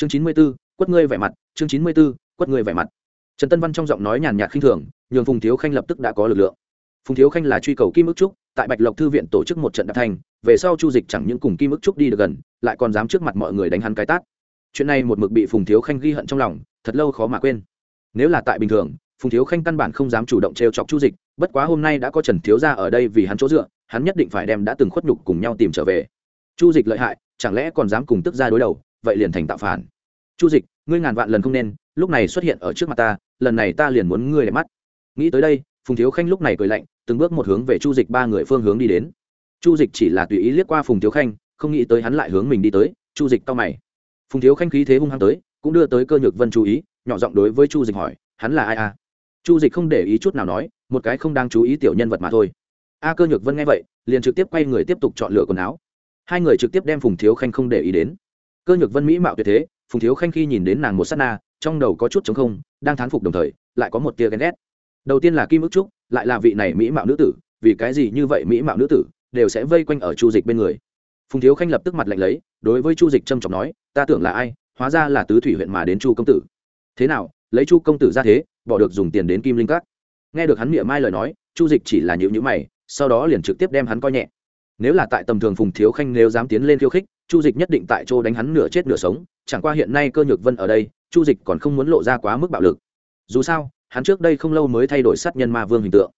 chương chín mươi b ố quất ngươi vẻ mặt, chương chín mươi b ố quất ngươi vẻ mặt. Trần tân văn trong giọng nói nhàn nhạt khinh thường, nhường phùng thiếu khanh lập tức đã có lực lượng. Phùng thiếu khanh là truy cầu kim ức trúc, tại bạch lộc thư viện tổ chức một trận đạp thành, về sau chu dịch chẳng những cùng kim ức trúc đi được gần, lại còn dám trước mặt mọi người đánh hắn cái tát. Chuyện này một mực bị phùng thiếu khanh ghi hận trong lòng, thật lâu khó mà quên. Nếu là tại bình thường, phùng thiếu khanh căn bản không dám chủ động t chọc chu dịch, bất quá hôm nay đã có trần thiếu ra ở đây vì hắn chỗ dựa, hắn nhất định phải đem đã từng khuất nhục cùng nhau tìm trở về. Chu dịch lợi hại, chẳng lẽ còn dám cùng tức ra đối đầu vậy liền thành tạo phản. Chu dịch, ngươi ngàn vạn lần không nên, lúc này xuất hiện ở trước mặt ta, lần này ta liền muốn ngươi để mắt. Nghĩ tới đây, phùng thiếu khanh lúc này cười lạnh, từng bước một hướng về chu dịch ba người phương hướng đi đến. Chu dịch chỉ là tùy ý liếc qua phùng thiếu khanh, không nghĩ tới hắn lại hướng mình đi tới, chu dịch cao mày. Phùng thiếu khanh khí thế hung hăng tới, cũng đưa tới cơ nhược vân chú ý, nhỏ giọng đối với chu dịch hỏi, hắn là ai à? Chu dịch không để ý chút nào nói, một cái không đang chú ý tiểu nhân vật mà thôi. A cơ nhược vân nghe vậy, liền trực tiếp quay người tiếp tục chọn lựa quần áo. Hai người trực tiếp đem phùng thiếu khanh không để ý đến cơ nhược vân mỹ mạo tuyệt thế, phùng thiếu khanh khi nhìn đến nàng một s á t na, trong đầu có chút chống không, đang thán phục đồng thời, lại có một tia ghen ghét. Đầu tiên là kim ức trúc, lại là vị này mỹ mạo nữ tử, vì cái gì như vậy mỹ mạo nữ tử, đều sẽ vây quanh ở chu dịch bên người. Phùng thiếu khanh lập tức mặt lạnh lấy, đối với chu dịch trâm trọng nói, ta tưởng là ai, hóa ra là tứ thủy huyện mà đến chu công tử. Thế nào, lấy chu công tử ra thế, bỏ được dùng tiền đến kim linh các? Nghe được hắn miệng mai lời nói, chu dịch chỉ là nhịu nhữ mày, sau đó liền trực tiếp đem hắn coi nhẹ nếu là tại tầm thường phùng thiếu khanh nếu dám tiến lên khiêu khích, chu dịch nhất định tại chỗ đánh hắn nửa chết nửa sống, chẳng qua hiện nay cơ nhược vân ở đây, chu dịch còn không muốn lộ ra quá mức bạo lực. Dù sao, hắn trước đây không lâu mới thay đổi sát nhân ma vương hình tượng.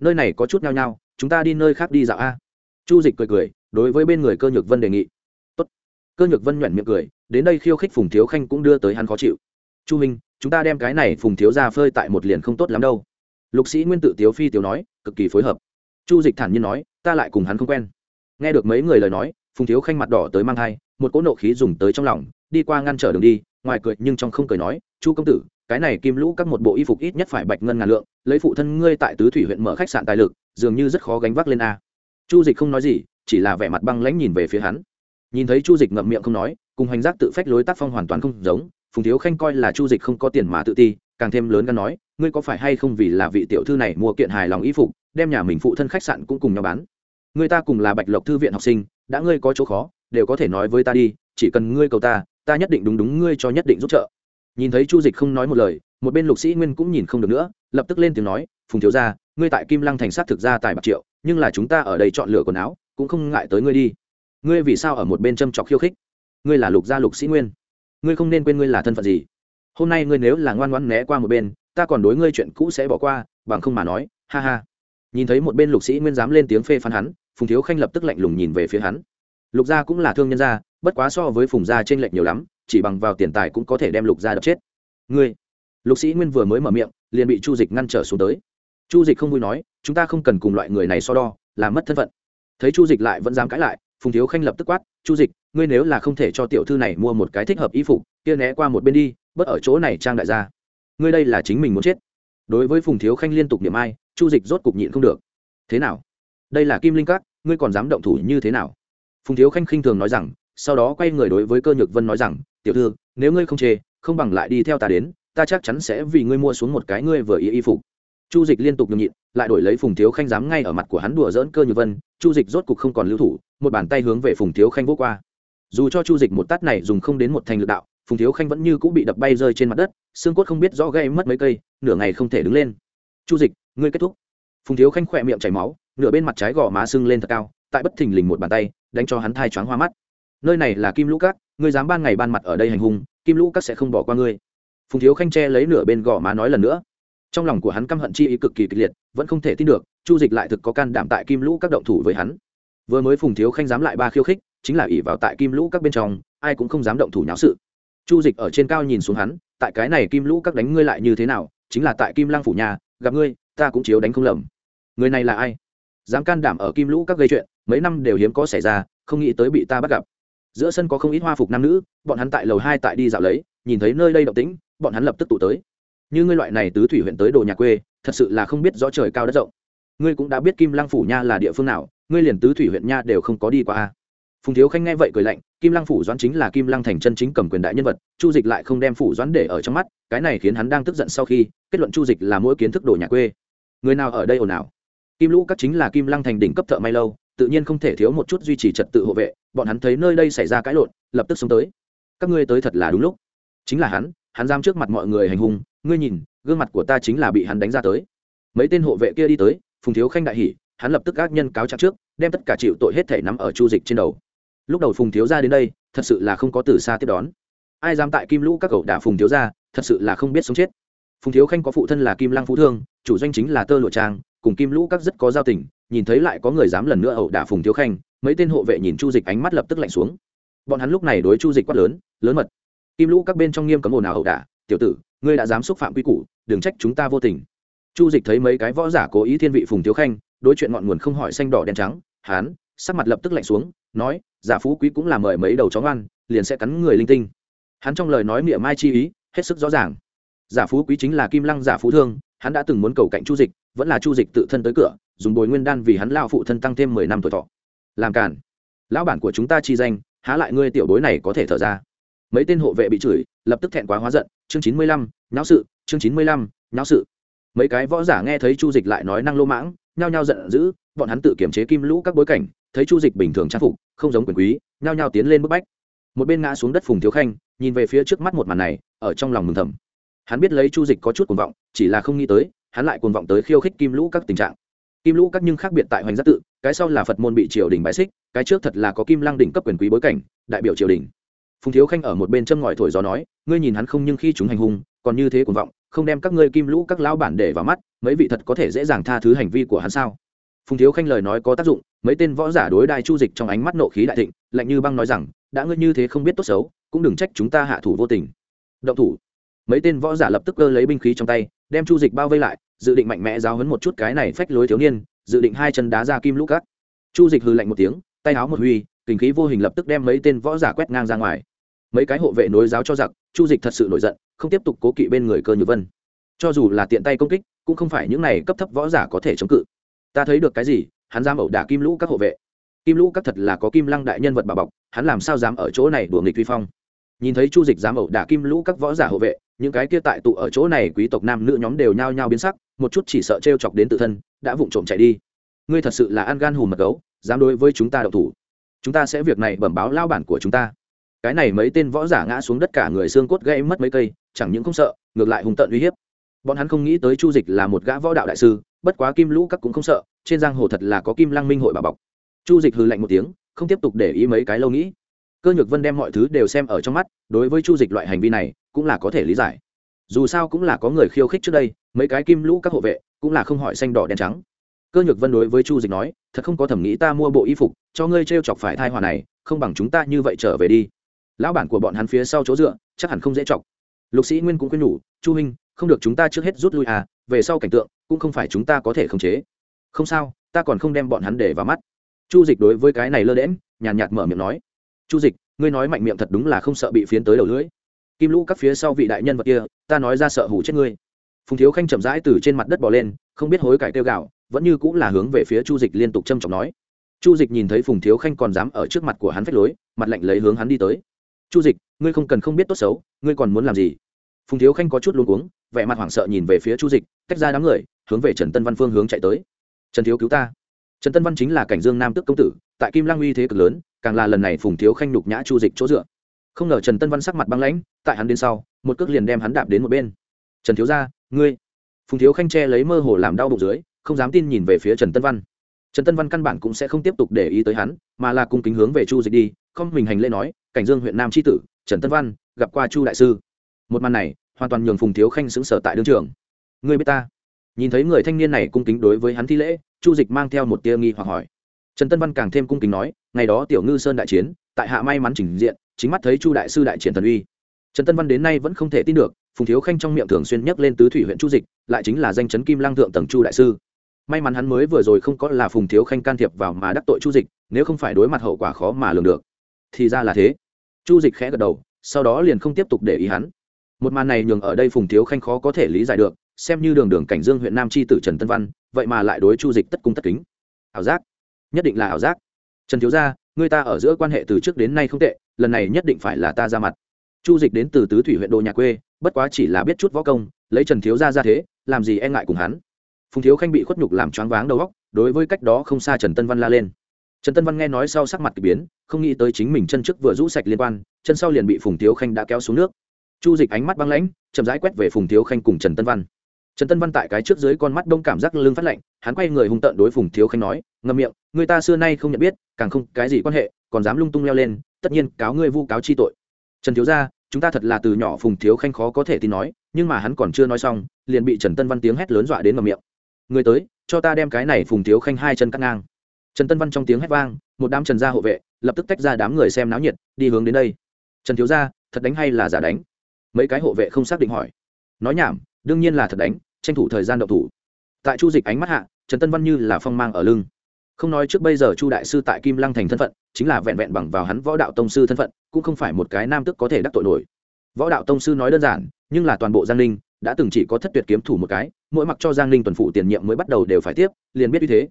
Nơi này có chút nhao nhao, chúng ta đi nơi khác đi dạo a. Chu dịch cười cười, đối với bên người cơ nhược vân đề nghị. Tốt. cơ nhược vân nhoẻn miệng cười, đến đây khiêu khích phùng thiếu khanh cũng đưa tới hắn khó chịu. Chu minh, chúng ta đem cái này phùng thiếu ra phơi tại một liền không tốt lắm đâu. Lục sĩ nguyên tự tiếu phi tiếu nói, cực kỳ phối hợp. Chu dịch thản nhiên nói, ta lại cùng hắn không quen nghe được mấy người lời nói, phùng thiếu khanh mặt đỏ tới mang thai, một cỗ nộ khí dùng tới trong lòng, đi qua ngăn trở đường đi, ngoài cười nhưng trong không cười nói, chu công tử, cái này kim lũ các một bộ y phục ít nhất phải bạch ngân ngàn lượng, lấy phụ thân ngươi tại tứ thủy huyện mở khách sạn tài lực, dường như rất khó gánh vác lên a. Chu dịch không nói gì, chỉ là vẻ mặt băng lãnh nhìn về phía hắn. Nhìn thấy chu dịch ngậm miệng không nói, cùng hành giác tự phách lối tác phong hoàn toàn không giống, phùng thiếu khanh coi là chu dịch không có tiền mà tự ti, càng thêm lớn gan nói, ngươi có phải hay không vì là vị tiểu thư này mua kiện hài lòng y phục, đem nhà mình phụ thân khách sạn cũng cùng nhau bán? Người ta cùng là bạch lộc thư viện học sinh, đã ngươi có chỗ khó, đều có thể nói với ta đi, chỉ cần ngươi cầu ta ta nhất định đúng đúng ngươi cho nhất định giúp trợ. Nhìn thấy chu dịch không nói một lời, một bên lục sĩ nguyên cũng nhìn không được nữa, lập tức lên tiếng nói, phùng thiếu gia, ngươi tại kim lăng thành sát thực ra tài bạc triệu, nhưng là chúng ta ở đây chọn lựa quần áo, cũng không ngại tới ngươi đi. Ngươi vì sao ở một bên châm trọc khiêu khích? Ngươi là lục gia lục sĩ nguyên. Ngươi không nên quên ngươi là thân phận gì. Hôm nay ngươi nếu là ngoan ngoãn né qua một bên, ta còn đối ngươi chuyện cũ sẽ bỏ qua, bằng không mà nói, ha ha. Nhìn thấy một bên lục sĩ nguyên dám lên tiếng phê phán hắn phùng thiếu khanh lập tức lạnh lùng nhìn về phía hắn. Lục gia cũng là thương nhân gia, bất quá so với phùng gia t r ê n lệch nhiều lắm, chỉ bằng vào tiền tài cũng có thể đem lục gia đập chết. Ngươi, lục sĩ nguyên vừa mới mở miệng, liền bị chu dịch ngăn trở xuống tới. Chu dịch không vui nói, chúng ta không cần cùng loại người này so đo làm mất thân phận. Thấy chu dịch lại vẫn dám cãi lại, phùng thiếu khanh lập tức quát, chu dịch, ngươi nếu là không thể cho tiểu thư này mua một cái thích hợp y phục, kia né qua một bên đi, bớt ở chỗ này trang đại gia. Ngươi đây là chính mình muốn chết. Đối với phùng thiếu khanh liên tục niệm ai, chu dịch rốt cục nhịn không được. Thế nào? Đây là kim linh các, ngươi còn dám động thủ như thế nào? Phùng thiếu khanh khinh thường nói rằng, sau đó quay người đối với cơ nhược vân nói rằng, tiểu thư, nếu ngươi không chê, không bằng lại đi theo ta đến, ta chắc chắn sẽ vì ngươi mua xuống một cái ngươi vừa ý y phục. Chu dịch liên tục nhường nhịn, lại đổi lấy phùng thiếu khanh dám ngay ở mặt của hắn đùa dỡn cơ nhược vân, chu dịch rốt cục không còn lưu thủ, một bàn tay hướng về phùng thiếu khanh vô qua. Dù cho chu dịch một tát này dùng không đến một thành lực đạo, phùng thiếu khanh vẫn như cũng bị đập bay rơi trên mặt đất, xương cốt không biết rõ gây mất mấy cây, nửa ngày không thể đứng lên. Chu dịch, ngươi kết thúc. Phùng thiếu khanh khỏe miệng chảy máu nửa bên mặt trái gò má sưng lên thật cao, tại bất thình lình một bàn tay, đánh cho hắn thai choáng hoa mắt. Nơi này là kim lũ cát ngươi dám ban ngày ban mặt ở đây hành hung, kim lũ cát sẽ không bỏ qua ngươi. Phùng thiếu khanh che lấy nửa bên gò má nói lần nữa. Trong lòng của hắn căm hận chi ý cực kỳ kịch liệt, vẫn không thể tin được, chu dịch lại thực có can đảm tại kim lũ các động thủ với hắn. Vừa mới phùng thiếu khanh dám lại ba khiêu khích, chính là ỷ vào tại kim lũ các bên trong, ai cũng không dám động thủ nháo sự. Chu dịch ở trên cao nhìn xuống hắn, tại cái này kim lũ các đánh ngươi lại như thế nào, chính là tại kim lang phủ nhà, gặp ngươi, ta cũng chiếu đánh không lầm. Người này là ai? Dám can đảm ở kim lũ các gây chuyện, mấy năm đều hiếm có xảy ra, không nghĩ tới bị ta bắt gặp. Giữa sân có không ít hoa phục nam nữ, bọn hắn tại lầu hai tại đi dạo lấy, nhìn thấy nơi đây động tĩnh, bọn hắn lập tức tụ tới. Như ngươi loại này tứ thủy huyện tới đồ nhà quê, thật sự là không biết rõ trời cao đất rộng. Ngươi cũng đã biết kim lăng phủ nha là địa phương nào, ngươi liền tứ thủy huyện nha đều không có đi qua a. Phùng thiếu khanh nghe vậy cười lạnh, kim lăng phủ doãn chính là kim lăng thành chân chính cầm quyền đại nhân vật, chu dịch lại không đem phủ doãn để ở trong mắt, cái này khiến hắn đang tức giận sau khi, kết luận chu dịch là mỗi kiến thức đồ nhà quê. Người nào ở đây ồn ào? Kim lũ các chính là kim lăng thành đỉnh cấp thợ may lâu, tự nhiên không thể thiếu một chút duy trì trật tự hộ vệ, bọn hắn thấy nơi đây xảy ra cãi lộn, lập tức xông tới. Các ngươi tới thật là đúng lúc. Chính là hắn hắn giam trước mặt mọi người hành hung, ngươi nhìn, gương mặt của ta chính là bị hắn đánh ra tới. Mấy tên hộ vệ kia đi tới, phùng thiếu khanh đại hỉ, hắn lập tức gác nhân cáo trạng trước, đem tất cả chịu tội hết thể nắm ở chu dịch trên đầu. Lúc đầu phùng thiếu ra đến đây, thật sự là không có từ xa tiếp đón. Ai dám tại kim lũ các cậu đả phùng thiếu ra, thật sự là không biết sống chết. Phùng thiếu khanh có phụ thân là kim lăng phú thương, chủ doanh chính là tơ lụa trang cùng kim lũ các rất có giao tình, nhìn thấy lại có người dám lần nữa ẩu đả phùng thiếu khanh, mấy tên hộ vệ nhìn chu dịch ánh mắt lập tức lạnh xuống. Bọn hắn lúc này đối chu dịch quát lớn lớn mật. Kim lũ các bên trong nghiêm cấm ồn ào ẩu đả, tiểu tử, ngươi đã dám xúc phạm quy củ, đừng trách chúng ta vô tình. Chu dịch thấy mấy cái võ giả cố ý thiên vị phùng thiếu khanh, đối chuyện ngọn nguồn không hỏi xanh đỏ đen trắng hán sắc mặt lập tức lạnh xuống, nói, giả phú quý cũng là mời mấy đầu chó ngoan, liền sẽ cắn người linh tinh. Hắn trong lời nói miệng mai chi ý, hết sức rõ ràng. Giả phú quý chính là kim lăng giả phú thương hắn đã từng muốn cầu cạnh chu dịch, vẫn là chu dịch tự thân tới cửa, dùng bồi nguyên đan vì hắn lao phụ thân tăng thêm mười năm tuổi thọ. Làm cản lão bản của chúng ta chi danh, há lại ngươi tiểu bối này có thể thở ra. Mấy tên hộ vệ bị chửi, lập tức thẹn quá hóa giận. Chương chín mươi lăm, nháo sự, chương chín mươi lăm, nháo sự. Mấy cái võ giả nghe thấy chu dịch lại nói năng lô mãng, nhao nhao giận dữ, bọn hắn tự kiểm chế kim lũ các bối cảnh, thấy chu dịch bình thường trang phục, không giống quyền quý, nhao nhao tiến lên bức bách. Một bên ngã xuống đất phùng thiếu khanh, nhìn về phía trước mắt một màn này, ở trong lòng mừng thầm hắn biết lấy chu dịch có chút cuồng vọng, chỉ là không nghĩ tới, hắn lại cuồng vọng tới khiêu khích kim lũ các tình trạng. Kim lũ các nhưng khác biệt tại hoành giác tự, cái sau là phật môn bị triều đình bãi xích, cái trước thật là có kim lăng đỉnh cấp quyền quý bối cảnh, đại biểu triều đình. Phùng thiếu khanh ở một bên châm ngòi thổi gió nói, ngươi nhìn hắn không nhưng khi chúng hành hung, còn như thế cuồng vọng, không đem các ngươi kim lũ các lão bản để vào mắt, mấy vị thật có thể dễ dàng tha thứ hành vi của hắn sao? Phùng thiếu khanh lời nói có tác dụng, mấy tên võ giả đối đai chu dịch trong ánh mắt nộ khí đại thịnh, lạnh như băng nói rằng, đã ngươi như thế không biết tốt xấu, cũng đừng trách chúng ta hạ thủ vô tình. Động thủ mấy tên võ giả lập tức cơ lấy binh khí trong tay, đem chu dịch bao vây lại, dự định mạnh mẽ giáo hấn một chút cái này phách lối thiếu niên, dự định hai chân đá ra kim lũ cắt chu dịch hư lạnh một tiếng, tay áo một huy, kinh khí vô hình lập tức đem mấy tên võ giả quét ngang ra ngoài. Mấy cái hộ vệ nối giáo cho giặc, chu dịch thật sự nổi giận, không tiếp tục cố kỵ bên người cơ như vân. Cho dù là tiện tay công kích, cũng không phải những này cấp thấp võ giả có thể chống cự. Ta thấy được cái gì? Hắn dám ẩu đả kim lũ các hộ vệ. Kim lũ các thật là có kim lăng đại nhân vật bà bọc, hắn làm sao dám ở chỗ này đùa nghịch vi phong? Nhìn thấy chu dịch dám ẩu đả kim lũ các võ giả hộ vệ những cái kia tại tụ ở chỗ này quý tộc nam nữ nhóm đều nhao nhao biến sắc, một chút chỉ sợ t r e o chọc đến tự thân, đã vụng trộm chạy đi. Ngươi thật sự là ăn gan hùm mật gấu, dám đối với chúng ta đậu thủ. Chúng ta sẽ việc này bẩm báo lao bản của chúng ta. Cái này mấy tên võ giả ngã xuống đất cả người xương cốt gây mất mấy cây, chẳng những không sợ, ngược lại hùng tận uy hiếp. Bọn hắn không nghĩ tới chu dịch là một gã võ đạo đại sư, bất quá kim lũ các cũng không sợ, trên giang hồ thật là có kim lăng minh hội bà bọc. Chu dịch hư lạnh một tiếng, không tiếp tục để ý mấy cái lâu nghĩ. Cơ nhược vân đem mọi thứ đều xem ở trong mắt, đối với chu dịch loại hành vi này cũng là có thể lý giải. Dù sao cũng là có người khiêu khích trước đây, mấy cái kim lũ các hộ vệ cũng là không hỏi xanh đỏ đen trắng. Cơ nhược vân đối với chu dịch nói, thật không có thẩm nghĩ ta mua bộ y phục, cho ngươi t r e o chọc phải thai hòa này, không bằng chúng ta như vậy trở về đi. Lão bản của bọn hắn phía sau chỗ dựa, chắc hẳn không dễ chọc. Lục sĩ nguyên cũng quyên nhủ, chu minh không được chúng ta trước hết rút lui à về sau cảnh tượng cũng không phải chúng ta có thể khống chế. Không sao, ta còn không đem bọn hắn để vào mắt. Chu dịch đối với cái này lơ đễm nhàn nhạt mở miệng nói. Chu dịch, ngươi nói mạnh miệng thật đúng là không sợ bị phiến tới đầu lưỡi kim lũ các phía sau vị đại nhân vật kia, ta nói ra sợ hủ chết ngươi. Phùng thiếu khanh chậm rãi từ trên mặt đất bỏ lên, không biết hối cải tiêu gạo vẫn như cũng là hướng về phía chu dịch liên tục châm trọng nói. Chu dịch nhìn thấy phùng thiếu khanh còn dám ở trước mặt của hắn phách lối, mặt lạnh lấy hướng hắn đi tới. Chu dịch, ngươi không cần không biết tốt xấu, ngươi còn muốn làm gì? Phùng thiếu khanh có chút luôn uống vẻ mặt hoảng sợ nhìn về phía chu dịch, tách ra đám người, hướng về trần tân văn phương hướng chạy tới. Trần thiếu cứu ta. Trần tân văn chính là cảnh dương nam tước công tử, tại kim lang uy thế cực lớn, càng là lần này phùng thiếu khanh nhục nhã chu dịch chỗ dựa không ngờ trần tân văn sắc mặt băng lãnh tại hắn đến sau một cước liền đem hắn đạp đến một bên trần thiếu gia ngươi phùng thiếu khanh che lấy mơ hồ làm đau bụng dưới không dám tin nhìn về phía trần tân văn trần tân văn căn bản cũng sẽ không tiếp tục để ý tới hắn mà là cung kính hướng về chu dịch đi không mình hành lễ nói cảnh dương huyện nam tri tử trần tân văn gặp qua chu đại sư một màn này hoàn toàn nhường phùng thiếu khanh xứng sở tại đương trường ngươi biết ta nhìn thấy người thanh niên này cung kính đối với hắn thi lễ chu dịch mang theo một tia nghi hoặc hỏi trần tân văn càng thêm cung kính nói ngày đó tiểu ngư sơn đại chiến tại hạ may mắn trình diện chính mắt thấy chu đại sư đại triển thần uy. Trần tân văn đến nay vẫn không thể tin được, phùng thiếu khanh trong miệng thường xuyên nhắc lên tứ thủy huyện chu dịch, lại chính là danh chấn kim lang thượng tầng chu đại sư. May mắn hắn mới vừa rồi không có là phùng thiếu khanh can thiệp vào mà đắc tội chu dịch, nếu không phải đối mặt hậu quả khó mà lường được. Thì ra là thế. Chu dịch khẽ gật đầu, sau đó liền không tiếp tục để ý hắn. Một màn này nhường ở đây phùng thiếu khanh khó có thể lý giải được, xem như đường đường cảnh dương huyện nam c h i tử trần tân văn, vậy mà lại đối chu dịch tất cung tất kính. Ảo giác. Nhất định là ảo giác. Trần thiếu gia, người ta ở giữa quan hệ từ trước đến nay không tệ lần này nhất định phải là ta ra mặt. Chu dịch đến từ tứ thủy huyện đồ nhà quê, bất quá chỉ là biết chút võ công, lấy trần thiếu gia ra thế, làm gì e ngại cùng hắn. Phùng thiếu khanh bị khuất nhục làm choáng váng đầu óc, đối với cách đó không xa trần tân văn la lên. Trần tân văn nghe nói sau sắc mặt k ỳ biến, không nghĩ tới chính mình chân trước vừa rũ sạch liên quan, chân sau liền bị phùng thiếu khanh đã kéo xuống nước. Chu dịch ánh mắt băng lãnh, chậm rãi quét về phùng thiếu khanh cùng trần tân văn. Trần tân văn tại cái trước dưới con mắt đông cảm giác lưng phát lạnh, hắn quay người hung tợn đối phùng thiếu khanh nói, ngậm miệng, người ta xưa nay không nhận biết, càng không cái gì quan hệ, còn dám lung tung leo lên tất nhiên cáo ngươi vu cáo chi tội. Trần thiếu gia, chúng ta thật là từ nhỏ phùng thiếu khanh khó có thể tin nói, nhưng mà hắn còn chưa nói xong, liền bị trần tân văn tiếng hét lớn dọa đến ngậm miệng. Người tới, cho ta đem cái này phùng thiếu khanh hai chân cắt ngang. Trần tân văn trong tiếng hét vang, một đám trần gia hộ vệ, lập tức tách ra đám người xem náo nhiệt, đi hướng đến đây. Trần thiếu gia, thật đánh hay là giả đánh? Mấy cái hộ vệ không xác định hỏi. Nói nhảm, đương nhiên là thật đánh, tranh thủ thời gian đậu thủ. Tại chu dịch ánh mắt hạ, trần tân văn như là phong mang ở lưng không nói trước bây giờ chu đại sư tại kim lăng thành thân phận, chính là vẹn vẹn bằng vào hắn võ đạo tông sư thân phận, cũng không phải một cái nam tức có thể đắc tội nổi. Võ đạo tông sư nói đơn giản, nhưng là toàn bộ giang ninh đã từng chỉ có thất tuyệt kiếm thủ một cái, mỗi mặc cho giang ninh tuần phụ tiền nhiệm mới bắt đầu đều phải tiếp, liền biết như thế.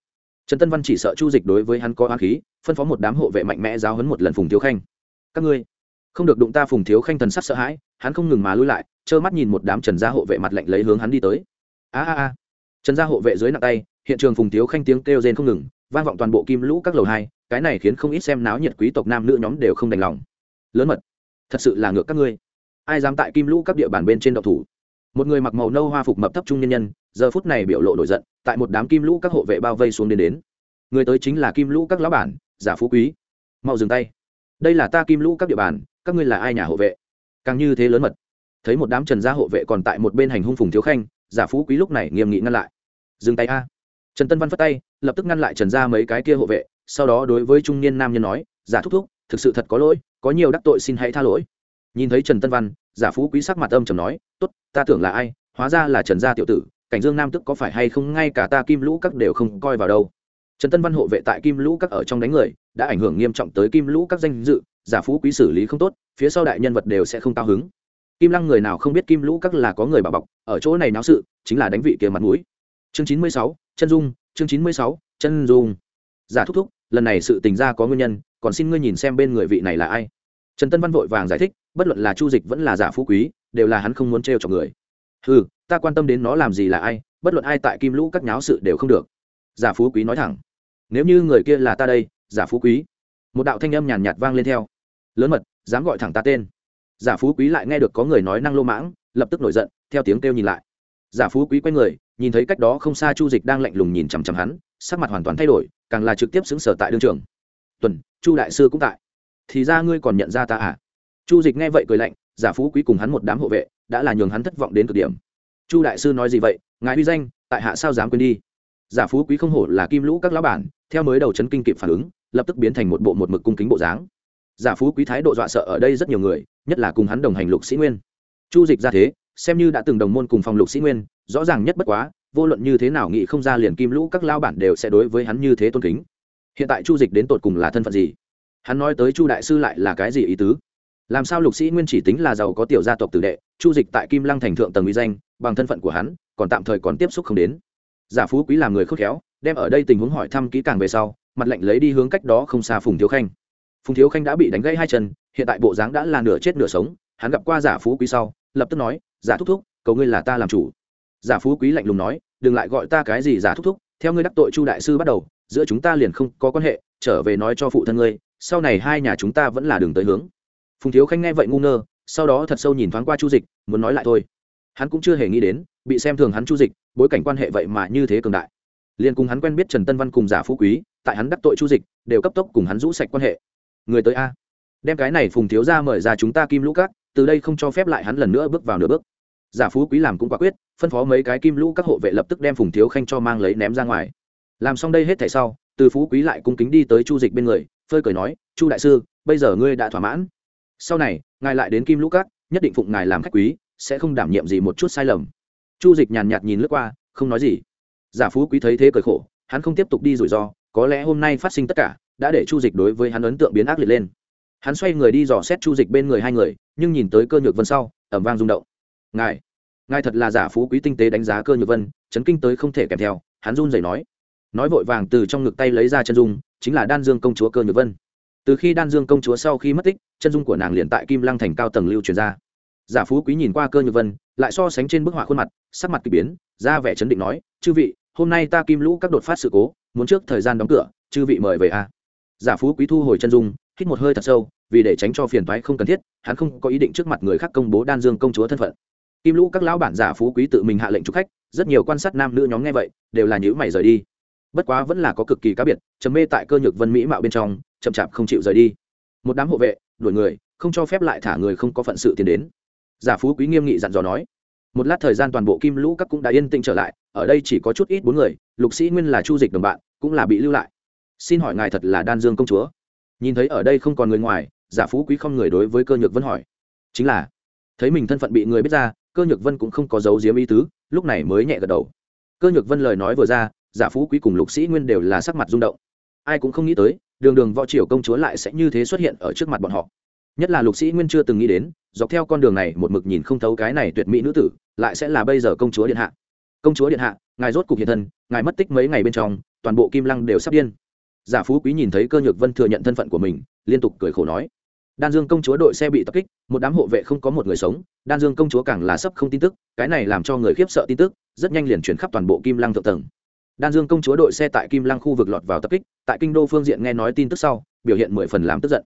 Trần tân văn chỉ sợ chu dịch đối với hắn có á khí, phân phó một đám hộ vệ mạnh mẽ giáo hấn một lần phùng thiếu khanh. Các ngươi, không được đụng ta phùng thiếu khanh thần sắc sợ hãi, hắn không ngừng mà lui lại, trơ mắt nhìn một đám trần gia hộ vệ mặt lạnh lấy hướng hắn đi tới. A a a. Trần gia hộ vệ dưới nặng tay, hiện trường phùng thiếu khanh tiếng kêu rên không ngừng vang vọng toàn bộ kim lũ các lầu hai, cái này khiến không ít xem náo nhiệt quý tộc nam nữ nhóm đều không đành lòng. Lớn mật, thật sự là ngược các ngươi. Ai dám tại kim lũ các địa bàn bên trên độc thủ? Một người mặc màu nâu hoa phục mập thấp trung nhân nhân, giờ phút này biểu lộ nổi giận, tại một đám kim lũ các hộ vệ bao vây xuống đến đến. Người tới chính là kim lũ các lão bản, giả phú quý. Mau dừng tay. Đây là ta kim lũ các địa bàn, các ngươi là ai nhà hộ vệ? Càng như thế lớn mật. Thấy một đám trần gia hộ vệ còn tại một bên hành hung phùng thiếu khanh, giả phú quý lúc này nghiêm nghị ngăn lại. Dừng tay a trần tân văn phất tay, lập tức ngăn lại trần gia mấy cái kia hộ vệ, sau đó đối với trung niên nam nhân nói, giả thúc thúc, thực sự thật có lỗi, có nhiều đắc tội xin hãy tha lỗi. Nhìn thấy trần tân văn, giả phú quý sắc mặt âm trầm nói, tốt, ta tưởng là ai, hóa ra là trần gia tiểu tử, cảnh dương nam tức có phải hay không ngay cả ta kim lũ các đều không coi vào đâu. Trần tân văn hộ vệ tại kim lũ các ở trong đánh người, đã ảnh hưởng nghiêm trọng tới kim lũ các danh dự, giả phú quý xử lý không tốt, phía sau đại nhân vật đều sẽ không cao hứng. Kim lăng người nào không biết kim lũ các là có người bảo bọc, ở chỗ này náo sự, chính là đánh vị kia mặt mũi. Chương chín mươi sáu chân dung, chương chín mươi sáu, chân dung. Giả thúc thúc, lần này sự tình ra có nguyên nhân, còn xin ngươi nhìn xem bên người vị này là ai. Trần tân văn vội vàng giải thích, bất luận là chu dịch vẫn là giả phú quý, đều là hắn không muốn t r chọc người. Ừ ta quan tâm đến nó làm gì là ai, bất luận ai tại kim lũ các nháo sự đều không được. Giả phú quý nói thẳng, nếu như người kia là ta đây, giả phú quý. Một đạo thanh âm nhàn nhạt vang lên theo. Lớn mật, dám gọi thẳng ta tên. Giả phú quý lại nghe được có người nói năng lô mãng, lập tức nổi giận, theo tiếng kêu nhìn lại. Giả phú quý quay người nhìn thấy cách đó không xa chu dịch đang lạnh lùng nhìn chằm chằm hắn, sắc mặt hoàn toàn thay đổi, càng là trực tiếp xứng sở tại đương trường. Tuần, chu đại sư cũng tại. Thì ra ngươi còn nhận ra ta à? Chu dịch nghe vậy cười lạnh, giả phú quý cùng hắn một đám hộ vệ, đã là nhường hắn thất vọng đến cực điểm. Chu đại sư nói gì vậy? Ngài uy danh, tại hạ sao dám quên đi? Giả phú quý không hổ là kim lũ các lão bản, theo mới đầu chấn kinh kịp phản ứng, lập tức biến thành một bộ một mực cung kính bộ dáng. Giả phú quý thái độ dọa sợ ở đây rất nhiều người, nhất là cùng hắn đồng hành lục sĩ nguyên. Chu dịch ra thế, xem như đã từng đồng môn cùng phòng lục sĩ nguyên rõ ràng nhất bất quá, vô luận như thế nào nghĩ không ra liền kim lũ các lao bản đều sẽ đối với hắn như thế tôn kính. Hiện tại chu dịch đến tột cùng là thân phận gì? Hắn nói tới chu đại sư lại là cái gì ý tứ? Làm sao lục sĩ nguyên chỉ tính là giàu có tiểu gia tộc tử đệ, chu dịch tại kim lăng thành thượng tầng uy danh, bằng thân phận của hắn, còn tạm thời còn tiếp xúc không đến. Giả phú quý làm người khôn khéo, đem ở đây tình huống hỏi thăm kỹ càng về sau, mặt lệnh lấy đi hướng cách đó không xa phùng thiếu khanh. Phùng thiếu khanh đã bị đánh gãy hai chân, hiện tại bộ dáng đã là nửa chết nửa sống, hắn gặp qua giả phú quý sau, lập tức nói, giả thúc thúc, cầu ngươi là ta làm chủ giả phú quý lạnh lùng nói, đừng lại gọi ta cái gì giả thúc thúc, theo ngươi đắc tội chu đại sư bắt đầu, giữa chúng ta liền không có quan hệ, trở về nói cho phụ thân ngươi, sau này hai nhà chúng ta vẫn là đường tới hướng. Phùng thiếu khanh nghe vậy ngu ngơ, sau đó thật sâu nhìn thoáng qua chu dịch, muốn nói lại thôi. Hắn cũng chưa hề nghĩ đến, bị xem thường hắn chu dịch, bối cảnh quan hệ vậy mà như thế cường đại. Liền cùng hắn quen biết trần tân văn cùng giả phú quý, tại hắn đắc tội chu dịch, đều cấp tốc cùng hắn rũ sạch quan hệ. Người tới a. Đem cái này phùng thiếu ra mời ra chúng ta kim lũ cát từ đây không cho phép lại hắn lần nữa bước vào nửa bước. Giả phú quý làm cũng quả quyết phân phó mấy cái kim lũ các hộ vệ lập tức đem phùng thiếu khanh cho mang lấy ném ra ngoài. Làm xong đây hết thảy sau, từ phú quý lại cung kính đi tới chu dịch bên người, phơi cười nói, chu đại sư, bây giờ ngươi đã thỏa mãn. Sau này, ngài lại đến kim lũ các, nhất định phụng ngài làm khách quý, sẽ không đảm nhiệm gì một chút sai lầm. Chu dịch nhàn nhạt nhìn lướt qua, không nói gì. Giả phú quý thấy thế cười khổ, hắn không tiếp tục đi rủi ro, có lẽ hôm nay phát sinh tất cả, đã để chu dịch đối với hắn ấn tượng biến ác liệt lên. Hắn xoay người đi dò xét chu dịch bên người hai người, nhưng nhìn tới cơ nhược vân sau ẩm vang rung động. Ngài ngài thật là giả phú quý tinh tế đánh giá cơ nhược vân, chấn kinh tới không thể kèm theo, hắn run rẩy nói. Nói vội vàng từ trong ngực tay lấy ra chân dung, chính là đan dương công chúa cơ nhược vân. Từ khi đan dương công chúa sau khi mất tích, chân dung của nàng liền tại kim lăng thành cao tầng lưu truyền ra. Giả phú quý nhìn qua cơ nhược vân, lại so sánh trên bức họa khuôn mặt, sắc mặt k ỳ biến, ra vẻ chấn định nói, chư vị, hôm nay ta kim lũ các đột phát sự cố, muốn trước thời gian đóng cửa, chư vị mời về a. Giả phú quý thu hồi chân dung, hít một hơi thật sâu, vì để tránh cho phiền thoái không cần thiết, hắn không có ý định trước mặt người khác công bố đan dương công chúa thân phận kim lũ các lão bản giả phú quý tự mình hạ lệnh chụp khách, rất nhiều quan sát nam nữ nhóm nghe vậy, đều là nhữ mày rời đi. Bất quá vẫn là có cực kỳ cá biệt, trầm mê tại cơ nhược vân mỹ mạo bên trong, chậm chạp không chịu rời đi. Một đám hộ vệ, đuổi người, không cho phép lại thả người không có phận sự tiến đến. Giả phú quý nghiêm nghị dặn dò nói. Một lát thời gian toàn bộ kim lũ các cũng đã yên tĩnh trở lại, ở đây chỉ có chút ít bốn người, lục sĩ nguyên là chu dịch đồng bạn, cũng là bị lưu lại. Xin hỏi ngài thật là đan dương công chúa? Nhìn thấy ở đây không còn người ngoài, giả phú quý không người đối với cơ nhược vân hỏi. Chính là, thấy mình thân phận bị người biết ra cơ nhược vân cũng không có dấu diếm ý tứ, lúc này mới nhẹ gật đầu. Cơ nhược vân lời nói vừa ra, giả phú quý cùng lục sĩ nguyên đều là sắc mặt rung động. Ai cũng không nghĩ tới, đường đường võ triều công chúa lại sẽ như thế xuất hiện ở trước mặt bọn họ. Nhất là lục sĩ nguyên chưa từng nghĩ đến, dọc theo con đường này một mực nhìn không thấu cái này tuyệt mỹ nữ tử, lại sẽ là bây giờ công chúa điện hạ. Công chúa điện hạ, ngài rốt cục hiện thân, ngài mất tích mấy ngày bên trong, toàn bộ kim lăng đều sắp điên. Giả phú quý nhìn thấy cơ nhược vân thừa nhận thân phận của mình, liên tục cười khổ nói đan dương công chúa đội xe bị tập kích, một đám hộ vệ không có một người sống, đan dương công chúa càng là sắp không tin tức, cái này làm cho người khiếp sợ tin tức, rất nhanh liền chuyển khắp toàn bộ kim lăng thượng tầng. Đan dương công chúa đội xe tại kim lăng khu vực lọt vào tập kích, tại kinh đô phương diện nghe nói tin tức sau, biểu hiện mười phần làm tức giận.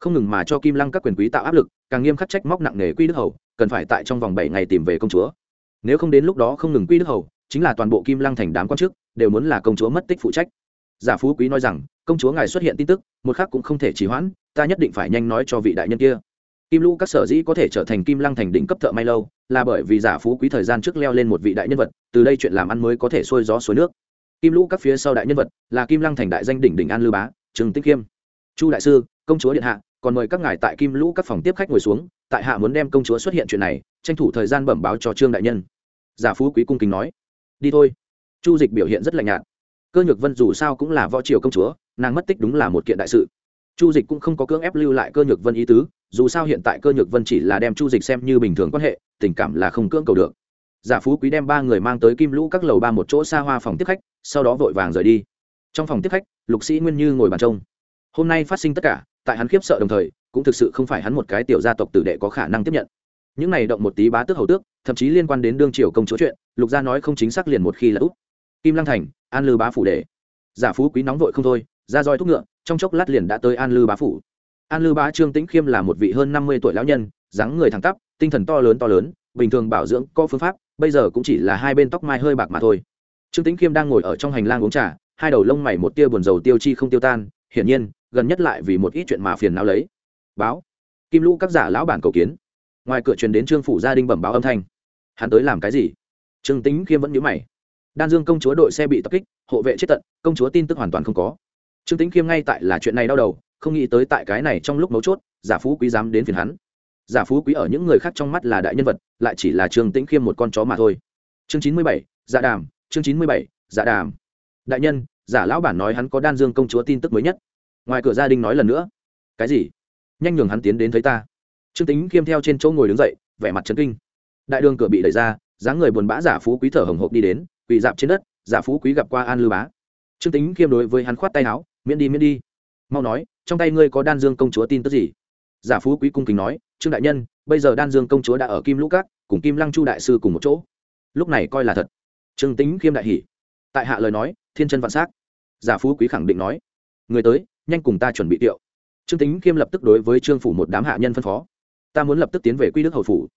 Không ngừng mà cho kim lăng các quyền quý tạo áp lực, càng nghiêm khắc trách móc nặng nề quy đức hầu, cần phải tại trong vòng bảy ngày tìm về công chúa. Nếu không đến lúc đó không ngừng quy đức hầu, chính là toàn bộ kim lăng thành đám quan chức, đều muốn là công chúa mất tích phụ trách. Giả phú quý nói rằng công chúa ngài xuất hiện tin tức, một khác cũng không thể trì hoãn, ta nhất định phải nhanh nói cho vị đại nhân kia. Kim lũ các sở dĩ có thể trở thành kim lăng thành đỉnh cấp thợ may lâu, là bởi vì giả phú quý thời gian trước leo lên một vị đại nhân vật, từ đây chuyện làm ăn mới có thể xuôi gió suối nước. Kim lũ các phía sau đại nhân vật, là kim lăng thành đại danh đỉnh đỉnh an lư bá trừng tích khiêm. Chu đại sư, công chúa điện hạ, còn mời các ngài tại kim lũ các phòng tiếp khách ngồi xuống, tại hạ muốn đem công chúa xuất hiện chuyện này, tranh thủ thời gian bẩm báo cho trương đại nhân. Giả phú quý cung kính nói, đi thôi. Chu dịch biểu hiện rất lạnh nhạt cơ nhược vân dù sao cũng là võ triều công chúa, nàng mất tích đúng là một kiện đại sự. Chu dịch cũng không có cưỡng ép lưu lại cơ nhược vân ý tứ, dù sao hiện tại cơ nhược vân chỉ là đem chu dịch xem như bình thường quan hệ, tình cảm là không cưỡng cầu được. Giả phú quý đem ba người mang tới kim lũ các lầu ba một chỗ xa hoa phòng tiếp khách, sau đó vội vàng rời đi. Trong phòng tiếp khách, lục sĩ nguyên như ngồi bàn trông. Hôm nay phát sinh tất cả, tại hắn khiếp sợ đồng thời, cũng thực sự không phải hắn một cái tiểu gia tộc tử đệ có khả năng tiếp nhận. Những này động một tí bá tước hầu tước, thậm chí liên quan đến đương triều công chúa chuyện, lục gia nói không chính xác liền một khi là út. Kim lăng thành an lư bá phủ để, giả phú quý nóng vội không thôi ra roi thúc ngựa trong chốc lát liền đã tới an lư bá phủ. An lư bá trương tĩnh khiêm là một vị hơn năm mươi tuổi lão nhân dáng người thẳng tắp tinh thần to lớn to lớn bình thường bảo dưỡng có phương pháp bây giờ cũng chỉ là hai bên tóc mai hơi bạc mà thôi. Trương tĩnh khiêm đang ngồi ở trong hành lang uống trà hai đầu lông mày một tia buồn dầu tiêu chi không tiêu tan hiển nhiên gần nhất lại vì một ít chuyện mà phiền não lấy. Báo. Kim lũ các giả lão bản cầu kiến. Ngoài cửa truyền đến trương phủ gia đình bẩm báo âm thanh. Hắn tới làm cái gì? Trương tĩnh khiêm vẫn nhớ mày đan dương công chúa đội xe bị tập kích, hộ vệ chết tận, công chúa tin tức hoàn toàn không có. Trương tĩnh khiêm ngay tại là chuyện này đau đầu, không nghĩ tới tại cái này trong lúc mấu chốt, giả phú quý dám đến phiền hắn. Giả phú quý ở những người khác trong mắt là đại nhân vật, lại chỉ là trương tĩnh khiêm một con chó mà thôi. Chương chín mươi bảy dạ đàm, chương chín mươi bảy dạ đàm. Đại nhân, giả lão bản nói hắn có đan dương công chúa tin tức mới nhất. Ngoài cửa gia đình nói lần nữa. Cái gì? Nhanh nhường hắn tiến đến thấy ta. Trương tính khiêm theo trên chỗ ngồi đứng dậy, vẻ mặt trấn kinh. Đại đường cửa bị đẩy ra, dáng người buồn bã giả phú quý thở hồng hộc đi đến quỳ dạp trên đất, giả phú quý gặp qua an lư bá. Trương tính khiêm đối với hắn khoát tay áo, miễn đi miễn đi. Mau nói, trong tay ngươi có đan dương công chúa tin tức gì? Giả phú quý cung kính nói, trương đại nhân, bây giờ đan dương công chúa đã ở kim lũ cát cùng kim lăng chu đại sư cùng một chỗ. Lúc này coi là thật. Trương tính khiêm đại hỉ. Tại hạ lời nói, thiên chân vạn s á c giả phú quý khẳng định nói, người tới, nhanh cùng ta chuẩn bị tiệu. Trương tính khiêm lập tức đối với trương phủ một đám hạ nhân phân phó, ta muốn lập tức tiến về quy đức hầu phủ.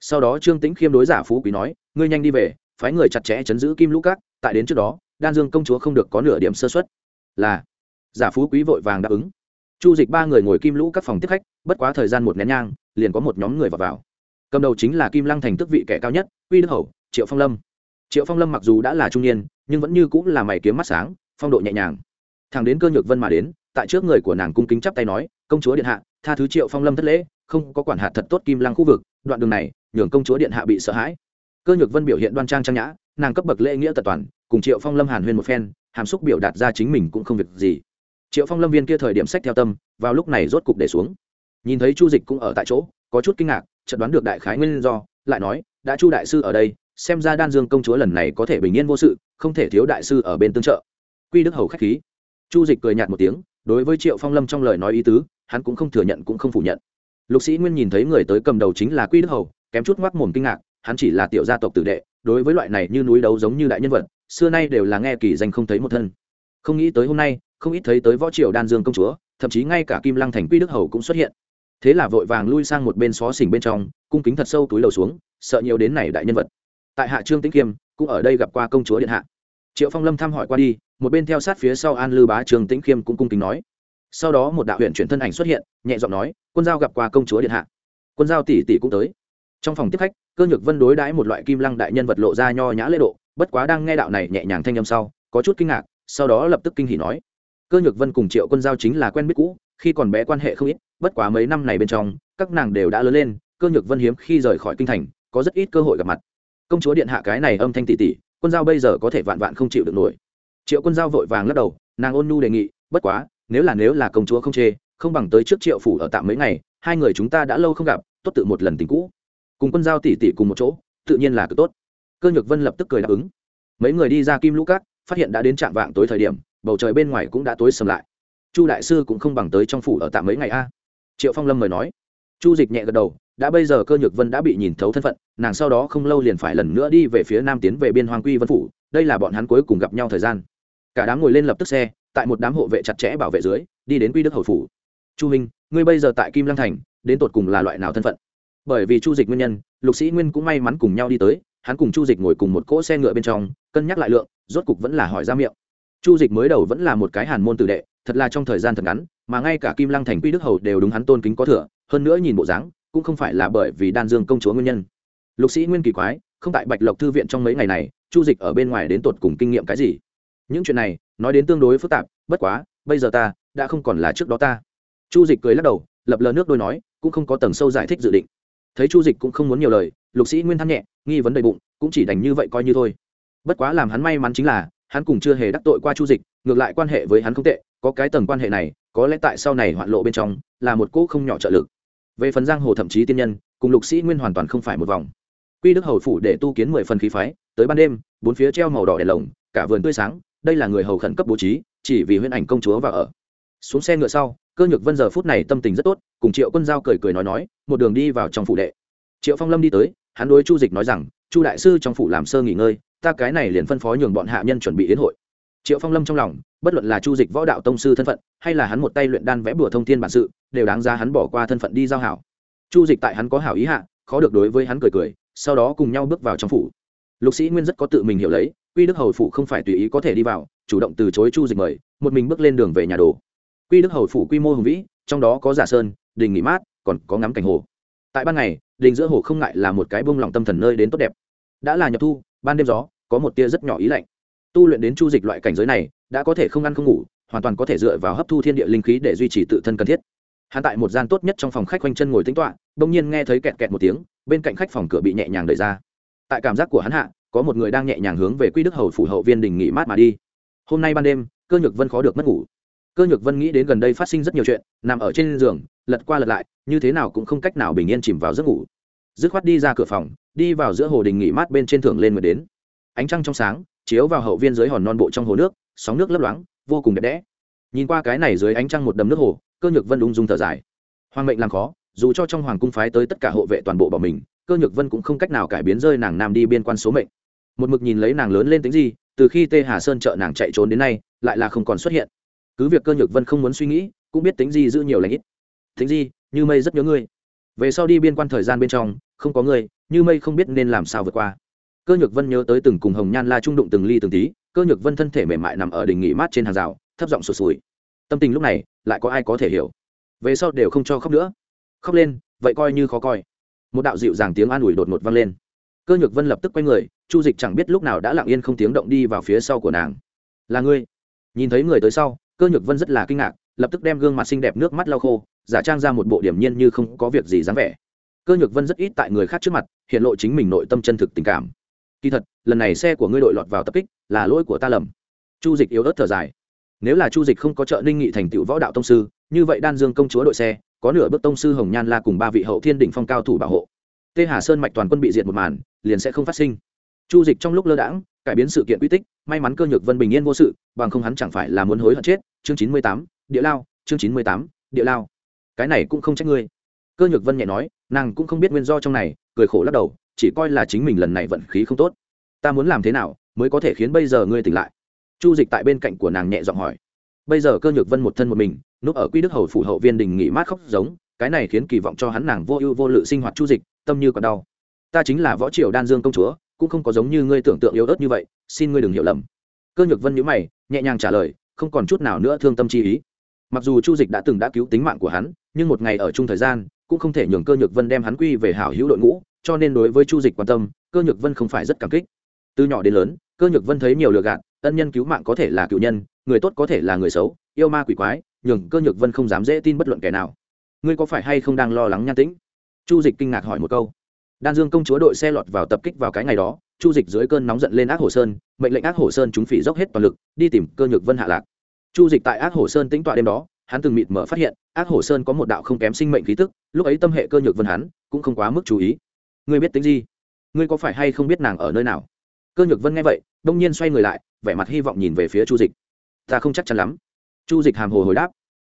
Sau đó trương tính khiêm đối giả phú quý nói, ngươi nhanh đi về phái người chặt chẽ chấn giữ kim lũ cát tại đến trước đó đan dương công chúa không được có nửa điểm sơ xuất là giả phú quý vội vàng đáp ứng. Chu dịch ba người ngồi kim lũ các phòng tiếp khách bất quá thời gian một nén nhang liền có một nhóm người vào, vào. cầm đầu chính là kim lăng thành tức vị kẻ cao nhất quy đức hầu triệu phong lâm. Triệu phong lâm mặc dù đã là trung niên nhưng vẫn như cũng là mày kiếm mắt sáng phong độ nhẹ nhàng. Thằng đến cơ nhược vân mà đến tại trước người của nàng cung kính chắp tay nói công chúa điện hạ tha thứ triệu phong lâm thất lễ không có quản hạt thật tốt kim lăng khu vực đoạn đường này nhường công chúa điện hạ bị sợ hãi cơ nhược vân biểu hiện đoan trang trang nhã, nàng cấp bậc lễ nghĩa tật toàn, cùng triệu phong lâm hàn huyên một phen, hàm xúc biểu đạt ra chính mình cũng không việc gì. Triệu phong lâm viên kia thời điểm sách theo tâm, vào lúc này rốt cục để xuống. Nhìn thấy chu dịch cũng ở tại chỗ, có chút kinh ngạc, chợt đoán được đại khái nguyên do, lại nói, đã chu đại sư ở đây, xem ra đan dương công chúa lần này có thể bình yên vô sự, không thể thiếu đại sư ở bên tương trợ. Quy đức hầu khách khí. Chu dịch cười nhạt một tiếng, đối với triệu phong lâm trong lời nói ý tứ, hắn cũng không thừa nhận cũng không phủ nhận. Lục sĩ nguyên nhìn thấy người tới cầm đầu chính là quy đức hầu, kém chút ngoắc mồm kinh ngạc hắn chỉ là tiểu gia tộc tử đệ, đối với loại này như núi đấu giống như đại nhân vật, xưa nay đều là nghe kỳ danh không thấy một thân. Không nghĩ tới hôm nay, không ít thấy tới võ triều đan dương công chúa, thậm chí ngay cả kim lăng thành quy đức hầu cũng xuất hiện. Thế là vội vàng lui sang một bên xó xỉnh bên trong, cung kính thật sâu túi lầu xuống, sợ nhiều đến này đại nhân vật. Tại hạ trương tĩnh kiêm, cũng ở đây gặp qua công chúa điện hạ. Triệu phong lâm thăm hỏi qua đi, một bên theo sát phía sau an lư bá trương tĩnh khiêm cũng cung kính nói. Sau đó một đạo huyện chuyển thân ảnh xuất hiện, nhẹ giọng nói, quân giao gặp qua công chúa điện hạ. Quân giao tỷ tỷ cũng tới trong phòng tiếp khách, cơ nhược vân đối đãi một loại kim lăng đại nhân vật lộ ra nho nhã lễ độ, bất quá đang nghe đạo này nhẹ nhàng thanh âm sau, có chút kinh ngạc, sau đó lập tức kinh hỉ nói. Cơ nhược vân cùng triệu quân giao chính là quen biết cũ, khi còn bé quan hệ không ít, bất quá mấy năm này bên trong, các nàng đều đã lớn lên, cơ nhược vân hiếm khi rời khỏi kinh thành, có rất ít cơ hội gặp mặt. Công chúa điện hạ cái này âm thanh tỷ tỷ quân giao bây giờ có thể vạn vạn không chịu được nổi. Triệu quân giao vội vàng lắc đầu, nàng ôn nhu đề nghị, bất quá, nếu là nếu là công chúa không chê, không bằng tới trước triệu phủ ở tạm mấy ngày, hai người chúng ta đã lâu không gặp, tốt tự một lần tình cũ cùng quân giao tỷ tỷ cùng một chỗ, tự nhiên là cực tốt. Cơ nhược vân lập tức cười đáp ứng. Mấy người đi ra kim lũ cát phát hiện đã đến trạm vạng tối thời điểm, bầu trời bên ngoài cũng đã tối sầm lại. Chu đại sư cũng không bằng tới trong phủ ở tạm mấy ngày a. Triệu phong lâm mời nói. Chu dịch nhẹ gật đầu, đã bây giờ cơ nhược vân đã bị nhìn thấu thân phận, nàng sau đó không lâu liền phải lần nữa đi về phía nam tiến về biên hoàng quy vân phủ, đây là bọn hắn cuối cùng gặp nhau thời gian. Cả đám ngồi lên lập tức xe, tại một đám hộ vệ chặt chẽ bảo vệ dưới, đi đến quy đức hầu phủ. Chu minh ngươi bây giờ tại kim lăng thành, đến tột cùng là loại nào thân phận? Bởi vì chu dịch nguyên nhân, lục sĩ nguyên cũng may mắn cùng nhau đi tới, hắn cùng chu dịch ngồi cùng một cỗ xe ngựa bên trong, cân nhắc lại lượng, rốt cục vẫn là hỏi ra miệng. Chu dịch mới đầu vẫn là một cái hàn môn tử đệ, thật là trong thời gian thật ngắn, mà ngay cả kim lăng thành quy đức hầu đều đúng hắn tôn kính có thừa, hơn nữa nhìn bộ dáng, cũng không phải là bởi vì đan dương công chúa nguyên nhân. Lục sĩ nguyên kỳ quái, không tại bạch lộc thư viện trong mấy ngày này, chu dịch ở bên ngoài đến tột cùng kinh nghiệm cái gì? Những chuyện này, nói đến tương đối phức tạp, bất quá, bây giờ ta, đã không còn là trước đó ta. Chu dịch cười lắc đầu, lập lờ nước đôi nói, cũng không có tầng sâu giải thích dự định thấy chu dịch cũng không muốn nhiều lời, lục sĩ nguyên thắng nhẹ, nghi vấn đầy bụng, cũng chỉ đành như vậy coi như thôi. Bất quá làm hắn may mắn chính là, hắn cũng chưa hề đắc tội qua chu dịch, ngược lại quan hệ với hắn không tệ, có cái tầng quan hệ này, có lẽ tại sau này hoạn lộ bên trong, là một cỗ không nhỏ trợ lực. Về phần giang hồ thậm chí tiên nhân, cùng lục sĩ nguyên hoàn toàn không phải một vòng. Quy đức hầu phủ để tu kiến mười phần khí phái, tới ban đêm, bốn phía treo màu đỏ đèn lồng, cả vườn tươi sáng, đây là người hầu khẩn cấp bố trí, chỉ vì huyễn ảnh công chúa và ở. Xuống xe ngựa sau cơ nhược vân giờ phút này tâm tình rất tốt, cùng triệu quân giao cười cười nói nói, một đường đi vào trong phủ đệ. Triệu phong lâm đi tới, hắn đối chu dịch nói rằng, chu đại sư trong phủ làm sơ nghỉ ngơi, ta cái này liền phân phó nhường bọn hạ nhân chuẩn bị đến hội. Triệu phong lâm trong lòng, bất luận là chu dịch võ đạo tông sư thân phận, hay là hắn một tay luyện đan vẽ bùa thông thiên bản sự, đều đáng ra hắn bỏ qua thân phận đi giao hảo. Chu dịch tại hắn có hảo ý hạ, khó được đối với hắn cười cười, sau đó cùng nhau bước vào trong phủ. Lục sĩ nguyên rất có tự mình hiểu lấy, quy đức hầu phủ không phải tùy ý có thể đi vào, chủ động từ chối chu dịch mời, một mình bước lên đường về nhà đồ quy đức hầu phủ quy mô hùng vĩ, trong đó có giả sơn, đình nghỉ mát, còn có ngắm cảnh hồ. Tại ban ngày, đình giữa hồ không ngại là một cái bông lòng tâm thần nơi đến tốt đẹp. Đã là nhập thu, ban đêm gió, có một tia rất nhỏ ý lạnh. Tu luyện đến chu dịch loại cảnh giới này, đã có thể không ăn không ngủ, hoàn toàn có thể dựa vào hấp thu thiên địa linh khí để duy trì tự thân cần thiết. Hắn tại một gian tốt nhất trong phòng khách quanh chân ngồi tính toạ bỗng nhiên nghe thấy kẹt kẹt một tiếng, bên cạnh khách phòng cửa bị nhẹ nhàng đẩy ra. Tại cảm giác của hắn hạ, có một người đang nhẹ nhàng hướng về quy đức hầu phủ hậu viên đình nghỉ mát mà đi. Hôm nay ban đêm, cơ nhược vân khó được mất ngủ cơ nhược vân nghĩ đến gần đây phát sinh rất nhiều chuyện, nằm ở trên giường, lật qua lật lại, như thế nào cũng không cách nào bình yên chìm vào giấc ngủ. Dứt khoát đi ra cửa phòng, đi vào giữa hồ đình nghỉ mát bên trên thưởng lên người đến. Ánh trăng trong sáng, chiếu vào hậu viên dưới hòn non bộ trong hồ nước, sóng nước lấp loáng, vô cùng đẹp đẽ. Nhìn qua cái này dưới ánh trăng một đầm nước hồ, cơ nhược vân ung dung thở dài. Hoàng mệnh làm khó, dù cho trong hoàng cung phái tới tất cả hộ vệ toàn bộ bỏ mình, cơ nhược vân cũng không cách nào cải biến rơi nàng nam đi biên quan số mệnh. Một mực nhìn lấy nàng lớn lên tính gì, từ khi tê hà sơn chợ nàng chạy trốn đến nay, lại là không còn xuất hiện cứ việc cơ nhược vân không muốn suy nghĩ, cũng biết tính gì giữ nhiều lãnh ít. Tính gì như mây rất nhớ ngươi. Về sau đi biên quan thời gian bên trong, không có ngươi, như mây không biết nên làm sao vượt qua. Cơ nhược vân nhớ tới từng cùng hồng nhan la trung đụng từng ly từng tí, cơ nhược vân thân thể mềm mại nằm ở đỉnh nghỉ mát trên hàng rào, thấp giọng sụt sùi. Tâm tình lúc này, lại có ai có thể hiểu? Về sau đều không cho khóc nữa. Khóc lên, vậy coi như khó coi. Một đạo dịu dàng tiếng an ủi đột ngột vang lên. Cơ nhược vân lập tức quay người, chu dịch chẳng biết lúc nào đã lặng yên không tiếng động đi vào phía sau của nàng. Là ngươi. Nhìn thấy người tới sau cơ nhược vân rất là kinh ngạc, lập tức đem gương mặt xinh đẹp nước mắt lau khô, giả trang ra một bộ điểm nhiên như không có việc gì dáng vẻ. Cơ nhược vân rất ít tại người khác trước mặt hiện lộ chính mình nội tâm chân thực tình cảm. Kỳ thật, lần này xe của ngươi đội lọt vào tập kích là lỗi của ta lầm. Chu dịch yếu ớt thở dài. Nếu là chu dịch không có trợ ninh nghị thành tựu võ đạo tông sư, như vậy đan dương công chúa đội xe, có nửa bước tông sư hồng nhan la cùng ba vị hậu thiên đỉnh phong cao thủ bảo hộ. Tê hà sơn mạch toàn quân bị diệt một màn, liền sẽ không phát sinh chu dịch trong lúc lơ đãng, cải biến sự kiện quy tích, may mắn cơ nhược vân bình yên vô sự, bằng không hắn chẳng phải là muốn hối hận chết. Chương chín mươi tám, địa lao, chương chín mươi tám, địa lao. Cái này cũng không trách ngươi. Cơ nhược vân nhẹ nói, nàng cũng không biết nguyên do trong này, cười khổ lắc đầu, chỉ coi là chính mình lần này vận khí không tốt. Ta muốn làm thế nào mới có thể khiến bây giờ ngươi tỉnh lại? Chu dịch tại bên cạnh của nàng nhẹ giọng hỏi. Bây giờ cơ nhược vân một thân một mình, núp ở quy đức hầu phủ hậu viên đình nghỉ mát khóc giống, cái này khiến kỳ vọng cho hắn nàng vô ưu vô lự sinh hoạt chu dịch, tâm như còn đau. Ta chính là võ triều đan dương công chúa cũng không có giống như ngươi tưởng tượng yếu ớt như vậy, xin ngươi đừng hiểu lầm. Cơ nhược vân nhữ mày, nhẹ nhàng trả lời, không còn chút nào nữa thương tâm chi ý. Mặc dù chu dịch đã từng đã cứu tính mạng của hắn, nhưng một ngày ở chung thời gian, cũng không thể nhường cơ nhược vân đem hắn quy về hảo hữu đội ngũ, cho nên đối với chu dịch quan tâm, cơ nhược vân không phải rất cảm kích. Từ nhỏ đến lớn, cơ nhược vân thấy nhiều lừa gạt, ân nhân cứu mạng có thể là cựu nhân, người tốt có thể là người xấu, yêu ma quỷ quái, nhường cơ nhược vân không dám dễ tin bất luận kẻ nào. Ngươi có phải hay không đang lo lắng nhan tĩnh? Chu dịch kinh ngạc hỏi một câu đan dương công chúa đội xe lọt vào tập kích vào cái ngày đó, chu dịch dưới cơn nóng giận lên ác hồ sơn, mệnh lệnh ác hồ sơn chúng phỉ dốc hết toàn lực, đi tìm cơ nhược vân hạ lạc. Chu dịch tại ác hồ sơn tính tọa đêm đó, hắn từng mịt mở phát hiện, ác hồ sơn có một đạo không kém sinh mệnh khí tức, lúc ấy tâm hệ cơ nhược vân hắn, cũng không quá mức chú ý. Ngươi biết tính gì? Ngươi có phải hay không biết nàng ở nơi nào? Cơ nhược vân nghe vậy, đông nhiên xoay người lại, vẻ mặt hy vọng nhìn về phía chu dịch. Ta không chắc chắn lắm. Chu dịch hàm hồ hồi đáp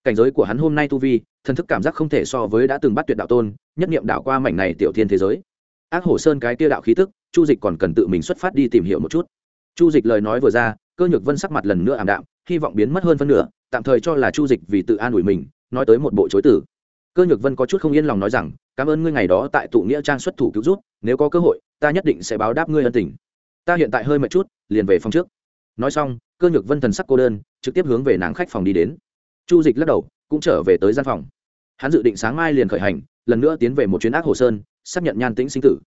cảnh giới của hắn hôm nay tu vi, thần thức cảm giác không thể so với đã từng bắt tuyệt đạo tôn, nhất nghiệm đạo qua mảnh này tiểu thiên thế giới. Ác hổ sơn cái tia đạo khí tức, chu dịch còn cần tự mình xuất phát đi tìm hiểu một chút. Chu dịch lời nói vừa ra, cơ nhược vân sắc mặt lần nữa ảm đạm, hy vọng biến mất hơn phân nửa, tạm thời cho là chu dịch vì tự an ủi mình, nói tới một bộ chối tử cơ nhược vân có chút không yên lòng nói rằng, cảm ơn ngươi ngày đó tại tụ nghĩa trang xuất thủ cứu rút nếu có cơ hội, ta nhất định sẽ báo đáp ngươi ân tình. Ta hiện tại hơi mệt chút, liền về phòng trước. Nói xong, cơ nhược vân thần sắc cô đơn, trực tiếp hướng về nàng khách phòng đi đến chu dịch lắc đầu, cũng trở về tới gian phòng. Hắn dự định sáng mai liền khởi hành, lần nữa tiến về một chuyến ác hồ sơn, xác nhận nhan tĩnh sinh tử.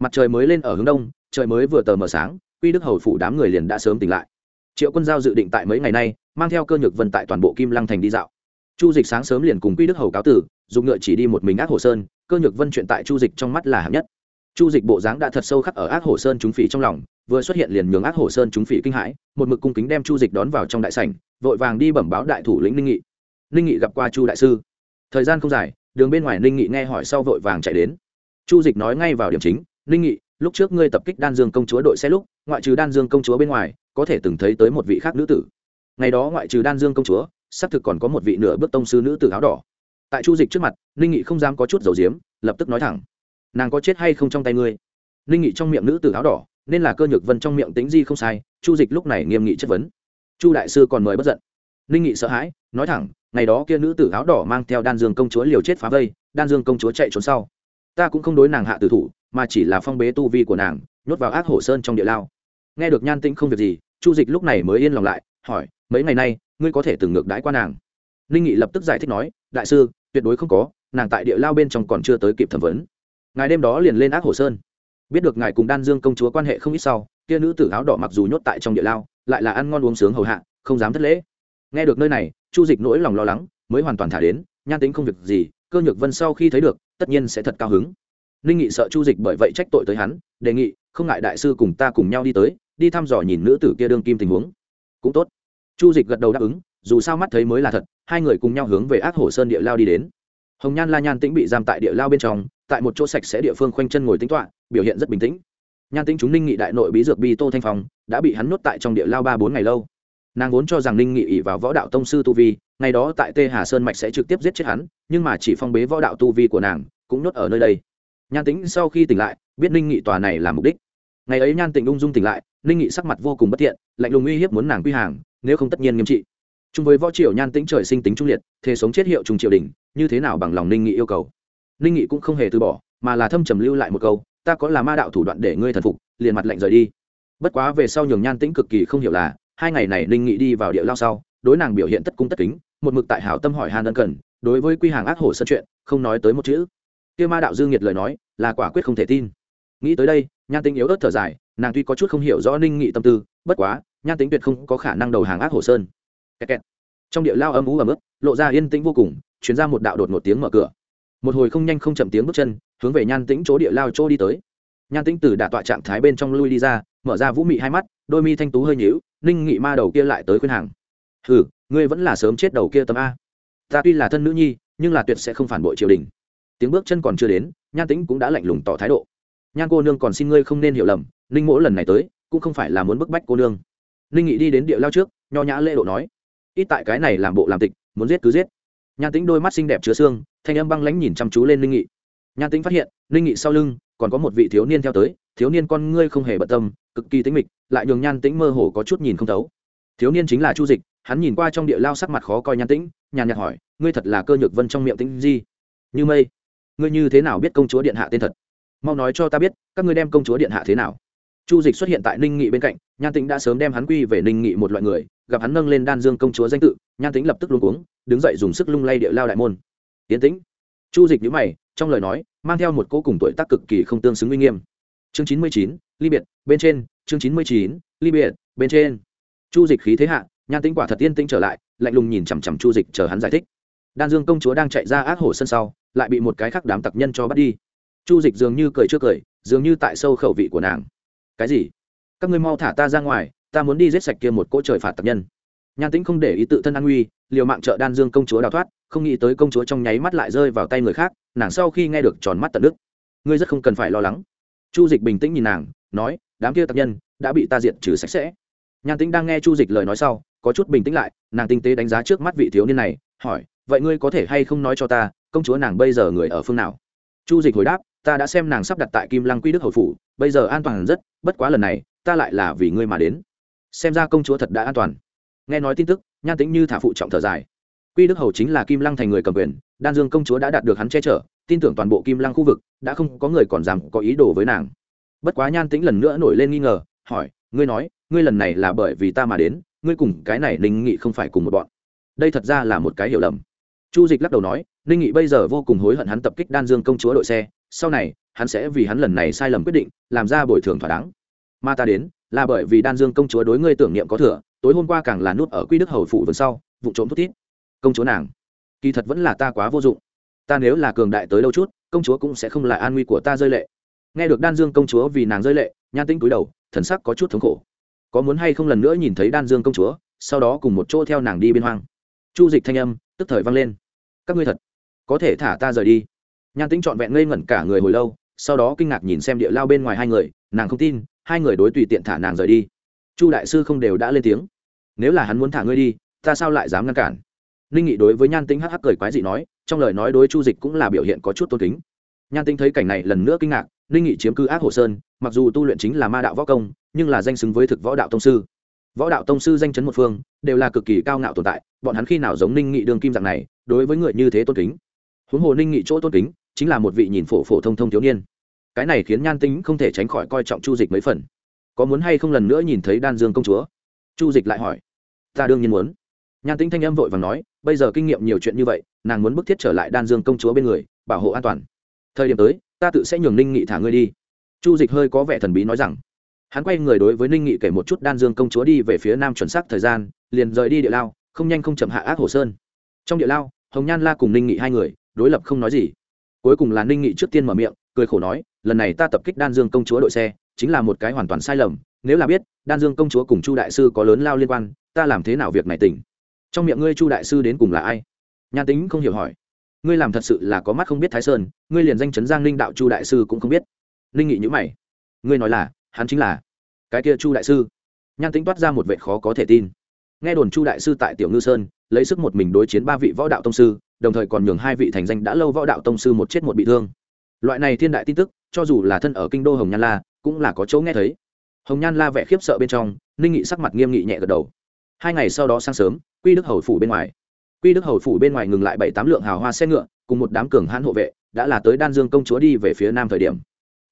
Mặt trời mới lên ở hướng đông, trời mới vừa tờ mờ sáng, quy đức hầu phủ đám người liền đã sớm tỉnh lại. Triệu quân giao dự định tại mấy ngày nay, mang theo cơ nhược vân tại toàn bộ kim lăng thành đi dạo. Chu dịch sáng sớm liền cùng quy đức hầu cáo tử, dùng ngựa chỉ đi một mình ác hồ sơn, cơ nhược vân chuyện tại chu dịch trong mắt là hạng nhất. Chu dịch bộ dáng đã thật sâu khắc ở ác hồ sơn chúng phỉ trong lòng, vừa xuất hiện liền nhường ác hồ sơn chúng phỉ kinh hãi, một mực cung kính đem chu dịch đón vào trong đại sảnh vội vàng đi bẩm báo đại thủ lĩnh ninh nghị. Ninh nghị gặp qua chu đại sư. Thời gian không dài, đường bên ngoài ninh nghị nghe hỏi sau vội vàng chạy đến. Chu dịch nói ngay vào điểm chính, ninh nghị, lúc trước ngươi tập kích đan dương công chúa đội xe lúc, ngoại trừ đan dương công chúa bên ngoài, có thể từng thấy tới một vị khác nữ tử. Ngày đó ngoại trừ đan dương công chúa, xác thực còn có một vị nửa bước tông sư nữ tử áo đỏ. Tại chu dịch trước mặt, ninh nghị không dám có chút dầu diếm, lập tức nói thẳng, nàng có chết hay không trong tay ngươi? Ninh nghị trong miệng nữ tử áo đỏ, nên là cơ nhược vân trong miệng tính di không sai. Chu dịch lúc này nghiêm nghị chất vấn chu đại sư còn mời bất giận. Ninh nghị sợ hãi, nói thẳng, ngày đó kia nữ tử áo đỏ mang theo đan dương công chúa liều chết phá vây, đan dương công chúa chạy trốn sau. Ta cũng không đối nàng hạ tử thủ, mà chỉ là phong bế tu vi của nàng, nhốt vào ác hổ sơn trong địa lao. Nghe được nhan tĩnh không việc gì, chu dịch lúc này mới yên lòng lại, hỏi, mấy ngày nay, ngươi có thể từng ngược đãi qua nàng? Ninh nghị lập tức giải thích nói, đại sư, tuyệt đối không có, nàng tại địa lao bên trong còn chưa tới kịp thẩm vấn. Ngài đêm đó liền lên ác hổ sơn. Biết được ngài cùng đan dương công chúa quan hệ không ít sau, kia nữ tử áo đỏ mặc dù nhốt tại trong địa lao lại là ăn ngon uống sướng hầu hạ, không dám thất lễ. Nghe được nơi này, chu dịch nỗi lòng lo lắng mới hoàn toàn thả đến, nhan tính không việc gì, cơ nhược vân sau khi thấy được, tất nhiên sẽ thật cao hứng. Ninh nghị sợ chu dịch bởi vậy trách tội tới hắn, đề nghị, không ngại đại sư cùng ta cùng nhau đi tới, đi thăm dò nhìn nữ tử kia đương kim tình huống. Cũng tốt. Chu dịch gật đầu đáp ứng, dù sao mắt thấy mới là thật, hai người cùng nhau hướng về ác hổ sơn địa lao đi đến. Hồng nhan la nhan tĩnh bị giam tại địa lao bên trong, tại một chỗ sạch sẽ địa phương khoanh chân ngồi tính toạ biểu hiện rất bình tĩnh nhan tĩnh chúng ninh nghị đại nội bí dược bi tô thanh phong đã bị hắn nhốt tại trong địa lao ba bốn ngày lâu nàng vốn cho rằng ninh nghị ỉ vào võ đạo tông sư tu vi ngày đó tại tê hà sơn mạch sẽ trực tiếp giết chết hắn nhưng mà chỉ phong bế võ đạo tu vi của nàng cũng nhốt ở nơi đây nhan tĩnh sau khi tỉnh lại biết ninh nghị tòa này là mục đích ngày ấy nhan tĩnh ung dung tỉnh lại ninh nghị sắc mặt vô cùng bất thiện lạnh lùng uy hiếp muốn nàng quy hàng nếu không tất nhiên nghiêm trị chung với võ triều nhan tĩnh trời sinh tính trung liệt thế sống chết hiệu Trùng triều đình như thế nào bằng lòng ninh nghị yêu cầu ninh nghị cũng không hề từ bỏ mà là thâm trầm lưu lại một câu ta có là ma đạo thủ đoạn để ngươi thần phục, liền mặt lệnh rời đi. Bất quá về sau nhường nhan tĩnh cực kỳ không hiểu là, hai ngày này ninh nghị đi vào địa lao sau, đối nàng biểu hiện tất cung tất kính, một mực tại hảo tâm hỏi han ân cần, đối với quy hàng ác hổ sân chuyện, không nói tới một chữ. Kia ma đạo dương nhiệt lời nói, là quả quyết không thể tin. Nghĩ tới đây, nhan tĩnh yếu ớt thở dài, nàng tuy có chút không hiểu rõ ninh nghị tâm tư, bất quá, nhan tĩnh tuyệt không có khả năng đầu hàng ác hổ sơn. Kẹt kẹt. trong địa lao âm ú ấm ức lộ ra yên tĩnh vô cùng chuyển ra một đạo đột một tiếng mở cửa một hồi không nhanh không chậm tiếng bước chân, hướng về nhan tĩnh chỗ địa lao chỗ đi tới. Nhan tĩnh từ đả tọa trạng thái bên trong lui đi ra, mở ra vũ mị hai mắt, đôi mi thanh tú hơi nhíu, ninh nghị ma đầu kia lại tới khuyên hàng. Hừ, ngươi vẫn là sớm chết đầu kia tấm a. Ta tuy là thân nữ nhi, nhưng là tuyệt sẽ không phản bội triều đình. Tiếng bước chân còn chưa đến, nhan tĩnh cũng đã lạnh lùng tỏ thái độ. Nhan cô nương còn xin ngươi không nên hiểu lầm, ninh mỗi lần này tới, cũng không phải là muốn bức bách cô nương. Ninh nghị đi đến địa lao trước, nho nhã lễ độ nói, ít tại cái này làm bộ làm tịch, muốn giết cứ giết nhan tĩnh đôi mắt xinh đẹp chứa xương, thanh âm băng lãnh nhìn chăm chú lên Linh nghị. Nhan tĩnh phát hiện Linh nghị sau lưng còn có một vị thiếu niên theo tới, thiếu niên con ngươi không hề bận tâm, cực kỳ tính mịch, lại nhường nhan tĩnh mơ hồ có chút nhìn không thấu. Thiếu niên chính là chu dịch, hắn nhìn qua trong địa lao sắc mặt khó coi nhan tĩnh, nhàn nhạt hỏi, ngươi thật là cơ nhược vân trong miệng tĩnh di? Như mây. Ngươi như thế nào biết công chúa điện hạ tên thật? Mau nói cho ta biết, các ngươi đem công chúa điện hạ thế nào? Chu dịch xuất hiện tại ninh nghị bên cạnh, nhan tĩnh đã sớm đem hắn quy về ninh nghị một loại người, gặp hắn nâng lên đan dương công chúa danh tự, nhan tĩnh lập tức luôn cuống, đứng dậy dùng sức lung lay địa lao đại môn. Yến tĩnh. Chu dịch nhữ mày, trong lời nói, mang theo một cô cùng tuổi tác cực kỳ không tương xứng uy nghiêm. Chương chín mươi chín, ly biệt, bên trên, chương chín mươi chín, ly biệt, bên trên. Chu dịch khí thế hạ, nhan tĩnh quả thật tiên tĩnh trở lại, lạnh lùng nhìn chằm chằm chu dịch chờ hắn giải thích. Đan dương công chúa đang chạy ra ác hổ sân sau, lại bị một cái khác đám tặc nhân cho bắt đi. Chu dịch dường như cười chưa cười, dường như tại sâu khẩu vị của nàng cái gì? Các ngươi mau thả ta ra ngoài, ta muốn đi giết sạch kia một cỗ trời phạt tập nhân. Nhan tĩnh không để ý tự thân an nguy, liều mạng trợ đan dương công chúa đào thoát, không nghĩ tới công chúa trong nháy mắt lại rơi vào tay người khác, nàng sau khi nghe được tròn mắt tận đức ngươi rất không cần phải lo lắng. Chu dịch bình tĩnh nhìn nàng, nói, đám kia tập nhân đã bị ta diệt trừ sạch sẽ. Nhan tĩnh đang nghe chu dịch lời nói sau, có chút bình tĩnh lại, nàng tinh tế đánh giá trước mắt vị thiếu niên này, hỏi, vậy ngươi có thể hay không nói cho ta, công chúa nàng bây giờ người ở phương nào? Chu dịch hồi đáp, ta đã xem nàng sắp đặt tại kim lăng quy đức hầu phủ bây giờ an toàn rất, bất quá lần này, ta lại là vì ngươi mà đến. Xem ra công chúa thật đã an toàn. Nghe nói tin tức, nhan tĩnh như thả phụ trọng thở dài. Quy đức hầu chính là kim lăng thành người cầm quyền, đan dương công chúa đã đạt được hắn che chở, tin tưởng toàn bộ kim lăng khu vực, đã không có người còn dám có ý đồ với nàng. Bất quá nhan tĩnh lần nữa nổi lên nghi ngờ, hỏi, ngươi nói, ngươi lần này là bởi vì ta mà đến, ngươi cùng cái này ninh nghị không phải cùng một bọn? Đây thật ra là một cái hiểu lầm. Chu dịch lắc đầu nói, ninh nghị bây giờ vô cùng hối hận hắn tập kích đan dương công chúa đội xe sau này, hắn sẽ vì hắn lần này sai lầm quyết định, làm ra bồi thường thỏa đáng. Mà ta đến, là bởi vì đan dương công chúa đối ngươi tưởng niệm có thừa, tối hôm qua càng là nút ở quy đức hầu phụ vườn sau, vụ trộm thút thít. Công chúa nàng, kỳ thật vẫn là ta quá vô dụng. Ta nếu là cường đại tới đâu chút, công chúa cũng sẽ không là an nguy của ta rơi lệ. Nghe được đan dương công chúa vì nàng rơi lệ, nhan tinh cúi đầu, thần sắc có chút thống khổ. Có muốn hay không lần nữa nhìn thấy đan dương công chúa, sau đó cùng một chỗ theo nàng đi biên hoang. Chu dịch thanh âm, tức thời vang lên. Các ngươi thật, có thể thả ta rời đi nhan tính trọn vẹn ngây ngẩn cả người hồi lâu, sau đó kinh ngạc nhìn xem địa lao bên ngoài hai người, nàng không tin, hai người đối tùy tiện thả nàng rời đi. Chu đại sư không đều đã lên tiếng. Nếu là hắn muốn thả ngươi đi, ta sao lại dám ngăn cản? Ninh nghị đối với nhan tính hắc hắc cười quái dị nói, trong lời nói đối chu dịch cũng là biểu hiện có chút tôn kính. Nhan tính thấy cảnh này lần nữa kinh ngạc, ninh nghị chiếm cư ác hồ sơn, mặc dù tu luyện chính là ma đạo võ công, nhưng là danh xứng với thực võ đạo tông sư. Võ đạo tông sư danh chấn một phương, đều là cực kỳ cao ngạo tồn tại, bọn hắn khi nào giống ninh nghị đường kim dạng này, đối với người như thế tôn kính. Huống hồ ninh nghị chỗ tôn kính chính là một vị nhìn phổ phổ thông thông thiếu niên. Cái này khiến nhan tính không thể tránh khỏi coi trọng chu dịch mấy phần. Có muốn hay không lần nữa nhìn thấy đan dương công chúa? Chu dịch lại hỏi. Ta đương nhiên muốn. Nhan tính thanh âm vội và nói, bây giờ kinh nghiệm nhiều chuyện như vậy, nàng muốn bức thiết trở lại đan dương công chúa bên người, bảo hộ an toàn. Thời điểm tới, ta tự sẽ nhường ninh nghị thả ngươi đi. Chu dịch hơi có vẻ thần bí nói rằng. Hắn quay người đối với ninh nghị kể một chút đan dương công chúa đi về phía nam chuẩn xác thời gian, liền rời đi địa lao, không nhanh không chậm hạ ác hồ sơn. Trong địa lao, hồng nhan la cùng ninh nghị hai người, đối lập không nói gì cuối cùng là ninh nghị trước tiên mở miệng, cười khổ nói, lần này ta tập kích đan dương công chúa đội xe, chính là một cái hoàn toàn sai lầm, nếu là biết, đan dương công chúa cùng chu đại sư có lớn lao liên quan, ta làm thế nào việc này tỉnh? Trong miệng ngươi chu đại sư đến cùng là ai? Nhan tính không hiểu hỏi. Ngươi làm thật sự là có mắt không biết thái sơn, ngươi liền danh chấn giang ninh đạo chu đại sư cũng không biết. Ninh nghị nhữ mày. Ngươi nói là, hắn chính là cái kia chu đại sư. Nhan tính toát ra một vệ khó có thể tin. Nghe đồn chu đại sư tại tiểu ngư sơn lấy sức một mình đối chiến ba vị võ đạo tông sư, đồng thời còn nhường hai vị thành danh đã lâu võ đạo tông sư một chết một bị thương. Loại này thiên đại tin tức, cho dù là thân ở kinh đô hồng nhan la, cũng là có chỗ nghe thấy. Hồng nhan la vẻ khiếp sợ bên trong, ninh nghị sắc mặt nghiêm nghị nhẹ gật đầu. Hai ngày sau đó sáng sớm, quy đức hầu phủ bên ngoài. Quy đức hầu phủ bên ngoài ngừng lại bảy tám lượng hào hoa xe ngựa, cùng một đám cường hãn hộ vệ, đã là tới đan dương công chúa đi về phía nam thời điểm.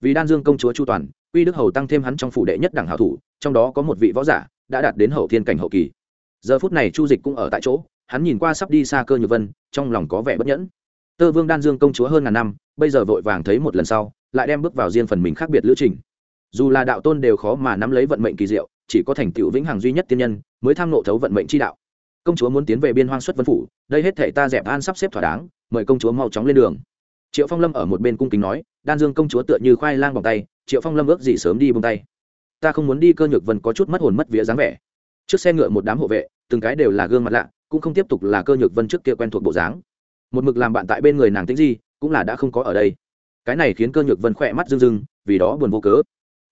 Vì đan dương công chúa chu toàn, quy đức hầu tăng thêm hắn trong phủ đệ nhất đẳng hảo thủ, trong đó có một vị võ giả, đã đạt đến hậu thiên cảnh hậu kỳ. Giờ phút này chu dịch cũng ở tại chỗ hắn nhìn qua sắp đi xa cơ nhược vân, trong lòng có vẻ bất nhẫn. Tơ vương đan dương công chúa hơn ngàn năm, bây giờ vội vàng thấy một lần sau, lại đem bước vào riêng phần mình khác biệt lữ trình. Dù là đạo tôn đều khó mà nắm lấy vận mệnh kỳ diệu, chỉ có thành tựu vĩnh hằng duy nhất tiên nhân, mới tham nộ thấu vận mệnh chi đạo. Công chúa muốn tiến về biên hoang xuất vân phủ, đây hết thể ta dẹp an sắp xếp thỏa đáng, mời công chúa mau chóng lên đường. Triệu phong lâm ở một bên cung kính nói, đan dương công chúa tựa như khoai lang bằng tay, triệu phong lâm ước gì sớm đi bông tay. Ta không muốn đi cơ nhược vân có chút mất hồn mất vía dáng vẻ. Trước xe ngựa một đám hộ vệ, từng cái đều là gương mặt lạ cũng không tiếp tục là cơ nhược vân trước kia quen thuộc bộ dáng. Một mực làm bạn tại bên người nàng tính gì cũng là đã không có ở đây. Cái này khiến cơ nhược vân khỏe mắt rưng rưng, vì đó buồn vô cớ.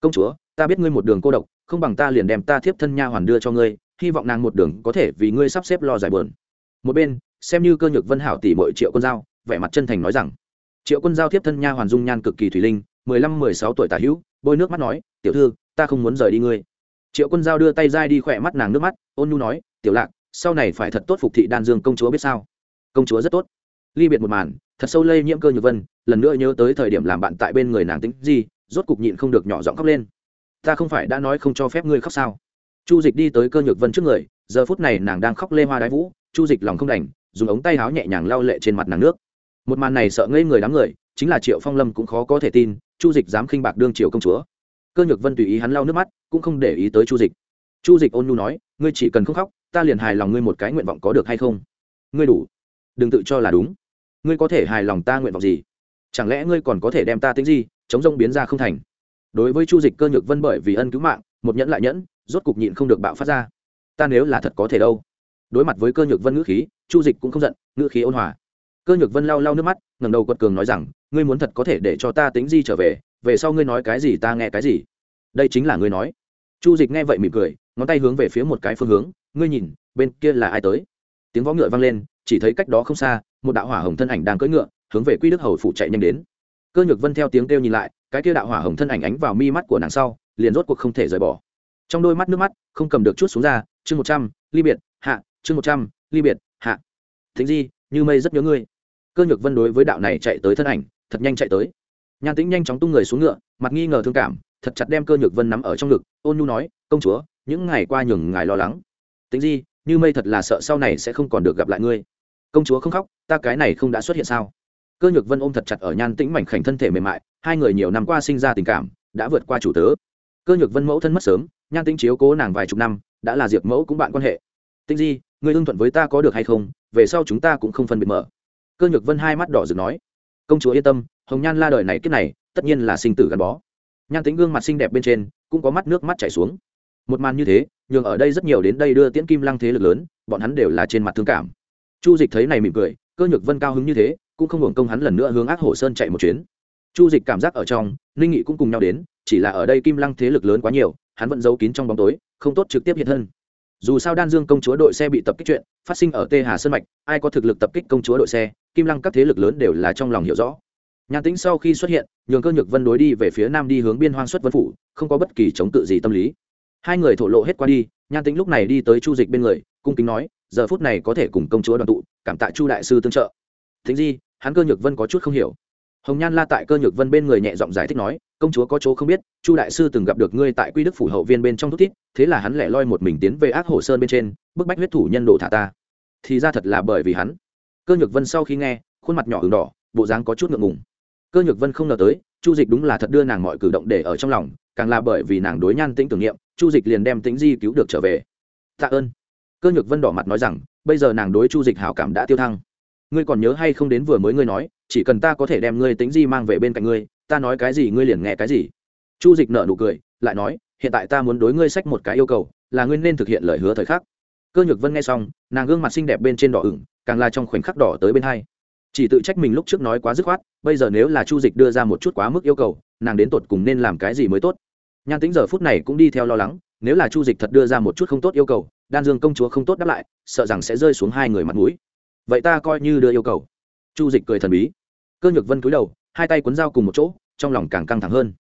Công chúa, ta biết ngươi một đường cô độc, không bằng ta liền đem ta thiếp thân nha hoàn đưa cho ngươi, hy vọng nàng một đường có thể vì ngươi sắp xếp lo giải bờn một bên, xem như cơ nhược vân hảo tỷ mọi triệu quân giao, vẻ mặt chân thành nói rằng, triệu quân giao thiếp thân nha hoàn dung nhan cực kỳ thủy linh, mười lăm, mười sáu tuổi tả hữu, bôi nước mắt nói, tiểu thư, ta không muốn rời đi ngươi. Triệu quân giao đưa tay dai đi khỏe mắt nàng nước mắt, ôn nhu nói, tiểu lạc sau này phải thật tốt phục thị đan dương công chúa biết sao? Công chúa rất tốt. Ly biệt một màn, thật sâu lây nhiễm cơ nhược vân, lần nữa nhớ tới thời điểm làm bạn tại bên người nàng tính gì, rốt cục nhịn không được nhỏ giọng khóc lên. Ta không phải đã nói không cho phép ngươi khóc sao? Chu dịch đi tới cơ nhược vân trước người, giờ phút này nàng đang khóc lê hoa đái vũ, chu dịch lòng không đành, dùng ống tay áo nhẹ nhàng lau lệ trên mặt nàng nước. Một màn này sợ ngây người đám người, chính là triệu phong lâm cũng khó có thể tin, chu dịch dám khinh bạc đương triều công chúa. Cơ nhược vân tùy ý hắn lau nước mắt, cũng không để ý tới chu dịch. Chu dịch ôn nhu nói, ngươi chỉ cần không khóc ta liền hài lòng ngươi một cái nguyện vọng có được hay không? Ngươi đủ. Đừng tự cho là đúng. Ngươi có thể hài lòng ta nguyện vọng gì? Chẳng lẽ ngươi còn có thể đem ta tính gì, chống rông biến ra không thành? Đối với chu dịch cơ nhược vân bởi vì ân cứu mạng, một nhẫn lại nhẫn, rốt cục nhịn không được bạo phát ra. Ta nếu là thật có thể đâu? Đối mặt với cơ nhược vân ngữ khí, chu dịch cũng không giận, ngữ khí ôn hòa. Cơ nhược vân lau lau nước mắt ngầm đầu quật cường nói rằng, ngươi muốn thật có thể để cho ta tính di trở về về sau ngươi nói cái gì ta nghe cái gì. Đây chính là ngươi nói. Chu dịch nghe vậy mỉm cười, ngón tay hướng về phía một cái phương hướng ngươi nhìn, bên kia là ai tới? Tiếng võ ngựa vang lên, chỉ thấy cách đó không xa, một đạo hỏa hồng thân ảnh đang cưỡi ngựa, hướng về quy đức hầu phụ chạy nhanh đến. Cơ nhược vân theo tiếng kêu nhìn lại, cái kia đạo hỏa hồng thân ảnh ánh vào mi mắt của nàng sau, liền rốt cuộc không thể rời bỏ. Trong đôi mắt nước mắt, không cầm được chút xuống ra, chương một trăm, ly biệt, hạ, chương một trăm, ly biệt, hạ. Thính di, như mây rất nhớ ngươi. Cơ nhược vân đối với đạo này chạy tới thân ảnh, thật nhanh chạy tới. Nhan tĩnh nhanh chóng tung người xuống ngựa, mặt nghi ngờ thương cảm, thật chặt đem cơ nhược vân nắm ở trong ngực, ôn nhu nói công chúa những ngày qua nhường ngài lo lắng tính di, như mây thật là sợ sau này sẽ không còn được gặp lại ngươi. Công chúa không khóc, ta cái này không đã xuất hiện sao? Cơ nhược vân ôm thật chặt ở nhan tĩnh mảnh khảnh thân thể mềm mại, hai người nhiều năm qua sinh ra tình cảm, đã vượt qua chủ tớ. Cơ nhược vân mẫu thân mất sớm, nhan tĩnh chiếu cố nàng vài chục năm, đã là diệp mẫu cũng bạn quan hệ. Tinh di, ngươi hưng thuận với ta có được hay không? Về sau chúng ta cũng không phân biệt mở. Cơ nhược vân hai mắt đỏ rực nói. Công chúa yên tâm, hồng nhan la đời này kiếp này, tất nhiên là sinh tử gắn bó. Nhan tính gương mặt xinh đẹp bên trên, cũng có mắt nước mắt chảy xuống một màn như thế, nhường ở đây rất nhiều đến đây đưa tiễn kim lăng thế lực lớn, bọn hắn đều là trên mặt thương cảm. Chu dịch thấy này mỉm cười, cơ nhược vân cao hứng như thế, cũng không hưởng công hắn lần nữa hướng ác hổ sơn chạy một chuyến. Chu dịch cảm giác ở trong, ninh nghị cũng cùng nhau đến, chỉ là ở đây kim lăng thế lực lớn quá nhiều, hắn vẫn giấu kín trong bóng tối, không tốt trực tiếp hiện thân. Dù sao đan dương công chúa đội xe bị tập kích chuyện, phát sinh ở tê hà sơn mạch, ai có thực lực tập kích công chúa đội xe, kim lăng các thế lực lớn đều là trong lòng hiểu rõ. Nhàn tĩnh sau khi xuất hiện, nhường cơ nhược vân đối đi về phía nam đi hướng biên hoang xuất vân phủ, không có bất kỳ chống tự gì tâm lý hai người thổ lộ hết qua đi nhan tĩnh lúc này đi tới chu dịch bên người cung kính nói giờ phút này có thể cùng công chúa đoàn tụ cảm tạ chu đại sư tương trợ. Thính di hắn cơ nhược vân có chút không hiểu. Hồng nhan la tại cơ nhược vân bên người nhẹ giọng giải thích nói công chúa có chỗ không biết chu đại sư từng gặp được ngươi tại quy đức phủ hậu viên bên trong thúc tiết, thế là hắn lẻ loi một mình tiến về ác hồ sơn bên trên bức bách huyết thủ nhân đồ thả ta. Thì ra thật là bởi vì hắn. Cơ nhược vân sau khi nghe khuôn mặt nhỏ ửng đỏ bộ dáng có chút ngượng ngùng. Cơ nhược vân không ngờ tới chu dịch đúng là thật đưa nàng mọi cử động để ở trong lòng càng là bởi vì nàng đối nhan tĩnh tưởng niệm, chu dịch liền đem tĩnh di cứu được trở về. Tạ ơn. Cơ nhược vân đỏ mặt nói rằng, bây giờ nàng đối chu dịch hảo cảm đã tiêu thăng. Ngươi còn nhớ hay không đến vừa mới ngươi nói, chỉ cần ta có thể đem ngươi tính di mang về bên cạnh ngươi, ta nói cái gì ngươi liền nghe cái gì. Chu dịch nợ nụ cười, lại nói, hiện tại ta muốn đối ngươi sách một cái yêu cầu, là ngươi nên thực hiện lời hứa thời khắc. Cơ nhược vân nghe xong, nàng gương mặt xinh đẹp bên trên đỏ ửng, càng là trong khoảnh khắc đỏ tới bên hai. Chỉ tự trách mình lúc trước nói quá dứt khoát, bây giờ nếu là chu dịch đưa ra một chút quá mức yêu cầu nàng đến tột cùng nên làm cái gì mới tốt. Nhan tính giờ phút này cũng đi theo lo lắng, nếu là chu dịch thật đưa ra một chút không tốt yêu cầu, đan dương công chúa không tốt đáp lại, sợ rằng sẽ rơi xuống hai người mặt mũi. Vậy ta coi như đưa yêu cầu. Chu dịch cười thần bí. Cơ nhược vân cúi đầu, hai tay cuốn dao cùng một chỗ, trong lòng càng căng thẳng hơn.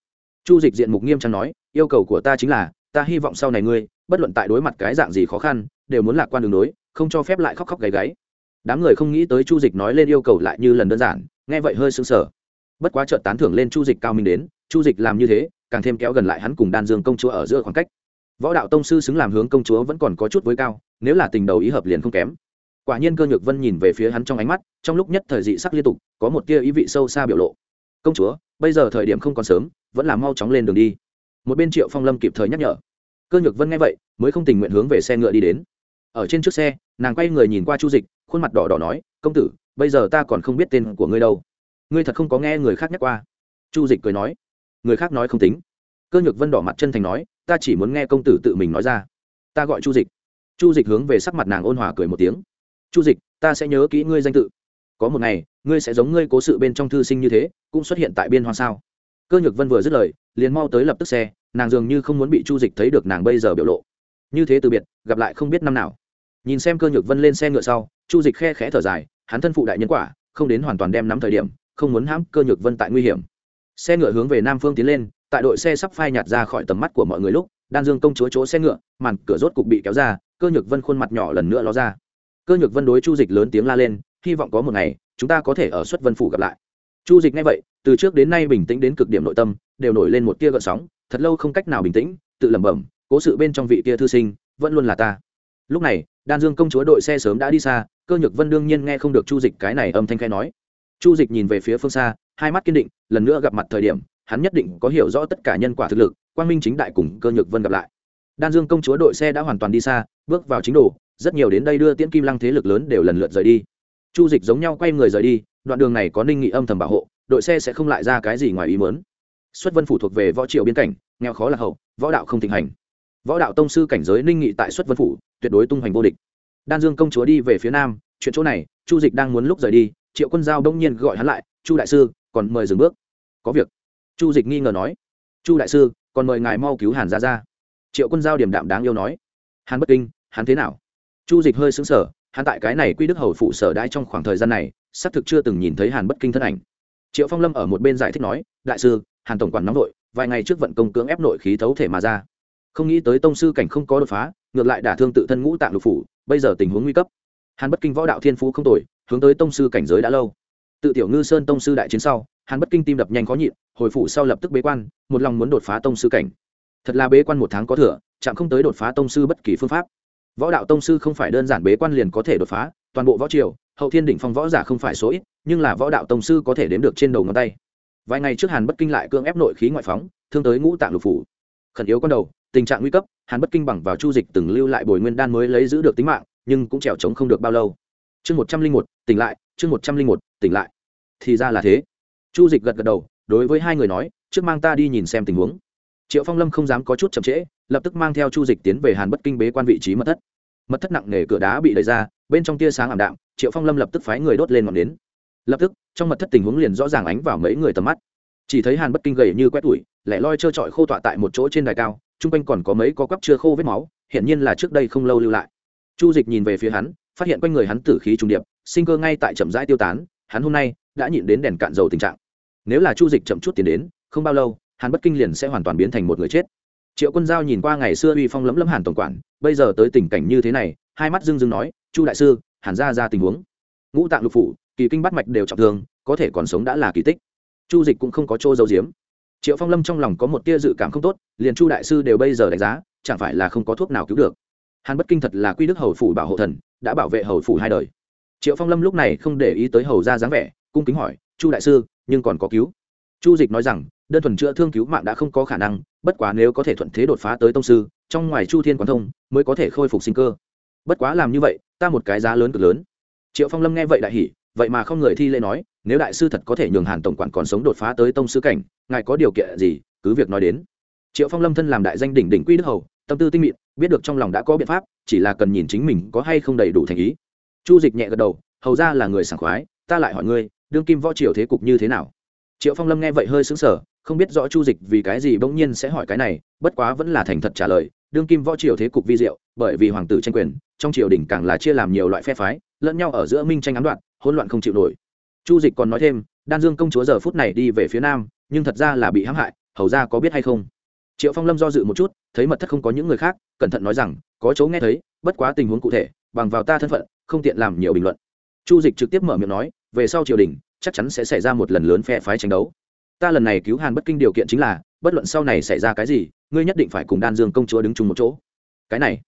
Chu dịch diện mục nghiêm trang nói, yêu cầu của ta chính là, ta hy vọng sau này ngươi, bất luận tại đối mặt cái dạng gì khó khăn, đều muốn lạc quan đường đối, không cho phép lại khóc khóc gáy gáy. Đám người không nghĩ tới chu dịch nói lên yêu cầu lại như lần đơn giản, nghe vậy hơi sững sờ bất quá trợt tán thưởng lên chu dịch cao minh đến, chu dịch làm như thế, càng thêm kéo gần lại hắn cùng đan dương công chúa ở giữa khoảng cách. Võ đạo tông sư xứng làm hướng công chúa vẫn còn có chút với cao, nếu là tình đầu ý hợp liền không kém. Quả nhiên cơ nhược vân nhìn về phía hắn trong ánh mắt, trong lúc nhất thời dị sắc liên tục, có một tia ý vị sâu xa biểu lộ. Công chúa, bây giờ thời điểm không còn sớm, vẫn là mau chóng lên đường đi. Một bên triệu phong lâm kịp thời nhắc nhở. Cơ nhược vân nghe vậy, mới không tình nguyện hướng về xe ngựa đi đến. Ở trên trước xe, nàng quay người nhìn qua chu dịch, khuôn mặt đỏ đỏ nói, công tử, bây giờ ta còn không biết tên của ngươi đâu ngươi thật không có nghe người khác nhắc qua. Chu dịch cười nói. Người khác nói không tính. Cơ nhược vân đỏ mặt chân thành nói, ta chỉ muốn nghe công tử tự mình nói ra. Ta gọi chu dịch. Chu dịch hướng về sắc mặt nàng ôn hòa cười một tiếng. Chu dịch, ta sẽ nhớ kỹ ngươi danh tự. Có một ngày, ngươi sẽ giống ngươi cố sự bên trong thư sinh như thế, cũng xuất hiện tại biên hoa sao? Cơ nhược vân vừa dứt lời, liền mau tới lập tức xe, nàng dường như không muốn bị chu dịch thấy được nàng bây giờ biểu lộ. Như thế từ biệt, gặp lại không biết năm nào. Nhìn xem cơ nhược vân lên xe ngựa sau, chu dịch khe khẽ thở dài, hắn thân phụ đại nhân quả, không đến hoàn toàn đem nắm thời điểm không muốn hãm cơ nhược vân tại nguy hiểm. Xe ngựa hướng về nam phương tiến lên, tại đội xe sắp phai nhạt ra khỏi tầm mắt của mọi người lúc, đan dương công chúa chỗ xe ngựa, màn cửa rốt cục bị kéo ra, cơ nhược vân khuôn mặt nhỏ lần nữa ló ra. Cơ nhược vân đối chu dịch lớn tiếng la lên, hy vọng có một ngày, chúng ta có thể ở xuất vân phủ gặp lại. Chu dịch nghe vậy, từ trước đến nay bình tĩnh đến cực điểm nội tâm, đều nổi lên một tia gợn sóng, thật lâu không cách nào bình tĩnh, tự lẩm bẩm, cố sự bên trong vị tia thư sinh, vẫn luôn là ta. Lúc này, đan dương công chúa đội xe sớm đã đi xa, cơ nhược vân đương nhiên nghe không được chu dịch cái này âm thanh khai nói chu dịch nhìn về phía phương xa, hai mắt kiên định, lần nữa gặp mặt thời điểm, hắn nhất định có hiểu rõ tất cả nhân quả thực lực, quang minh chính đại cùng cơ nhược vân gặp lại. Đan dương công chúa đội xe đã hoàn toàn đi xa, bước vào chính đồ, rất nhiều đến đây đưa tiễn kim lăng thế lực lớn đều lần lượt rời đi. Chu dịch giống nhau quay người rời đi, đoạn đường này có ninh nghị âm thầm bảo hộ, đội xe sẽ không lại ra cái gì ngoài ý mớn xuất vân phủ thuộc về võ triều biên cảnh, nghèo khó là hậu, võ đạo không thịnh hành. Võ đạo tông sư cảnh giới ninh nghị tại xuất vân phủ, tuyệt đối tung hoành vô địch. Đan dương công chúa đi về phía nam, chuyện chỗ này, chu dịch đang muốn lúc rời đi triệu quân giao đông nhiên gọi hắn lại, chu đại sư, còn mời dừng bước. Có việc. Chu dịch nghi ngờ nói. Chu đại sư, còn mời ngài mau cứu hàn ra ra triệu quân giao điểm đạm đáng yêu nói. Hàn bất kinh, hắn thế nào? Chu dịch hơi xứng sở hắn tại cái này quy đức hầu phụ sở đãi trong khoảng thời gian này, xác thực chưa từng nhìn thấy hàn bất kinh thân ảnh. Triệu phong lâm ở một bên giải thích nói, đại sư, hàn tổng quản nóng nội vài ngày trước vận công cưỡng ép nội khí thấu thể mà ra. Không nghĩ tới tông sư cảnh không có đột phá, ngược lại đả thương tự thân ngũ tạng lục phủ, bây giờ tình huống nguy cấp. Hàn bất kinh võ đạo thiên phú không tồi hướng tới tông sư cảnh giới đã lâu. Tự tiểu ngư sơn tông sư đại chiến sau hàn bất kinh tim đập nhanh khó nhịn, hồi phủ sau lập tức bế quan, một lòng muốn đột phá tông sư cảnh. Thật là bế quan một tháng có thừa, chạm không tới đột phá tông sư bất kỳ phương pháp. Võ đạo tông sư không phải đơn giản bế quan liền có thể đột phá, toàn bộ võ triều, hậu thiên đỉnh phong võ giả không phải số ít, nhưng là võ đạo tông sư có thể đếm được trên đầu ngón tay. Vài ngày trước hàn bất kinh lại cưỡng ép nội khí ngoại phóng, thương tới ngũ tạng lục phủ. Khẩn yếu con đầu, tình trạng nguy cấp hàn bất kinh bằng vào chu dịch từng lưu lại bồi nguyên đan mới lấy giữ được tính mạng, nhưng cũng trèo trống không được bao lâu chương một trăm linh một, tỉnh lại, chương một trăm linh một, tỉnh lại. Thì ra là thế. Chu dịch gật gật đầu, đối với hai người nói, trước mang ta đi nhìn xem tình huống. Triệu phong lâm không dám có chút chậm trễ, lập tức mang theo chu dịch tiến về hàn bất kinh bế quan vị trí mật thất. Mật thất nặng nề cửa đá bị đẩy ra, bên trong tia sáng ảm đạm, triệu phong lâm lập tức phái người đốt lên ngọn nến. Lập tức, trong mật thất tình huống liền rõ ràng ánh vào mấy người tầm mắt. Chỉ thấy hàn bất kinh gầy như quét tủi, lẻ loi trơ trọi khô tọa tại một chỗ trên đài cao, chung quanh còn có mấy có quắp chưa khô vết máu, hiển nhiên là trước đây không lâu lưu lại. Chu dịch nhìn về phía hắn phát hiện quanh người hắn tử khí trùng điệp, sinh cơ ngay tại chậm rãi tiêu tán, hắn hôm nay đã nhịn đến đèn cạn dầu tình trạng. Nếu là chu dịch chậm chút tiến đến, không bao lâu, hắn bất kinh liền sẽ hoàn toàn biến thành một người chết. Triệu quân giao nhìn qua ngày xưa uy phong lấm lấm hàn tổng quản, bây giờ tới tình cảnh như thế này, hai mắt dưng dưng nói, chu đại sư, hàn ra ra tình huống. Ngũ tạng lục phủ, kỳ kinh bắt mạch đều trọng thương, có thể còn sống đã là kỳ tích. Chu dịch cũng không có chỗ dấu diếm triệu phong lâm trong lòng có một tia dự cảm không tốt, liền chu đại sư đều bây giờ đánh giá, chẳng phải là không có thuốc nào cứu được hàn bất kinh thật là quy đức hầu phủ bảo hộ thần, đã bảo vệ hầu phủ hai đời. Triệu phong lâm lúc này không để ý tới hầu ra dáng vẻ, cung kính hỏi, chu đại sư, nhưng còn có cứu? Chu dịch nói rằng, đơn thuần chữa thương cứu mạng đã không có khả năng, bất quá nếu có thể thuận thế đột phá tới tông sư, trong ngoài chu thiên quán thông, mới có thể khôi phục sinh cơ. Bất quá làm như vậy, ta một cái giá lớn cực lớn. Triệu phong lâm nghe vậy đại hỉ, vậy mà không người thi lễ nói, nếu đại sư thật có thể nhường hàn tổng quản còn sống đột phá tới tông sư cảnh, ngài có điều kiện gì, cứ việc nói đến. Triệu phong lâm thân làm đại danh đỉnh đỉnh quy đức hầu, tâm tư tinh mịn biết được trong lòng đã có biện pháp, chỉ là cần nhìn chính mình có hay không đầy đủ thành ý. Chu dịch nhẹ gật đầu, hầu ra là người sảng khoái, ta lại hỏi ngươi, đương kim võ triều thế cục như thế nào? Triệu phong lâm nghe vậy hơi xứng sở không biết rõ chu dịch vì cái gì bỗng nhiên sẽ hỏi cái này, bất quá vẫn là thành thật trả lời, đương kim võ triều thế cục vi diệu, bởi vì hoàng tử tranh quyền, trong triều đình càng là chia làm nhiều loại phe phái, lẫn nhau ở giữa minh tranh ám đoạn, hỗn loạn không chịu nổi. Chu dịch còn nói thêm, đan dương công chúa giờ phút này đi về phía nam, nhưng thật ra là bị hãm hại, hầu ra có biết hay không? Triệu phong lâm do dự một chút thấy mật thất không có những người khác, cẩn thận nói rằng, có chỗ nghe thấy, bất quá tình huống cụ thể, bằng vào ta thân phận, không tiện làm nhiều bình luận. Chu dịch trực tiếp mở miệng nói, về sau triều đình, chắc chắn sẽ xảy ra một lần lớn phe phái tranh đấu. Ta lần này cứu hàn bất kinh điều kiện chính là, bất luận sau này xảy ra cái gì, ngươi nhất định phải cùng đan dương công chúa đứng chung một chỗ. Cái này,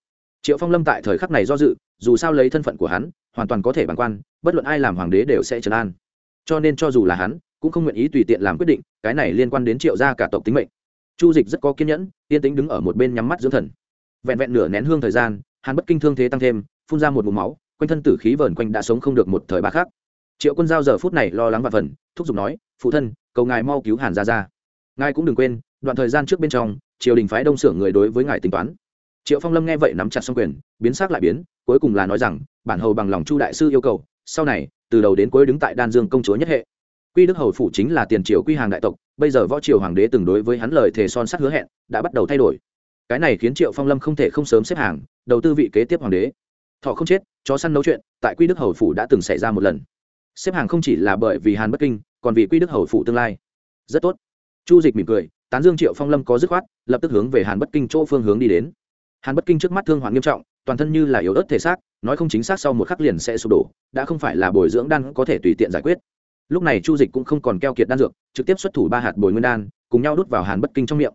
triệu phong lâm tại thời khắc này do dự, dù sao lấy thân phận của hắn, hoàn toàn có thể bằng quan, bất luận ai làm hoàng đế đều sẽ trấn an. Cho nên cho dù là hắn, cũng không nguyện ý tùy tiện làm quyết định, cái này liên quan đến triệu gia cả tộc tính mệnh chu dịch rất có kiên nhẫn, yên tĩnh đứng ở một bên nhắm mắt dưỡng thần. Vẹn vẹn nửa nén hương thời gian, hàn bất kinh thương thế tăng thêm, phun ra một mũ máu, quanh thân tử khí vờn quanh đã sống không được một thời ba khác triệu quân giao giờ phút này lo lắng và phần, thúc giục nói, phụ thân, cầu ngài mau cứu hàn ra ra ngài cũng đừng quên, đoạn thời gian trước bên trong, triều đình phái đông xưởng người đối với ngài tính toán. Triệu phong lâm nghe vậy nắm chặt xong quyền, biến xác lại biến, cuối cùng là nói rằng, bản hầu bằng lòng chu đại sư yêu cầu, sau này, từ đầu đến cuối đứng tại đan dương công chúa nhất hệ quy đức hầu phủ chính là tiền triều quy hàng đại tộc, bây giờ võ triều hoàng đế từng đối với hắn lời thề son sắt hứa hẹn, đã bắt đầu thay đổi. Cái này khiến triệu phong lâm không thể không sớm xếp hàng, đầu tư vị kế tiếp hoàng đế. Thọ không chết, chó săn nấu chuyện, tại quy đức hầu phủ đã từng xảy ra một lần. Xếp hàng không chỉ là bởi vì hàn bất kinh, còn vì quy đức hầu phủ tương lai. Rất tốt. Chu dịch mỉm cười, tán dương triệu phong lâm có dứt khoát, lập tức hướng về hàn bất kinh chỗ phương hướng đi đến. Hàn bất kinh trước mắt thương hoạn nghiêm trọng, toàn thân như là yếu ớt thể xác, nói không chính xác sau một khắc liền sẽ sụp đổ, đã không phải là bồi dưỡng đan có thể tùy tiện giải quyết lúc này chu dịch cũng không còn keo kiệt đan dược, trực tiếp xuất thủ ba hạt bồi nguyên đan, cùng nhau đút vào hàn bất kinh trong miệng.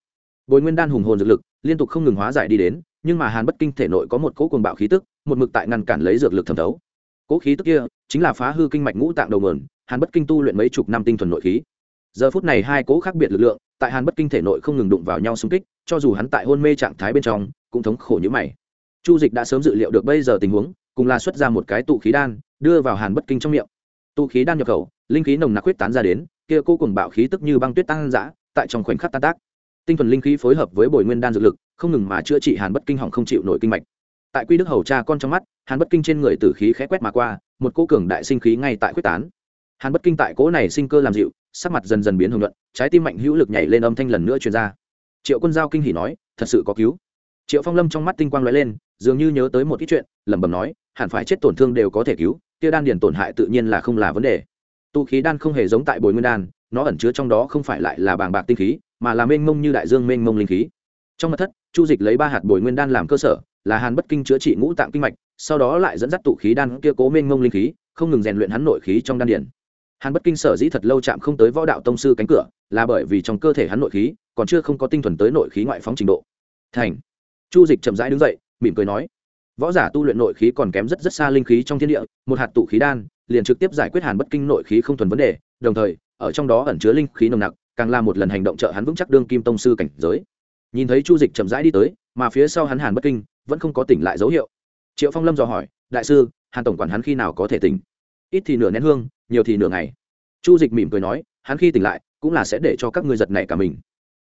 Bồi nguyên đan hùng hồn dược lực, liên tục không ngừng hóa giải đi đến, nhưng mà hàn bất kinh thể nội có một cỗ cuồng bạo khí tức, một mực tại ngăn cản lấy dược lực thẩm thấu. Cỗ khí tức kia chính là phá hư kinh mạch ngũ tạng đầu mườn hàn bất kinh tu luyện mấy chục năm tinh thuần nội khí. Giờ phút này hai cỗ khác biệt lực lượng, tại hàn bất kinh thể nội không ngừng đụng vào nhau xung kích, cho dù hắn tại hôn mê trạng thái bên trong, cũng thống khổ như mày. Chu dịch đã sớm dự liệu được bây giờ tình huống, cùng là xuất ra một cái tụ khí đan, đưa vào hàn bất kinh trong miệng tụ khí đan nhập khẩu, linh khí nồng nặc huyết tán ra đến, kia cô cùng bạo khí tức như băng tuyết tăng dã, tại trong khoảnh khắc tan tác. Tinh thuần linh khí phối hợp với bồi nguyên đan dược lực, không ngừng mà chữa trị hàn bất kinh hỏng không chịu nổi kinh mạch. Tại quy đức hầu cha con trong mắt, hàn bất kinh trên người tử khí khẽ quét mà qua, một cô cường đại sinh khí ngay tại quyết tán. Hàn bất kinh tại cỗ này sinh cơ làm dịu, sắc mặt dần dần biến hưởng luận trái tim mạnh hữu lực nhảy lên âm thanh lần nữa truyền ra. Triệu quân giao kinh hỉ nói, thật sự có cứu triệu phong lâm trong mắt tinh quang lóe lên, dường như nhớ tới một ít chuyện, lẩm bẩm nói, hẳn phải chết tổn thương đều có thể cứu tia đan điền tổn hại tự nhiên là không là vấn đề. Tu khí đan không hề giống tại bồi nguyên đan, nó ẩn chứa trong đó không phải lại là bàng bạc tinh khí, mà là mênh mông như đại dương mênh mông linh khí. Trong mặt thất, chu dịch lấy ba hạt bồi nguyên đan làm cơ sở, là hàn bất kinh chữa trị ngũ tạng kinh mạch, sau đó lại dẫn dắt tụ khí đan kia cố mênh mông linh khí, không ngừng rèn luyện hắn nội khí trong đan điển hàn bất kinh sở dĩ thật lâu chạm không tới võ đạo tông sư cánh cửa, là bởi vì trong cơ thể hắn nội khí còn chưa không có tinh thuần tới nội khí ngoại phóng trình độ. Thành chu dịch chậm rãi đứng dậy, mỉm cười nói, võ giả tu luyện nội khí còn kém rất rất xa linh khí trong thiên địa, một hạt tụ khí đan, liền trực tiếp giải quyết hàn bất kinh nội khí không thuần vấn đề, đồng thời, ở trong đó ẩn chứa linh khí nồng nặc, càng là một lần hành động trợ hắn vững chắc đương kim tông sư cảnh giới. Nhìn thấy chu dịch chậm rãi đi tới, mà phía sau hắn hàn bất kinh vẫn không có tỉnh lại dấu hiệu. Triệu phong lâm dò hỏi, đại sư, hàn tổng quản hắn khi nào có thể tỉnh? Ít thì nửa nén hương, nhiều thì nửa ngày. Chu dịch mỉm cười nói, hắn khi tỉnh lại, cũng là sẽ để cho các ngươi giật này cả mình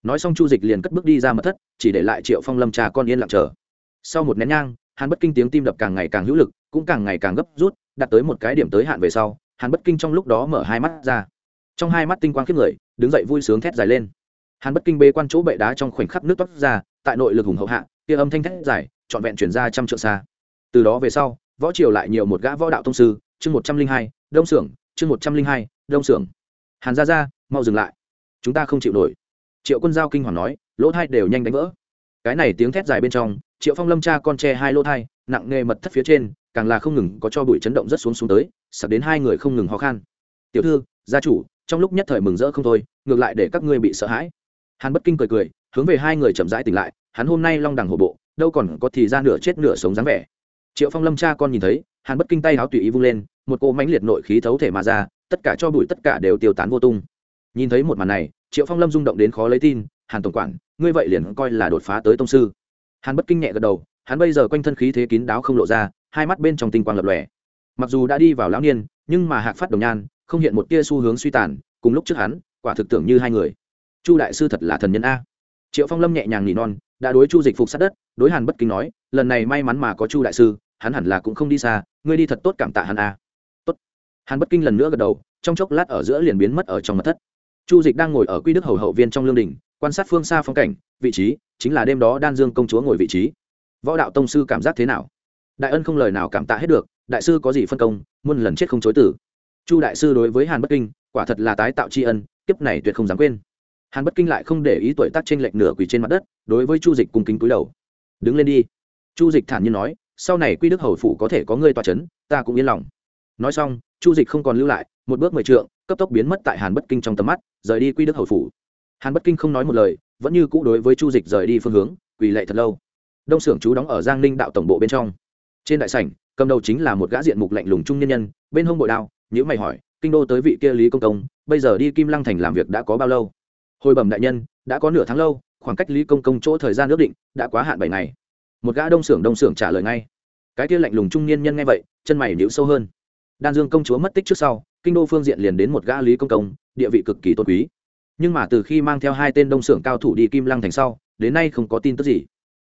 nói xong chu dịch liền cất bước đi ra mật thất chỉ để lại triệu phong lâm trà con yên lặng chờ sau một nén nhang hàn bất kinh tiếng tim đập càng ngày càng hữu lực cũng càng ngày càng gấp rút đạt tới một cái điểm tới hạn về sau hàn bất kinh trong lúc đó mở hai mắt ra trong hai mắt tinh quang khiếp người đứng dậy vui sướng thét dài lên hàn bất kinh bê quan chỗ bệ đá trong khoảnh khắc nước toát ra tại nội lực hùng hậu hạ kia âm thanh thét dài trọn vẹn chuyển ra trăm trượng xa từ đó về sau võ triều lại nhiều một gã võ đạo thông sư chương một trăm linh hai đông xưởng chương một trăm linh hai đông xưởng hàn ra ra mau dừng lại chúng ta không chịu nổi triệu quân giao kinh hoàng nói, lỗ thai đều nhanh đánh vỡ. Cái này tiếng thét dài bên trong, triệu phong lâm cha con tre hai lỗ thai, nặng nghề mật thất phía trên, càng là không ngừng có cho bụi chấn động rất xuống xuống tới sặc đến hai người không ngừng ho khan. Tiểu thư, gia chủ, trong lúc nhất thời mừng rỡ không thôi, ngược lại để các ngươi bị sợ hãi. Hắn bất kinh cười cười, hướng về hai người chậm rãi tỉnh lại, hắn hôm nay long đằng hổ bộ, đâu còn có thì ra nửa chết nửa sống dáng vẻ. Triệu phong lâm cha con nhìn thấy hắn bất kinh tay áo tùy ý vung lên, một cô mãnh liệt nội khí thấu thể mà ra, tất cả cho bụi tất cả đều tiêu tán vô tung. Nhìn thấy một màn này triệu phong lâm rung động đến khó lấy tin, hàn tổng quản, ngươi vậy liền coi là đột phá tới tông sư. Hàn bất kinh nhẹ gật đầu, hắn bây giờ quanh thân khí thế kín đáo không lộ ra, hai mắt bên trong tinh quang lập lòe. Mặc dù đã đi vào lão niên, nhưng mà hạc phát đồng nhan, không hiện một tia xu hướng suy tàn, cùng lúc trước hắn, quả thực tưởng như hai người. Chu đại sư thật là thần nhân a. Triệu phong lâm nhẹ nhàng nỉ non, đã đối chu dịch phục sát đất, đối hàn bất kinh nói, lần này may mắn mà có chu đại sư, hắn hẳn là cũng không đi xa, ngươi đi thật tốt cảm tạ hắn a. Tốt. Hàn bất kinh lần nữa gật đầu, trong chốc lát ở giữa liền biến mất ở trong mật thất chu dịch đang ngồi ở quy đức hầu hậu viên trong lương đình, quan sát phương xa phong cảnh, vị trí, chính là đêm đó đan dương công chúa ngồi vị trí. Võ đạo tông sư cảm giác thế nào? Đại ân không lời nào cảm tạ hết được, đại sư có gì phân công, muôn lần chết không chối tử chu đại sư đối với hàn bất kinh, quả thật là tái tạo tri ân, kiếp này tuyệt không dám quên. Hàn bất kinh lại không để ý tuổi tác trinh lệch nửa quỳ trên mặt đất, đối với chu dịch cùng kính cúi đầu. Đứng lên đi. Chu dịch thản nhiên nói, sau này quy đức hầu phủ có thể có người tòa c h ấ n ta cũng yên lòng. Nói xong, chu dịch không còn lưu lại, một bước mười trượng, cấp tốc biến mất tại hàn bất kinh trong tầm mắt rời đi quy đức hầu phủ. Hàn bất kinh không nói một lời, vẫn như cũ đối với chu dịch rời đi phương hướng, quỳ lệ thật lâu. Đông xưởng chú đóng ở giang ninh đạo tổng bộ bên trong. Trên đại sảnh, cầm đầu chính là một gã diện mục lạnh lùng trung nhân nhân, bên hông bội đao nhữ mày hỏi, kinh đô tới vị kia lý công công, bây giờ đi kim lăng thành làm việc đã có bao lâu? Hồi bẩm đại nhân, đã có nửa tháng lâu, khoảng cách lý công công chỗ thời gian ước định đã quá hạn bảy ngày. Một gã đông xưởng đông xưởng trả lời ngay. Cái kia lạnh lùng trung niên nhân nghe vậy, chân mày nhíu sâu hơn. Đan dương công chúa mất tích trước sau kinh đô phương diện liền đến một gã lý công công, địa vị cực kỳ tôn quý. Nhưng mà từ khi mang theo hai tên đông xưởng cao thủ đi kim lăng thành sau, đến nay không có tin tức gì.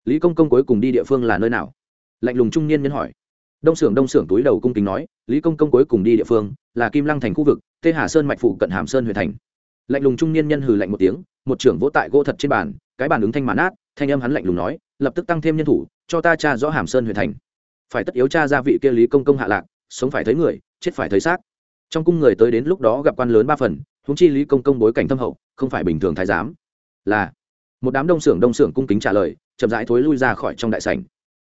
Lý công công cuối cùng đi địa phương là nơi nào? Lạnh lùng trung niên nhân hỏi. Đông xưởng đông xưởng túi đầu cung kính nói, lý công công cuối cùng đi địa phương là kim lăng thành khu vực, tê hà sơn mạch phụ cận hàm sơn huyện thành. Lạnh lùng trung niên nhân hừ lạnh một tiếng, một trưởng vỗ tại gỗ thật trên bàn, cái bàn ứng thanh mãn át thanh âm hắn lạnh lùng nói, lập tức tăng thêm nhân thủ, cho ta cha rõ hàm sơn huyện thành. Phải tất yếu cha gia vị kia lý công công hạ lạc, sống phải thấy người, chết phải thấy xác trong cung người tới đến lúc đó gặp quan lớn ba phần húng chi lý công công bối cảnh thâm hậu, không phải bình thường thái giám. Là, một đám đông xưởng đông xưởng cung kính trả lời, chậm rãi thối lui ra khỏi trong đại sảnh.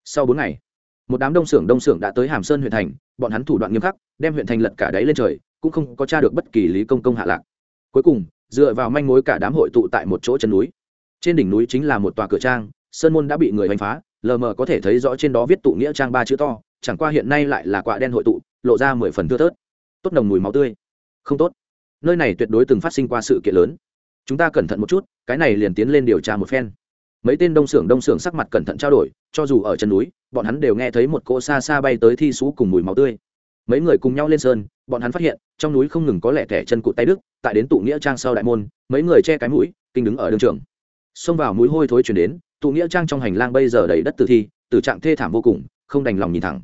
Sau bốn ngày, một đám đông xưởng đông xưởng đã tới hàm sơn huyện thành, bọn hắn thủ đoạn nghiêm khắc, đem huyện thành lật cả đáy lên trời, cũng không có t r a được bất kỳ lý công công hạ lạc. Cuối cùng, dựa vào manh mối cả đám hội tụ tại một chỗ chân núi. Trên đỉnh núi chính là một tòa cửa trang, sơn môn đã bị người đánh phá, lờ mờ có thể thấy rõ trên đó viết tụ nghĩa trang ba chữ to, chẳng qua hiện nay lại là quạ đen hội tụ, lộ ra mười phần thưa thớt tốt nồng mùi máu tươi. Không tốt. Nơi này tuyệt đối từng phát sinh qua sự kiện lớn. Chúng ta cẩn thận một chút, cái này liền tiến lên điều tra một phen. Mấy tên đông xưởng đông xưởng sắc mặt cẩn thận trao đổi, cho dù ở chân núi, bọn hắn đều nghe thấy một cỗ xa xa bay tới thi sú cùng mùi máu tươi. Mấy người cùng nhau lên sơn, bọn hắn phát hiện, trong núi không ngừng có lẻ thẻ chân cụt tay đức tại đến tụ nghĩa trang sau đại môn, mấy người che cái mũi, kinh đứng ở đường trường. Xông vào mũi hôi thối chuyển đến, tụ nghĩa trang trong hành lang bây giờ đầy đất tử thi, tử trạng thê thảm vô cùng, không đành lòng nhìn thẳng.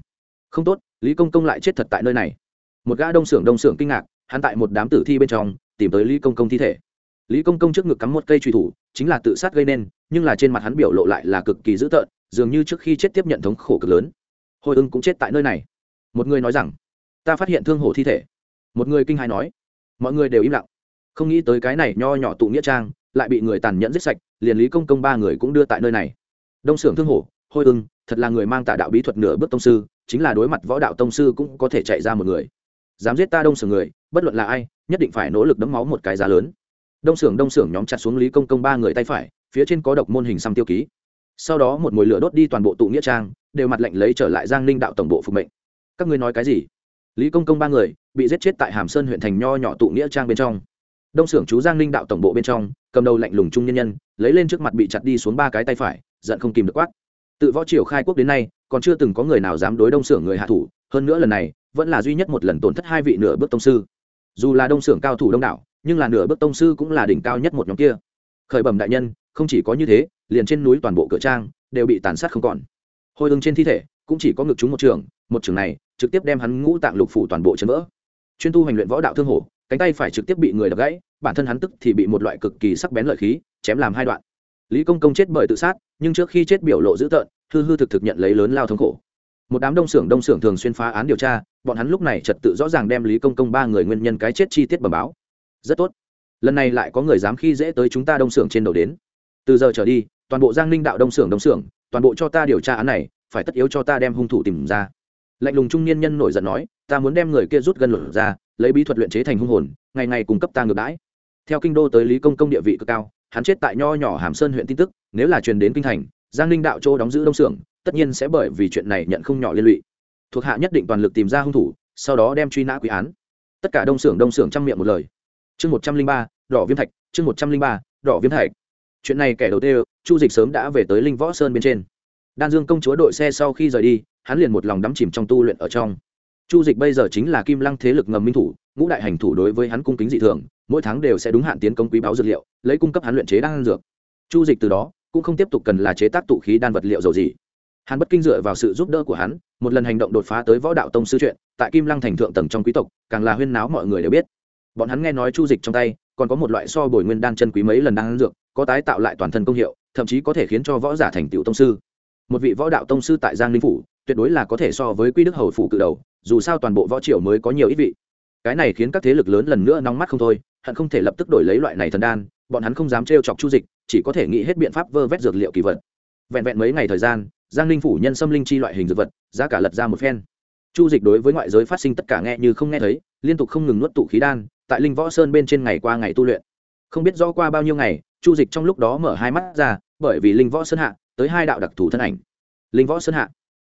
Không tốt, lý công công lại chết thật tại nơi này một gã đông xưởng đông xưởng kinh ngạc, hắn tại một đám tử thi bên trong, tìm tới lý công công thi thể. Lý công công trước ngực cắm một cây truy thủ, chính là tự sát gây nên, nhưng là trên mặt hắn biểu lộ lại là cực kỳ dữ tợn, dường như trước khi chết tiếp nhận thống khổ cực lớn. Hồi ưng cũng chết tại nơi này. Một người nói rằng, ta phát hiện thương hổ thi thể. Một người kinh hài nói, mọi người đều im lặng. Không nghĩ tới cái này nho nhỏ tụ nghĩa trang, lại bị người tàn nhẫn giết sạch, liền lý công công ba người cũng đưa tại nơi này. Đông xưởng thương hổ hôi ưng, thật là người mang tạ đạo bí thuật nửa bước tông sư, chính là đối mặt võ đạo tông sư cũng có thể chạy ra một người dám giết ta đông sưởng người, bất luận là ai, nhất định phải nỗ lực đấm máu một cái giá lớn. Đông sưởng đông sưởng nhóm chặt xuống lý công công ba người tay phải, phía trên có độc môn hình xăm tiêu ký. Sau đó một mồi lửa đốt đi toàn bộ tụ nghĩa trang, đều mặt lệnh lấy trở lại giang ninh đạo tổng bộ phục mệnh. Các ngươi nói cái gì? Lý công công ba người bị giết chết tại hàm sơn huyện thành nho nhỏ tụ nghĩa trang bên trong. Đông xưởng chú giang ninh đạo tổng bộ bên trong, cầm đầu lạnh lùng trung nhân nhân, lấy lên trước mặt bị chặt đi xuống ba cái tay phải, giận không kìm được quát. Tự võ triều khai quốc đến nay, còn chưa từng có người nào dám đối đông xưởng người hạ thủ, hơn nữa lần này vẫn là duy nhất một lần tổn thất hai vị nửa bước tông sư. Dù là đông xưởng cao thủ đông đảo, nhưng là nửa bước tông sư cũng là đỉnh cao nhất một nhóm kia. Khởi bẩm đại nhân, không chỉ có như thế, liền trên núi toàn bộ cửa trang đều bị tàn sát không còn. Hồi ưng trên thi thể cũng chỉ có ngực chúng một trường một trường này trực tiếp đem hắn ngũ tạng lục phủ toàn bộ chấn vỡ. Chuyên tu hành luyện võ đạo thương hổ, cánh tay phải trực tiếp bị người đập gãy, bản thân hắn tức thì bị một loại cực kỳ sắc bén lợi khí chém làm hai đoạn. Lý công công chết bởi tự sát, nhưng trước khi chết biểu lộ dữ tợn, hư hư thực thực nhận lấy lớn lao thống khổ một đám đông xưởng đông xưởng thường xuyên phá án điều tra, bọn hắn lúc này trật tự rõ ràng đem lý công công ba người nguyên nhân cái chết chi tiết bẩm báo. Rất tốt. Lần này lại có người dám khi dễ tới chúng ta đông xưởng trên đầu đến. Từ giờ trở đi, toàn bộ giang ninh đạo đông xưởng đông xưởng, toàn bộ cho ta điều tra án này, phải tất yếu cho ta đem hung thủ tìm ra. Lạnh lùng trung niên nhân nổi giận nói, ta muốn đem người kia rút gân luận ra, lấy bí thuật luyện chế thành hung hồn, ngày ngày cung cấp ta ngược đãi. Theo kinh đô tới lý công công địa vị cực cao, hắn chết tại nho nhỏ hàm sơn huyện tin tức, nếu là truyền đến kinh thành, giang ninh đạo châu đóng giữ đông xưởng tất nhiên sẽ bởi vì chuyện này nhận không nhỏ liên lụy. Thuộc hạ nhất định toàn lực tìm ra hung thủ, sau đó đem truy nã quý án. Tất cả đông xưởng đông xưởng trang miệng một lời. Chương một trăm linh ba, đỏ viêm thạch, chương một trăm linh ba, đỏ viêm thạch. Chuyện này kẻ đầu tiên, chu dịch sớm đã về tới linh võ sơn bên trên. Đan dương công chúa đội xe sau khi rời đi, hắn liền một lòng đắm chìm trong tu luyện ở trong. Chu dịch bây giờ chính là kim lăng thế lực ngầm minh thủ, ngũ đại hành thủ đối với hắn cung kính dị thường, mỗi tháng đều sẽ đúng hạn tiến công quý báo dược liệu, lấy cung cấp hắn luyện chế đan dược. Chu dịch từ đó, cũng không tiếp tục cần là chế tác tụ khí đan vật liệu dầu gì hắn bất kinh dựa vào sự giúp đỡ của hắn, một lần hành động đột phá tới võ đạo tông sư chuyện, tại kim lăng thành thượng tầng trong quý tộc, càng là huyên náo mọi người đều biết. Bọn hắn nghe nói chu dịch trong tay, còn có một loại so bồi nguyên đan chân quý mấy lần đan dược, có tái tạo lại toàn thân công hiệu, thậm chí có thể khiến cho võ giả thành tựu tông sư. Một vị võ đạo tông sư tại giang linh phủ, tuyệt đối là có thể so với quy đức hầu phủ cự đầu, dù sao toàn bộ võ triều mới có nhiều ít vị. Cái này khiến các thế lực lớn lần nữa nóng mắt không thôi, hận không thể lập tức đổi lấy loại này thần đan, bọn hắn không dám trêu chọc chu dịch, chỉ có thể nghĩ hết biện pháp vơ vét dược liệu kỳ vật. Vẹn vẹn mấy ngày thời gian giang linh phủ nhân xâm linh chi loại hình dược vật, giá cả lật ra một phen. Chu dịch đối với ngoại giới phát sinh tất cả nghe như không nghe thấy, liên tục không ngừng nuốt tụ khí đan, tại linh võ sơn bên trên ngày qua ngày tu luyện. Không biết rõ qua bao nhiêu ngày, chu dịch trong lúc đó mở hai mắt ra, bởi vì linh võ sơn hạ, tới hai đạo đặc thù thân ảnh. Linh võ sơn hạ.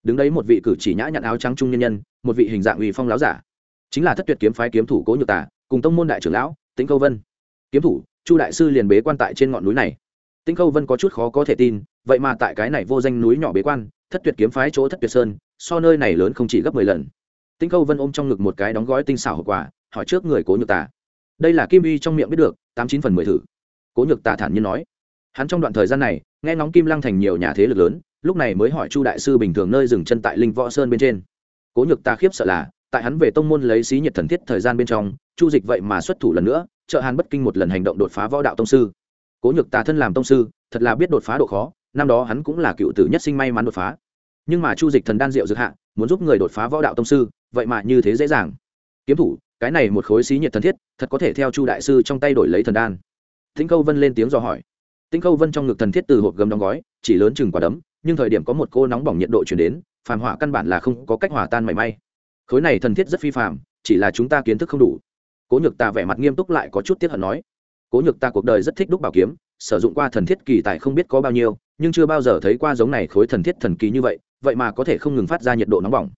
Đứng đấy một vị cử chỉ nhã nhặn áo trắng trung nhân nhân, một vị hình dạng uy phong láo giả. Chính là thất tuyệt kiếm phái kiếm thủ cố nhược tả cùng tông môn đại trưởng lão, tĩnh câu vân. Kiếm thủ, chu đại sư liền bế quan tại trên ngọn núi này tĩnh câu vân có chút khó có thể tin, vậy mà tại cái này vô danh núi nhỏ bế quan, thất tuyệt kiếm phái chỗ thất tuyệt sơn, so nơi này lớn không chỉ gấp mười lần. Tĩnh câu vân ôm trong ngực một cái đóng gói tinh xảo hậu quả hỏi trước người cố nhược tả đây là kim uy trong miệng biết được, tám chín phần mười thử. Cố nhược tả thản nhiên nói. Hắn trong đoạn thời gian này, nghe ngóng kim lăng thành nhiều nhà thế lực lớn, lúc này mới hỏi chu đại sư bình thường nơi dừng chân tại linh võ sơn bên trên. Cố nhược ta khiếp sợ là, tại hắn về tông môn lấy xí nhiệt thần thiết thời gian bên trong, chu dịch vậy mà xuất thủ lần nữa, trợ hàn bất kinh một lần hành động đột phá võ đạo tông sư cố nhược ta thân làm tông sư, thật là biết đột phá độ khó, năm đó hắn cũng là cựu tử nhất sinh may mắn đột phá. Nhưng mà chu dịch thần đan diệu dược hạ, muốn giúp người đột phá võ đạo tông sư, vậy mà như thế dễ dàng. Kiếm thủ, cái này một khối xí nhiệt thần thiết, thật có thể theo chu đại sư trong tay đổi lấy thần đan. Tĩnh câu vân lên tiếng dò hỏi. Tĩnh câu vân trong ngực thần thiết từ hộp gấm đóng gói, chỉ lớn chừng quả đấm, nhưng thời điểm có một cô nóng bỏng nhiệt độ chuyển đến, phàm hỏa căn bản là không có cách hòa tan mảy may. Khối này thần thiết rất phi phàm, chỉ là chúng ta kiến thức không đủ. Cố nhược ta vẻ mặt nghiêm túc lại có chút tiếc hận nói cố nhược ta cuộc đời rất thích đúc bảo kiếm, sử dụng qua thần thiết kỳ tài không biết có bao nhiêu, nhưng chưa bao giờ thấy qua giống này khối thần thiết thần kỳ như vậy vậy mà có thể không ngừng phát ra nhiệt độ nóng bỏng.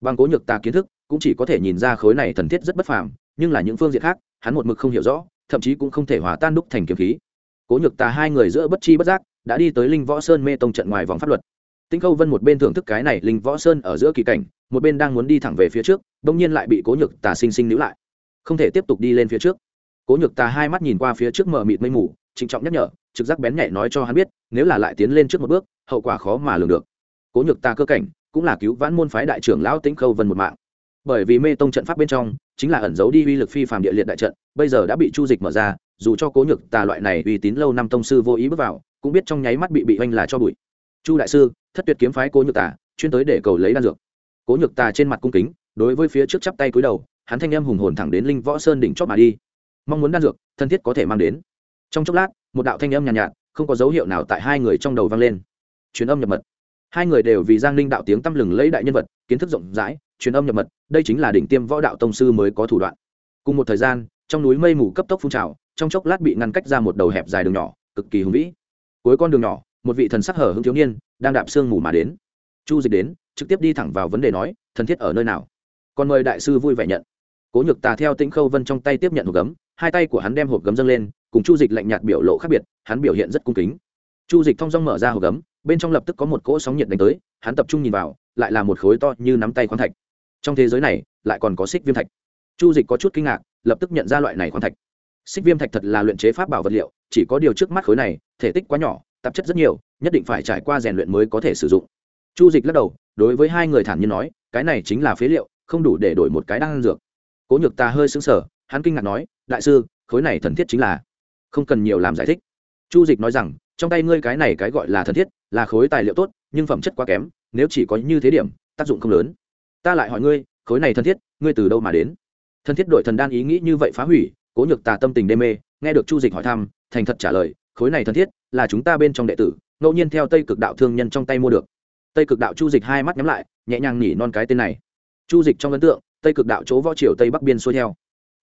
Bằng cố nhược ta kiến thức, cũng chỉ có thể nhìn ra khối này thần thiết rất bất phàm, nhưng là những phương diện khác, hắn một mực không hiểu rõ, thậm chí cũng không thể hòa tan đúc thành kiếm khí. Cố nhược ta hai người giữa bất chi bất giác, đã đi tới linh võ sơn mê tông trận ngoài vòng pháp luật. Tinh khâu vân một bên thưởng thức cái này linh võ sơn ở giữa kỳ cảnh, một bên đang muốn đi thẳng về phía trước, bỗng nhiên lại bị cố nhược tà sinh sinh níu lại. Không thể tiếp tục đi lên phía trước cố nhược tà hai mắt nhìn qua phía trước mờ mịt mây mù, trịnh trọng nhắc nhở, trực giác bén nhạy nói cho hắn biết, nếu là lại tiến lên trước một bước, hậu quả khó mà lường được. Cố nhược tà cơ cảnh, cũng là cứu vãn môn phái đại trưởng lão tĩnh khâu vân một mạng. Bởi vì mê tông trận pháp bên trong, chính là ẩn giấu đi uy lực phi phàm địa liệt đại trận, bây giờ đã bị chu dịch mở ra, dù cho cố nhược tà loại này uy tín lâu năm tông sư vô ý bước vào, cũng biết trong nháy mắt bị bị oanh là cho bụi. Chu đại sư, thất tuyệt kiếm phái cố nhược tà, chuyên tới để cầu lấy đan dược. Cố nhược tà trên mặt cung kính, đối với phía trước chắp tay cúi đầu, hắn thanh em hùng hồn thẳng đến linh võ sơn đỉnh chót mà đi mong muốn đan dược thân thiết có thể mang đến. Trong chốc lát một đạo thanh âm nhàn nhạt, nhạt không có dấu hiệu nào tại hai người trong đầu vang lên. Truyền âm nhập mật. Hai người đều vì giang ninh đạo tiếng tăm lừng lấy đại nhân vật kiến thức rộng rãi truyền âm nhập mật đây chính là đỉnh tiêm võ đạo tông sư mới có thủ đoạn. Cùng một thời gian trong núi mây mù cấp tốc phun trào trong chốc lát bị ngăn cách ra một đầu hẹp dài đường nhỏ cực kỳ hùng vĩ. Cuối con đường nhỏ một vị thần sắc hở hứng thiếu niên đang đạp sương mù mà đến. Chu dịch đến trực tiếp đi thẳng vào vấn đề nói thần thiết ở nơi nào? Còn mời đại sư vui vẻ nhận cố nhược tà theo tĩnh khâu vân trong tay tiếp nhận hộp gấm, hai tay của hắn đem hộp gấm dâng lên, cùng chu dịch lạnh nhạt biểu lộ khác biệt, hắn biểu hiện rất cung kính. Chu dịch thong dong mở ra hộp gấm, bên trong lập tức có một cỗ sóng nhiệt đánh tới, hắn tập trung nhìn vào, lại là một khối to như nắm tay khoáng thạch. Trong thế giới này, lại còn có xích viêm thạch. Chu dịch có chút kinh ngạc, lập tức nhận ra loại này khoáng thạch. Xích viêm thạch thật là luyện chế pháp bảo vật liệu, chỉ có điều trước mắt khối này, thể tích quá nhỏ, tạp chất rất nhiều, nhất định phải trải qua rèn luyện mới có thể sử dụng. Chu dịch lắc đầu, đối với hai người thản nhiên nói, cái này chính là phế liệu, không đủ để đổi một cái đan dược cố nhược ta hơi sững sờ, hắn kinh ngạc nói, đại sư, khối này thần thiết chính là không cần nhiều làm giải thích. Chu dịch nói rằng, trong tay ngươi cái này cái gọi là thần thiết, là khối tài liệu tốt, nhưng phẩm chất quá kém, nếu chỉ có như thế điểm, tác dụng không lớn. Ta lại hỏi ngươi, khối này thần thiết, ngươi từ đâu mà đến? Thần thiết đội thần đan ý nghĩ như vậy phá hủy, cố nhược tà tâm tình đê mê, nghe được chu dịch hỏi thăm, thành thật trả lời, khối này thần thiết là chúng ta bên trong đệ tử, ngẫu nhiên theo tây cực đạo thương nhân trong tay mua được. Tây cực đạo chu dịch hai mắt nhắm lại, nhẹ nhàng nhỉ non cái tên này. Chu dịch trong ấn tượng tây cực đạo chỗ võ triều tây bắc biên xuôi theo.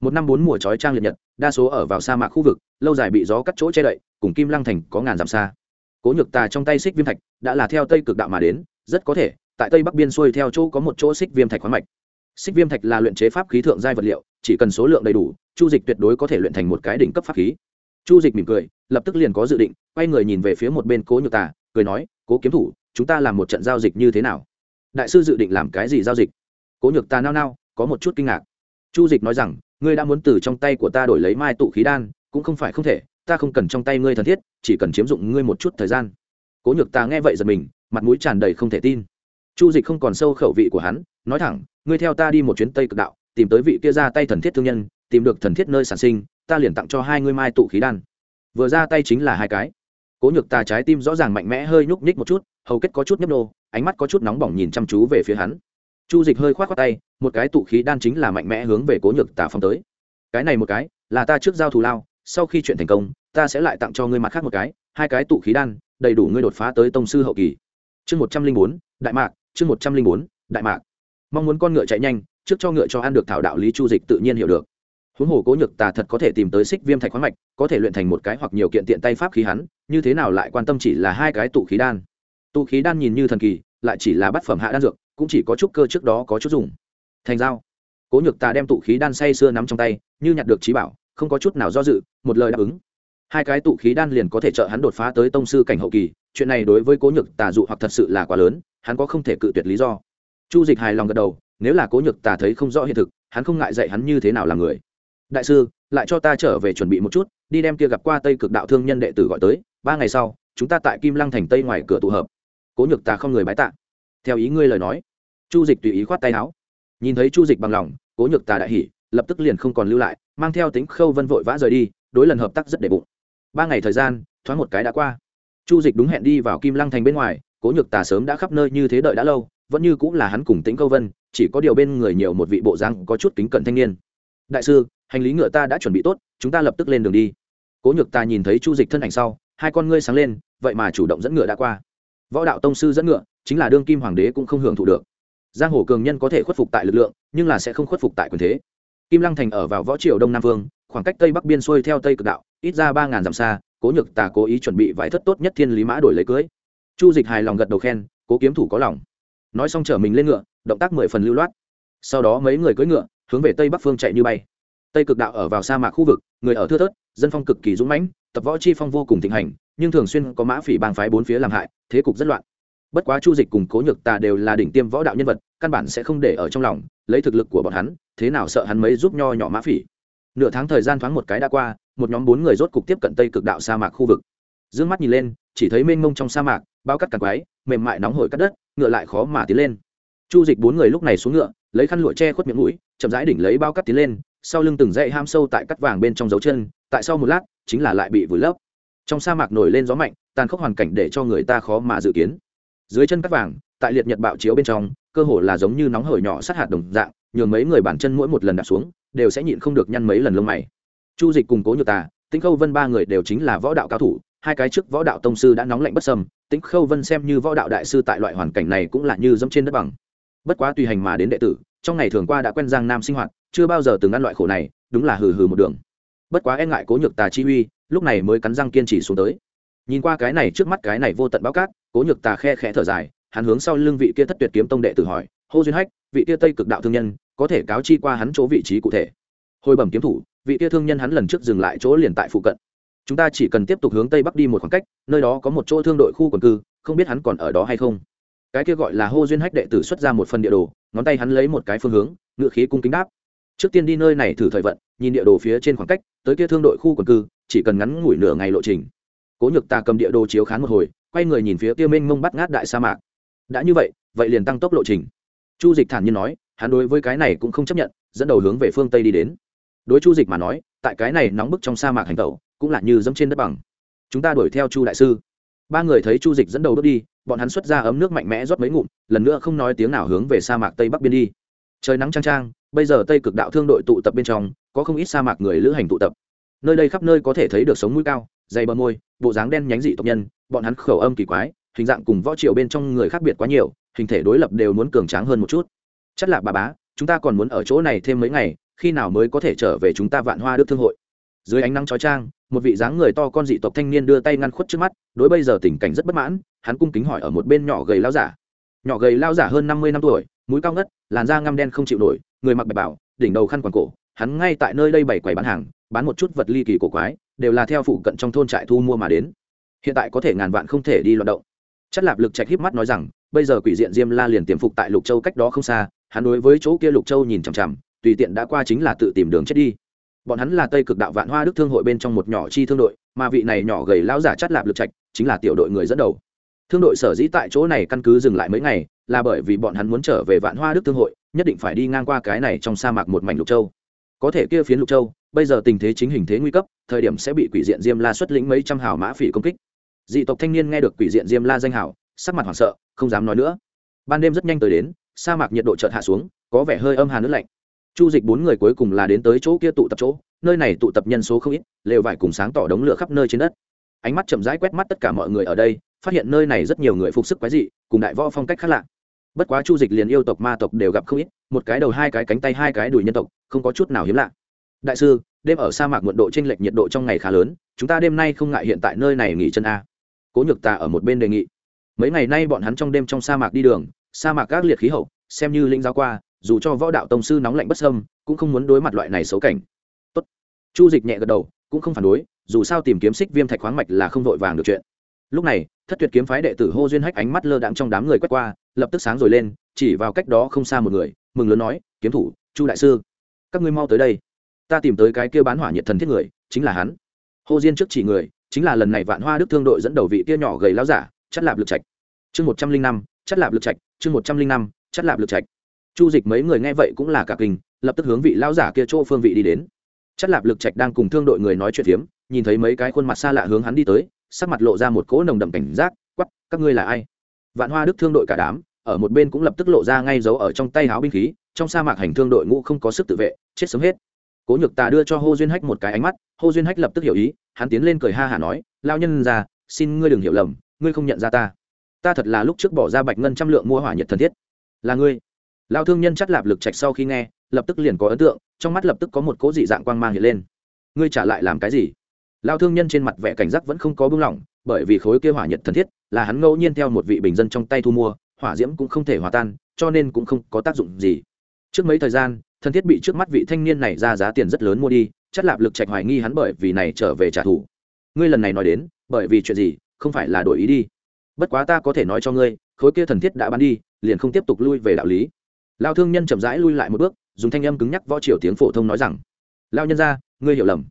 Một năm bốn mùa trói trang liệt nhật, đa số ở vào sa mạc khu vực, lâu dài bị gió cắt chỗ che đậy, cùng kim lăng thành có ngàn dặm xa. Cố nhược tà trong tay xích viêm thạch đã là theo tây cực đạo mà đến, rất có thể, tại tây bắc biên xuôi theo chỗ có một chỗ xích viêm thạch khoáng mạch. Xích viêm thạch là luyện chế pháp khí thượng giai vật liệu, chỉ cần số lượng đầy đủ, chu dịch tuyệt đối có thể luyện thành một cái đỉnh cấp pháp khí. Chu dịch mỉm cười, lập tức liền có dự định, quay người nhìn về phía một bên cố nhược tà, cười nói, cố kiếm thủ, chúng ta làm một trận giao dịch như thế nào? Đại sư dự định làm cái gì giao dịch? Cố nhược tà nao nao có một chút kinh ngạc. Chu dịch nói rằng, ngươi đã muốn từ trong tay của ta đổi lấy mai tụ khí đan, cũng không phải không thể, ta không cần trong tay ngươi thân thiết, chỉ cần chiếm dụng ngươi một chút thời gian. Cố nhược ta nghe vậy giật mình, mặt mũi tràn đầy không thể tin. Chu dịch không còn sâu khẩu vị của hắn, nói thẳng, ngươi theo ta đi một chuyến tây cực đạo, tìm tới vị kia ra tay thần thiết thương nhân, tìm được thần thiết nơi sản sinh, ta liền tặng cho hai ngươi mai tụ khí đan. Vừa ra tay chính là hai cái. Cố nhược Tà trái tim rõ ràng mạnh mẽ hơi nhúc nhích một chút, hầu kết có chút nhấp nô ánh mắt có chút nóng bỏng nhìn chăm chú về phía hắn chu dịch hơi k h o á t khoác tay, một cái tụ khí đan chính là mạnh mẽ hướng về cố nhược Tả phong tới. Cái này một cái, là ta trước giao thù lao, sau khi chuyện thành công, ta sẽ lại tặng cho ngươi mặt khác một cái, hai cái tụ khí đan, đầy đủ ngươi đột phá tới tông sư hậu kỳ. Chương một trăm linh bốn, đại mạc, chương một trăm linh bốn, đại mạc. Mong muốn con ngựa chạy nhanh, trước cho ngựa cho ăn được thảo đạo lý chu dịch tự nhiên hiểu được. Huống hồ cố nhược tà thật có thể tìm tới xích viêm thạch khoáng mạch, có thể luyện thành một cái hoặc nhiều kiện tiện tay pháp khí hắn, như thế nào lại quan tâm chỉ là hai cái tụ khí đan. Tụ khí đan nhìn như thần kỳ, lại chỉ là bát phẩm hạ đan dược cũng chỉ có chút cơ trước đó có chút dùng. Thành dao. Cố nhược tà đem tụ khí đan say xưa nắm trong tay, như nhặt được trí bảo, không có chút nào do dự, một lời đáp ứng. Hai cái tụ khí đan liền có thể trợ hắn đột phá tới tông sư cảnh hậu kỳ, chuyện này đối với cố nhược tà dụ hoặc thật sự là quá lớn, hắn có không thể cự tuyệt lý do. Chu dịch hài lòng gật đầu, nếu là cố nhược tà thấy không rõ hiện thực, hắn không ngại dạy hắn như thế nào làm người. Đại sư, lại cho ta trở về chuẩn bị một chút, đi đem kia gặp qua tây cực đạo thương nhân đệ tử gọi tới, ba ngày sau, chúng ta tại kim lăng thành tây ngoài cửa tụ hợp. Cố nhược tà không người bái tạ theo ý ngươi lời nói. Chu dịch tùy ý khoát tay áo. Nhìn thấy chu dịch bằng lòng, cố nhược tà đại hỉ, lập tức liền không còn lưu lại, mang theo tính khâu vân vội vã rời đi, đối lần hợp tác rất để bụng. Ba ngày thời gian, thoáng một cái đã qua. Chu dịch đúng hẹn đi vào kim lăng thành bên ngoài, cố nhược tà sớm đã khắp nơi như thế đợi đã lâu, vẫn như cũng là hắn cùng tính câu vân, chỉ có điều bên người nhiều một vị bộ giang có chút kính cận thanh niên. Đại sư, hành lý ngựa ta đã chuẩn bị tốt, chúng ta lập tức lên đường đi. Cố nhược tà nhìn thấy chu dịch thân ảnh sau, hai con ngươi sáng lên, vậy mà chủ động dẫn ngựa đã qua. Võ đạo tông sư dẫn ngựa chính là đương kim hoàng đế cũng không hưởng thụ được. Giang hồ cường nhân có thể khuất phục tại lực lượng, nhưng là sẽ không khuất phục tại quyền thế. Kim lăng thành ở vào võ triều đông nam vương, khoảng cách tây bắc biên xuôi theo tây cực đạo, ít ra ba ngàn dặm xa, cố nhược tà cố ý chuẩn bị vải thất tốt nhất thiên lý mã đổi lấy cưới. Chu dịch hài lòng gật đầu khen, cố kiếm thủ có lòng. Nói xong chở mình lên ngựa, động tác mười phần lưu loát. Sau đó mấy người cưỡi ngựa, hướng về tây bắc phương chạy như bay. Tây cực đạo ở vào sa mạc khu vực, người ở thưa thớt, dân phong cực kỳ dũng mãnh, tập võ chi phong vô cùng thịnh hành, nhưng thường xuyên có mã phỉ bang phái bốn phía làm hại, thế cục rất loạn bất quá chu dịch cùng cố nhược tà đều là đỉnh tiêm võ đạo nhân vật, căn bản sẽ không để ở trong lòng, lấy thực lực của bọn hắn, thế nào sợ hắn mấy giúp nho nhỏ mã phỉ. Nửa tháng thời gian thoáng một cái đã qua, một nhóm bốn người rốt cục tiếp cận tây cực đạo sa mạc khu vực. D ư ơ n g mắt nhìn lên, chỉ thấy mênh mông trong sa mạc, bao cắt cằn quái mềm mại nóng hổi cắt đất, ngựa lại khó mà tiến lên. Chu dịch bốn người lúc này xuống ngựa, lấy khăn lụa che khuất miệng mũi, chậm rãi đỉnh lấy bao cắt tiến lên, sau lưng từng dãy ham sâu tại cắt vàng bên trong dấu chân, tại sau một lát, chính là lại bị vùi lấp. Trong sa mạc nổi lên gió mạnh, tàn khốc hoàn cảnh để cho người ta khó mà dự kiến dưới chân cắt vàng, tại liệt nhật bạo chiếu bên trong, cơ hồ là giống như nóng hởi nhỏ sát hạt đồng dạng, nhường mấy người bản chân mỗi một lần đạp xuống, đều sẽ nhịn không được nhăn mấy lần lông mày. Chu dịch cùng cố nhược tà, tĩnh khâu vân ba người đều chính là võ đạo cao thủ, hai cái trước võ đạo tông sư đã nóng lạnh bất sâm, tĩnh khâu vân xem như võ đạo đại sư tại loại hoàn cảnh này cũng là như dẫm trên đất bằng. Bất quá tùy hành mà đến đệ tử, trong ngày thường qua đã quen giang nam sinh hoạt, chưa bao giờ từng ăn loại khổ này, đúng là hừ hừ một đường. Bất quá e ngại cố nhược tà chi uy, lúc này mới cắn răng kiên trì xuống tới. Nhìn qua cái này trước mắt cái này vô tận báo cát cố nhược tà khe khẽ thở dài, hắn hướng sau lưng vị kia thất tuyệt kiếm tông đệ tử hỏi, hô duyên hách, vị kia tây cực đạo thương nhân, có thể cáo chi qua hắn chỗ vị trí cụ thể? Hồi bẩm kiếm thủ, vị kia thương nhân hắn lần trước dừng lại chỗ liền tại phụ cận. Chúng ta chỉ cần tiếp tục hướng tây bắc đi một khoảng cách, nơi đó có một chỗ thương đội khu quần cư, không biết hắn còn ở đó hay không? Cái kia gọi là hô duyên hách đệ tử xuất ra một phần địa đồ, ngón tay hắn lấy một cái phương hướng ngự khí cung kính đáp. Trước tiên đi nơi này thử thời vận, nhìn địa đồ phía trên khoảng cách, tới kia thương đội khu quần cư, chỉ cần ngắn ngủi nửa ngày lộ trình. Cố nhược ta cầm địa đồ chiếu khán một hồi quay người nhìn phía kia mênh mông bắt ngát đại sa mạc. Đã như vậy vậy liền tăng tốc lộ trình. Chu dịch thản nhiên nói, hắn đối với cái này cũng không chấp nhận, dẫn đầu hướng về phương tây đi đến. Đối chu dịch mà nói, tại cái này nóng bức trong sa mạc hành tẩu, cũng là như dẫm trên đất bằng. Chúng ta đuổi theo chu đại sư. Ba người thấy chu dịch dẫn đầu bước đi, bọn hắn xuất ra ấm nước mạnh mẽ rót mấy ngụm, lần nữa không nói tiếng nào hướng về sa mạc tây bắc biên đi. Trời nắng trang trang bây giờ tây cực đạo thương đội tụ tập bên trong, có không ít sa mạc người lữ hành tụ tập. Nơi đây khắp nơi có thể thấy được sống mũi cao, dày bờ môi bộ dáng đen nhánh dị tộc nhân, bọn hắn khẩu âm kỳ quái, hình dạng cùng võ triệu bên trong người khác biệt quá nhiều, hình thể đối lập đều muốn cường tráng hơn một chút. Chắc là bà bá, chúng ta còn muốn ở chỗ này thêm mấy ngày, khi nào mới có thể trở về chúng ta vạn hoa đức thương hội? Dưới ánh nắng chói trang một vị dáng người to con dị tộc thanh niên đưa tay ngăn khuất trước mắt, đối bây giờ tình cảnh rất bất mãn, hắn cung kính hỏi ở một bên nhỏ gầy lao giả. Nhỏ gầy lao giả hơn năm mươi năm tuổi, mũi cao ngất, làn da ngăm đen không chịu nổi, người mặc bạch bảo, đỉnh đầu khăn quàng cổ hắn ngay tại nơi đây bày quầy bán hàng, bán một chút vật ly kỳ cổ quái, đều là theo phụ cận trong thôn trại thu mua mà đến. Hiện tại có thể ngàn vạn không thể đi loạt động. Chất lạp lực trạch híp mắt nói rằng, bây giờ quỷ diện diêm la liền tiềm phục tại lục châu cách đó không xa, hắn đối với chỗ kia lục châu nhìn chằm chằm, tùy tiện đã qua chính là tự tìm đường chết đi. Bọn hắn là tây cực đạo vạn hoa đức thương hội bên trong một nhỏ chi thương đội, mà vị này nhỏ gầy lão giả chắt lạp lực trạch chính là tiểu đội người dẫn đầu. Thương đội sở dĩ tại chỗ này căn cứ dừng lại mấy ngày, là bởi vì bọn hắn muốn trở về vạn hoa đức thương hội, nhất định phải đi ngang qua cái này trong sa mạc một mảnh lục châu có thể kia phiến lục châu, bây giờ tình thế chính hình thế nguy cấp, thời điểm sẽ bị quỷ diện diêm la xuất lĩnh mấy trăm hào mã phỉ công kích. Dị tộc thanh niên nghe được quỷ diện diêm la danh hào, sắc mặt hoảng sợ, không dám nói nữa. Ban đêm rất nhanh tới đến, sa mạc nhiệt độ chợt hạ xuống, có vẻ hơi âm hà nước lạnh. Chu dịch bốn người cuối cùng là đến tới chỗ kia tụ tập chỗ, nơi này tụ tập nhân số không ít, lều vải cùng sáng tỏ đống lửa khắp nơi trên đất. Ánh mắt chậm rãi quét mắt tất cả mọi người ở đây, phát hiện nơi này rất nhiều người phục sức quái dị, cùng đại võ phong cách khác lạ bất quá chu dịch liền yêu tộc ma tộc đều gặp không ít, một cái đầu hai cái cánh tay hai cái đùi nhân tộc, không có chút nào hiếm lạ. Đại sư, đêm ở sa mạc muộn độ t r ê n lệch nhiệt độ trong ngày khá lớn, chúng ta đêm nay không ngại hiện tại nơi này nghỉ chân a. Cố nhược tà ở một bên đề nghị. Mấy ngày nay bọn hắn trong đêm trong sa mạc đi đường, sa mạc các liệt khí hậu, xem như linh giáo qua, dù cho võ đạo tông sư nóng lạnh bất sâm cũng không muốn đối mặt loại này xấu cảnh. Tốt. chu dịch nhẹ gật đầu, cũng không phản đối, dù sao tìm kiếm xích viêm thạch khoáng mạch là không vội vàng được chuyện lúc này, thất tuyệt kiếm phái đệ tử hô duyên hách ánh mắt lơ đạm trong đám người quét qua, lập tức sáng rồi lên, chỉ vào cách đó không xa một người, mừng lớn nói, kiếm thủ, chu đại sư, các ngươi mau tới đây. Ta tìm tới cái kia bán hỏa nhiệt thần thiết người, chính là hắn. Hô diên trước chỉ người, chính là lần này vạn hoa đức thương đội dẫn đầu vị kia nhỏ gầy lao giả chất lạp lực trạch. Chương một trăm linh năm chất lạp lực trạch, chương một trăm linh năm chất lạp lực trạch. Chu dịch mấy người nghe vậy cũng là cả kinh, lập tức hướng vị lao giả kia chỗ phương vị đi đến. Chất lạp lực trạch đang cùng thương đội người nói chuyện phiếm, nhìn thấy mấy cái khuôn mặt xa lạ hướng hắn đi tới sắc mặt lộ ra một cỗ nồng đậm cảnh giác quắp các ngươi là ai? Vạn hoa đức thương đội cả đám, ở một bên cũng lập tức lộ ra ngay dấu ở trong tay háo binh khí, trong sa mạc hành thương đội ngũ không có sức tự vệ, chết sớm hết. Cố nhược tà đưa cho hô duyên hách một cái ánh mắt, hô duyên hách lập tức hiểu ý, hắn tiến lên cười ha hả nói lao nhân ra xin ngươi đừng hiểu lầm, ngươi không nhận ra ta. Ta thật là lúc trước bỏ ra bạch ngân trăm lượng mua hỏa nhật thần thiết. Là ngươi. Lao thương nhân chắt lạp lực trạch sau khi nghe, lập tức liền có ấn tượng, trong mắt lập tức có một cố dị dạng quang mang hiện lên. Ngươi trả lại làm cái gì? Lao thương nhân trên mặt vẻ cảnh giác vẫn không có bưng lỏng, bởi vì khối kia hỏa nhiệt thần thiết là hắn ngẫu nhiên theo một vị bình dân trong tay thu mua, hỏa diễm cũng không thể hòa tan, cho nên cũng không có tác dụng gì. Trước mấy thời gian, thần thiết bị trước mắt vị thanh niên này ra giá tiền rất lớn mua đi chất lạp lực trạch hoài nghi hắn bởi vì này trở về trả thù. Ngươi lần này nói đến, bởi vì chuyện gì, không phải là đổi ý đi. Bất quá ta có thể nói cho ngươi, khối kia thần thiết đã bán đi, liền không tiếp tục lui về đạo lý. Lao thương nhân chậm rãi lui lại một bước, dùng thanh âm cứng nhắc võ triều tiếng phổ thông nói rằng, lao nhân ra ngươi hiểu lầm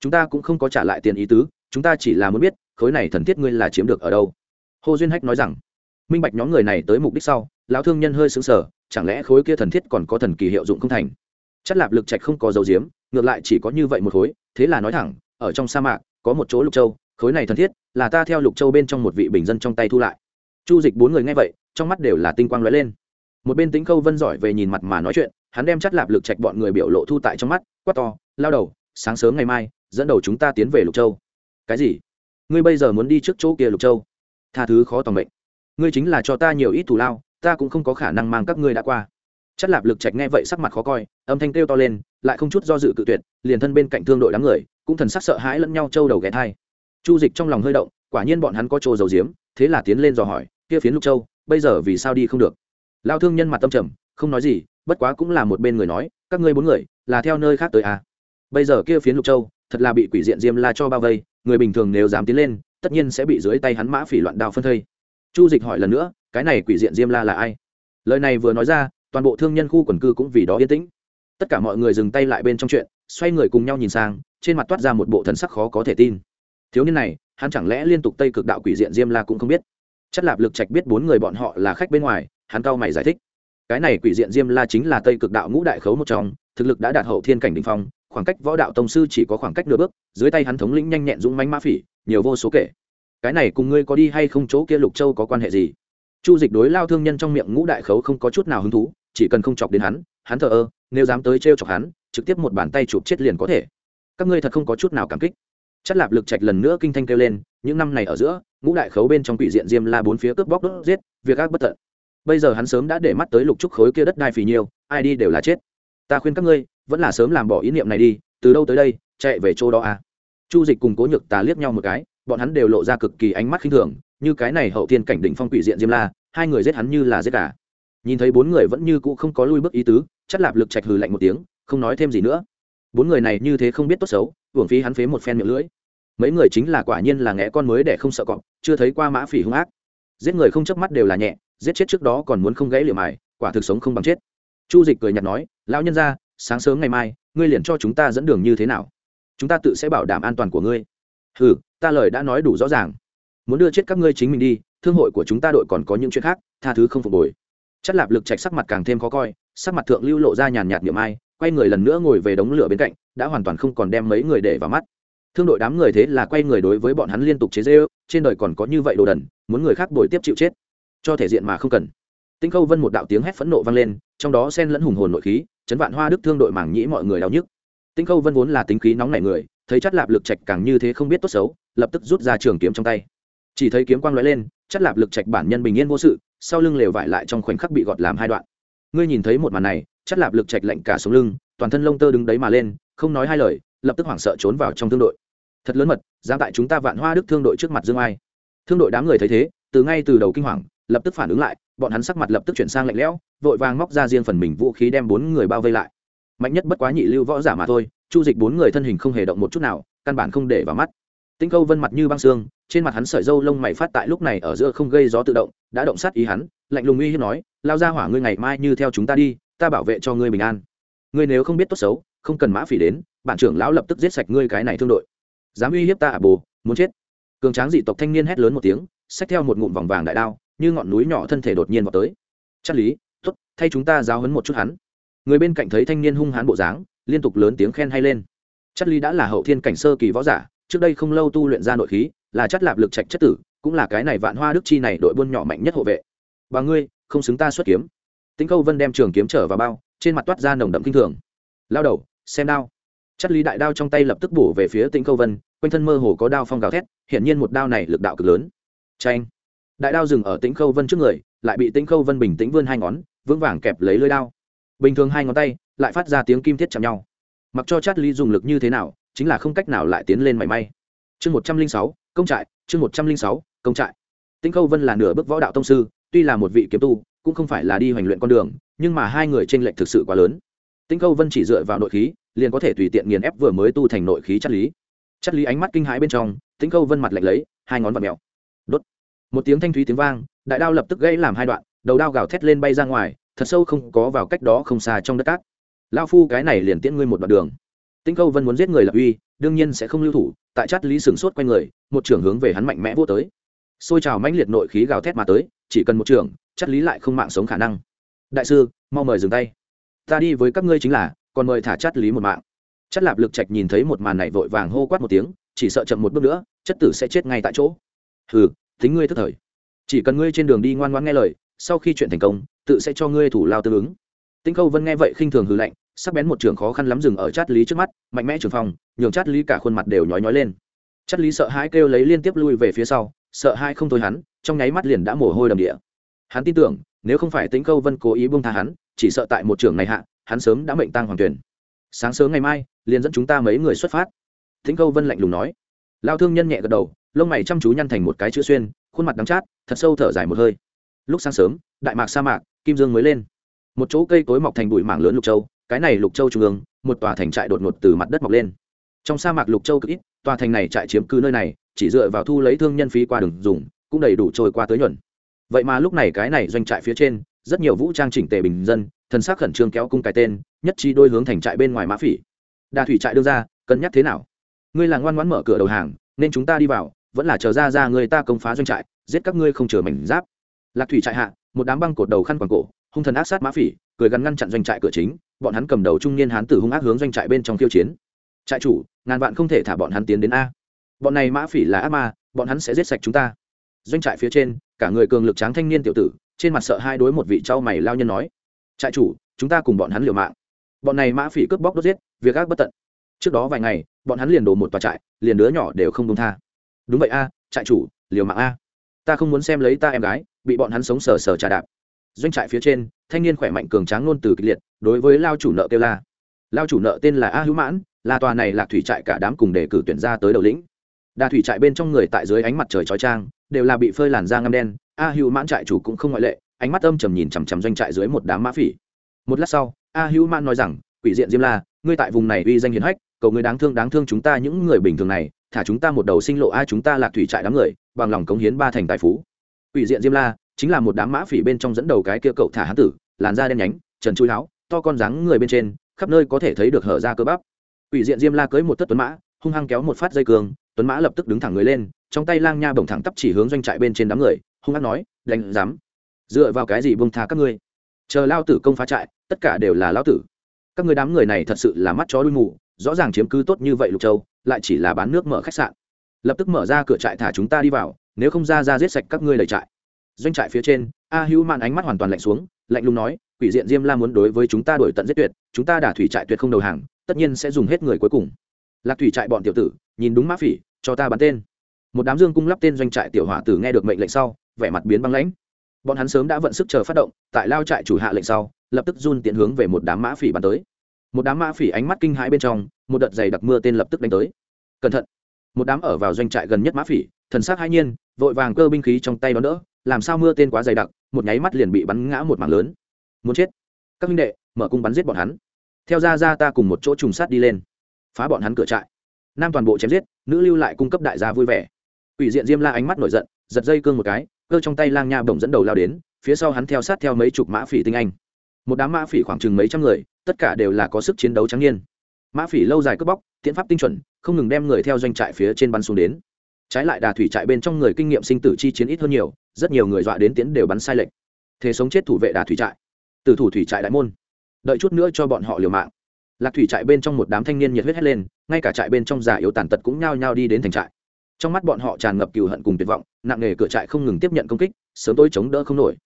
chúng ta cũng không có trả lại tiền ý tứ, chúng ta chỉ là muốn biết, khối này thần thiết ngươi là chiếm được ở đâu. Hồ duyên hách nói rằng. Minh bạch nhóm người này tới mục đích sau, lão thương nhân hơi xứng sở chẳng lẽ khối kia thần thiết còn có thần kỳ hiệu dụng không thành? Chất lạp lực trạch không có dấu diếm ngược lại chỉ có như vậy một khối, thế là nói thẳng, ở trong sa mạc, có một chỗ lục châu, khối này thần thiết là ta theo lục châu bên trong một vị bình dân trong tay thu lại. Chu dịch bốn người nghe vậy, trong mắt đều là tinh quang lóe lên. Một bên tính khâu vân giỏi về nhìn mặt mà nói chuyện, hắn đem chất lạp lực trạch bọn người biểu lộ thu tại trong mắt, quát to, lao đầu, sáng sớm ngày mai dẫn đầu chúng ta tiến về lục châu. Cái gì? Ngươi bây giờ muốn đi trước chỗ kia lục châu? Tha thứ khó tòng mệnh. Ngươi chính là cho ta nhiều ít thù lao, ta cũng không có khả năng mang các ngươi đã qua. Chất lạp lực trạch nghe vậy sắc mặt khó coi, âm thanh kêu to lên, lại không chút do dự cự tuyệt, liền thân bên cạnh thương đội đám người, cũng thần sắc sợ hãi lẫn nhau trâu đầu ghé thai. Chu dịch trong lòng hơi động, quả nhiên bọn hắn có trồ dầu diếm thế là tiến lên dò hỏi, kia phiến lục châu, bây giờ vì sao đi không được? Lao thương nhân mặt tâm trầm, không nói gì, bất quá cũng là một bên người nói, các ngươi bốn người, là theo nơi khác tới à. bây giờ kia phiến lục châu thật là bị quỷ diện diêm la cho bao vây, người bình thường nếu dám tiến lên, tất nhiên sẽ bị dưới tay hắn mã phỉ loạn đao phân thây. Chu dịch hỏi lần nữa, cái này quỷ diện diêm la là ai? Lời này vừa nói ra, toàn bộ thương nhân khu quần cư cũng vì đó yên tĩnh. Tất cả mọi người dừng tay lại bên trong chuyện, xoay người cùng nhau nhìn sang, trên mặt toát ra một bộ thần sắc khó có thể tin. Thiếu niên này, hắn chẳng lẽ liên tục tây cực đạo quỷ diện diêm la cũng không biết? Chất lạp lực trạch biết bốn người bọn họ là khách bên ngoài, hắn cao mày giải thích. Cái này quỷ diện diêm la chính là tây cực đạo ngũ đại khấu một trong, thực lực đã đạt hậu thiên cảnh đình phong khoảng cách võ đạo tông sư chỉ có khoảng cách nửa bước, dưới tay hắn thống lĩnh nhanh nhẹn dũng mánh mã phỉ, nhiều vô số kể. Cái này cùng ngươi có đi hay không chỗ kia lục châu có quan hệ gì? Chu dịch đối lao thương nhân trong miệng ngũ đại khấu không có chút nào hứng thú, chỉ cần không chọc đến hắn hắn thờ ơ, nếu dám tới t chọc hắn, trực tiếp một bàn tay chụp chết liền có thể. Các ngươi thật không có chút nào cảm kích. Chất lạp lực trạch lần nữa kinh thanh kêu lên, những năm này ở giữa, ngũ đại khấu bên trong quỷ diện diêm la bốn phía cướp bóc đốt giết, việc ác bất tận. Bây giờ hắn sớm đã để mắt tới lục trúc khối kia đất đai phì nhiêu ai đi đều là chết. Ta khuyên các ngươi vẫn là sớm làm bỏ ý niệm này đi, từ đâu tới đây, chạy về chỗ đó à? Chu dịch cùng cố nhược tà liếc nhau một cái, bọn hắn đều lộ ra cực kỳ ánh mắt khinh thường, như cái này hậu thiên cảnh đỉnh phong quỷ diện diêm la, hai người giết hắn như là giết cả nhìn thấy bốn người vẫn như cũ không có lui bước ý tứ chất lạp lực trạch hừ lạnh một tiếng, không nói thêm gì nữa. Bốn người này như thế không biết tốt xấu, uổng phí hắn phế một phen miệng lưỡi. Mấy người chính là quả nhiên là ngẽ con mới để không sợ cọp, chưa thấy qua mã phỉ hung ác. Giết người không chớp mắt đều là nhẹ, giết chết trước đó còn muốn không gãy liềm mài, quả thực sống không bằng chết. Chu dịch cười nhạt nói, lão nhân ra sáng sớm ngày mai, ngươi liền cho chúng ta dẫn đường như thế nào? Chúng ta tự sẽ bảo đảm an toàn của ngươi. Ừ ta lời đã nói đủ rõ ràng. Muốn đưa chết các ngươi chính mình đi, thương hội của chúng ta đội còn có những chuyện khác, tha thứ không phục hồi. Chất lạp lực chạch sắc mặt càng thêm khó coi, sắc mặt thượng lưu lộ ra nhàn nhạt niệm ai, quay người lần nữa ngồi về đống lửa bên cạnh, đã hoàn toàn không còn đem mấy người để vào mắt. Thương đội đám người thế là quay người đối với bọn hắn liên tục chế dê trên đời còn có như vậy đồ đần, muốn người khác bồi tiếp chịu chết, cho thể diện mà không cần. Tinh khâu vân một đạo tiếng hét phẫn nộ vang lên, trong đó sen lẫn hùng hồn nội khí chấn vạn hoa đức thương đội mảng nhĩ mọi người đau nhức. Tinh khâu vân vốn là tính khí nóng nảy người, thấy chất lạp lực trạch càng như thế không biết tốt xấu, lập tức rút ra trường kiếm trong tay. Chỉ thấy kiếm quang lóe lên chất lạp lực trạch bản nhân bình yên vô sự, sau lưng lều vải lại trong khoảnh khắc bị gọt làm hai đoạn. Ngươi nhìn thấy một màn này chất lạp lực trạch lạnh cả sống lưng, toàn thân lông tơ đứng đấy mà lên, không nói hai lời, lập tức hoảng sợ trốn vào trong thương đội. Thật lớn mật, dám tại chúng ta vạn hoa đức thương đội trước mặt dương ai. Thương đội đám người thấy thế, từ ngay từ đầu kinh hoàng, lập tức phản ứng lại bọn hắn sắc mặt lập tức chuyển sang lạnh lẽo, vội vàng móc ra riêng phần mình vũ khí đem bốn người bao vây lại. Mạnh nhất bất quá nhị lưu võ giả mà thôi, chu dịch bốn người thân hình không hề động một chút nào, căn bản không để vào mắt. Tinh câu vân mặt như băng xương, trên mặt hắn sợi dâu lông mày phát tại lúc này ở giữa không gây gió tự động, đã động sát ý hắn, lạnh lùng uy hiếp nói, lao ra hỏa ngươi ngày mai như theo chúng ta đi, ta bảo vệ cho ngươi bình an. Ngươi nếu không biết tốt xấu, không cần mã phỉ đến bạn trưởng lão lập tức giết sạch ngươi cái này thương đội. Dám uy hiếp ta à bồ, muốn chết. Cường tráng dị tộc thanh niên hét lớn một tiếng, xách theo một ngụm vòng vàng đại đao như ngọn núi nhỏ thân thể đột nhiên vào tới. Chắc lý t ố t thay chúng ta giáo hấn một chút hắn. Người bên cạnh thấy thanh niên hung hãn bộ dáng, liên tục lớn tiếng khen hay lên. Chắc lý đã là hậu thiên cảnh sơ kỳ võ giả, trước đây không lâu tu luyện ra nội khí, là chất lạp lực trạch chất tử, cũng là cái này vạn hoa đức chi này đội buôn nhỏ mạnh nhất hộ vệ. Bà ngươi, không xứng ta xuất kiếm. Tĩnh câu vân đem trường kiếm trở vào bao, trên mặt toát ra nồng đậm kinh thường. Lao đầu, xem đao. Chất lý đại đao trong tay lập tức bổ về phía tĩnh câu vân, quanh thân mơ hồ có đao phong gào thét hiện nhiên một đao này lực đạo cực lớn. Tranh đại đao dừng ở tĩnh khâu vân trước người, lại bị tĩnh khâu vân bình tĩnh vươn hai ngón, vững vàng kẹp lấy lưới đao. Bình thường hai ngón tay, lại phát ra tiếng kim thiết chạm nhau. Mặc cho chát lý dùng lực như thế nào, chính là không cách nào lại tiến lên mảy may. Chương một trăm linh sáu, công trại, chương một trăm linh sáu, công trại. Tĩnh khâu vân là nửa bước võ đạo tông sư, tuy là một vị kiếm tu, cũng không phải là đi hoành luyện con đường, nhưng mà hai người t r ê n lệch thực sự quá lớn. Tĩnh khâu vân chỉ dựa vào nội khí, liền có thể tùy tiện nghiền ép vừa mới tu thành nội khí chất lý. Chất lý ánh mắt kinh hãi bên trong, tĩnh khâu vân mặt lạnh lấy, hai ngón vật mèo một tiếng thanh thúy tiếng vang, đại đao lập tức gãy làm hai đoạn, đầu đao gào thét lên bay ra ngoài, thật sâu không có vào cách đó không xa trong đất cát. Lao phu, cái này liền tiễn ngươi một đoạn đường. Tĩnh khâu vân muốn giết người lập uy, đương nhiên sẽ không lưu thủ, tại chát lý sửng sốt quanh người, một trưởng hướng về hắn mạnh mẽ vô tới. Xôi trào mãnh liệt nội khí gào thét mà tới, chỉ cần một trưởng, chát lý lại không mạng sống khả năng. Đại sư, mau mời dừng tay. Ta đi với các ngươi chính là, còn mời thả chát lý một mạng. Chất lạp lực trạch nhìn thấy một màn này vội vàng hô quát một tiếng, chỉ sợ chậm một bước nữa, chất tử sẽ chết ngay tại chỗ. Hừ tính ngươi tức thời. Chỉ cần ngươi trên đường đi ngoan ngoan nghe lời, sau khi chuyện thành công, tự sẽ cho ngươi thủ lao tương ứng. Tĩnh khâu vân nghe vậy khinh thường hư lạnh, sắc bén một trường khó khăn lắm dừng ở chát lý trước mắt, mạnh mẽ trường phòng nhường chát lý cả khuôn mặt đều nhói nhói lên. Chát lý sợ hãi kêu lấy liên tiếp lui về phía sau, sợ hãi không thôi hắn, trong nháy mắt liền đã mồ hôi đầm địa. Hắn tin tưởng, nếu không phải tĩnh câu vân cố ý buông tha hắn, chỉ sợ tại một trường này hạ, hắn sớm đã mệnh tăng hoàng tuyển. Sáng sớm ngày mai, liền dẫn chúng ta mấy người xuất phát. Tĩnh câu vân lạnh lùng nói. Lao thương nhân nhẹ gật đầu lông mày chăm chú nhăn thành một cái chữ xuyên, khuôn mặt đắng chát, thật sâu thở dài một hơi. Lúc sáng sớm, đại mạc sa mạc, kim dương mới lên. Một chỗ cây cối mọc thành bụi mảng lớn lục châu, cái này lục châu trung ương, một tòa thành trại đột ngột từ mặt đất mọc lên. Trong sa mạc lục châu cực ít, tòa thành này trại chiếm cứ nơi này, chỉ dựa vào thu lấy thương nhân phí qua đường dùng, cũng đầy đủ trôi qua tới nhuận. Vậy mà lúc này cái này doanh trại phía trên, rất nhiều vũ trang chỉnh tề bình dân, thần sắc khẩn trương kéo cung cái tên, nhất chi đôi hướng thành trại bên ngoài mã phỉ. Đà thủy trại đưa ra, cân nhắc thế nào? Ngươi là ngoan ngoãn mở cửa đầu hàng, nên chúng ta đi vào vẫn là chờ ra ra người ta công phá doanh trại, giết các ngươi không chờ mảnh giáp. Lạc thủy trại hạ, một đám băng cột đầu khăn quàng cổ, hung thần ác sát mã phỉ, cười gắn ngăn chặn doanh trại cửa chính, bọn hắn cầm đầu trung niên hán tử hung ác hướng doanh trại bên trong khiêu chiến. Trại chủ, ngàn vạn không thể thả bọn hắn tiến đến a. Bọn này mã phỉ là ác ma, bọn hắn sẽ giết sạch chúng ta. Doanh trại phía trên, cả người cường lực tráng thanh niên tiểu tử, trên mặt sợ hai đối một vị trao mày lao nhân nói, trại chủ, chúng ta cùng bọn hắn liều mạng. Bọn này mã phỉ cướp bóc đốt giết, việc ác bất tận. Trước đó vài ngày, bọn hắn liền đổ một tòa trại, liền đứa nhỏ đều không công tha đúng vậy a, trại chủ, liều mạng a. Ta không muốn xem lấy ta em gái, bị bọn hắn sống sờ sờ trà đạp. Doanh trại phía trên, thanh niên khỏe mạnh cường tráng ngôn từ kịch liệt, đối với lao chủ nợ kêu la. Lao chủ nợ tên là a hữu mãn, là tòa này lạc thủy trại cả đám cùng để cử tuyển ra tới đầu lĩnh. Đà thủy trại bên trong người tại dưới ánh mặt trời chói trang, đều là bị phơi làn da ngâm đen, a hữu mãn trại chủ cũng không ngoại lệ, ánh mắt âm trầm nhìn chằm chằm doanh trại dưới một đám mã phỉ. Một lát sau, a hữu mãn nói rằng, quỷ diện diêm la, ngươi tại vùng này uy danh hiền hách, cầu ngươi đáng thương đáng thương chúng ta những người bình thường này thả chúng ta một đầu sinh lộ ai chúng ta lạc thủy trại đám người, bằng lòng cống hiến ba thành tài phú. Ủy diện diêm la, chính là một đám mã phỉ bên trong dẫn đầu cái kia cậu thả hán tử, làn da đen nhánh, trần chui láo, to con dáng người bên trên, khắp nơi có thể thấy được hở ra cơ bắp. Ủy diện diêm la cưới một tất tuấn mã, hung hăng kéo một phát dây cường, tuấn mã lập tức đứng thẳng người lên, trong tay lang nha bổng thẳng tắp chỉ hướng doanh trại bên trên đám người, hung hăng nói, đánh dám dựa vào cái gì buông tha các ngươi? Chờ lao tử công phá trại, tất cả đều là lao tử. Các người đám người này thật sự là mắt chó đuôi mù, rõ ràng chiếm cứ tốt như vậy lục châu lại chỉ là bán nước mở khách sạn. Lập tức mở ra cửa trại thả chúng ta đi vào, nếu không ra ra giết sạch các ngươi lời trại. Doanh trại phía trên, a hữu mạn ánh mắt hoàn toàn lạnh xuống, lạnh lùng nói, quỷ diện diêm la muốn đối với chúng ta đổi tận giết tuyệt, chúng ta đả thủy trại tuyệt không đầu hàng, tất nhiên sẽ dùng hết người cuối cùng. Lạc thủy trại bọn tiểu tử, nhìn đúng mã phỉ, cho ta bắn tên. Một đám dương cung lắp tên doanh trại tiểu hỏa tử nghe được mệnh lệnh sau, vẻ mặt biến băng lãnh. Bọn hắn sớm đã vận sức chờ phát động, tại lao trại chủ hạ lệnh sau, lập tức run tiện hướng về một đám mã phỉ bắn tới. Một đám mã phỉ ánh mắt kinh hãi bên trong một đợt dày đặc mưa tên lập tức đánh tới. Cẩn thận. Một đám ở vào doanh trại gần nhất mã phỉ, thần sắc hai nhiên, vội vàng cơ binh khí trong tay đón đỡ, làm sao mưa tên quá dày đặc, một nháy mắt liền bị bắn ngã một mảng lớn. Muốn chết. Các minh đệ, mở cung bắn giết bọn hắn. Theo ra ra ta cùng một chỗ trùng sát đi lên. Phá bọn hắn cửa trại. Nam toàn bộ chém giết, nữ lưu lại cung cấp đại gia vui vẻ. Ủy diện diêm la ánh mắt nổi giận, giật dây cương một cái, cơ trong tay lang nha bổng dẫn đầu lao đến, phía sau hắn theo sát theo mấy chục mã phỉ tinh anh. Một đám mã phỉ khoảng chừng mấy trăm người, tất cả đều là có sức chiến đấu trắng nhiên mã phỉ lâu dài cướp bóc, tiễn pháp tinh chuẩn, không ngừng đem người theo doanh trại phía trên bắn xuống đến. Trái lại đà thủy trại bên trong người kinh nghiệm sinh tử chi chiến ít hơn nhiều, rất nhiều người dọa đến tiễn đều bắn sai lệch. Thế sống chết thủ vệ đà thủy trại. Từ thủ thủy trại đại môn. Đợi chút nữa cho bọn họ liều mạng. Lạc thủy trại bên trong một đám thanh niên nhiệt huyết hét lên, ngay cả trại bên trong già yếu tàn tật cũng nhao nhao đi đến thành trại. Trong mắt bọn họ tràn ngập cừu hận cùng tuyệt vọng, nặng nề cửa trại không ngừng tiếp nhận công kích, sớm tối chống đỡ không nổi.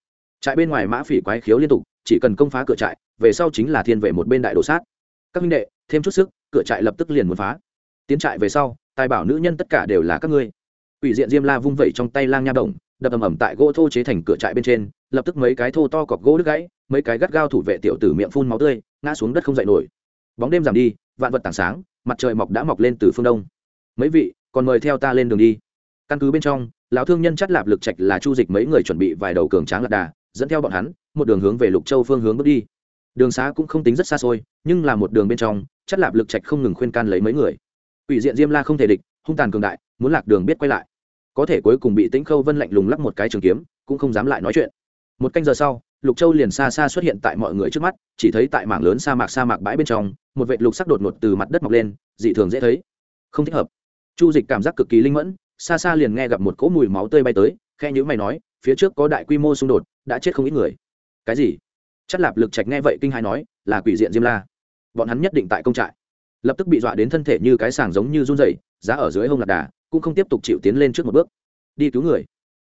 Trại bên ngoài mã phỉ quái khiếu liên tục, chỉ cần công phá cửa trại, về sau chính là thiên vệ một bên đại đồ sát các minh đệ, thêm chút sức, cửa trại lập tức liền muốn phá. Tiến trại về sau, tài bảo nữ nhân tất cả đều là các ngươi. Ủy diện diêm la vung vẩy trong tay lang nha đồng, đập ầm ầm tại gỗ thô chế thành cửa trại bên trên, lập tức mấy cái thô to cọc gỗ đứt gãy, mấy cái gắt gao thủ vệ tiểu tử miệng phun máu tươi, ngã xuống đất không dậy nổi. Bóng đêm giảm đi, vạn vật tảng sáng, mặt trời mọc đã mọc lên từ phương đông. Mấy vị, còn mời theo ta lên đường đi. Căn cứ bên trong, lão thương nhân chắt lạp lực trạch là chu dịch mấy người chuẩn bị vài đầu cường tráng lạc đà, dẫn theo bọn hắn, một đường hướng về lục châu phương hướng bước đi đường xá cũng không tính rất xa xôi, nhưng là một đường bên trong chất lạp lực trạch không ngừng khuyên can lấy mấy người. Ủy diện diêm la không thể địch, hung tàn cường đại, muốn lạc đường biết quay lại. Có thể cuối cùng bị tĩnh khâu vân lạnh lùng lắp một cái trường kiếm, cũng không dám lại nói chuyện. Một canh giờ sau, lục châu liền xa xa xuất hiện tại mọi người trước mắt, chỉ thấy tại mảng lớn sa mạc sa mạc bãi bên trong, một vệt lục sắc đột ngột từ mặt đất mọc lên, dị thường dễ thấy. Không thích hợp. Chu dịch cảm giác cực kỳ linh mẫn, xa xa liền nghe gặp một cỗ mùi máu tươi bay tới khe nhữ mày nói, phía trước có đại quy mô xung đột, đã chết không ít người. Cái gì? Chất lạp lực trạch nghe vậy kinh hai nói, là quỷ diện diêm la. Bọn hắn nhất định tại công trại. Lập tức bị dọa đến thân thể như cái sàng giống như run dày giá ở dưới hông lạc đà, cũng không tiếp tục chịu tiến lên trước một bước. Đi cứu người.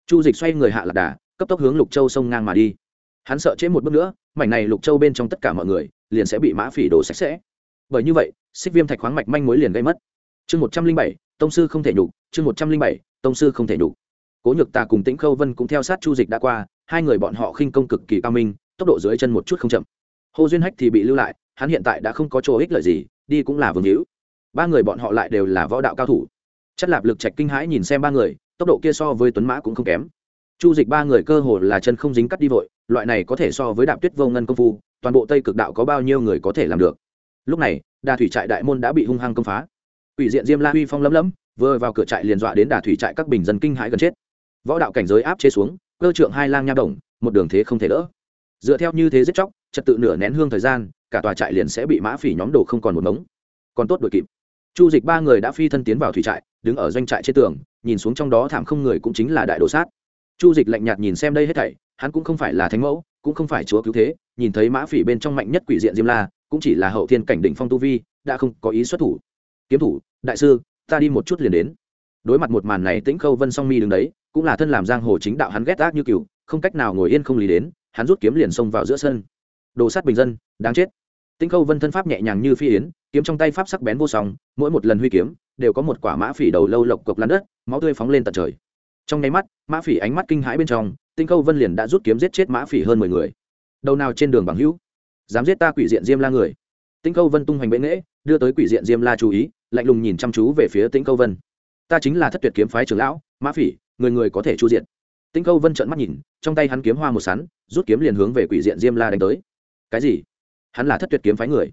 Chu dịch xoay người hạ lạc đà, cấp tốc hướng lục châu sông ngang mà đi. Hắn sợ chế một bước nữa, mảnh này lục châu bên trong tất cả mọi người, liền sẽ bị mã phỉ đổ sạch sẽ. Bởi như vậy, xích viêm thạch khoáng mạch manh mối liền gây mất. Chương một trăm linh bảy, tông sư không thể nhục, chương một trăm linh bảy, tông sư không thể nhục. Cố nhược tà cùng tĩnh khâu vân cũng theo sát chu dịch đã qua, hai người bọn họ khinh công cực kỳ cao minh tốc độ dưới chân một chút không chậm. Hồ duyên hách thì bị lưu lại, hắn hiện tại đã không có chỗ ích lợi gì, đi cũng là vương hữu. Ba người bọn họ lại đều là võ đạo cao thủ. Chất lạp lực trạch kinh hãi nhìn xem ba người, tốc độ kia so với tuấn mã cũng không kém. Chu dịch ba người cơ hồ là chân không dính cắt đi vội, loại này có thể so với đạp tuyết vô ngân công phu, toàn bộ tây cực đạo có bao nhiêu người có thể làm được. Lúc này, đà thủy trại đại môn đã bị hung hăng công phá. Ủy diện diêm la huy phong lấm lấm, vừa vào cửa trại liền dọa đến đà thủy trại các bình dân kinh hãi gần chết. Võ đạo cảnh giới áp chế xuống, cơ trượng hai lang nha đồng, một đường thế không thể đỡ dựa theo như thế giết chóc, trật tự nửa nén hương thời gian, cả tòa trại liền sẽ bị mã phỉ nhóm đồ không còn một mống. Còn tốt đội kịp. Chu dịch ba người đã phi thân tiến vào thủy trại, đứng ở doanh trại trên tường, nhìn xuống trong đó thảm không người cũng chính là đại đồ sát. Chu dịch lạnh nhạt nhìn xem đây hết thảy, hắn cũng không phải là thánh mẫu, cũng không phải chúa cứu thế, nhìn thấy mã phỉ bên trong mạnh nhất quỷ diện diêm la, cũng chỉ là hậu thiên cảnh đỉnh phong tu vi, đã không có ý xuất thủ. Kiếm thủ, đại sư, ta đi một chút liền đến. Đối mặt một màn này, tĩnh khâu vân song mi đứng đấy, cũng là thân làm giang hồ chính đạo hắn ghét ác như cừu, không cách nào ngồi yên không lý đến hắn rút kiếm liền xông vào giữa sân. Đồ sát bình dân, đáng chết. Tĩnh khâu vân thân pháp nhẹ nhàng như phi yến, kiếm trong tay pháp sắc bén vô song, mỗi một lần huy kiếm đều có một quả mã phỉ đầu lâu lộc cộc lăn đất, máu tươi phóng lên tận trời. Trong nháy mắt, mã phỉ ánh mắt kinh hãi bên trong, tinh khâu vân liền đã rút kiếm giết chết mã phỉ hơn mười người. Đầu nào trên đường bằng hữu, dám giết ta quỷ diện diêm la người. Tinh khâu vân tung hoành bệ nghễ, đưa tới quỷ diện diêm la chú ý, lạnh lùng nhìn chăm chú về phía tinh khâu vân. Ta chính là thất tuyệt kiếm phái trưởng lão, mã phỉ, người người có thể chu diện. Tinh khâu vân trợn mắt nhìn, trong tay hắn kiếm hoa một sắn rút kiếm liền hướng về quỷ diện diêm la đánh tới. Cái gì? Hắn là thất tuyệt kiếm phái người?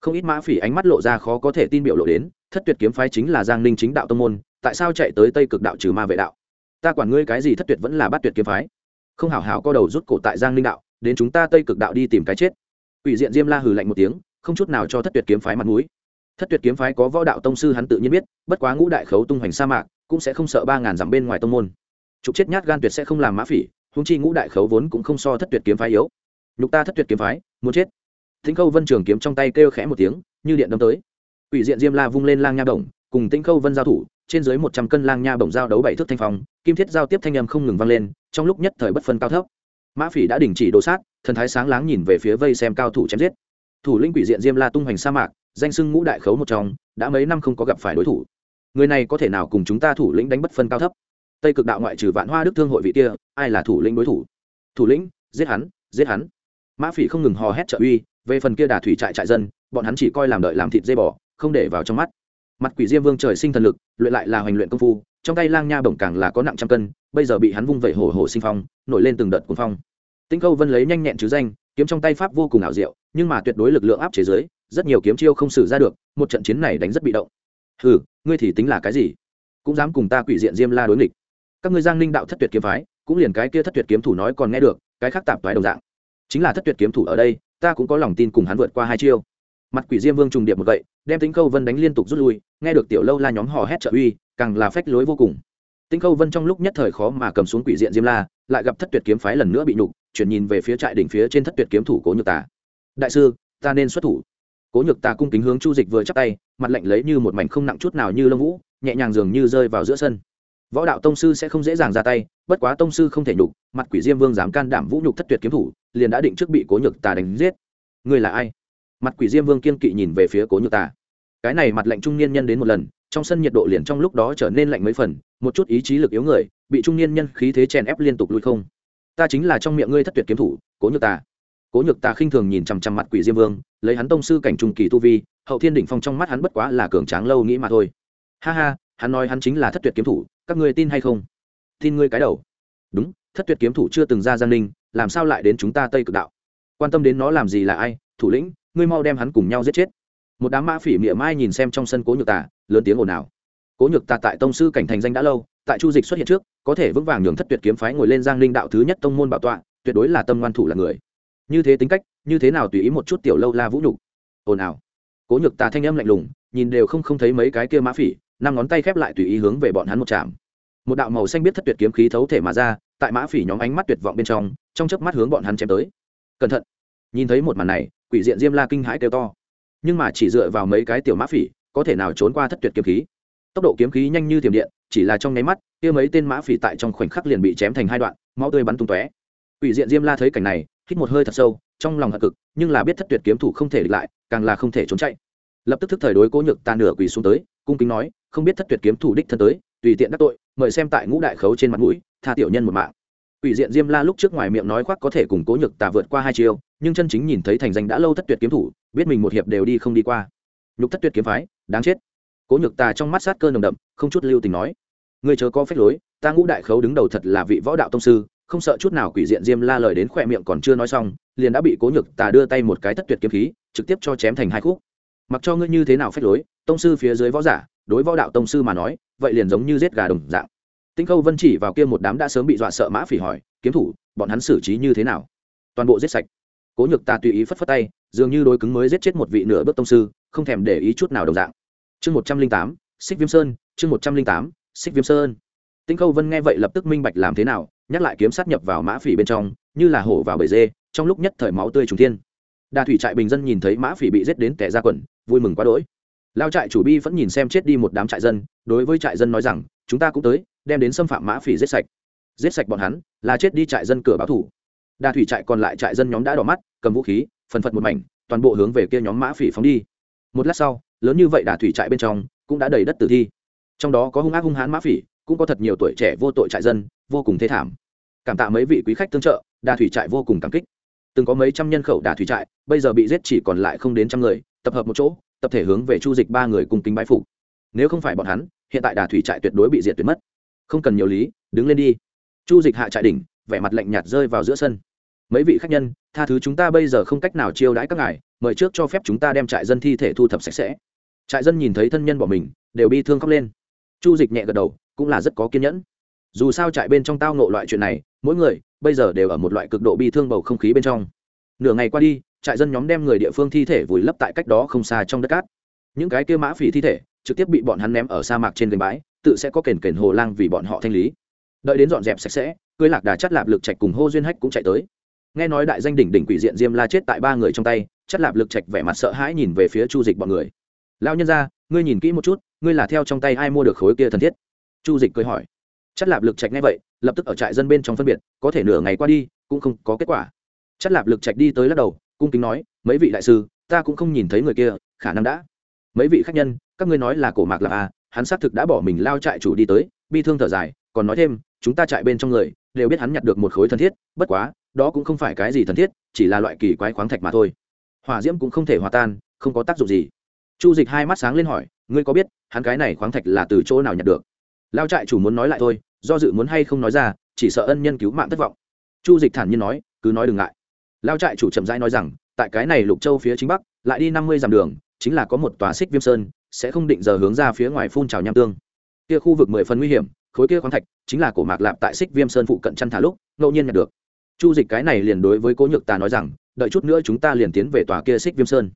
Không ít mã phỉ ánh mắt lộ ra khó có thể tin biểu lộ đến, thất tuyệt kiếm phái chính là giang ninh chính đạo tông môn, tại sao chạy tới tây cực đạo trừ ma vệ đạo? Ta quản ngươi cái gì thất tuyệt vẫn là bắt tuyệt kiếm phái. Không hảo hảo co đầu rút cổ tại giang ninh đạo, đến chúng ta tây cực đạo đi tìm cái chết. Ủy diện diêm la hừ lạnh một tiếng, không chút nào cho thất tuyệt kiếm phái mặt mũi. Thất tuyệt kiếm phái có võ đạo tông sư hắn tự nhiên biết, bất quá ngũ đại khấu tung hoành sa mạc, cũng sẽ không sợ ba ngàn dặm bên ngoài tông môn. Trục chết nhát gan tuyệt sẽ không làm mã phỉ huống chi ngũ đại khấu vốn cũng không so thất tuyệt kiếm phái yếu. Nhục ta thất tuyệt kiếm phái, muốn chết. Thính khâu vân trường kiếm trong tay kêu khẽ một tiếng, như điện đâm tới. Quỷ diện diêm la vung lên lang nha bổng, cùng tĩnh khâu vân giao thủ, trên dưới một trăm cân lang nha bổng giao đấu bảy thước thanh phong, kim thiết giao tiếp thanh âm không ngừng vang lên, trong lúc nhất thời bất phân cao thấp. Mã phỉ đã đình chỉ đồ sát, thần thái sáng láng nhìn về phía vây xem cao thủ chém giết. Thủ lĩnh quỷ diện diêm la tung hoành sa mạc, danh sưng ngũ đại khấu một trong, đã mấy năm không có gặp phải đối thủ. Người này có thể nào cùng chúng ta thủ lĩnh đánh bất phân cao thấp? Tây cực đạo ngoại trừ vạn hoa đức thương hội vị kia, ai là thủ lĩnh đối thủ? Thủ lĩnh, giết hắn giết hắn. Mã phỉ không ngừng hò hét trợ uy, về phần kia đà thủy trại trại dân, bọn hắn chỉ coi làm đợi làm thịt dây bò, không để vào trong mắt. Mặt quỷ diêm vương trời sinh thần lực, luyện lại là hoành luyện công phu, trong tay lang nha bổng càng là có nặng trăm cân, bây giờ bị hắn vung vẩy hổ hổ sinh phong, nổi lên từng đợt cuồng phong. Tĩnh câu vân lấy nhanh nhẹn chứ danh, kiếm trong tay pháp vô cùng ảo diệu, nhưng mà tuyệt đối lực lượng áp chế giới rất nhiều kiếm chiêu không xử ra được, một trận chiến này đánh rất bị động. Hừ, ngươi thì tính là cái gì? Cũng dám cùng ta quỷ diện diêm la đối nghịch các ngươi giang ninh đạo thất tuyệt kiếm phái, cũng liền cái kia thất tuyệt kiếm thủ nói còn nghe được, cái khác tạp thoái đồng dạng. Chính là thất tuyệt kiếm thủ ở đây, ta cũng có lòng tin cùng hắn vượt qua hai chiêu. Mặt quỷ diêm vương trùng điệp một gậy, đem tính câu vân đánh liên tục rút lui, nghe được tiểu lâu la nhóm hò hét trợ uy, càng là phách lối vô cùng. Tính câu vân trong lúc nhất thời khó mà cầm xuống quỷ diện diêm la, lại gặp thất tuyệt kiếm phái lần nữa bị nhục, chuyển nhìn về phía trại đỉnh phía trên thất tuyệt kiếm thủ cố nhược tà. Đại sư, ta nên xuất thủ. Cố nhược tà cung kính hướng chu dịch vừa chắc tay, mặt lạnh lấy như một mảnh không nặng chút nào như lông vũ, nhẹ nhàng dường như rơi vào giữa sân võ đạo tông sư sẽ không dễ dàng ra tay, bất quá tông sư không thể nhục, mặt quỷ diêm vương dám can đảm vũ nhục thất tuyệt kiếm thủ, liền đã định trước bị cố nhược tà đánh giết. Người là ai? Mặt quỷ diêm vương kiên kỵ nhìn về phía cố nhược tà. Cái này mặt lệnh trung niên nhân đến một lần, trong sân nhiệt độ liền trong lúc đó trở nên lạnh mấy phần, một chút ý chí lực yếu người, bị trung niên nhân khí thế chèn ép liên tục lui không. Ta chính là trong miệng ngươi thất tuyệt kiếm thủ, cố nhược ta cố nhược ta khinh thường nhìn chằm chằm mặt quỷ diêm vương, lấy hắn tông sư cảnh trung kỳ tu vi, hậu thiên đỉnh phong trong mắt hắn bất quá là cường tráng lâu nghĩ mà thôi. Ha ha, hắn nói hắn chính là thất tuyệt kiếm thủ các ngươi tin hay không? Tin ngươi cái đầu. Đúng, thất tuyệt kiếm thủ chưa từng ra giang ninh, làm sao lại đến chúng ta tây cực đạo? Quan tâm đến nó làm gì là ai? Thủ lĩnh, ngươi mau đem hắn cùng nhau giết chết. Một đám mã phỉ miệng mai nhìn xem trong sân cố nhược tà, lớn tiếng ồn ào. Cố nhược tà tại tông sư cảnh thành danh đã lâu, tại chu dịch xuất hiện trước, có thể vững vàng nhường thất tuyệt kiếm phái ngồi lên giang ninh đạo thứ nhất tông môn bảo tọa, tuyệt đối là tâm ngoan thủ là người. Như thế tính cách, như thế nào tùy ý một chút tiểu lâu la vũ nhục? Ồn ào. Cố nhược tà thanh âm lạnh lùng, nhìn đều không không thấy mấy cái kia mã phỉ, năm ngón tay khép lại tùy ý hướng về bọn hắn một chạm một đạo màu xanh biết thất tuyệt kiếm khí thấu thể mà ra, tại mã phỉ nhóm ánh mắt tuyệt vọng bên trong trong chớp mắt hướng bọn hắn chém tới. Cẩn thận! Nhìn thấy một màn này, quỷ diện diêm la kinh hãi kêu to. Nhưng mà chỉ dựa vào mấy cái tiểu mã phỉ, có thể nào trốn qua thất tuyệt kiếm khí? Tốc độ kiếm khí nhanh như tiềm điện, chỉ là trong nháy mắt, kia mấy tên mã phỉ tại trong khoảnh khắc liền bị chém thành hai đoạn, máu tươi bắn tung tóe. Quỷ diện diêm la thấy cảnh này, hít một hơi thật sâu, trong lòng hận cực, nhưng là biết thất tuyệt kiếm thủ không thể địch lại, càng là không thể trốn chạy. Lập tức thức thời đối cố nhược tàn nửa quỳ xuống tới, cung kính nói, không biết thất tuyệt kiếm thủ đích thân tới tùy tiện đắc tội mời xem tại ngũ đại khấu trên mặt mũi tha tiểu nhân một mạng Quỷ diện Diêm La lúc trước ngoài miệng nói khoác có thể cùng Cố Nhược Tà vượt qua hai chiêu, nhưng chân chính nhìn thấy thành danh đã lâu thất tuyệt kiếm thủ, biết mình một hiệp đều đi không đi qua. Nhục thất tuyệt kiếm phái, đáng chết. Cố Nhược Tà trong mắt sát cơ nồng đậm, không chút lưu tình nói: "Ngươi chớ có phép lối, ta ngũ đại khấu đứng đầu thật là vị võ đạo tông sư, không sợ chút nào quỷ diện Diêm La lời đến khỏe miệng còn chưa nói xong, liền đã bị Cố Nhược Tà đưa tay một cái thất tuyệt kiếm khí, trực tiếp cho chém thành hai khúc. Mặc cho ngươi như thế nào phép lối, tông sư phía dưới võ giả, đối võ đạo tông sư mà nói, vậy liền giống như giết gà đồng dạng. Tinh Khâu Vân chỉ vào kia một đám đã sớm bị dọa sợ mã phỉ hỏi, kiếm thủ, bọn hắn xử trí như thế nào? Toàn bộ giết sạch. Cố Nhược Ta tùy ý phất phất tay, dường như đối cứng mới giết chết một vị nửa bước tông sư, không thèm để ý chút nào đồng dạng. Chương một trăm linh tám, Xích Viêm Sơn, chương một trăm linh tám, Xích Viêm Sơn. Tinh Khâu Vân nghe vậy lập tức minh bạch làm thế nào, nhắc lại kiếm sát nhập vào mã phỉ bên trong, như là hổ vào bầy dê, trong lúc nhất thời máu tươi trùng thiên. Đa thủy trại bình dân nhìn thấy mã phỉ bị giết đến tè ra quần, vui mừng quá đỗi. Lao trại chủ bi vẫn nhìn xem chết đi một đám trại dân, đối với trại dân nói rằng, chúng ta cũng tới, đem đến xâm phạm mã phỉ giết sạch. Giết sạch bọn hắn là chết đi trại dân cửa báo thủ. Đa thủy trại còn lại trại dân nhóm đã đỏ mắt cầm vũ khí phần phật một mảnh toàn bộ hướng về kia nhóm mã phỉ phóng đi. Một lát sau lớn như vậy đà thủy trại bên trong cũng đã đầy đất tử thi. Trong đó có hung ác hung hãn mã phỉ cũng có thật nhiều tuổi trẻ vô tội trại dân vô cùng thế thảm. Cảm tạ mấy vị quý khách tương trợ đà thủy trại vô cùng cảm kích. Từng có mấy trăm nhân khẩu đà thủy trại bây giờ bị giết chỉ còn lại không đến trăm người tập hợp một chỗ tập thể hướng về chu dịch ba người cùng kính bái phục. Nếu không phải bọn hắn, hiện tại đà thủy trại tuyệt đối bị diệt tuyệt mất. Không cần nhiều lý, đứng lên đi. Chu dịch hạ trại đỉnh, vẻ mặt lạnh nhạt rơi vào giữa sân. Mấy vị khách nhân, tha thứ chúng ta bây giờ không cách nào chiêu đãi các ngài, mời trước cho phép chúng ta đem trại dân thi thể thu thập sạch sẽ. Trại dân nhìn thấy thân nhân bỏ mình, đều bi thương khóc lên. Chu dịch nhẹ gật đầu, cũng là rất có kiên nhẫn. Dù sao trại bên trong tao nộ loại chuyện này, mỗi người bây giờ đều ở một loại cực độ bi thương bầu không khí bên trong. Nửa ngày qua đi trại dân nhóm đem người địa phương thi thể vùi lấp tại cách đó không xa trong đất cát. Những cái kia mã phỉ thi thể, trực tiếp bị bọn hắn ném ở sa mạc trên gành bãi, tự sẽ có kền kền hồ lang vì bọn họ thanh lý. Đợi đến dọn dẹp sạch sẽ, cưới lạc đà chất lạp lực trạch cùng hô duyên hách cũng chạy tới. Nghe nói đại danh đỉnh đỉnh quỷ diện diêm la chết tại ba người trong tay chất lạp lực trạch vẻ mặt sợ hãi nhìn về phía chu dịch bọn người. Lao nhân ra ngươi nhìn kỹ một chút, ngươi là theo trong tay ai mua được khối kia thân thiết? Chu dịch cười hỏi. Chất lạp lực trạch nghe vậy, lập tức ở trại dân bên trong phân biệt, có thể nửa ngày qua đi, cũng không có kết quả. Chất lạp lực trạch đi tới lắc đầu cung kính nói, mấy vị đại sư, ta cũng không nhìn thấy người kia, khả năng đã. Mấy vị khách nhân, các ngươi nói là cổ mạc là à hắn xác thực đã bỏ mình lao trại chủ đi tới, bi thương thở dài, còn nói thêm, chúng ta chạy bên trong người, đều biết hắn nhặt được một khối thân thiết, bất quá, đó cũng không phải cái gì thân thiết, chỉ là loại kỳ quái khoáng thạch mà thôi. Hỏa diễm cũng không thể hòa tan, không có tác dụng gì. Chu dịch hai mắt sáng lên hỏi, ngươi có biết, hắn cái này khoáng thạch là từ chỗ nào nhặt được? Lao trại chủ muốn nói lại thôi, do dự muốn hay không nói ra, chỉ sợ ân nhân cứu mạng thất vọng. Chu dịch thản nhiên nói, cứ nói đừng ngại lao trại chủ chậm rãi nói rằng, tại cái này lục châu phía chính bắc, lại đi năm mươi dặm đường, chính là có một tòa xích viêm sơn, sẽ không định giờ hướng ra phía ngoài phun trào nham tương. Kia khu vực mười phần nguy hiểm, khối kia khoáng thạch chính là cổ mạc lạp tại xích viêm sơn phụ cận chăn thả lúc, ngẫu nhiên nhận được. Chu dịch cái này liền đối với cố nhược tà nói rằng, đợi chút nữa chúng ta liền tiến về tòa kia xích viêm sơn.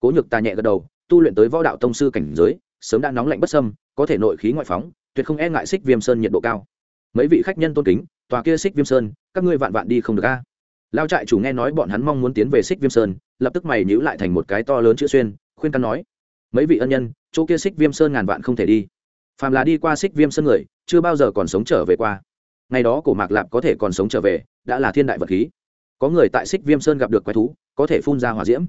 Cố nhược tà nhẹ gật đầu, tu luyện tới võ đạo tông sư cảnh giới, sớm đã nóng lạnh bất sâm có thể nội khí ngoại phóng, tuyệt không e ngại xích viêm sơn nhiệt độ cao. Mấy vị khách nhân tôn kính, tòa kia xích viêm sơn, các ngươi vạn vạn đi không được a lao trại chủ nghe nói bọn hắn mong muốn tiến về xích viêm sơn, lập tức mày nhữ lại thành một cái to lớn chữ xuyên, khuyên căn nói, mấy vị ân nhân, chỗ kia xích viêm sơn ngàn vạn không thể đi. Phàm là đi qua xích viêm sơn người, chưa bao giờ còn sống trở về qua. Ngày đó cổ mạc lạp có thể còn sống trở về, đã là thiên đại vật khí. Có người tại xích viêm sơn gặp được quái thú, có thể phun ra hỏa diễm.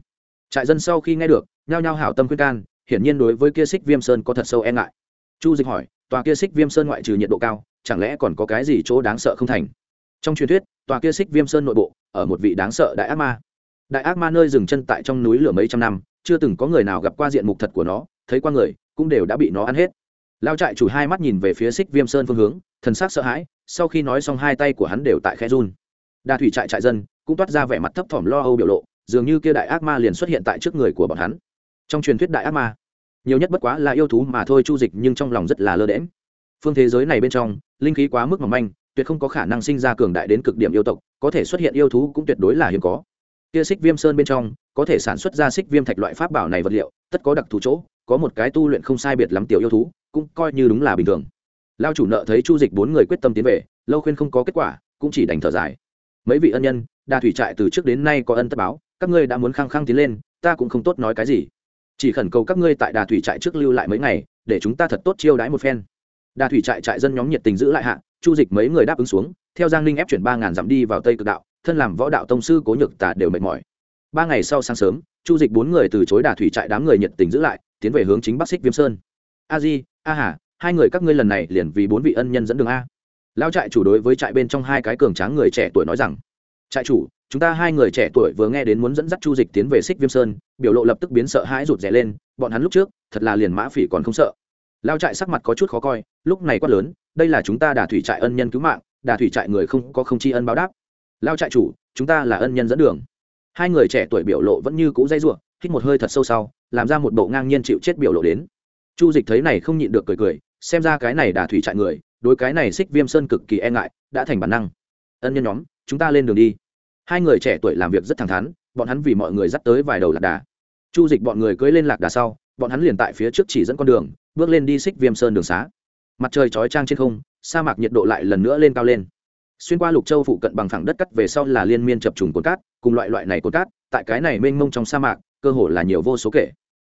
Trại dân sau khi nghe được, nhao nhao hảo tâm khuyên can, hiển nhiên đối với kia xích viêm sơn có thật sâu e ngại. Chu dịch hỏi, tòa kia xích viêm sơn ngoại trừ nhiệt độ cao, chẳng lẽ còn có cái gì chỗ đáng sợ không thành? Trong truyền thuyết, tòa kia xích viêm sơn nội bộ ở một vị đáng sợ đại ác ma. Đại ác ma nơi dừng chân tại trong núi lửa mấy trăm năm, chưa từng có người nào gặp qua diện mục thật của nó, thấy qua người, cũng đều đã bị nó ăn hết. Lao trại chủ hai mắt nhìn về phía xích viêm sơn phương hướng, thần sắc sợ hãi, sau khi nói xong hai tay của hắn đều tại khe run. Đa thủy trại trại dân cũng toát ra vẻ mặt thấp thỏm lo âu biểu lộ, dường như kia đại ác ma liền xuất hiện tại trước người của bọn hắn. Trong truyền thuyết đại ác ma, nhiều nhất bất quá là yêu thú mà thôi, chu dịch nhưng trong lòng rất là lơ đễm phương thế giới này bên trong, linh khí quá mức mỏng manh tuyệt không có khả năng sinh ra cường đại đến cực điểm yêu tộc, có thể xuất hiện yêu thú cũng tuyệt đối là hiếm có. Kia xích viêm sơn bên trong, có thể sản xuất ra xích viêm thạch loại pháp bảo này vật liệu, tất có đặc thù chỗ, có một cái tu luyện không sai biệt lắm tiểu yêu thú, cũng coi như đúng là bình thường. Lao chủ nợ thấy chu dịch bốn người quyết tâm tiến về, lâu khuyên không có kết quả, cũng chỉ đành thở dài. Mấy vị ân nhân, đa thủy trại từ trước đến nay có ân tất báo, các ngươi đã muốn khăng khăng tiến lên, ta cũng không tốt nói cái gì. Chỉ khẩn cầu các ngươi tại đà thủy trại trước lưu lại mấy ngày, để chúng ta thật tốt chiêu đãi một phen đà thủy trại trại dân nhóm nhiệt tình giữ lại hạ, chu dịch mấy người đáp ứng xuống, theo giang ninh ép chuyển ba ngàn dặm đi vào tây cực đạo, thân làm võ đạo tông sư cố nhược tả đều mệt mỏi. Ba ngày sau sáng sớm, chu dịch bốn người từ chối đà thủy trại đám người nhiệt tình giữ lại, tiến về hướng chính bắc xích viêm sơn. A di, a hà, hai người các ngươi lần này liền vì bốn vị ân nhân dẫn đường a. Lao trại chủ đối với trại bên trong hai cái cường tráng người trẻ tuổi nói rằng, trại chủ, chúng ta hai người trẻ tuổi vừa nghe đến muốn dẫn dắt chu dịch tiến về xích viêm sơn, biểu lộ lập tức biến sợ hãi rụt rè lên, bọn hắn lúc trước, thật là liền mã phỉ còn không sợ lao trại sắc mặt có chút khó coi, lúc này quát lớn, đây là chúng ta đà thủy trại ân nhân cứu mạng đà thủy trại người không có không tri ân báo đáp. Lao trại chủ, chúng ta là ân nhân dẫn đường. Hai người trẻ tuổi biểu lộ vẫn như cũ dây r u ộ hít một hơi thật sâu sau, làm ra một bộ ngang nhiên chịu chết biểu lộ đến. Chu dịch thấy này không nhịn được cười cười, xem ra cái này đà thủy trại người, đối cái này xích viêm sơn cực kỳ e ngại, đã thành bản năng. Ân nhân nhóm, chúng ta lên đường đi. Hai người trẻ tuổi làm việc rất thẳng thắn, bọn hắn vì mọi người dắt tới vài đầu lạc đà. Chu dịch bọn người cưỡi lên lạc đà sau, bọn hắn liền tại phía trước chỉ dẫn con đường bước lên đi xích viêm sơn đường xá. Mặt trời chói trang trên không, sa mạc nhiệt độ lại lần nữa lên cao lên. Xuyên qua lục châu phụ cận bằng phẳng đất cắt về sau là liên miên chập trùng cồn cát, cùng loại loại này cồn cát, tại cái này mênh mông trong sa mạc, cơ hồ là nhiều vô số kể.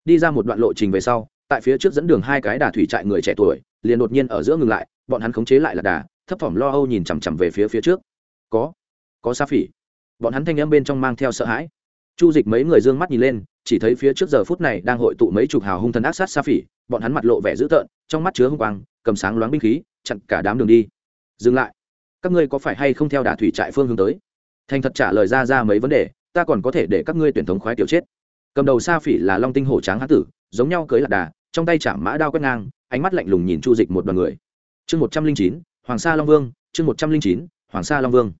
Đi ra một đoạn lộ trình về sau, tại phía trước dẫn đường hai cái đà thủy trại người trẻ tuổi, liền đột nhiên ở giữa ngừng lại, bọn hắn khống chế lại là đà, thấp thỏm lo âu nhìn chằm chằm về phía phía trước. Có có sa phỉ. Bọn hắn thanh âm bên trong mang theo sợ hãi. Chu dịch mấy người d ư ơ n g mắt nhìn lên, chỉ thấy phía trước giờ phút này đang hội tụ mấy chục hào hung thần ác sát sa phỉ bọn hắn mặt lộ vẻ dữ tợn, trong mắt chứa hung quang, cầm sáng loáng binh khí, chặn cả đám đường đi. Dừng lại. Các ngươi có phải hay không theo đà thủy trại phương hướng tới? Thành thật trả lời ra ra mấy vấn đề, ta còn có thể để các ngươi tuyển thống khoái tiểu chết. Cầm đầu sa phỉ là long tinh hổ tráng hán tử, giống nhau cưới lạc đà, trong tay chạm mã đao quét ngang, ánh mắt lạnh lùng nhìn chu dịch một đoàn người. Chương một trăm linh chín, hoàng sa long vương, chương một trăm linh chín, hoàng sa long vương.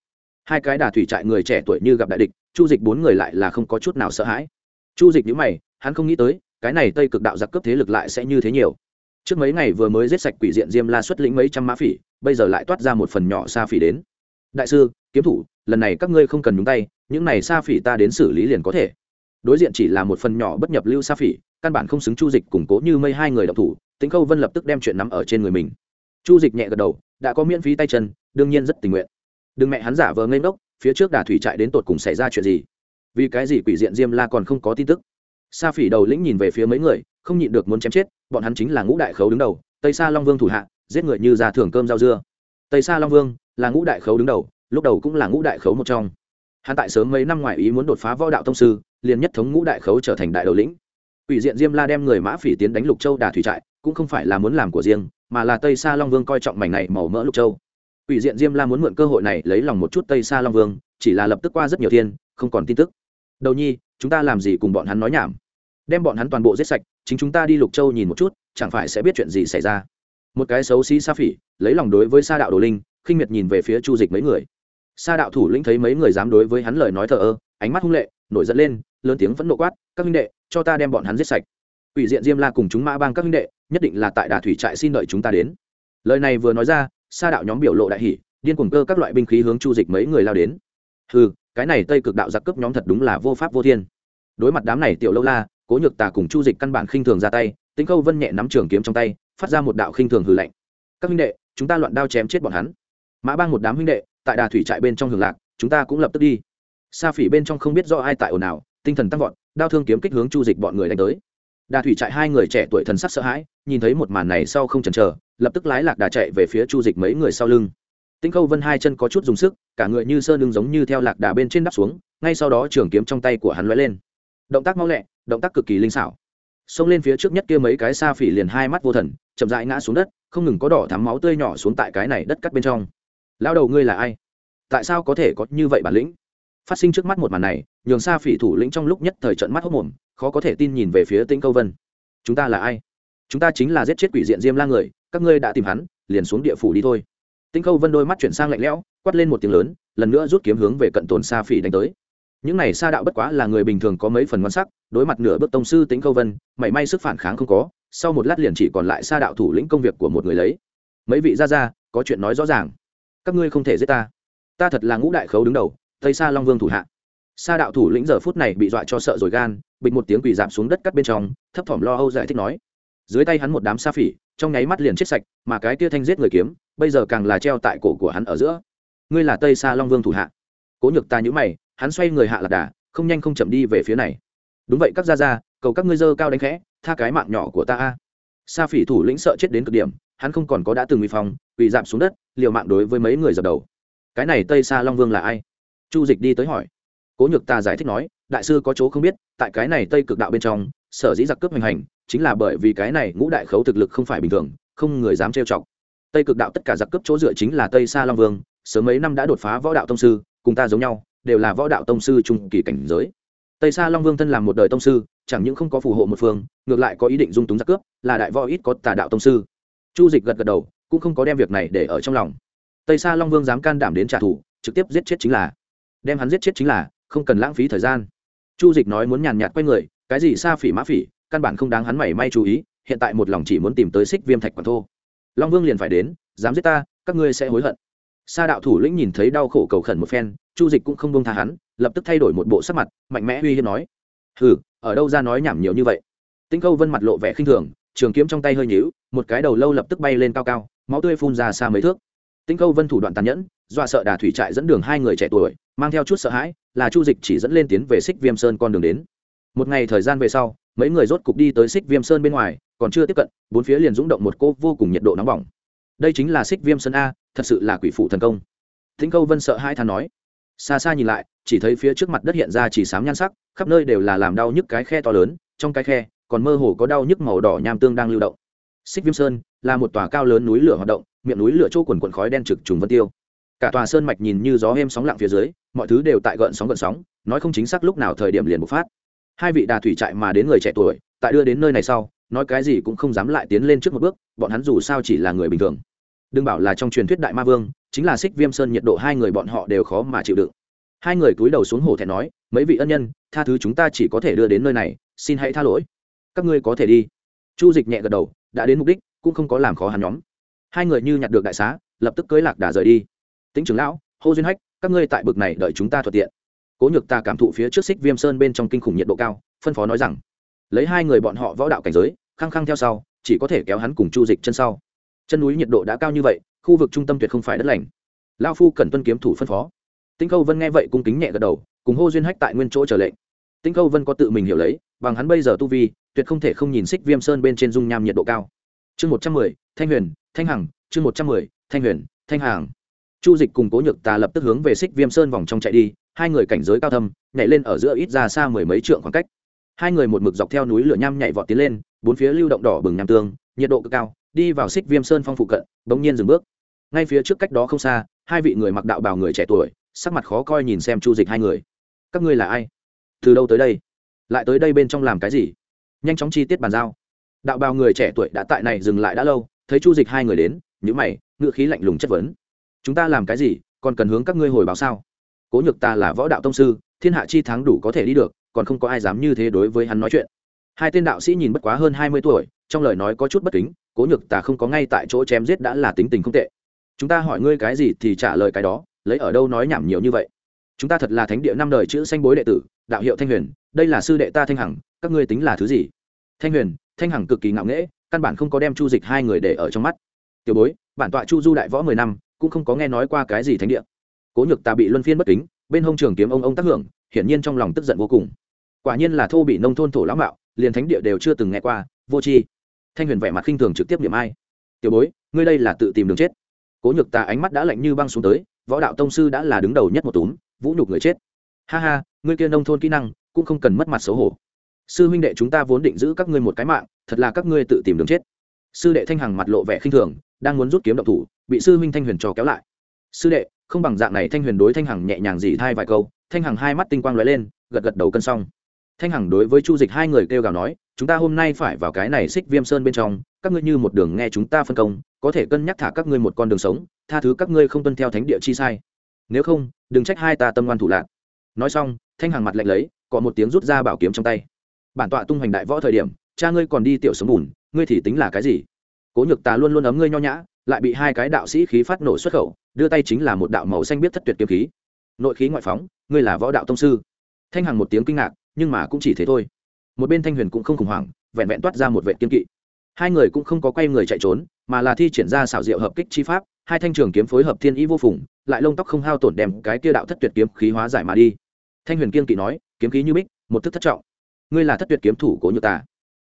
Hai cái đà thủy trại người trẻ tuổi như gặp đại địch, chu dịch bốn người lại là không có chút nào sợ hãi. Chu dịch nhữ mày, hắn không nghĩ tới cái này tây cực đạo giặc cướp thế lực lại sẽ như thế nhiều. Trước mấy ngày vừa mới giết sạch quỷ diện diêm la xuất lĩnh mấy trăm mã phỉ, bây giờ lại toát ra một phần nhỏ sa phỉ đến. Đại sư, kiếm thủ, lần này các ngươi không cần nhúng tay, những này sa phỉ ta đến xử lý liền có thể. Đối diện chỉ là một phần nhỏ bất nhập lưu sa phỉ, căn bản không xứng chu dịch củng cố như mây hai người đọc thủ tính khâu vân lập tức đem chuyện nắm ở trên người mình. Chu dịch nhẹ gật đầu, đã có miễn phí tay chân, đương nhiên rất tình nguyện. Đừng mẹ hắn giả vờ ngây ngốc, phía trước đà thủy trại đến tột cùng xảy ra chuyện gì? Vì cái gì quỷ diện diêm la còn không có tin tức? Sa phỉ đầu lĩnh nhìn về phía mấy người không nhịn được muốn chém chết bọn hắn chính là ngũ đại khấu đứng đầu tây sa long vương thủ hạ giết người như ra thưởng cơm rau dưa. Tây sa long vương là ngũ đại khấu đứng đầu lúc đầu cũng là ngũ đại khấu một trong. Hắn tại sớm mấy năm ngoài ý muốn đột phá võ đạo thông sư liền nhất thống ngũ đại khấu trở thành đại đầu lĩnh. Quỷ diện diêm la đem người mã phỉ tiến đánh lục châu đà thủy trại cũng không phải là muốn làm của riêng mà là tây sa long vương coi trọng mảnh này màu mỡ lục châu. Quỷ diện Diêm La muốn mượn cơ hội này lấy lòng một chút Tây Sa Long Vương, chỉ là lập tức qua rất nhiều thiên, không còn tin tức. Đầu nhi, chúng ta làm gì cùng bọn hắn nói nhảm? Đem bọn hắn toàn bộ giết sạch, chính chúng ta đi Lục Châu nhìn một chút, chẳng phải sẽ biết chuyện gì xảy ra. Một cái xấu xí Sa Phỉ, lấy lòng đối với Sa đạo đồ linh, khinh miệt nhìn về phía Chu Dịch mấy người. Sa đạo thủ lĩnh thấy mấy người dám đối với hắn lời nói thờ ơ, ánh mắt hung lệ, nổi giận lên, lớn tiếng vẫn nộ quát, "Các huynh đệ, cho ta đem bọn hắn giết sạch." ủy diện Diêm La cùng chúng mã bang các huynh đệ, nhất định là tại Đà thủy trại xin đợi chúng ta đến. Lời này vừa nói ra, sa đạo nhóm biểu lộ đại hỷ điên cuồng cơ các loại binh khí hướng chu dịch mấy người lao đến ừ cái này tây cực đạo giặc cướp nhóm thật đúng là vô pháp vô thiên đối mặt đám này tiểu lâu la, cố nhược tà cùng chu dịch căn bản khinh thường ra tay tính câu vân nhẹ nắm trường kiếm trong tay, phát ra một đạo khinh thường hư lạnh. Các huynh đệ, chúng ta loạn đao chém chết bọn hắn. Mã bang một đám huynh đệ, tại đà thủy trại bên trong hưởng lạc, chúng ta cũng lập tức đi. Sa phỉ bên trong không biết do ai tại ồn nào tinh thần tăng vọt, đao thương kiếm kích hướng chu dịch bọn người đánh tới. Đà thủy trại hai người trẻ tuổi thần sắc sợ hãi, nhìn thấy một màn này sau không chần chờ, lập tức lái lạc đà chạy về phía chu dịch mấy người sau lưng. Tĩnh khâu vân hai chân có chút dùng sức, cả người như sơn lưng giống như theo lạc đà bên trên đắp xuống, ngay sau đó trường kiếm trong tay của hắn lóe lên động tác mau lẹ, động tác cực kỳ linh xảo. Xông lên phía trước nhất kia mấy cái xa phỉ liền hai mắt vô thần, chậm rãi ngã xuống đất, không ngừng có đỏ thắm máu tươi nhỏ xuống tại cái này đất cắt bên trong. Lao đầu ngươi là ai? Tại sao có thể có như vậy bản lĩnh? Phát sinh trước mắt một màn này, nhường xa phỉ thủ lĩnh trong lúc nhất thời trận mắt hốc mồm, khó có thể tin nhìn về phía tĩnh câu vân. Chúng ta là ai? Chúng ta chính là giết chết quỷ diện diêm la người, các ngươi đã tìm hắn, liền xuống địa phủ đi thôi. Tĩnh câu vân đôi mắt chuyển sang lạnh lẽo, quát lên một tiếng lớn, lần nữa rút kiếm hướng về cận tồn xa phỉ đánh tới những này Sa đạo bất quá là người bình thường có mấy phần ngon sắc, đối mặt nửa bước tông sư tính câu vân, mảy may sức phản kháng không có, sau một lát liền chỉ còn lại Sa đạo thủ lĩnh công việc của một người lấy. Mấy vị ra ra có chuyện nói rõ ràng. Các ngươi không thể giết ta. Ta thật là ngũ đại khấu đứng đầu, tây Sa long vương thủ hạ. Sa đạo thủ lĩnh giờ phút này bị dọa cho sợ rồi gan, bịch một tiếng quỳ giảm xuống đất cắt bên trong, thấp thỏm lo âu giải thích nói. Dưới tay hắn một đám sa phỉ, trong nháy mắt liền chết sạch, mà cái kia thanh giết người kiếm, bây giờ càng là treo tại cổ của hắn ở giữa. Ngươi là tây sa long vương thủ hạ. Cố nhược ta nhữ mày hắn xoay người hạ lạc đà, không nhanh không chậm đi về phía này. Đúng vậy các gia gia, cầu các ngươi dơ cao đánh khẽ, tha cái mạng nhỏ của ta a. Sa phỉ thủ lĩnh sợ chết đến cực điểm, hắn không còn có đã từng uy phong bị giảm xuống đất, liều mạng đối với mấy người dập đầu. Cái này tây sa long vương là ai? Chu dịch đi tới hỏi. Cố nhược ta giải thích nói, đại sư có chỗ không biết, tại cái này tây cực đạo bên trong, sở dĩ giặc cướp hành hành, chính là bởi vì cái này ngũ đại khấu thực lực không phải bình thường, không người dám trêu chọc. Tây cực đạo tất cả giặc cướp chỗ dựa chính là tây sa long vương, sớm mấy năm đã đột phá võ đạo thông sư, cùng ta giống nhau đều là võ đạo tông sư trung kỳ cảnh giới. Tây sa long vương thân làm một đời tông sư, chẳng những không có phù hộ một phương, ngược lại có ý định dung túng giặc cướp, là đại võ ít có tà đạo tông sư. Chu dịch gật gật đầu, cũng không có đem việc này để ở trong lòng. Tây sa long vương dám can đảm đến trả thù, trực tiếp giết chết chính là. Đem hắn giết chết chính là, không cần lãng phí thời gian. Chu dịch nói muốn nhàn nhạt quay người, cái gì xa phỉ mã phỉ, căn bản không đáng hắn mảy may chú ý, hiện tại một lòng chỉ muốn tìm tới xích viêm thạch quản thô. Long vương liền phải đến, dám giết ta, các ngươi sẽ hối hận. Sa đạo thủ lĩnh nhìn thấy đau khổ cầu khẩn một phen chu dịch cũng không bông tha hắn, lập tức thay đổi một bộ sắc mặt, mạnh mẽ uy hiếp nói ừ ở đâu ra nói nhảm nhiều như vậy? Tĩnh câu vân mặt lộ vẻ khinh thường, trường kiếm trong tay hơi nhíu, một cái đầu lâu lập tức bay lên cao cao, máu tươi phun ra xa mấy thước. Tĩnh câu vân thủ đoạn tàn nhẫn, dọa sợ đà thủy trại dẫn đường hai người trẻ tuổi, mang theo chút sợ hãi, là chu dịch chỉ dẫn lên tiến về xích viêm sơn con đường đến. Một ngày thời gian về sau, mấy người rốt cục đi tới xích viêm sơn bên ngoài, còn chưa tiếp cận, bốn phía liền dũng động một cô vô cùng nhiệt độ nóng bỏng. Đây chính là xích viêm sơn a, thật sự là quỷ phụ thần công. Thính câu vân sợ hai thằng nói xa xa nhìn lại, chỉ thấy phía trước mặt đất hiện ra chỉ sám nhan sắc, khắp nơi đều là làm đau nhức cái khe to lớn, trong cái khe còn mơ hồ có đau nhức màu đỏ nham tương đang lưu động. Xích viêm sơn là một tòa cao lớn núi lửa hoạt động, miệng núi lửa chỗ quần quần khói đen trực trùng vân tiêu. Cả tòa sơn mạch nhìn như gió êm sóng lặng phía dưới, mọi thứ đều tại gợn sóng gợn sóng, nói không chính xác lúc nào thời điểm liền bộc phát. Hai vị đà thủy trại mà đến người trẻ tuổi, tại đưa đến nơi này sau, nói cái gì cũng không dám lại tiến lên trước một bước, bọn hắn dù sao chỉ là người bình thường đừng bảo là trong truyền thuyết đại ma vương, chính là xích viêm sơn nhiệt độ hai người bọn họ đều khó mà chịu đựng. Hai người cúi đầu xuống hổ thẹn nói, mấy vị ân nhân, tha thứ chúng ta chỉ có thể đưa đến nơi này, xin hãy tha lỗi. Các ngươi có thể đi. Chu dịch nhẹ gật đầu, đã đến mục đích, cũng không có làm khó hắn nhóm. Hai người như nhặt được đại xá, lập tức cưới lạc đà rời đi. Tính trưởng lão, hô duyên hách, các ngươi tại bực này đợi chúng ta thuận tiện. Cố nhược ta cảm thụ phía trước xích viêm sơn bên trong kinh khủng nhiệt độ cao, phân phó nói rằng, lấy hai người bọn họ võ đạo cảnh giới, khăng khăng theo sau, chỉ có thể kéo hắn cùng chu dịch chân sau chân núi nhiệt độ đã cao như vậy, khu vực trung tâm tuyệt không phải đất lành. Lao phu cần tuân kiếm thủ phân phó. Tinh khâu vân nghe vậy cung kính nhẹ gật đầu, cùng hô duyên hách tại nguyên chỗ trở lệnh. Tinh khâu vân có tự mình hiểu lấy, bằng hắn bây giờ tu vi, tuyệt không thể không nhìn xích viêm sơn bên trên dung nham nhiệt độ cao. Chương một trăm mười, thanh huyền, thanh hằng, chương một trăm mười, thanh huyền, thanh hàng chu dịch cùng cố nhược tà lập tức hướng về xích viêm sơn vòng trong chạy đi, hai người cảnh giới cao thâm, nhảy lên ở giữa ít ra xa mười mấy trượng khoảng cách. Hai người một mực dọc theo núi lửa nham nhảy vọt tiến lên, bốn phía lưu động đỏ bừng nham tương, nhiệt độ cực cao đi vào xích viêm sơn phong phụ cận, bỗng nhiên dừng bước. Ngay phía trước cách đó không xa, hai vị người mặc đạo bào người trẻ tuổi, sắc mặt khó coi nhìn xem chu dịch hai người. Các ngươi là ai? Từ đâu tới đây? Lại tới đây bên trong làm cái gì? Nhanh chóng chi tiết bàn giao. Đạo bào người trẻ tuổi đã tại này dừng lại đã lâu, thấy chu dịch hai người đến nhữ mày ngự khí lạnh lùng chất vấn. Chúng ta làm cái gì? Còn cần hướng các ngươi hồi báo sao? Cố nhược ta là võ đạo tông sư, thiên hạ chi thắng đủ có thể đi được, còn không có ai dám như thế đối với hắn nói chuyện. Hai tên đạo sĩ nhìn bất quá hơn hai mươi tuổi, trong lời nói có chút bất kính cố nhược ta không có ngay tại chỗ chém giết đã là tính tình không tệ. Chúng ta hỏi ngươi cái gì thì trả lời cái đó, lấy ở đâu nói nhảm nhiều như vậy. Chúng ta thật là thánh địa năm đời chữ sanh bối đệ tử, đạo hiệu thanh huyền, đây là sư đệ ta thanh hằng, các ngươi tính là thứ gì? Thanh huyền, thanh hằng cực kỳ ngạo nghễ, căn bản không có đem chu dịch hai người để ở trong mắt. Tiểu bối, bản tọa chu du đại võ mười năm, cũng không có nghe nói qua cái gì thánh địa. Cố nhược ta bị luân phiên bất kính, bên hông trường kiếm ông ông tác hưởng, hiển nhiên trong lòng tức giận vô cùng. Quả nhiên là thô bị nông thôn thổ lão mạo, liền thánh địa đều chưa từng nghe qua, vô tri thanh huyền vẻ mặt khinh thường trực tiếp điểm ai. Tiểu bối, ngươi đây là tự tìm đường chết. Cố nhược ta ánh mắt đã lạnh như băng xuống tới, võ đạo tông sư đã là đứng đầu nhất một túm, vũ nhục người chết. Ha ha, ngươi kia nông thôn kỹ năng, cũng không cần mất mặt xấu hổ. Sư huynh đệ chúng ta vốn định giữ các ngươi một cái mạng, thật là các ngươi tự tìm đường chết. Sư đệ thanh hằng mặt lộ vẻ khinh thường, đang muốn rút kiếm động thủ, bị sư huynh thanh huyền trò kéo lại. Sư đệ, không bằng dạng này thanh huyền đối thanh hằng nhẹ nhàng dì thai vài câu. Thanh hằng hai mắt tinh quang lóe lên, gật gật đầu cân xong thanh hằng đối với chu dịch hai người kêu gào nói, chúng ta hôm nay phải vào cái này xích viêm sơn bên trong, các ngươi như một đường nghe chúng ta phân công, có thể cân nhắc thả các ngươi một con đường sống, tha thứ các ngươi không tuân theo thánh địa chi sai. Nếu không, đừng trách hai ta tâm ngoan thủ lạc. Nói xong, thanh hằng mặt lạnh lấy, có một tiếng rút ra bảo kiếm trong tay. Bản tọa tung hoành đại võ thời điểm, cha ngươi còn đi tiểu sống bùn, ngươi thì tính là cái gì? Cố nhược tà luôn luôn ấm ngươi nho nhã, lại bị hai cái đạo sĩ khí phát nổ xuất khẩu, đưa tay chính là một đạo màu xanh biết thất tuyệt kiếm khí. Nội khí ngoại phóng, ngươi là võ đạo tông sư. Thanh hằng một tiếng kinh ngạc nhưng mà cũng chỉ thế thôi. Một bên thanh huyền cũng không khủng hoảng, vẹn vẹn toát ra một vệ kiên kỵ. Hai người cũng không có quay người chạy trốn, mà là thi triển ra xảo diệu hợp kích chi pháp, hai thanh trường kiếm phối hợp thiên ý vô phùng, lại lông tóc không hao tổn đem cái kia đạo thất tuyệt kiếm khí hóa giải mà đi. Thanh huyền kiên kỵ nói, kiếm khí như bích, một thức thất trọng. Ngươi là thất tuyệt kiếm thủ cố như ta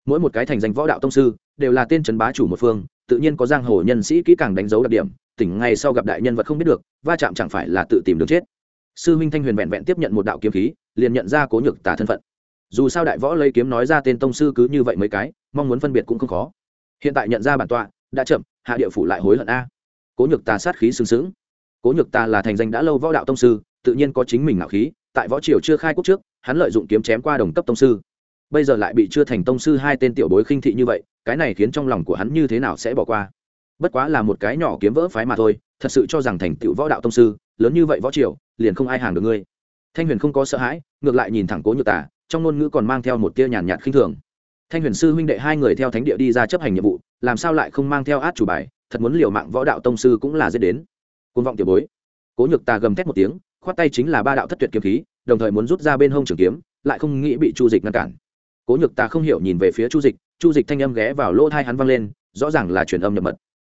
mỗi một cái thành danh võ đạo tông sư, đều là tên trấn bá chủ một phương, tự nhiên có giang hồ nhân sĩ kỹ càng đánh dấu đặc điểm, tỉnh ngay sau gặp đại nhân vật không biết được, va chạm chẳng phải là tự tìm đường chết. Sư huynh thanh huyền vẹn vẹn tiếp nhận một đạo kiếm khí liền nhận ra cố nhược tả thân phận. Dù sao đại võ lấy kiếm nói ra tên tông sư cứ như vậy mấy cái, mong muốn phân biệt cũng không khó. Hiện tại nhận ra bản tọa, đã chậm, hạ địa phủ lại hối hận a. Cố nhược tà sát khí sừng sững. Cố nhược tà là thành danh đã lâu võ đạo tông sư, tự nhiên có chính mình ngạo khí, tại võ triều chưa khai quốc trước, hắn lợi dụng kiếm chém qua đồng cấp tông sư. Bây giờ lại bị chưa thành tông sư hai tên tiểu bối khinh thị như vậy, cái này khiến trong lòng của hắn như thế nào sẽ bỏ qua? Bất quá là một cái nhỏ kiếm vỡ phái mà thôi, thật sự cho rằng thành tựu võ đạo tông sư, lớn như vậy võ triều, liền không ai hàng được ngươi thanh huyền không có sợ hãi, ngược lại nhìn thẳng cố nhược tả trong ngôn ngữ còn mang theo một tia nhàn nhạt khinh thường. Thanh huyền sư huynh đệ hai người theo thánh địa đi ra chấp hành nhiệm vụ, làm sao lại không mang theo át chủ bài, thật muốn liều mạng võ đạo tông sư cũng là dễ đến. Côn vọng tiểu bối. Cố nhược tà gầm thét một tiếng, khoát tay chính là ba đạo thất tuyệt kiếm khí, đồng thời muốn rút ra bên hông trường kiếm, lại không nghĩ bị chu dịch ngăn cản. Cố nhược tà không hiểu nhìn về phía chu dịch chu dịch thanh âm ghé vào lỗ thai hắn văng lên, rõ ràng là truyền âm nhập mật.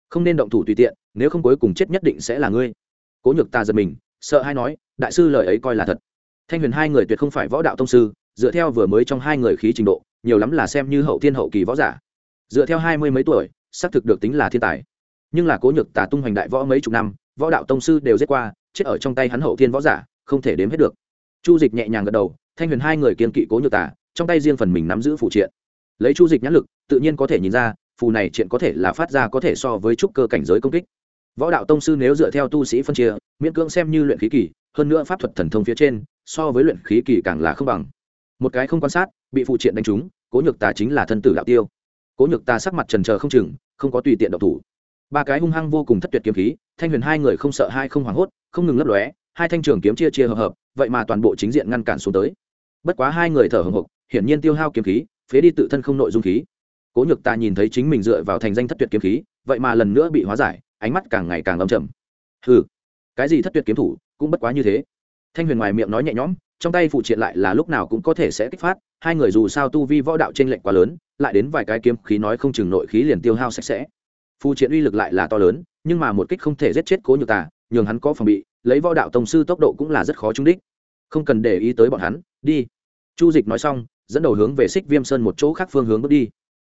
Không nên động thủ tùy tiện, nếu không cuối cùng chết nhất định sẽ là ngươi. Cố nhược tà giật mình, sợ hay nói đại sư lời ấy coi là thật. Thanh huyền hai người tuyệt không phải võ đạo tông sư, dựa theo vừa mới trong hai người khí trình độ, nhiều lắm là xem như hậu thiên hậu kỳ võ giả. Dựa theo hai mươi mấy tuổi, xác thực được tính là thiên tài. Nhưng là cố nhược tà tung hoành đại võ mấy chục năm, võ đạo tông sư đều giết qua, chết ở trong tay hắn hậu thiên võ giả, không thể đếm hết được. Chu dịch nhẹ nhàng gật đầu, thanh huyền hai người kiên kỵ cố nhược tà trong tay riêng phần mình nắm giữ phụ triện. Lấy chu dịch nhãn lực, tự nhiên có thể nhìn ra, phù này triện có thể là phát ra có thể so với trúc cơ cảnh giới công kích. Võ đạo tông sư nếu dựa theo tu sĩ phân chia, miễn cưỡng xem như luyện khí kỳ hơn nữa pháp thuật thần thông phía trên, so với luyện khí kỳ càng là không bằng. Một cái không quan sát, bị phụ triện đánh trúng, cố nhược tà chính là thân tử đạo tiêu. Cố nhược tà sắc mặt trần trờ không chừng, không có tùy tiện độc thủ. Ba cái hung hăng vô cùng thất tuyệt kiếm khí, thanh huyền hai người không sợ hai không hoảng hốt, không ngừng lấp lóe, hai thanh trường kiếm chia chia hợp hợp, vậy mà toàn bộ chính diện ngăn cản xuống tới. Bất quá hai người thở hồng hộc, hiển nhiên tiêu hao kiếm khí, phế đi tự thân không nội dung khí. Cố nhược ta nhìn thấy chính mình dựa vào thành danh thất tuyệt kiếm khí, vậy mà lần nữa bị hóa giải, ánh mắt càng ngày càng âm trầm. Hừ, cái gì thất tuyệt kiếm thủ cũng bất quá như thế. Thanh huyền ngoài miệng nói nhẹ nhõm, trong tay phụ triện lại là lúc nào cũng có thể sẽ kích phát, hai người dù sao tu vi võ đạo t r ê n lệch quá lớn, lại đến vài cái kiếm khí nói không chừng nội khí liền tiêu hao sạch sẽ. Phụ triện uy lực lại là to lớn, nhưng mà một kích không thể giết chết cố nhược tà, nhường hắn có phòng bị, lấy võ đạo tổng sư tốc độ cũng là rất khó trúng đích. Không cần để ý tới bọn hắn, đi. Chu dịch nói xong, dẫn đầu hướng về xích viêm sơn một chỗ khác phương hướng bước đi.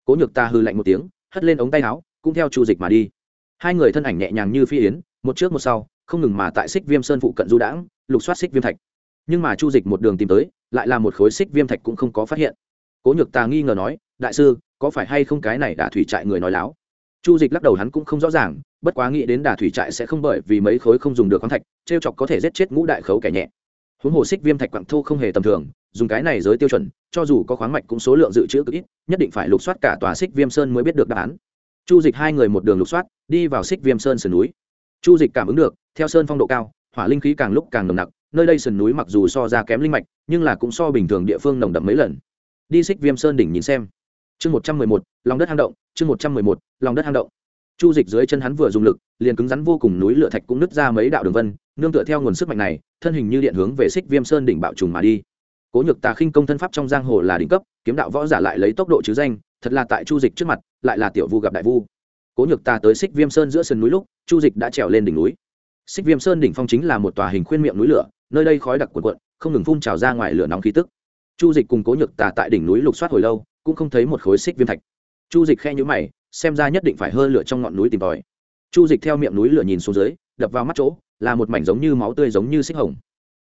Cố nhược ta hư lạnh một tiếng, hất lên ống tay áo, cũng theo chu dịch mà đi. Hai người thân ảnh nhẹ nhàng như phi yến, một trước một sau không ngừng mà tại xích viêm sơn phụ cận du đãng, lục soát xích viêm thạch. Nhưng mà chu dịch một đường tìm tới, lại là một khối xích viêm thạch cũng không có phát hiện. Cố nhược tà nghi ngờ nói, đại sư, có phải hay không cái này đã thủy trại người nói láo? Chu dịch lắc đầu hắn cũng không rõ ràng, bất quá nghĩ đến đà thủy trại sẽ không bởi vì mấy khối không dùng được khoáng thạch t r e o chọc có thể giết chết ngũ đại khấu kẻ nhẹ. Huống hồ xích viêm thạch quặng thô không hề tầm thường, dùng cái này giới tiêu chuẩn, cho dù có khoáng mạch cũng số lượng dự trữ cực ít, nhất định phải lục soát cả tòa xích viêm sơn mới biết được đáp án. Chu dịch hai người một đường lục soát, đi vào xích viêm sơn sườn núi chu dịch cảm ứng được, theo sơn phong độ cao, hỏa linh khí càng lúc càng nồng nặc, nơi đây sườn núi mặc dù so ra kém linh mạch, nhưng là cũng so bình thường địa phương nồng đậm mấy lần. Đi xích viêm sơn đỉnh nhìn xem. Chương một trăm mười một, lòng đất hang động, chương một trăm mười một, lòng đất hang động. Chu dịch dưới chân hắn vừa dùng lực, liền cứng rắn vô cùng núi lửa thạch cũng nứt ra mấy đạo đường vân, nương tựa theo nguồn sức mạnh này, thân hình như điện hướng về xích viêm sơn đỉnh bạo trùng mà đi. Cố nhược tà khinh công thân pháp trong giang hồ là đỉnh cấp, kiếm đạo võ giả lại lấy tốc độ chứ danh, thật là tại chu dịch trước mặt, lại là tiểu vu gặp đại vu cố nhược Ta tới xích viêm sơn giữa sườn núi lúc, chu dịch đã trèo lên đỉnh núi. Xích viêm sơn đỉnh phong chính là một tòa hình khuyên miệng núi lửa, nơi đây khói đặc cuộn cuộn, không ngừng phun trào ra ngoài lửa nóng khí tức. Chu dịch cùng cố nhược tà tại đỉnh núi lục soát hồi lâu, cũng không thấy một khối xích viêm thạch. Chu dịch khe nhữ mày, xem ra nhất định phải hơi lửa trong ngọn núi tìm tòi. Chu dịch theo miệng núi lửa nhìn xuống dưới, đập vào mắt chỗ, là một mảnh giống như máu tươi giống như xích hồng.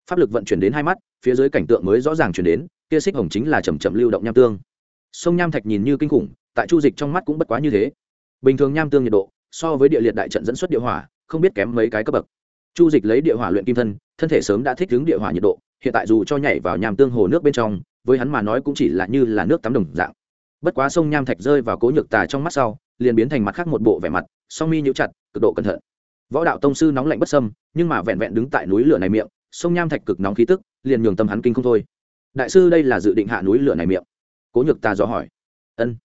Pháp lực vận chuyển đến hai mắt, phía dưới cảnh tượng mới rõ ràng chuyển đến, kia xích hồng chính là chầm chậm lưu động nham tương. Sông nham thạch nhìn như kinh khủng, tại chu dịch trong mắt cũng bất quá như thế bình thường nham tương nhiệt độ so với địa liệt đại trận dẫn xuất địa hỏa không biết kém mấy cái cấp bậc. Chu dịch lấy địa hỏa luyện kim thân thân thể sớm đã thích ứng địa hỏa nhiệt độ hiện tại dù cho nhảy vào nham tương hồ nước bên trong với hắn mà nói cũng chỉ là như là nước tắm đồng dạng. Bất quá sông nham thạch rơi vào cố nhược tà trong mắt sau liền biến thành mặt khác một bộ vẻ mặt song mi nhũ chặt cực độ cẩn thận. Võ đạo tông sư nóng lạnh bất sâm nhưng mà vẹn vẹn đứng tại núi lửa này miệng sông nham thạch cực nóng khí tức liền nhường tâm hắn kinh không thôi. Đại sư đây là dự định hạ núi lửa này miệng? Cố nhược tà dò hỏi. Ân.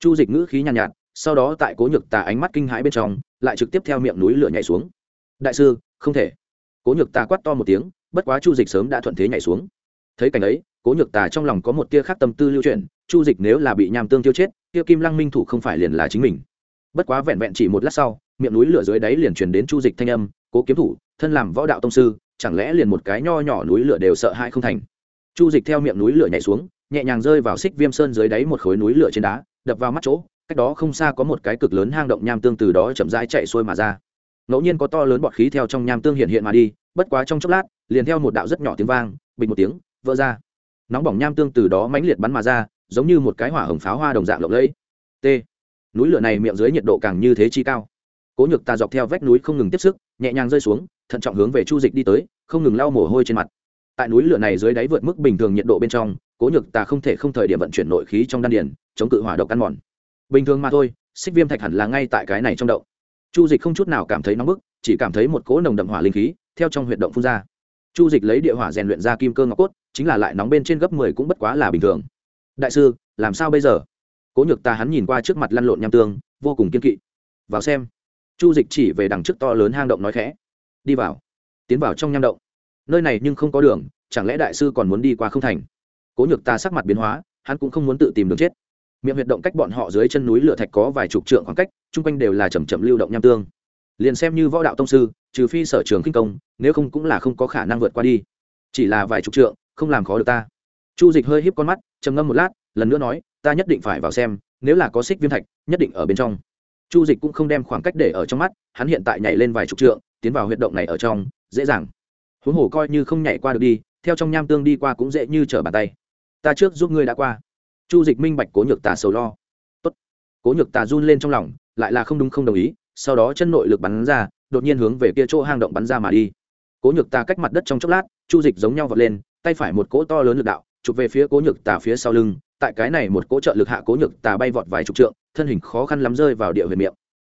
Chu dịch ngữ khí nhàn nhạt, nhạt sau đó tại cố nhược tà ánh mắt kinh hãi bên trong, lại trực tiếp theo miệng núi lửa nhảy xuống. Đại sư, không thể. Cố nhược tà quát to một tiếng, bất quá chu dịch sớm đã thuận thế nhảy xuống. Thấy cảnh ấy, cố nhược tà trong lòng có một tia khác tâm tư lưu chuyển, chu dịch nếu là bị nham tương tiêu chết, kia kim lăng minh thủ không phải liền là chính mình. Bất quá vẹn vẹn chỉ một lát sau, miệng núi lửa dưới đáy liền truyền đến chu dịch thanh âm, cố kiếm thủ, thân làm võ đạo tông sư, chẳng lẽ liền một cái nho nhỏ núi lửa đều sợ hãi không thành? Chu dịch theo miệng núi lửa nhảy xuống, nhẹ nhàng rơi vào xích viêm sơn dưới đáy một khối núi lửa trên đá, đập vào mắt chỗ cách đó không xa có một cái cực lớn hang động nham tương từ đó chậm rãi chạy xuôi mà ra. Ngẫu nhiên có to lớn bọt khí theo trong nham tương hiện hiện mà đi, bất quá trong chốc lát, liền theo một đạo rất nhỏ tiếng vang bình một tiếng, vỡ ra. Nóng bỏng nham tương từ đó mãnh liệt bắn mà ra, giống như một cái hỏa hồng pháo hoa đồng dạng lộng lẫy. T. Núi lửa này miệng dưới nhiệt độ càng như thế chi cao. Cố nhược ta dọc theo vách núi không ngừng tiếp sức, nhẹ nhàng rơi xuống, thận trọng hướng về chu dịch đi tới, không ngừng lau mồ hôi trên mặt. Tại núi lửa này dưới đáy vượt mức bình thường nhiệt độ bên trong, cố nhược ta không thể không thời điểm vận chuyển nội khí trong đan điền, chống cự hỏa độc ăn mòn bình thường mà thôi, xích viêm thạch hẳn là ngay tại cái này trong động. chu dịch không chút nào cảm thấy nóng bức, chỉ cảm thấy một cỗ nồng đậm hỏa linh khí theo trong huyệt động phun ra. Chu dịch lấy địa hỏa rèn luyện ra kim cơ ngọc cốt, chính là lại nóng bên trên gấp mười cũng bất quá là bình thường. Đại sư, làm sao bây giờ? Cố nhược ta hắn nhìn qua trước mặt lăn lộn nham tương, vô cùng kiên kỵ. Vào xem. Chu dịch chỉ về đằng trước to lớn hang động nói khẽ. Đi vào. Tiến vào trong nham động. Nơi này nhưng không có đường, chẳng lẽ đại sư còn muốn đi qua không thành? Cố nhược ta sắc mặt biến hóa, hắn cũng không muốn tự tìm đường chết miệng huyệt động cách bọn họ dưới chân núi lửa thạch có vài chục trượng khoảng cách, chung quanh đều là chầm chậm lưu động nham tương. Liền xem như võ đạo tông sư, trừ phi sở trường kinh công, nếu không cũng là không có khả năng vượt qua đi. Chỉ là vài chục trượng, không làm khó được ta. Chu dịch hơi híp con mắt, trầm ngâm một lát, lần nữa nói, ta nhất định phải vào xem, nếu là có xích viêm thạch, nhất định ở bên trong. Chu dịch cũng không đem khoảng cách để ở trong mắt, hắn hiện tại nhảy lên vài chục trượng, tiến vào huyệt động này ở trong, dễ dàng. Huống hồ coi như không nhảy qua được đi, theo trong nham tương đi qua cũng dễ như trở bàn tay. Ta trước giúp ngươi đã qua chu dịch minh bạch cố nhược tà sầu lo. Tốt. cố nhược tà run lên trong lòng, lại là không đúng không đồng ý, sau đó chân nội lực bắn ra, đột nhiên hướng về kia chỗ hang động bắn ra mà đi. Cố nhược tà cách mặt đất trong chốc lát, chu dịch giống nhau vọt lên, tay phải một cỗ to lớn lực đạo, chụp về phía cố nhược tà phía sau lưng, tại cái này một cỗ trợ lực hạ cố nhược tà bay vọt vài chục trượng, thân hình khó khăn lắm rơi vào địa huyền miệng.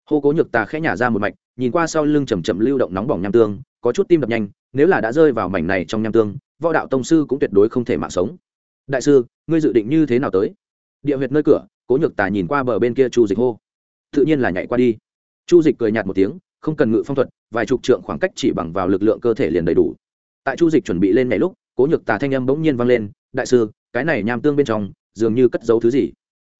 Hô cố nhược tà khẽ nhả ra một mạch, nhìn qua sau lưng chầm chậm lưu động nóng bỏng nham tương, có chút tim đập nhanh, nếu là đã rơi vào mảnh này trong nham tương, võ đạo tông sư cũng tuyệt đối không thể mạng sống đại sư, ngươi dự định như thế nào tới? Địa huyệt nơi cửa, cố nhược tà nhìn qua bờ bên kia chu dịch hô. Tự nhiên là nhảy qua đi. Chu dịch cười nhạt một tiếng, không cần ngự phong thuật, vài chục trượng khoảng cách chỉ bằng vào lực lượng cơ thể liền đầy đủ. Tại chu dịch chuẩn bị lên nhảy lúc, cố nhược tà thanh âm bỗng nhiên vang lên, đại sư, cái này nham tương bên trong, dường như cất giấu thứ gì?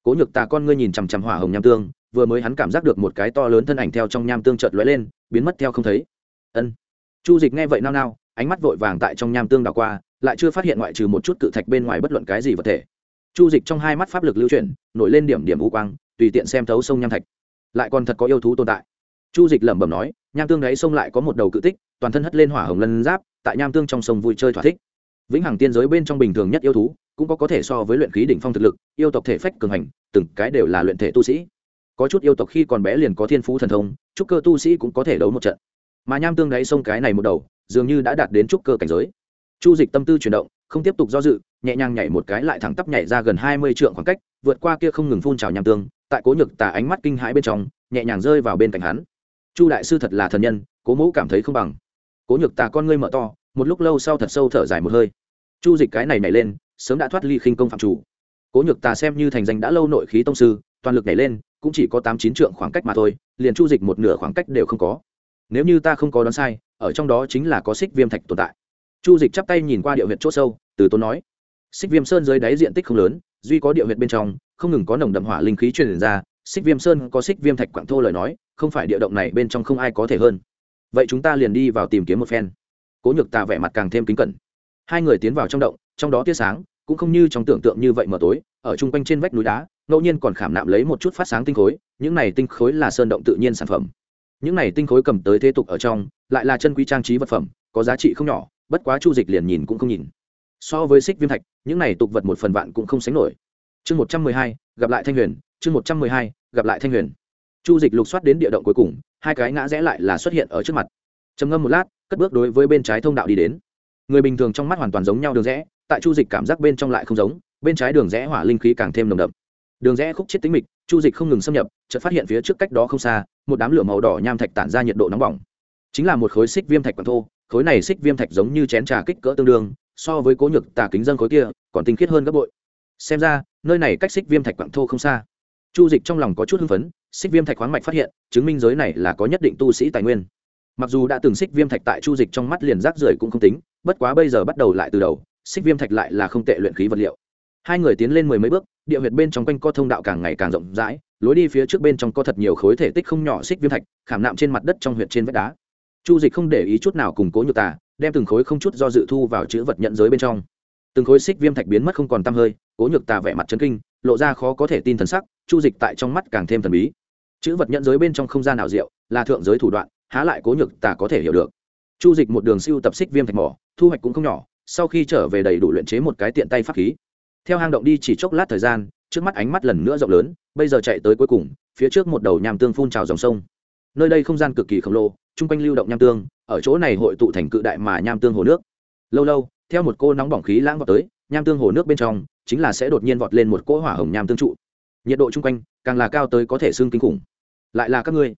Cố nhược tà con ngươi nhìn chằm chằm hỏa hồng nham tương, vừa mới hắn cảm giác được một cái to lớn thân ảnh theo trong nham tương chợt lóe lên, biến mất theo không thấy. Ân. Chu dịch nghe vậy nao nao, ánh mắt vội vàng tại trong nham tương đảo qua lại chưa phát hiện ngoại trừ một chút cự thạch bên ngoài bất luận cái gì vật thể. Chu dịch trong hai mắt pháp lực lưu chuyển, nổi lên điểm điểm u quang, tùy tiện xem thấu sông nham thạch. Lại còn thật có yêu thú tồn tại. Chu dịch lẩm bẩm nói, nham tương đáy sông lại có một đầu cự tích, toàn thân hất lên hỏa hồng lân giáp, tại nham tương trong sông vui chơi thỏa thích. Vĩnh hằng tiên giới bên trong bình thường nhất yêu thú, cũng có có thể so với luyện khí đỉnh phong thực lực, yêu tộc thể phách cường hành, từng cái đều là luyện thể tu sĩ. Có chút yêu tộc khi còn bé liền có thiên phú thần thông, trúc cơ tu sĩ cũng có thể đấu một trận. Mà nham tương đáy sông cái này một đầu, dường như đã đạt đến trúc cơ cảnh giới chu dịch tâm tư chuyển động, không tiếp tục do dự, nhẹ nhàng nhảy một cái lại thẳng tắp nhảy ra gần hai mươi trượng khoảng cách, vượt qua kia không ngừng phun trào nham tương, tại cố nhược tà ánh mắt kinh hãi bên trong, nhẹ nhàng rơi vào bên cạnh hắn. Chu đại sư thật là thần nhân, cố mẫu cảm thấy không bằng. Cố nhược tà con ngươi mở to, một lúc lâu sau thật sâu thở dài một hơi. Chu dịch cái này nhảy lên, sớm đã thoát ly khinh công phạm chủ. Cố nhược tà xem như thành danh đã lâu nội khí tông sư, toàn lực nhảy lên, cũng chỉ có tám chín trượng khoảng cách mà thôi, liền chu dịch một nửa khoảng cách đều không có. Nếu như ta không có đoán sai, ở trong đó chính là có xích viêm thạch tồn tại chu dịch chắp tay nhìn qua địa huyệt c h ỗ sâu, từ tốn nói, xích viêm sơn dưới đáy diện tích không lớn, duy có địa huyệt bên trong, không ngừng có nồng đậm hỏa linh khí truyền ra, xích viêm sơn có xích viêm thạch quảng thô lời nói, không phải địa động này bên trong không ai có thể hơn. Vậy chúng ta liền đi vào tìm kiếm một phen. Cố nhược tà vẻ mặt càng thêm kính cẩn. Hai người tiến vào trong động, trong đó tia sáng cũng không như trong tưởng tượng như vậy mờ tối, ở chung quanh trên vách núi đá, ngẫu nhiên còn khảm nạm lấy một chút phát sáng tinh khối, những này tinh khối là sơn động tự nhiên sản phẩm. Những này tinh khối cầm tới thế tục ở trong, lại là chân quý trang trí vật phẩm, có giá trị không nhỏ bất quá chu dịch liền nhìn cũng không nhìn. So với xích viêm thạch, những này tục vật một phần vạn cũng không sánh nổi. Chương một trăm mười hai, gặp lại thanh huyền, chương một trăm mười hai, gặp lại thanh huyền. Chu dịch lục soát đến địa động cuối cùng, hai cái ngã rẽ lại là xuất hiện ở trước mặt. Trầm ngâm một lát, cất bước đối với bên trái thông đạo đi đến. Người bình thường trong mắt hoàn toàn giống nhau đường rẽ, tại chu dịch cảm giác bên trong lại không giống, bên trái đường rẽ hỏa linh khí càng thêm nồng đậm. Đường rẽ khúc chết tính mịch, chu dịch không ngừng xâm nhập, chợt phát hiện phía trước cách đó không xa, một đám lửa màu đỏ nham thạch tản ra nhiệt độ nóng bỏng. Chính là một khối xích viêm thạch quảng thô khối này xích viêm thạch giống như chén trà kích cỡ tương đương, so với cố nhược tà kính dân khối kia, còn tinh khiết hơn gấp bội. Xem ra, nơi này cách xích viêm thạch quảng thô không xa. Chu dịch trong lòng có chút hưng phấn, xích viêm thạch khoáng mạch phát hiện, chứng minh giới này là có nhất định tu sĩ tài nguyên. Mặc dù đã từng xích viêm thạch tại chu dịch trong mắt liền rác rưởi cũng không tính, bất quá bây giờ bắt đầu lại từ đầu, xích viêm thạch lại là không tệ luyện khí vật liệu. Hai người tiến lên mười mấy bước, địa huyệt bên trong quanh co thông đạo càng ngày càng rộng rãi, lối đi phía trước bên trong có thật nhiều khối thể tích không nhỏ xích viêm thạch, khảm nạm trên mặt đất trong huyệt trên vách đá chu dịch không để ý chút nào cùng cố nhược tà, đem từng khối không chút do dự thu vào chữ vật nhận giới bên trong. Từng khối xích viêm thạch biến mất không còn t hơi, cố nhược tà vẻ mặt chấn kinh, lộ ra khó có thể tin thần sắc, chu dịch tại trong mắt càng thêm thần bí. Chữ vật nhận giới bên trong không gian nào diệu, là thượng giới thủ đoạn, há lại cố nhược tà có thể hiểu được. Chu dịch một đường siêu tập xích viêm thạch mỏ, thu hoạch cũng không nhỏ, sau khi trở về đầy đủ luyện chế một cái tiện tay pháp khí. Theo hang động đi chỉ chốc lát thời gian, trước mắt ánh mắt lần nữa rộng lớn, bây giờ chạy tới cuối cùng, phía trước một đầu nhàm tương phun trào dòng sông. Nơi đây không gian cực kỳ khổng lồ chung quanh lưu động nham tương, ở chỗ này hội tụ thành cự đại mà nham tương hồ nước. Lâu lâu, theo một cô nóng bỏng khí lãng vào tới, nham tương hồ nước bên trong chính là sẽ đột nhiên vọt lên một cỗ hỏa hồng nham tương trụ. Nhiệt độ chung quanh càng là cao tới có thể xương kinh khủng. Lại là các ngươi.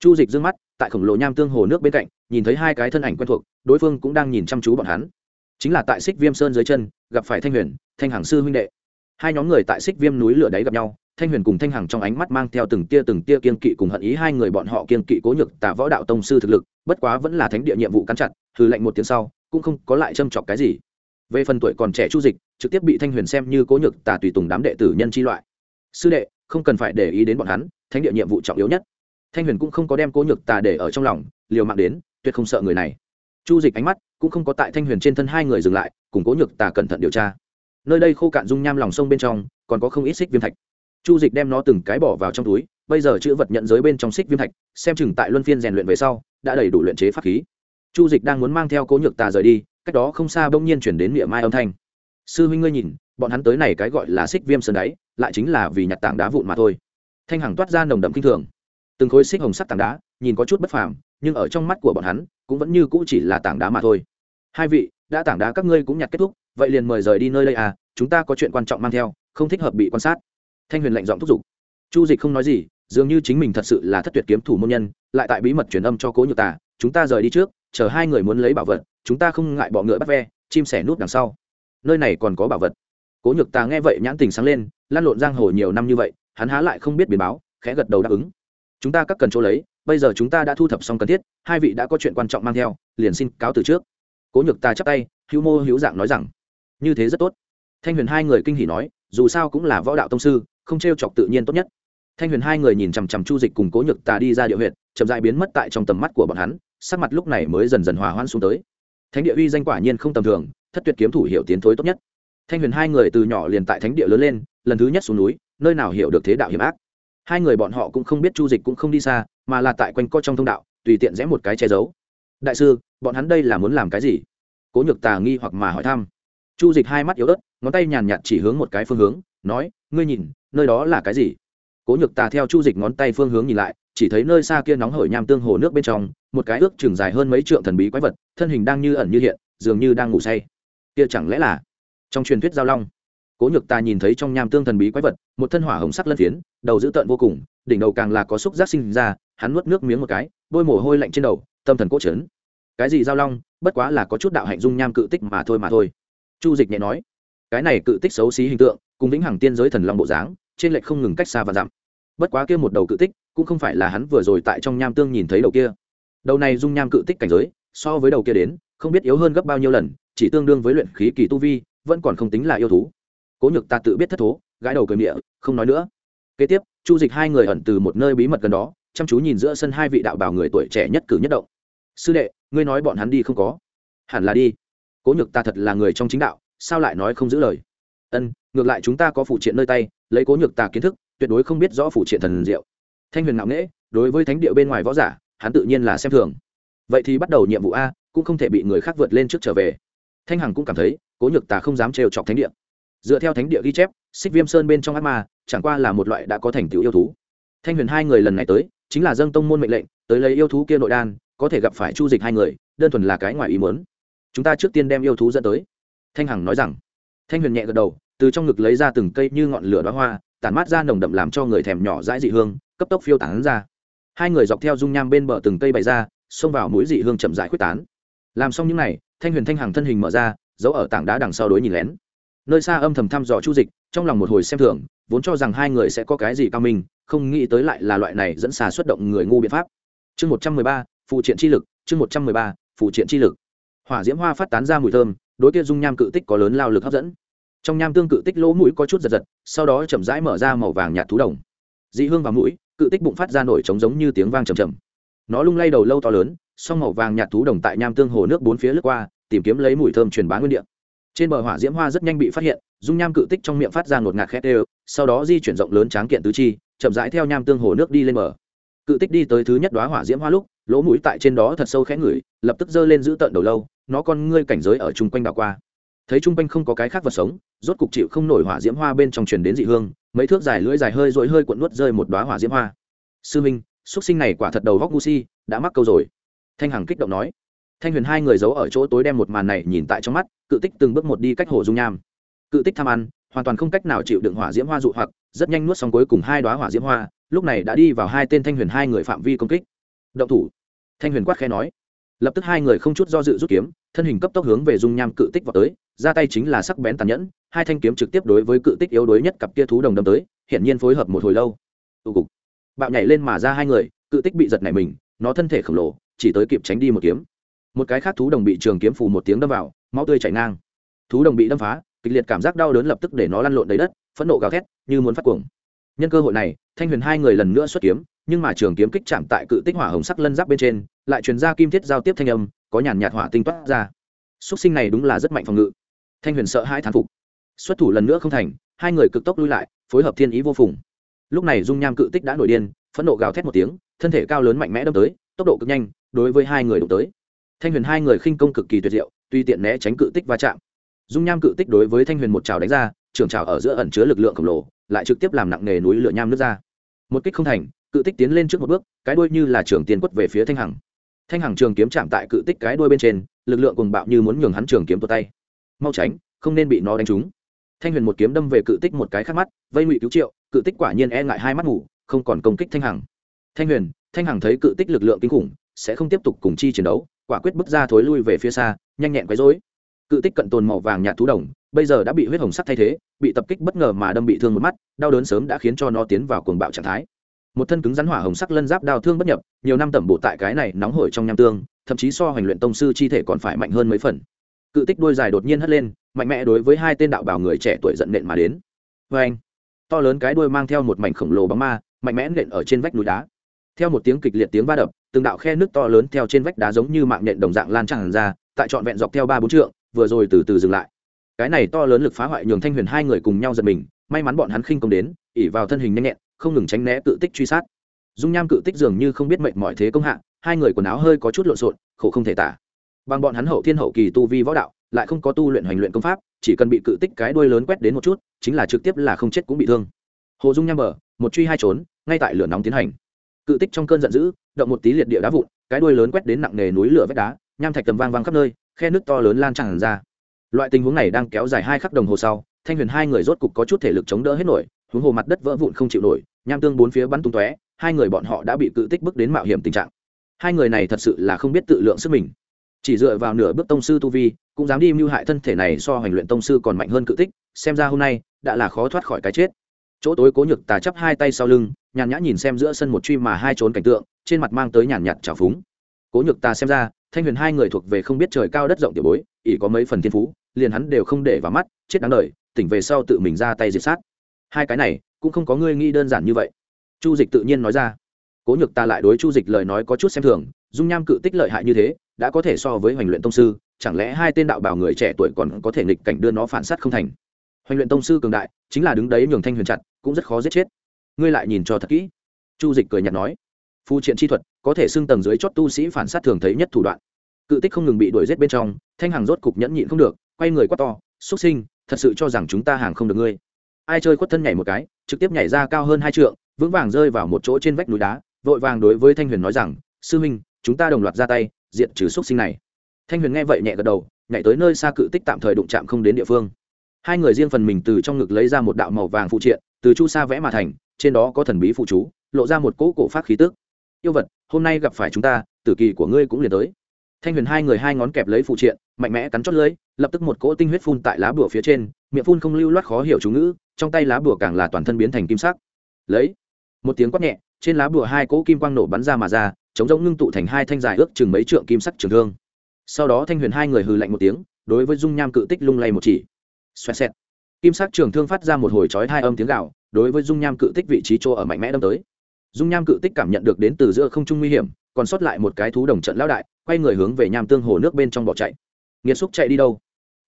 Chu dịch d mắt, tại khổng lồ nham tương hồ nước bên cạnh, nhìn thấy hai cái thân ảnh quen thuộc, đối phương cũng đang nhìn chăm chú bọn hắn. Chính là tại xích viêm sơn dưới chân, gặp phải thanh huyền, thanh hằng sư huynh đệ. Hai nhóm người tại xích viêm núi lửa đáy gặp nhau thanh huyền cùng thanh hằng trong ánh mắt mang theo từng tia từng tia kiên kỵ cùng hận ý hai người bọn họ kiên kỵ cố nhược tả võ đạo tông sư thực lực, bất quá vẫn là thánh địa nhiệm vụ cắn chặt thử lệnh một tiếng sau, cũng không có lại châm chọc cái gì. Về phần tuổi còn trẻ chu dịch, trực tiếp bị thanh huyền xem như cố nhược tả tùy tùng đám đệ tử nhân chi loại. Sư đệ, không cần phải để ý đến bọn hắn, thánh địa nhiệm vụ trọng yếu nhất. Thanh huyền cũng không có đem cố nhược tà để ở trong lòng, liều mạng đến, tuyệt không sợ người này. Chu dịch ánh mắt cũng không có tại thanh huyền trên thân hai người dừng lại, cùng cố nhược tà cẩn thận điều tra. Nơi đây khô cạn dung nham lòng sông bên trong, còn có không ít xích viêm thạch chu dịch đem nó từng cái bỏ vào trong túi, bây giờ chữ vật nhận giới bên trong xích viêm thạch, xem chừng tại luân phiên rèn luyện về sau, đã đầy đủ luyện chế pháp khí. Chu dịch đang muốn mang theo cố nhược tà rời đi, cách đó không xa bỗng nhiên chuyển đến miệng mai âm thanh. Sư huynh ngươi nhìn, bọn hắn tới này cái gọi là xích viêm sơn đáy lại chính là vì nhặt tảng đá vụn mà thôi. Thanh hằng toát ra nồng đậm kinh thường. Từng khối xích hồng sắc tảng đá, nhìn có chút bất phàm, nhưng ở trong mắt của bọn hắn, cũng vẫn như cũ chỉ là tảng đá mà thôi. Hai vị, đã tảng đá các ngươi cũng nhặt kết thúc, vậy liền mời rời đi nơi đây à chúng ta có chuyện quan trọng mang theo, không thích hợp bị quan sát thanh huyền lệnh giọng thúc giục. Chu dịch không nói gì, dường như chính mình thật sự là thất tuyệt kiếm thủ môn nhân, lại tại bí mật truyền âm cho cố nhược tà, chúng ta rời đi trước, chờ hai người muốn lấy bảo vật, chúng ta không ngại bọ ngựa bắt ve, chim sẻ nút đằng sau. Nơi này còn có bảo vật. Cố nhược tà nghe vậy nhãn tình sáng lên, lan lộn giang hồ nhiều năm như vậy, hắn há lại không biết biến báo, khẽ gật đầu đáp ứng. Chúng ta các cần chỗ lấy, bây giờ chúng ta đã thu thập xong cần thiết, hai vị đã có chuyện quan trọng mang theo, liền xin cáo từ trước. Cố nhược ta chắp tay, hữu mô hữu dạng nói rằng, như thế rất tốt. Thanh huyền hai người kinh hỉ nói, dù sao cũng là võ đạo tông sư không t r e o chọc tự nhiên tốt nhất. Thanh huyền hai người nhìn chằm chằm chu dịch cùng cố nhược tà đi ra địa huyện chậm dại biến mất tại trong tầm mắt của bọn hắn, sắc mặt lúc này mới dần dần hòa hoãn xuống tới. Thánh địa uy danh quả nhiên không tầm thường, thất tuyệt kiếm thủ hiệu tiến thối tốt nhất. Thanh huyền hai người từ nhỏ liền tại thánh địa lớn lên, lần thứ nhất xuống núi, nơi nào hiểu được thế đạo hiểm ác. Hai người bọn họ cũng không biết chu dịch cũng không đi xa, mà là tại quanh co trong thông đạo, tùy tiện rẽ một cái che giấu. Đại sư, bọn hắn đây là muốn làm cái gì? Cố nhược tà nghi hoặc mà hỏi thăm. Chu dịch hai mắt yếu ớt, ngón tay nhàn nhạt chỉ hướng một cái phương hướng nói, ngươi nhìn, nơi đó là cái gì? Cố nhược tà theo chu dịch ngón tay phương hướng nhìn lại, chỉ thấy nơi xa kia nóng hởi nham tương hồ nước bên trong, một cái ước chừng dài hơn mấy trượng thần bí quái vật, thân hình đang như ẩn như hiện, dường như đang ngủ say. Kia chẳng lẽ là trong truyền thuyết giao long? Cố nhược ta nhìn thấy trong nham tương thần bí quái vật, một thân hỏa hồng sắc lân phiến, đầu dữ tợn vô cùng, đỉnh đầu càng là có xúc giác sinh ra, hắn nuốt nước miếng một cái, bôi mồ hôi lạnh trên đầu, tâm thần cố trấn cái gì giao long? Bất quá là có chút đạo hạnh dung nham cự tích mà thôi mà thôi. Chu dịch nhẹ nói cái này cự tích xấu xí hình tượng, cùng vĩnh hằng tiên giới thần long bộ dáng, trên lệch không ngừng cách xa và dặm. Bất quá kia một đầu cự tích, cũng không phải là hắn vừa rồi tại trong nham tương nhìn thấy đầu kia. Đầu này dung nham cự tích cảnh giới, so với đầu kia đến, không biết yếu hơn gấp bao nhiêu lần, chỉ tương đương với luyện khí kỳ tu vi, vẫn còn không tính là yêu thú. Cố nhược ta tự biết thất thố, gãi đầu cười miệng, không nói nữa. Kế tiếp, chu dịch hai người ẩn từ một nơi bí mật gần đó, chăm chú nhìn giữa sân hai vị đạo bào người tuổi trẻ nhất cử nhất động. Sư đệ, ngươi nói bọn hắn đi không có. Hẳn là đi. Cố nhược ta thật là người trong chính đạo sao lại nói không giữ lời? Ân, ngược lại chúng ta có phụ triện nơi tay, lấy cố nhược tà kiến thức, tuyệt đối không biết rõ phụ triện thần diệu. Thanh huyền ngạo nghễ, đối với thánh địa bên ngoài võ giả, hắn tự nhiên là xem thường. Vậy thì bắt đầu nhiệm vụ a, cũng không thể bị người khác vượt lên trước trở về. Thanh hằng cũng cảm thấy, cố nhược tà không dám trêu chọc thánh địa. Dựa theo thánh địa ghi chép, xích viêm sơn bên trong ác ma, chẳng qua là một loại đã có thành tựu yêu thú. Thanh huyền hai người lần này tới, chính là dâng tông môn mệnh lệnh, tới lấy yêu thú kia nội đan, có thể gặp phải chu dịch hai người, đơn thuần là cái ngoài ý muốn. Chúng ta trước tiên đem yêu thú dẫn tới thanh hằng nói rằng, thanh huyền nhẹ gật đầu, từ trong ngực lấy ra từng cây như ngọn lửa đóa hoa, tản mát ra nồng đậm làm cho người thèm nhỏ dãi dị hương, cấp tốc phiêu tán ra. Hai người dọc theo dung nham bên bờ từng cây bày ra, xông vào mũi dị hương chậm rãi quyết tán. Làm xong những n à y thanh huyền thanh hằng thân hình mở ra, giấu ở tảng đá đằng sau đối nhìn lén. Nơi xa âm thầm thăm dò chu dịch, trong lòng một hồi xem thường, vốn cho rằng hai người sẽ có cái gì cao minh, không nghĩ tới lại là loại này dẫn xà xuất động người ngu biện pháp. Chương một trăm mười ba phụ triện chi lực, chương một trăm mười ba phụ triện chi lực. Hỏa diễm hoa phát tán ra mùi thơm đối kia dung nham cự tích có lớn lao lực hấp dẫn. Trong nham tương cự tích lỗ mũi có chút giật giật, sau đó chậm rãi mở ra màu vàng nhạt thú đồng. Dị hương vào mũi, cự tích bụng phát ra nổi trống giống như tiếng vang trầm trầm. Nó lung lay đầu lâu to lớn, song màu vàng nhạt thú đồng tại nham tương hồ nước bốn phía lướt qua, tìm kiếm lấy mùi thơm truyền bá nguyên địa. Trên bờ hỏa diễm hoa rất nhanh bị phát hiện, dung nham cự tích trong miệng phát ra ngột ngạt khét đều, sau đó di chuyển rộng lớn tráng kiện tứ chi, chậm rãi theo nham tương hồ nước đi lên bờ. Cự tích đi tới thứ nhất đoá hỏa diễm hoa lúc, lỗ mũi tại trên đó thật sâu khẽ ngửi, lập tức giơ lên giữ tận đầu lâu nó con ngươi cảnh giới ở chung quanh đảo qua. Thấy chung quanh không có cái khác vật sống, rốt cục chịu không nổi hỏa diễm hoa bên trong truyền đến dị hương, mấy thước dài lưỡi dài hơi dội hơi cuộn nuốt rơi một đoá hỏa diễm hoa. Sư minh xuất sinh này quả thật đầu góc ngu si, đã mắc câu rồi. Thanh hằng kích động nói. Thanh huyền hai người giấu ở chỗ tối đem một màn này nhìn tại trong mắt, cự tích từng bước một đi cách hồ dung nham. Cự tích tham ăn, hoàn toàn không cách nào chịu đựng hỏa diễm hoa dụ hoặc, rất nhanh nuốt xong cuối cùng hai đoá hỏa diễm hoa, lúc này đã đi vào hai tên thanh huyền hai người phạm vi công kích. Động thủ. Thanh huyền quát khẽ nói lập tức hai người không chút do dự rút kiếm, thân hình cấp tốc hướng về dung nham cự tích vào tới, ra tay chính là sắc bén tàn nhẫn, hai thanh kiếm trực tiếp đối với cự tích yếu đuối nhất cặp kia thú đồng đâm tới, hiển nhiên phối hợp một hồi lâu. Tụ cục. Bạo nhảy lên mà ra hai người, cự tích bị giật nảy mình, nó thân thể khổng lồ, chỉ tới kịp tránh đi một kiếm. Một cái khác thú đồng bị trường kiếm phù một tiếng đâm vào, máu tươi chảy ngang. Thú đồng bị đâm phá, kịch liệt cảm giác đau đớn lập tức để nó lăn lộn đầy đất, phẫn nộ gào thét, như muốn phát cuồng. Nhân cơ hội này, thanh huyền hai người lần nữa xuất kiếm nhưng mà trường kiếm kích chạm tại cự tích hỏa hồng sắc lân giáp bên trên, lại truyền ra kim thiết giao tiếp thanh âm, có nhàn nhạt hỏa tinh toát ra. Xuất sinh này đúng là rất mạnh phòng ngự. Thanh huyền sợ hai thán phục. Xuất thủ lần nữa không thành, hai người cực tốc lui lại, phối hợp thiên ý vô phùng. Lúc này dung nham cự tích đã nổi điên, phẫn nộ gào thét một tiếng, thân thể cao lớn mạnh mẽ đâm tới, tốc độ cực nhanh, đối với hai người đụng tới. Thanh huyền hai người khinh công cực kỳ tuyệt diệu, tuy tiện né tránh cự tích va chạm. Dung nham cự tích đối với thanh huyền một trào đánh ra trường trào ở giữa ẩn chứa lực lượng khổng lồ, lại trực tiếp làm nặng nề núi lửa nham nước ra. Một kích không thành cự tích tiến lên trước một bước, cái đuôi như là trường tiền quất về phía thanh hằng. Thanh hằng trường kiếm chạm tại cự tích cái đuôi bên trên, lực lượng cùng bạo như muốn nhường hắn trường kiếm tột tay. Mau tránh, không nên bị nó đánh trúng. Thanh huyền một kiếm đâm về cự tích một cái khác mắt, vây ngụy cứu triệu, cự tích quả nhiên e ngại hai mắt ngủ, không còn công kích thanh hằng. Thanh huyền, thanh hằng thấy cự tích lực lượng kinh khủng, sẽ không tiếp tục cùng chi chiến đấu, quả quyết bước ra thối lui về phía xa, nhanh nhẹn quấy rối. Cự tích cận tồn màu vàng nhạt thú đồng, bây giờ đã bị huyết hồng sắc thay thế, bị tập kích bất ngờ mà đâm bị thương một mắt, đau đớn sớm đã khiến cho nó tiến vào cuồng bạo trạng thái một thân cứng rắn hỏa hồng sắc lân giáp đao thương bất nhập, nhiều năm tẩm bộ tại cái này nóng hổi trong nham tương, thậm chí so hoành luyện tông sư chi thể còn phải mạnh hơn mấy phần. Cự tích đuôi dài đột nhiên hất lên, mạnh mẽ đối với hai tên đạo bảo người trẻ tuổi giận nện mà đến. Vê anh to lớn cái đuôi mang theo một mảnh khổng lồ bóng ma, mạnh mẽ nện ở trên vách núi đá. Theo một tiếng kịch liệt tiếng va đập, từng đạo khe nước to lớn theo trên vách đá giống như mạng nện đồng dạng lan tràn ra, tại trọn vẹn dọc theo ba bốn trượng, vừa rồi từ từ dừng lại. Cái này to lớn lực phá hoại nhường thanh huyền hai người cùng nhau giật mình, may mắn bọn hắn khinh công đến ỉ vào thân hình nhanh nhẹn không ngừng tránh né cự tích truy sát. Dung nham cự tích dường như không biết mệnh mọi thế công hạ, hai người quần áo hơi có chút lộn xộn, khổ không thể tả. Bằng bọn hắn hậu thiên hậu kỳ tu vi võ đạo, lại không có tu luyện hoành luyện công pháp, chỉ cần bị cự tích cái đuôi lớn quét đến một chút, chính là trực tiếp là không chết cũng bị thương. Hồ dung nham bờ một truy hai trốn, ngay tại lửa nóng tiến hành. Cự tích trong cơn giận dữ, động một tí liệt địa đá vụn, cái đuôi lớn quét đến nặng nề núi lửa vách đá, nham thạch tầm vang vang khắp nơi, khe nước to lớn lan tràn ra. Loại tình huống này đang kéo dài hai khắc đồng hồ sau, thanh huyền hai người rốt cục có chút thể lực chống đỡ hết nổi, huống hồ mặt đất vỡ vụn không chịu nổi nham tương bốn phía bắn tung tóe, hai người bọn họ đã bị cự tích bước đến mạo hiểm tình trạng. Hai người này thật sự là không biết tự lượng sức mình. Chỉ dựa vào nửa bước tông sư tu vi, cũng dám đi mưu hại thân thể này so hành luyện tông sư còn mạnh hơn cự tích, xem ra hôm nay đã là khó thoát khỏi cái chết. Chỗ tối cố nhược tà chắp hai tay sau lưng, nhàn nhã nhìn xem giữa sân một truy mà hai trốn cảnh tượng, trên mặt mang tới nhàn nhạt trào phúng. Cố nhược tà xem ra, thanh huyền hai người thuộc về không biết trời cao đất rộng tiểu bối ỉ có mấy phần thiên phú, liền hắn đều không để vào mắt, chết đáng đời, tỉnh về sau tự mình ra tay diệt sát. Hai cái này cũng không có ngươi nghĩ đơn giản như vậy. Chu dịch tự nhiên nói ra. Cố nhược ta lại đối chu dịch lời nói có chút xem thường, dung nham cự tích lợi hại như thế, đã có thể so với hoành luyện tông sư, chẳng lẽ hai tên đạo bảo người trẻ tuổi còn có thể nghịch cảnh đưa nó phản sát không thành? Hoành luyện tông sư cường đại, chính là đứng đấy nhường thanh huyền chặt, cũng rất khó giết chết. Ngươi lại nhìn cho thật kỹ. Chu dịch cười nhạt nói. Phu triện chi thuật, có thể xưng tầng dưới chót tu sĩ phản sát thường thấy nhất thủ đoạn. Cự tích không ngừng bị đuổi giết bên trong, thanh hằng rốt cục nhẫn nhịn không được, quay người quát to, xuất sinh, thật sự cho rằng chúng ta hàng không được ngươi ai chơi khuất thân nhảy một cái, trực tiếp nhảy ra cao hơn hai trượng, vững vàng rơi vào một chỗ trên vách núi đá, vội vàng đối với thanh huyền nói rằng, sư minh chúng ta đồng loạt ra tay diện trừ xuất sinh này. Thanh huyền nghe vậy nhẹ gật đầu, nhảy tới nơi xa cự tích tạm thời đụng chạm không đến địa phương. Hai người riêng phần mình từ trong ngực lấy ra một đạo màu vàng phụ triện, từ chu sa vẽ mà thành, trên đó có thần bí phụ chú, lộ ra một cỗ cổ phát khí tức. Yêu vật, hôm nay gặp phải chúng ta, tử kỳ của ngươi cũng liền tới. Thanh huyền hai người hai ngón kẹp lấy phụ triện, mạnh mẽ cắn chót lưới lập tức một cỗ tinh huyết phun tại lá bùa phía trên, miệng phun không lưu loát khó hiểu chú ngữ trong tay lá bùa càng là toàn thân biến thành kim sắc. Lấy, một tiếng quát nhẹ, trên lá bùa hai cỗ kim quang nổ bắn ra mà ra, chống rỗng ngưng tụ thành hai thanh dài ước chừng mấy trượng kim sắc trường thương. Sau đó thanh huyền hai người hừ lạnh một tiếng, đối với dung nham cự tích lung lay một chỉ. Xoẹt xẹt. Kim sắc trường thương phát ra một hồi chói hai âm tiếng gạo đối với dung nham cự tích vị trí chỗ ở mạnh mẽ đâm tới. Dung nham cự tích cảm nhận được đến từ giữa không trung nguy hiểm, còn sót lại một cái thú đồng trận lão đại, quay người hướng về nham tương hồ nước bên trong bỏ chạy. Nghiệt xúc chạy đi đâu?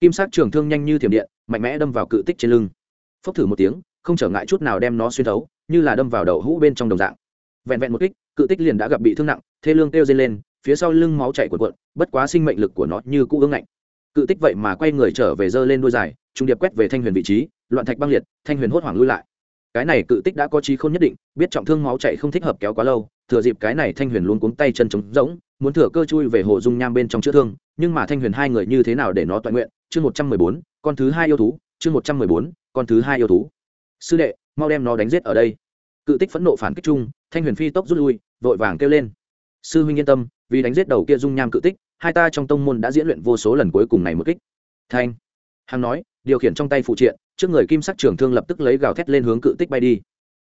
Kim sắc trường thương nhanh như thiểm điện, mạnh mẽ đâm vào cự tích trên lưng phốc thử một tiếng, không trở ngại chút nào đem nó xuyên thấu, như là đâm vào đậu hũ bên trong đồng dạng. Vẹn vẹn một kích, cự tích liền đã gặp bị thương nặng, thê lương kêu dây lên, phía sau lưng máu chạy cuộn cuộn, bất quá sinh mệnh lực của nó như cũ ương ngạnh. Cự tích vậy mà quay người trở về dơ lên đôi dài, trung điệp quét về thanh huyền vị trí, loạn thạch băng liệt, thanh huyền hốt hoảng lui lại. Cái này cự tích đã có trí không nhất định, biết trọng thương máu chạy không thích hợp kéo quá lâu, thừa dịp cái này thanh huyền luôn cuống tay chân trống rỗng, muốn thừa cơ chui về hồ dung nham bên trong chữa thương, nhưng mà thanh huyền hai người như thế nào để nó toàn nguyện? Chương một trăm mười bốn, con thứ hai yêu thú chương một trăm mười bốn, con thứ hai yêu thú. Sư đệ, mau đem nó đánh giết ở đây. Cự tích phẫn nộ phản kích chung, thanh huyền phi tốc rút lui, vội vàng kêu lên. Sư huynh yên tâm, vì đánh giết đầu kia dung nham cự tích, hai ta trong tông môn đã diễn luyện vô số lần cuối cùng này một kích. Thanh. Hằng nói, điều khiển trong tay phụ triện, trước người kim sắc trường thương lập tức lấy gào thét lên hướng cự tích bay đi.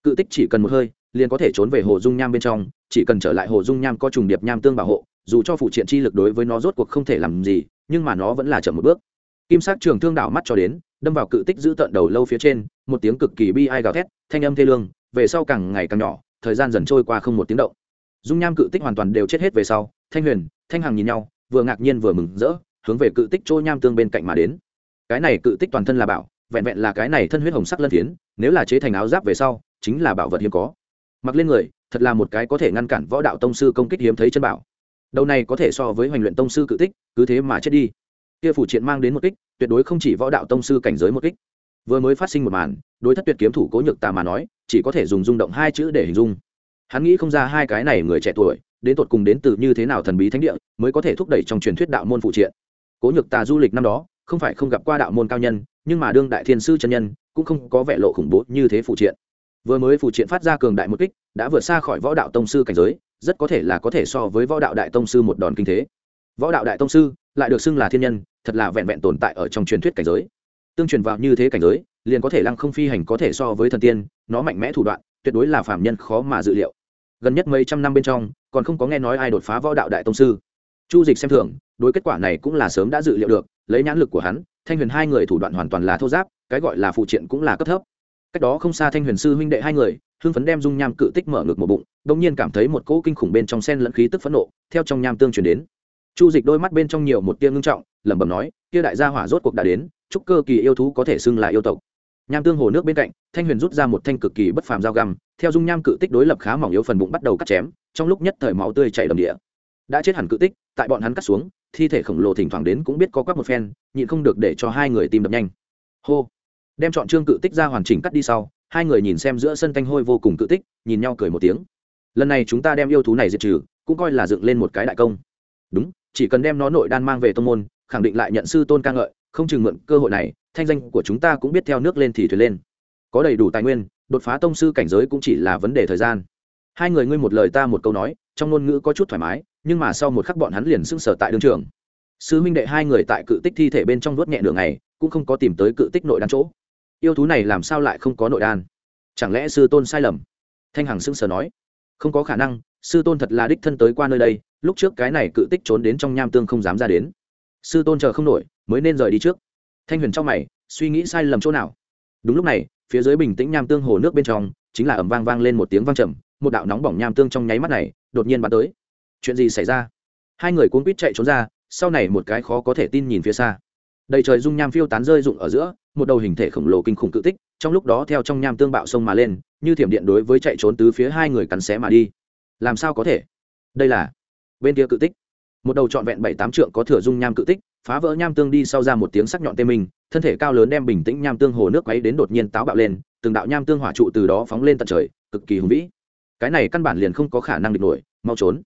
Cự tích chỉ cần một hơi, liền có thể trốn về hồ dung nham bên trong, chỉ cần trở lại hồ dung nham có trùng điệp nham tương bảo hộ, dù cho phụ triện chi lực đối với nó rốt cuộc không thể làm gì, nhưng mà nó vẫn là chậm một bước. Kim sắc trường thương đảo mắt cho đến đâm vào cự tích giữ tận đầu lâu phía trên, một tiếng cực kỳ bi ai gào thét, thanh âm thê lương, về sau càng ngày càng nhỏ, thời gian dần trôi qua không một tiếng động. Dung nham cự tích hoàn toàn đều chết hết về sau, thanh huyền, thanh hằng nhìn nhau, vừa ngạc nhiên vừa mừng rỡ, hướng về cự tích trôi nham tương bên cạnh mà đến. Cái này cự tích toàn thân là bảo, vẹn vẹn là cái này thân huyết hồng sắc lân thiến, nếu là chế thành áo giáp về sau, chính là bảo vật hiếm có. Mặc lên người, thật là một cái có thể ngăn cản võ đạo tông sư công kích hiếm thấy chân bảo. Đầu này có thể so với hoành luyện tông sư cự tích, cứ thế mà chết đi. Kia phủ triện mang đến một kích tuyệt đối không chỉ võ đạo tông sư cảnh giới một kích. Vừa mới phát sinh một màn, đối thất tuyệt kiếm thủ cố nhược tà mà nói, chỉ có thể dùng rung động hai chữ để hình dung. Hắn nghĩ không ra hai cái này người trẻ tuổi, đến tột cùng đến từ như thế nào thần bí thánh địa, mới có thể thúc đẩy trong truyền thuyết đạo môn phụ triện. Cố nhược tà du lịch năm đó, không phải không gặp qua đạo môn cao nhân, nhưng mà đương đại thiên sư chân nhân, cũng không có vẻ lộ khủng bố như thế phụ triện. Vừa mới phụ triện phát ra cường đại một kích, đã vượt xa khỏi võ đạo tông sư cảnh giới, rất có thể là có thể so với võ đạo đại tông sư một đòn kinh thế võ đạo đại tông sư, lại được xưng là thiên nhân, thật là vẹn vẹn tồn tại ở trong truyền thuyết cảnh giới. Tương truyền vào như thế cảnh giới, liền có thể lăng không phi hành có thể so với thần tiên, nó mạnh mẽ thủ đoạn, tuyệt đối là phạm nhân khó mà dự liệu. Gần nhất mấy trăm năm bên trong, còn không có nghe nói ai đột phá võ đạo đại tông sư. Chu dịch xem thường, đối kết quả này cũng là sớm đã dự liệu được, lấy nhãn lực của hắn, thanh huyền hai người thủ đoạn hoàn toàn là thô giáp, cái gọi là phụ triện cũng là cấp thấp. Cách đó không xa thanh huyền sư huynh đệ hai người, hưng phấn đem dung nham cự tích mở ngực một bụng đông nhiên cảm thấy một cỗ kinh khủng bên trong sen lẫn khí tức phẫn nộ, theo trong nham tương chuyển đến chu dịch đôi mắt bên trong nhiều một tia ngưng trọng, lẩm bẩm nói, kia đại gia hỏa rốt cuộc đã đến, chúc cơ kỳ yêu thú có thể xưng là yêu tộc. Nham tương hồ nước bên cạnh, thanh huyền rút ra một thanh cực kỳ bất phàm dao găm, theo dung nham cự tích đối lập khá mỏng yếu phần bụng bắt đầu cắt chém, trong lúc nhất thời máu tươi chảy đầm địa. Đã chết hẳn cự tích, tại bọn hắn cắt xuống, thi thể khổng lồ thỉnh thoảng đến cũng biết có quắc một phen, nhịn không được để cho hai người tìm đập nhanh. Hô! Đem chọn trương cự tích ra hoàn chỉnh cắt đi sau, hai người nhìn xem giữa sân thanh hôi vô cùng cự tích, nhìn nhau cười một tiếng. Lần này chúng ta đem yêu thú này diệt trừ, cũng coi là dựng lên một cái đại công. Đúng chỉ cần đem nó nội đan mang về tông môn, khẳng định lại nhận sư tôn ca ngợi, không chừng mượn cơ hội này, thanh danh của chúng ta cũng biết theo nước lên thì thuyền lên. Có đầy đủ tài nguyên, đột phá tông sư cảnh giới cũng chỉ là vấn đề thời gian. Hai người ngươi một lời ta một câu nói, trong ngôn ngữ có chút thoải mái, nhưng mà sau một khắc bọn hắn liền sưng sở tại đương trường. Sư minh đệ hai người tại cự tích thi thể bên trong vuốt nhẹ đường này cũng không có tìm tới cự tích nội đan chỗ. Yêu thú này làm sao lại không có nội đan? Chẳng lẽ sư tôn sai lầm? Thanh hằng sưng sở nói. Không có khả năng sư tôn thật là đích thân tới qua nơi đây, lúc trước cái này cự tích trốn đến trong nham tương không dám ra đến. Sư tôn chờ không nổi, mới nên rời đi trước. Thanh huyền trong mày, suy nghĩ sai lầm chỗ nào? Đúng lúc này, phía dưới bình tĩnh nham tương hồ nước bên trong, chính là ẩm vang vang lên một tiếng vang trầm, một đạo nóng bỏng nham tương trong nháy mắt này, đột nhiên bắn tới. Chuyện gì xảy ra? Hai người cuốn quýt chạy trốn ra, sau này một cái khó có thể tin nhìn phía xa. Đầy trời dung nham phiêu tán rơi rụng ở giữa, một đầu hình thể khổng lồ kinh khủng cự tích, trong lúc đó theo trong nham tương bạo sông mà lên, như thiểm điện đối với chạy trốn từ phía hai người cắn xé mà đi làm sao có thể? Đây là bên kia cự tích. Một đầu trọn vẹn bảy tám trượng có thừa dung nham cự tích, phá vỡ nham tương đi sau ra một tiếng sắc nhọn tê mình thân thể cao lớn đem bình tĩnh nham tương hồ nước quấy đến đột nhiên táo bạo lên, từng đạo nham tương hỏa trụ từ đó phóng lên tận trời, cực kỳ hùng vĩ. Cái này căn bản liền không có khả năng địch nổi, mau trốn.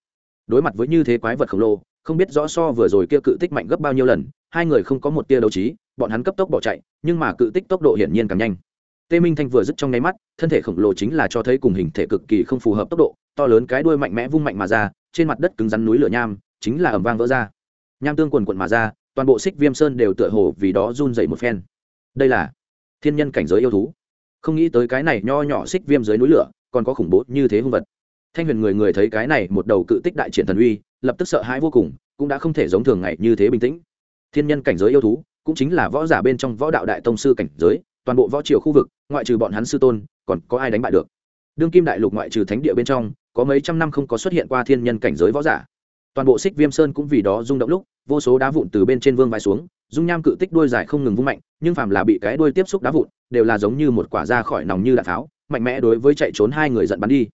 Đối mặt với như thế quái vật khổng lồ, không biết rõ so vừa rồi kia cự tích mạnh gấp bao nhiêu lần, hai người không có một tia đấu trí, bọn hắn cấp tốc bỏ chạy, nhưng mà cự tích tốc độ hiển nhiên càng nhanh tê minh thanh vừa dứt trong nháy mắt, thân thể khổng lồ chính là cho thấy cùng hình thể cực kỳ không phù hợp tốc độ, to lớn cái đuôi mạnh mẽ vung mạnh mà ra, trên mặt đất cứng rắn núi lửa nham, chính là ẩm vang vỡ ra. Nham tương quần quận mà ra, toàn bộ xích viêm sơn đều tựa hồ vì đó run rẩy một phen. Đây là thiên nhân cảnh giới yêu thú. Không nghĩ tới cái này nho nhỏ xích viêm dưới núi lửa, còn có khủng bố như thế hung vật. Thanh huyền người người thấy cái này một đầu cự tích đại triển thần uy, lập tức sợ hãi vô cùng, cũng đã không thể giống thường ngày như thế bình tĩnh. Thiên nhân cảnh giới yêu thú, cũng chính là võ giả bên trong võ đạo đại tông sư cảnh giới toàn bộ võ triều khu vực, ngoại trừ bọn hắn sư tôn, còn có ai đánh bại được? Đương kim đại lục ngoại trừ thánh địa bên trong, có mấy trăm năm không có xuất hiện qua thiên nhân cảnh giới võ giả. Toàn bộ xích viêm sơn cũng vì đó rung động lúc, vô số đá vụn từ bên trên vương vai xuống, dung nham cự tích đuôi dài không ngừng vung mạnh, nhưng phàm là bị cái đuôi tiếp xúc đá vụn, đều là giống như một quả ra khỏi nòng như đạn tháo mạnh mẽ đối với chạy trốn hai người giận bắn đi.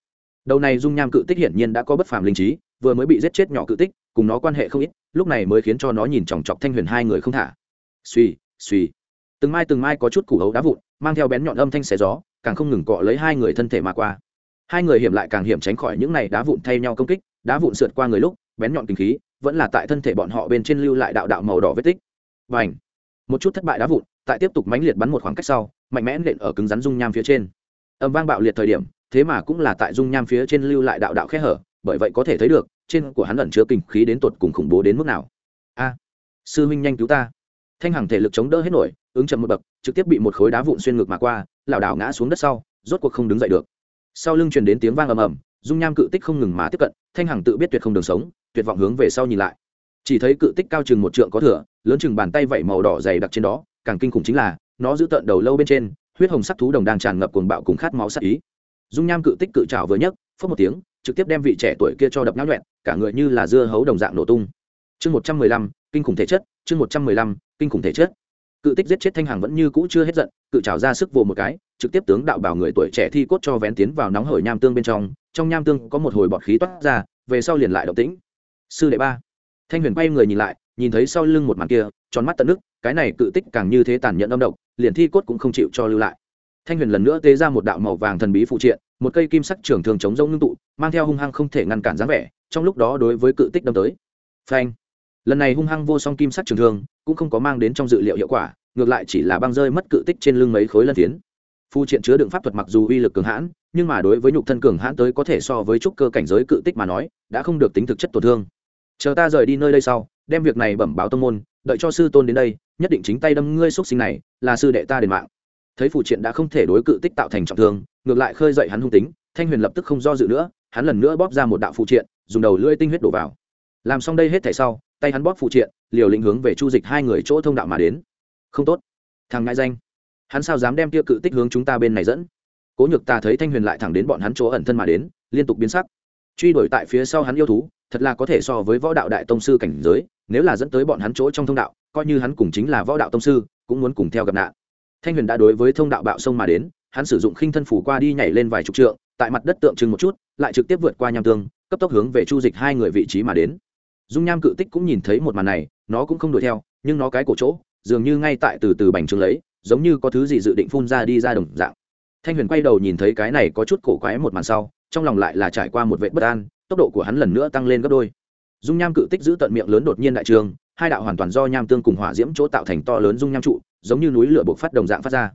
Đầu này dung nham cự tích hiển nhiên đã có bất phàm linh trí, vừa mới bị giết chết nhỏ cự tích, cùng nó quan hệ không ít, lúc này mới khiến cho nó nhìn chòng chọc thanh huyền hai người không thả. Suy suy từng mai từng mai có chút củ hấu đá vụn, mang theo bén nhọn âm thanh xé gió, càng không ngừng cọ lấy hai người thân thể mà qua. Hai người hiểm lại càng hiểm tránh khỏi những này đá vụn thay nhau công kích, đá vụn sượt qua người lúc, bén nhọn kinh khí vẫn là tại thân thể bọn họ bên trên lưu lại đạo đạo màu đỏ vết tích. Và ảnh một chút thất bại đá vụn, tại tiếp tục mãnh liệt bắn một khoảng cách sau, mạnh mẽ nện ở cứng rắn dung nham phía trên. Âm vang bạo liệt thời điểm, thế mà cũng là tại dung nham phía trên lưu lại đạo đạo khe hở, bởi vậy có thể thấy được, trên của hắn ẩn chứa kinh khí đến tột cùng khủng bố đến mức nào. A! Sư huynh nhanh cứu ta. Thanh hằng thể lực chống đỡ hết nổi ứng chậm một bậc, trực tiếp bị một khối đá vụn xuyên ngược mà qua, lảo đảo ngã xuống đất sau, rốt cuộc không đứng dậy được. Sau lưng truyền đến tiếng vang ầm ầm, dung nham cự tích không ngừng mà tiếp cận, thanh hằng tự biết tuyệt không đường sống, tuyệt vọng hướng về sau nhìn lại. Chỉ thấy cự tích cao chừng một trượng có thửa lớn chừng bàn tay vẩy màu đỏ dày đặc trên đó, càng kinh khủng chính là, nó giữ tận đầu lâu bên trên, huyết hồng sắc thú đồng đang tràn ngập cuồng bạo cùng khát máu sắc ý. Dung nham cự tích cự trào vừa nhấc phớt một tiếng, trực tiếp đem vị trẻ tuổi kia cho đập náo nhuẹn cả người như là dưa hấu đồng dạng nổ tung. Chương một trăm mười lăm, kinh khủng thể chất, chương một trăm mười lăm, kinh khủng thể chất cự tích giết chết thanh hằng vẫn như cũ chưa hết giận, cự trào ra sức vồ một cái, trực tiếp tướng đạo bảo người tuổi trẻ thi cốt cho vén tiến vào nóng hởi nham tương bên trong trong nham tương có một hồi bọt khí toát ra, về sau liền lại động tĩnh. Sư đệ ba. Thanh huyền quay người nhìn lại, nhìn thấy sau lưng một màn kia, tròn mắt tận nước, cái này cự tích càng như thế tàn nhẫn âm độc, liền thi cốt cũng không chịu cho lưu lại. Thanh huyền lần nữa tế ra một đạo màu vàng thần bí phụ triện, một cây kim sắc trường thường chống rông ngưng tụ, mang theo hung hăng không thể ngăn cản dáng vẻ, trong lúc đó đối với cự tích đâm tới. Phanh lần này hung hăng vô song kim sắc trường thương, cũng không có mang đến trong dự liệu hiệu quả, ngược lại chỉ là băng rơi mất cự tích trên lưng mấy khối lân tiến Phu triện chứa đựng pháp thuật mặc dù uy lực cường hãn, nhưng mà đối với nhục thân cường hãn tới có thể so với trúc cơ cảnh giới cự tích mà nói, đã không được tính thực chất tổn thương. Chờ ta rời đi nơi đây sau, đem việc này bẩm báo tông môn, đợi cho sư tôn đến đây, nhất định chính tay đâm ngươi x sinh này, là sư đệ ta đền mạng. Thấy phụ triện đã không thể đối cự tích tạo thành trọng thương, ngược lại khơi dậy hắn hung tính, thanh huyền lập tức không do dự nữa, hắn lần nữa bóp ra một đạo phụ triện, dùng đầu lưỡi tinh huyết đổ vào. Làm xong đây hết thảy sau tay hắn bóp phụ triện, liều lĩnh hướng về chu dịch hai người chỗ thông đạo mà đến. Không tốt. Thằng ngại danh. Hắn sao dám đem tia cự tích hướng chúng ta bên này dẫn? Cố nhược ta thấy thanh huyền lại thẳng đến bọn hắn chỗ ẩn thân mà đến, liên tục biến sắc. Truy đuổi tại phía sau hắn yêu thú, thật là có thể so với võ đạo đại tông sư cảnh giới, nếu là dẫn tới bọn hắn chỗ trong thông đạo, coi như hắn cùng chính là võ đạo tông sư, cũng muốn cùng theo gặp nạn. Thanh huyền đã đối với thông đạo bạo sông mà đến, hắn sử dụng khinh thân phủ qua đi nhảy lên vài chục trượng, tại mặt đất tượng trưng một chút, lại trực tiếp vượt qua nham tương, cấp tốc hướng về chu dịch hai người vị trí mà đến dung nham cự tích cũng nhìn thấy một màn này, nó cũng không đuổi theo, nhưng nó cái cổ chỗ, dường như ngay tại từ từ bành trướng lấy, giống như có thứ gì dự định phun ra đi ra đồng dạng. Thanh huyền quay đầu nhìn thấy cái này có chút cổ quái một màn sau, trong lòng lại là trải qua một vệ bất an, tốc độ của hắn lần nữa tăng lên gấp đôi. Dung nham cự tích giữ tận miệng lớn đột nhiên đại trường, hai đạo hoàn toàn do nham tương cùng hỏa diễm chỗ tạo thành to lớn dung nham trụ, giống như núi lửa buộc phát đồng dạng phát ra.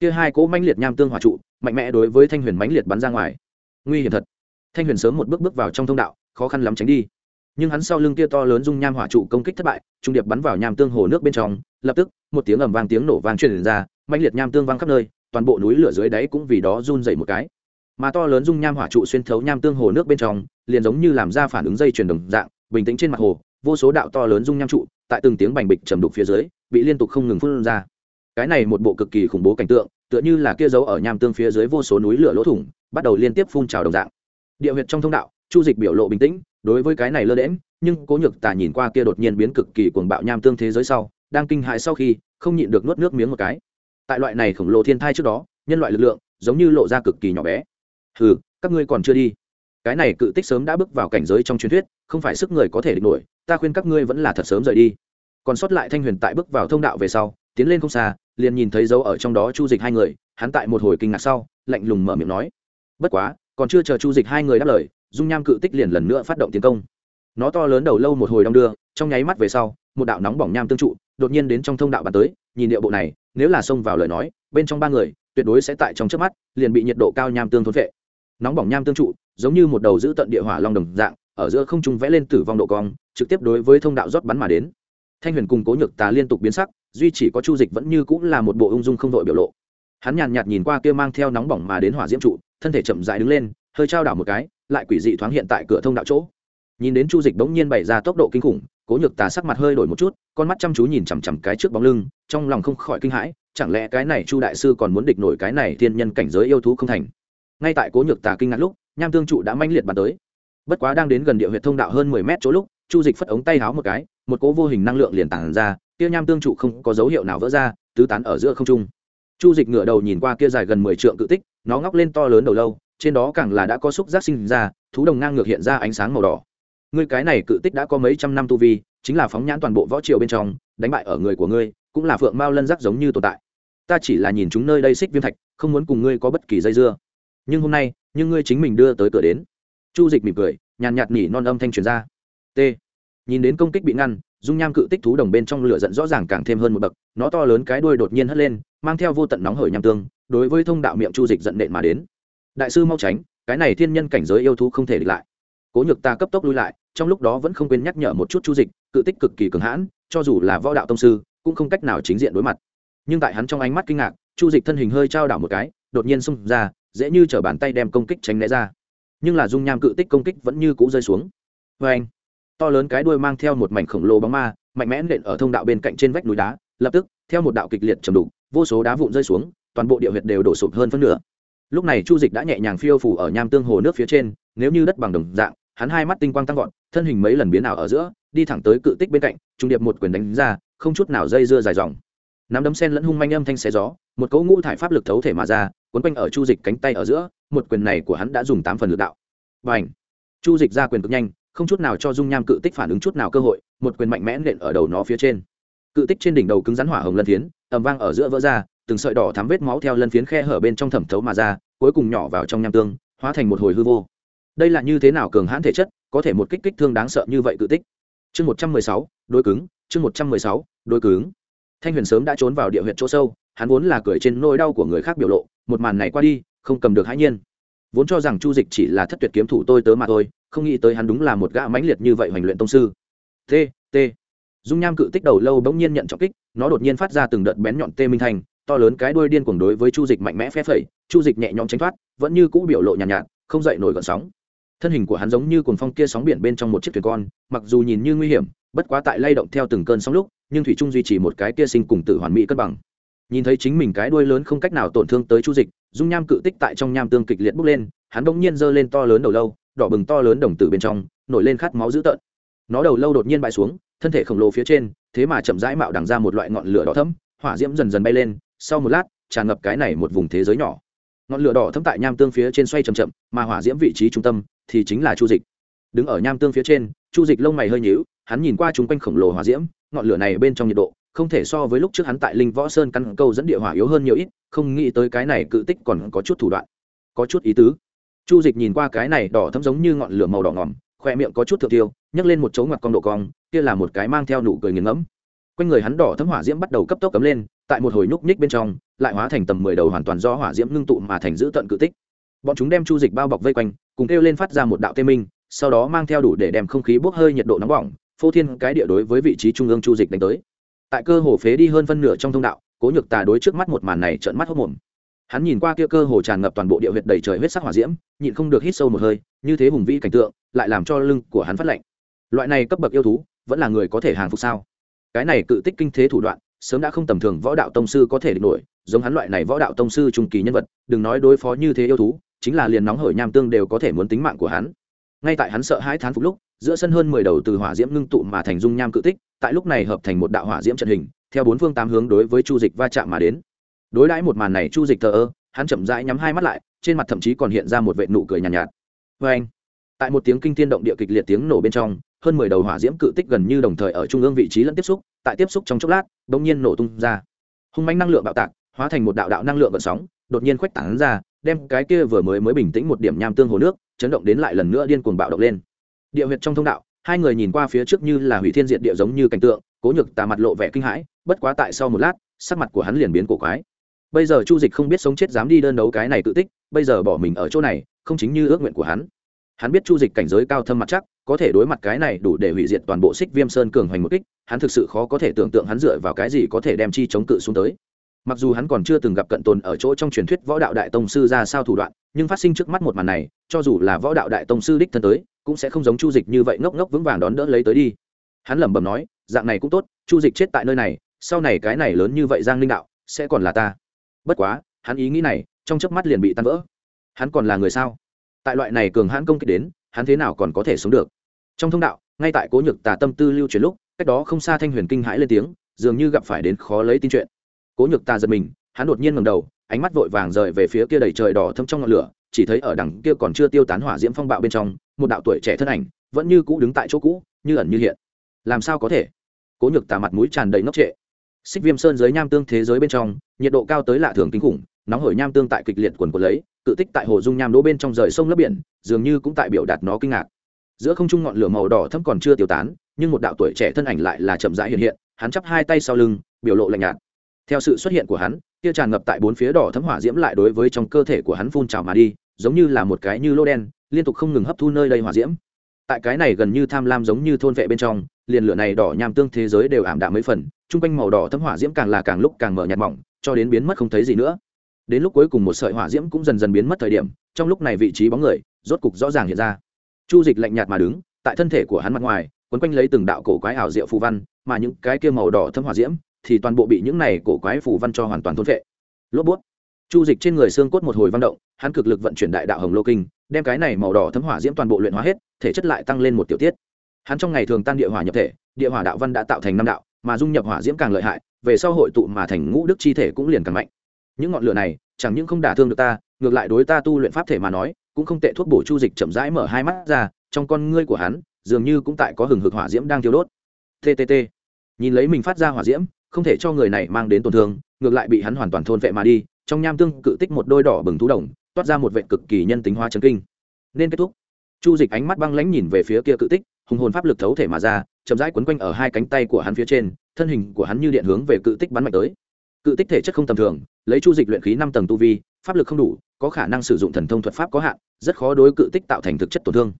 Kia hai cỗ mãnh liệt nham tương hỏa trụ, mạnh mẽ đối với thanh huyền mãnh liệt bắn ra ngoài. Nguy hiểm thật. Thanh huyền sớm một bước bước vào trong thông đạo, khó khăn lắm tránh đi nhưng hắn sau lưng kia to lớn dung nham hỏa trụ công kích thất bại, trung điệp bắn vào nham tương hồ nước bên trong, lập tức, một tiếng ầm vang tiếng nổ vang truyền ra, mãnh liệt nham tương vang khắp nơi, toàn bộ núi lửa dưới đáy cũng vì đó run dậy một cái. Mà to lớn dung nham hỏa trụ xuyên thấu nham tương hồ nước bên trong, liền giống như làm ra phản ứng dây chuyển đồng dạng, bình tĩnh trên mặt hồ, vô số đạo to lớn dung nham trụ, tại từng tiếng bành bịch trầm đục phía dưới, bị liên tục không ngừng phun ra. Cái này một bộ cực kỳ khủng bố cảnh tượng, tựa như là kia dấu ở nham tương phía dưới vô số núi lửa lỗ thủng, bắt đầu liên tiếp phun trào đồng dạng. Địa huyệt trong thông đạo, chu dịch biểu lộ bình tĩnh đối với cái này lơ đễm nhưng cố nhược tà nhìn qua kia đột nhiên biến cực kỳ cuồng bạo nham tương thế giới sau, đang kinh hại sau khi, không nhịn được nuốt nước miếng một cái. Tại loại này khổng lồ thiên thai trước đó, nhân loại lực lượng giống như lộ ra cực kỳ nhỏ bé. Hừ, các ngươi còn chưa đi. Cái này cự tích sớm đã bước vào cảnh giới trong truyền thuyết, không phải sức người có thể địch nổi, ta khuyên các ngươi vẫn là thật sớm rời đi. Còn sót lại thanh huyền tại bước vào thông đạo về sau, tiến lên không xa, liền nhìn thấy dấu ở trong đó chu dịch hai người, hắn tại một hồi kinh ngạc sau, lạnh lùng mở miệng nói, bất quá, còn chưa chờ chu dịch hai người đáp lời dung nham cự tích liền lần nữa phát động tiến công. Nó to lớn đầu lâu một hồi đong đưa, trong nháy mắt về sau, một đạo nóng bỏng nham tương trụ, đột nhiên đến trong thông đạo bàn tới, nhìn địa bộ này, nếu là xông vào lời nói, bên trong ba người, tuyệt đối sẽ tại trong trước mắt, liền bị nhiệt độ cao nham tương thốn vệ nóng bỏng nham tương trụ, giống như một đầu giữ tận địa hỏa long đồng dạng, ở giữa không trung vẽ lên tử vong độ cong, trực tiếp đối với thông đạo rót bắn mà đến. Thanh huyền cùng cố nhược tà liên tục biến sắc, duy chỉ có chu dịch vẫn như cũng là một bộ ung dung không đội biểu lộ. Hắn nhàn nhạt nhìn qua kia mang theo nóng bỏng mà đến hỏa diễm trụ, thân thể chậm dại đứng lên, hơi trao đảo một cái lại quỷ dị thoáng hiện tại cửa thông đạo chỗ. Nhìn đến chu dịch bỗng nhiên bày ra tốc độ kinh khủng, cố nhược tà sắc mặt hơi đổi một chút, con mắt chăm chú nhìn chằm chằm cái trước bóng lưng, trong lòng không khỏi kinh hãi, chẳng lẽ cái này chu đại sư còn muốn địch nổi cái này thiên nhân cảnh giới yêu thú không thành? Ngay tại cố nhược tà kinh ngạc lúc, nham tương trụ đã manh liệt bắn tới. Bất quá đang đến gần địa huyệt thông đạo hơn mười mét chỗ lúc, chu dịch phất ống tay háo một cái, một cố vô hình năng lượng liền tản ra, kia nham tương trụ không có dấu hiệu nào vỡ ra, tứ tán ở giữa không trung. Chu dịch ngửa đầu nhìn qua kia dài gần mười trượng cự tích, nó ngóc lên to lớn đầu lâu trên đó càng là đã có xúc giác sinh ra, thú đồng ngang ngược hiện ra ánh sáng màu đỏ. Ngươi cái này cự tích đã có mấy trăm năm tu vi, chính là phóng nhãn toàn bộ võ triều bên trong, đánh bại ở người của ngươi, cũng là phượng mao lân giác giống như tồn tại. Ta chỉ là nhìn chúng nơi đây xích viêm thạch, không muốn cùng ngươi có bất kỳ dây dưa. Nhưng hôm nay, nhưng ngươi chính mình đưa tới cửa đến. Chu dịch mỉm cười, nhàn nhạt nỉ non âm thanh truyền ra. T. Nhìn đến công kích bị ngăn, dung nham cự tích thú đồng bên trong lửa giận rõ ràng càng thêm hơn một bậc, nó to lớn cái đuôi đột nhiên hất lên, mang theo vô tận nóng hởi nham tương, đối với thông đạo miệng chu dịch giận nện mà đến đại sư mau tránh, cái này thiên nhân cảnh giới yêu thú không thể địch lại. Cố nhược ta cấp tốc lui lại, trong lúc đó vẫn không quên nhắc nhở một chút chu dịch, cự tích cực kỳ cường hãn, cho dù là võ đạo tông sư, cũng không cách nào chính diện đối mặt. Nhưng tại hắn trong ánh mắt kinh ngạc, chu dịch thân hình hơi trao đảo một cái, đột nhiên xông ra, dễ như chở bàn tay đem công kích tránh né ra. Nhưng là dung nham cự tích công kích vẫn như cũ rơi xuống. Vê anh, to lớn cái đuôi mang theo một mảnh khổng lồ bóng ma, mạnh mẽ nện ở thông đạo bên cạnh trên vách núi đá, lập tức, theo một đạo kịch liệt chầm đục, vô số đá vụn rơi xuống, toàn bộ địa huyệt đều đổ sụp hơn phân nửa lúc này chu dịch đã nhẹ nhàng phiêu phủ ở nham tương hồ nước phía trên, nếu như đất bằng đồng dạng, hắn hai mắt tinh quang tăng vọt, thân hình mấy lần biến ảo ở giữa, đi thẳng tới cự tích bên cạnh, trung điệp một quyền đánh ra, không chút nào dây dưa dài dòng. Nắm đấm sen lẫn hung manh âm thanh xé gió, một cấu ngũ thải pháp lực thấu thể mà ra quấn quanh ở chu dịch cánh tay ở giữa, một quyền này của hắn đã dùng tám phần lực đạo. Và ảnh chu dịch ra quyền cực nhanh, không chút nào cho dung nham cự tích phản ứng chút nào cơ hội, một quyền mạnh mẽ nện ở đầu nó phía trên. Cự tích trên đỉnh đầu cứng rắn hỏa hồng lân thiến ẩm vang ở giữa vỡ ra từng sợi đỏ thắm vết máu theo lân phiến khe hở bên trong thẩm thấu mà ra, cuối cùng nhỏ vào trong nham tương, hóa thành một hồi hư vô. Đây là như thế nào cường hãn thể chất, có thể một kích kích thương đáng sợ như vậy cự tích? Chương một trăm mười sáu đôi cứng, chương một trăm mười sáu đôi cứng. Thanh huyền sớm đã trốn vào địa huyện chỗ sâu, hắn vốn là cười trên nỗi đau của người khác biểu lộ, một màn này qua đi, không cầm được hãi nhiên. Vốn cho rằng chu dịch chỉ là thất tuyệt kiếm thủ tôi tớ mà thôi, không nghĩ tới hắn đúng là một gã mãnh liệt như vậy hoành luyện tông sư. T t. Dung nham cự tích đầu lâu bỗng nhiên nhận trọng kích, nó đột nhiên phát ra từng đợt bén nhọn tê minh thành to lớn cái đuôi điên cuồng đối với chu dịch mạnh mẽ phép phẩy chu dịch nhẹ nhõm tránh thoát vẫn như cũ biểu lộ nhàn nhạt, nhạt không dậy nổi gợn sóng. Thân hình của hắn giống như cuồng phong kia sóng biển bên trong một chiếc thuyền con mặc dù nhìn như nguy hiểm bất quá tại lay động theo từng cơn sóng lúc nhưng thủy trung duy trì một cái kia sinh cùng tự hoàn mỹ cân bằng. Nhìn thấy chính mình cái đuôi lớn không cách nào tổn thương tới chu dịch dung nham cự tích tại trong nham tương kịch liệt bốc lên hắn bỗng nhiên giơ lên to lớn đầu lâu đỏ bừng to lớn đồng tử bên trong nổi lên khát máu dữ tợn. Nó đầu lâu đột nhiên bại xuống thân thể khổng lồ phía trên thế mà chậm rãi mạo đằng ra một loại ngọn lửa đỏ thẫm, hỏa diễm dần dần bay lên sau một lát, tràn ngập cái này một vùng thế giới nhỏ. Ngọn lửa đỏ thấm tại nham tương phía trên xoay chậm chậm, mà hỏa diễm vị trí trung tâm thì chính là chu dịch. Đứng ở nham tương phía trên, chu dịch lông mày hơi nhíu, hắn nhìn qua chung quanh khổng lồ hỏa diễm, ngọn lửa này bên trong nhiệt độ không thể so với lúc trước hắn tại linh võ sơn căn câu dẫn địa hỏa yếu hơn nhiều ít, không nghĩ tới cái này cự tích còn có chút thủ đoạn. Có chút ý tứ. Chu dịch nhìn qua cái này đỏ thấm giống như ngọn lửa màu đỏ ngỏm khoe miệng có chút thượng tiêu, nhấc lên một chỗ ngoặt con độ cong, kia là một cái mang theo nụ cười nghiền ngẫm quanh người hắn đỏ thấm hỏa diễm bắt đầu cấp tốc cấm lên, tại một hồi núc ních bên trong, lại hóa thành tầm mười đầu hoàn toàn do hỏa diễm ngưng tụ mà thành giữ tận cự tích. Bọn chúng đem chu dịch bao bọc vây quanh, cùng kêu lên phát ra một đạo tê minh, sau đó mang theo đủ để đem không khí bốc hơi nhiệt độ nóng bỏng, phô thiên cái địa đối với vị trí trung ương chu dịch đánh tới. Tại cơ hồ phế đi hơn phân nửa trong thông đạo, cố nhược tà đối trước mắt một màn này trợn mắt hốc mồm hắn nhìn qua kia cơ hồ tràn ngập toàn bộ địa huyệt đầy trời huyết sắc hỏa diễm, nhịn không được hít sâu một hơi, như thế hùng vĩ cảnh tượng, lại làm cho lưng của hắn phát lạnh. Loại này cấp bậc yêu thú, vẫn là người có thể hàng phục sao? Cái này cự tích kinh thế thủ đoạn sớm đã không tầm thường võ đạo tông sư có thể địch nổi giống hắn loại này võ đạo tông sư trung kỳ nhân vật đừng nói đối phó như thế yêu thú chính là liền nóng hởi nham tương đều có thể muốn tính mạng của hắn. Ngay tại hắn sợ hãi thán phục lúc giữa sân hơn mười đầu từ hỏa diễm ngưng tụ mà thành dung nham cự tích tại lúc này hợp thành một đạo hỏa diễm trận hình theo bốn phương tám hướng đối với chu dịch va chạm mà đến. Đối đãi một màn này chu dịch thờ ơ hắn chậm rãi nhắm hai mắt lại trên mặt thậm chí còn hiện ra một vệ nụ cười nhàn nhạt, nhạt. Vê anh, tại một tiếng kinh thiên động địa kịch liệt tiếng nổ bên trong, hơn mười đầu hỏa diễm cự tích gần như đồng thời ở trung ương vị trí lẫn tiếp xúc, tại tiếp xúc trong chốc lát bỗng nhiên nổ tung ra. Hung manh năng lượng bạo tạc, hóa thành một đạo đạo năng lượng vận sóng, đột nhiên khuếch tán ra, đem cái kia vừa mới mới bình tĩnh một điểm nham tương hồ nước, chấn động đến lại lần nữa điên cuồng bạo động lên. Địa huyệt trong thông đạo, hai người nhìn qua phía trước như là hủy thiên diệt địa giống như cảnh tượng, cố nhược tà mặt lộ vẻ kinh hãi, bất quá tại sau một lát, sắc mặt của hắn liền biến cổ quái. Bây giờ chu dịch không biết sống chết dám đi đơn đấu cái này tự tích, bây giờ bỏ mình ở chỗ này, không chính như ước nguyện của hắn hắn biết chu dịch cảnh giới cao thâm mặt chắc, có thể đối mặt cái này đủ để hủy diệt toàn bộ xích viêm sơn cường hoành một kích, hắn thực sự khó có thể tưởng tượng hắn dựa vào cái gì có thể đem chi chống cự xuống tới. Mặc dù hắn còn chưa từng gặp cận tồn ở chỗ trong truyền thuyết võ đạo đại tông sư ra sao thủ đoạn, nhưng phát sinh trước mắt một màn này, cho dù là võ đạo đại tông sư đích thân tới, cũng sẽ không giống chu dịch như vậy ngốc ngốc vững vàng đón đỡ lấy tới đi. Hắn lẩm bẩm nói, dạng này cũng tốt, chu dịch chết tại nơi này, sau này cái này lớn như vậy giang linh đạo, sẽ còn là ta. Bất quá, hắn ý nghĩ này, trong chớp mắt liền bị tan vỡ. Hắn còn là người sao? Tại loại này cường hãn công kích đến, hắn thế nào còn có thể sống được? Trong thông đạo, ngay tại cố nhược tà tâm tư lưu truyền lúc, cách đó không xa thanh huyền kinh hãi lên tiếng, dường như gặp phải đến khó lấy tin chuyện. Cố nhược tà giật mình, hắn đột nhiên ngầm đầu, ánh mắt vội vàng rời về phía kia đầy trời đỏ thâm trong ngọn lửa, chỉ thấy ở đằng kia còn chưa tiêu tán hỏa diễm phong bạo bên trong, một đạo tuổi trẻ thân ảnh vẫn như cũ đứng tại chỗ cũ, như ẩn như hiện. Làm sao có thể? Cố nhược tà mặt mũi tràn đầy ngốc trệ. Xích viêm sơn dưới nham tương thế giới bên trong, nhiệt độ cao tới lạ thường kinh khủng nóng hổi nham tương tại kịch liệt quần của lấy, cự tích tại hồ dung nham đỗ bên trong rời sông lấp biển, dường như cũng tại biểu đạt nó kinh ngạc. Giữa không trung ngọn lửa màu đỏ thẫm còn chưa tiêu tán, nhưng một đạo tuổi trẻ thân ảnh lại là chậm rãi hiện hiện, hắn chắp hai tay sau lưng, biểu lộ lạnh nhạt. Theo sự xuất hiện của hắn, kia tràn ngập tại bốn phía đỏ thấm hỏa diễm lại đối với trong cơ thể của hắn phun trào mà đi, giống như là một cái như lô đen, liên tục không ngừng hấp thu nơi đây hỏa diễm. Tại cái này gần như tham lam giống như thôn vệ bên trong, liền lửa này đỏ nham tương thế giới đều ảm đạm mấy phần, chung quanh màu đỏ thấm hỏa diễm càng là càng lúc càng mở nhạt mỏng, cho đến biến mất không thấy gì nữa đến lúc cuối cùng một sợi hỏa diễm cũng dần dần biến mất thời điểm, trong lúc này vị trí bóng người rốt cục rõ ràng hiện ra. Chu dịch lạnh nhạt mà đứng, tại thân thể của hắn mặt ngoài, quấn quanh lấy từng đạo cổ quái ảo diệu phù văn, mà những cái kia màu đỏ thấm hỏa diễm thì toàn bộ bị những này cổ quái phù văn cho hoàn toàn thôn vệ lốp bút. Chu dịch trên người xương cốt một hồi văn động, hắn cực lực vận chuyển đại đạo hồng lô kinh, đem cái này màu đỏ thấm hỏa diễm toàn bộ luyện hóa hết, thể chất lại tăng lên một tiểu tiết. Hắn trong ngày thường tan địa hỏa nhập thể, địa hỏa đạo văn đã tạo thành năm đạo, mà dung nhập hỏa diễm càng lợi hại, về sau hội tụ mà thành ngũ đức chi thể cũng liền càng mạnh những ngọn lửa này, chẳng những không đả thương được ta, ngược lại đối ta tu luyện pháp thể mà nói, cũng không tệ thuốc bổ chu dịch chậm rãi mở hai mắt ra, trong con ngươi của hắn, dường như cũng tại có hừng hực hỏa diễm đang thiêu đốt. Ttt nhìn lấy mình phát ra hỏa diễm, không thể cho người này mang đến tổn thương, ngược lại bị hắn hoàn toàn thôn vệ mà đi, trong nham tương cự tích một đôi đỏ bừng thú đồng, toát ra một vệ cực kỳ nhân tính hoa chấn kinh. Nên kết thúc. Chu dịch ánh mắt băng lãnh nhìn về phía kia cự tích, hùng hồn pháp lực thấu thể mà ra, chậm rãi quấn quanh ở hai cánh tay của hắn phía trên, thân hình của hắn như điện hướng về cự tích bắn mạnh tới cự tích thể chất không tầm thường, lấy chu dịch luyện khí năm tầng tu vi, pháp lực không đủ, có khả năng sử dụng thần thông thuật pháp có hạn, rất khó đối cự tích tạo thành thực chất tổn thương.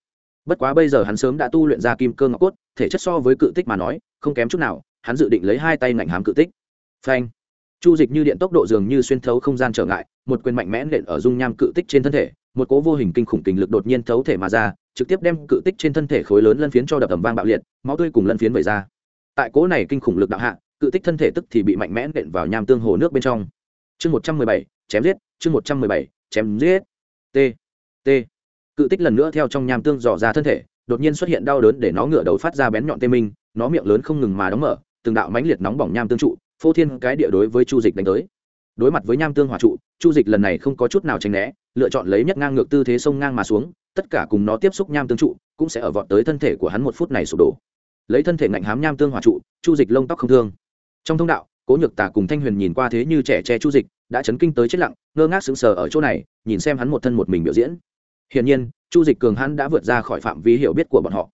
Bất quá bây giờ hắn sớm đã tu luyện ra kim cơ ngọc cốt, thể chất so với cự tích mà nói, không kém chút nào, hắn dự định lấy hai tay ngạnh hám cự tích. Phanh. Chu dịch như điện tốc độ dường như xuyên thấu không gian trở ngại, một quyền mạnh mẽ nện ở dung nham cự tích trên thân thể, một cố vô hình kinh khủng tình lực đột nhiên thấu thể mà ra, trực tiếp đem cự tích trên thân thể khối lớn lân phiến cho đập tầm vang bạo liệt, máu tươi cùng lân phiến vẩy ra. Tại cố này kinh khủng lực đạo hạ cự tích thân thể tức thì bị mạnh mẽ nện vào nham tương hồ nước bên trong. Chương một trăm mười bảy, chém giết, chương một trăm mười bảy, chém giết. T t. Cự tích lần nữa theo trong nham tương dò ra thân thể, đột nhiên xuất hiện đau đớn để nó ngửa đầu phát ra bén nhọn tê minh, nó miệng lớn không ngừng mà đóng mở, từng đạo mãnh liệt nóng bỏng nham tương trụ, phô thiên cái địa đối với chu dịch đánh tới. Đối mặt với nham tương hỏa trụ, chu dịch lần này không có chút nào tránh né, lựa chọn lấy nhất ngang ngược tư thế sông ngang mà xuống, tất cả cùng nó tiếp xúc nham tương trụ, cũng sẽ ở vọt tới thân thể của hắn một phút này sụp đổ. Lấy thân thể ngạnh hám nham tương hỏa trụ, chu dịch lông tóc không thương trong thông đạo, cố nhược tả cùng thanh huyền nhìn qua thế như trẻ che chu dịch, đã chấn kinh tới chết lặng, ngơ ngác sững sờ ở chỗ này, nhìn xem hắn một thân một mình biểu diễn. Hiển nhiên, chu dịch cường hắn đã vượt ra khỏi phạm vi hiểu biết của bọn họ.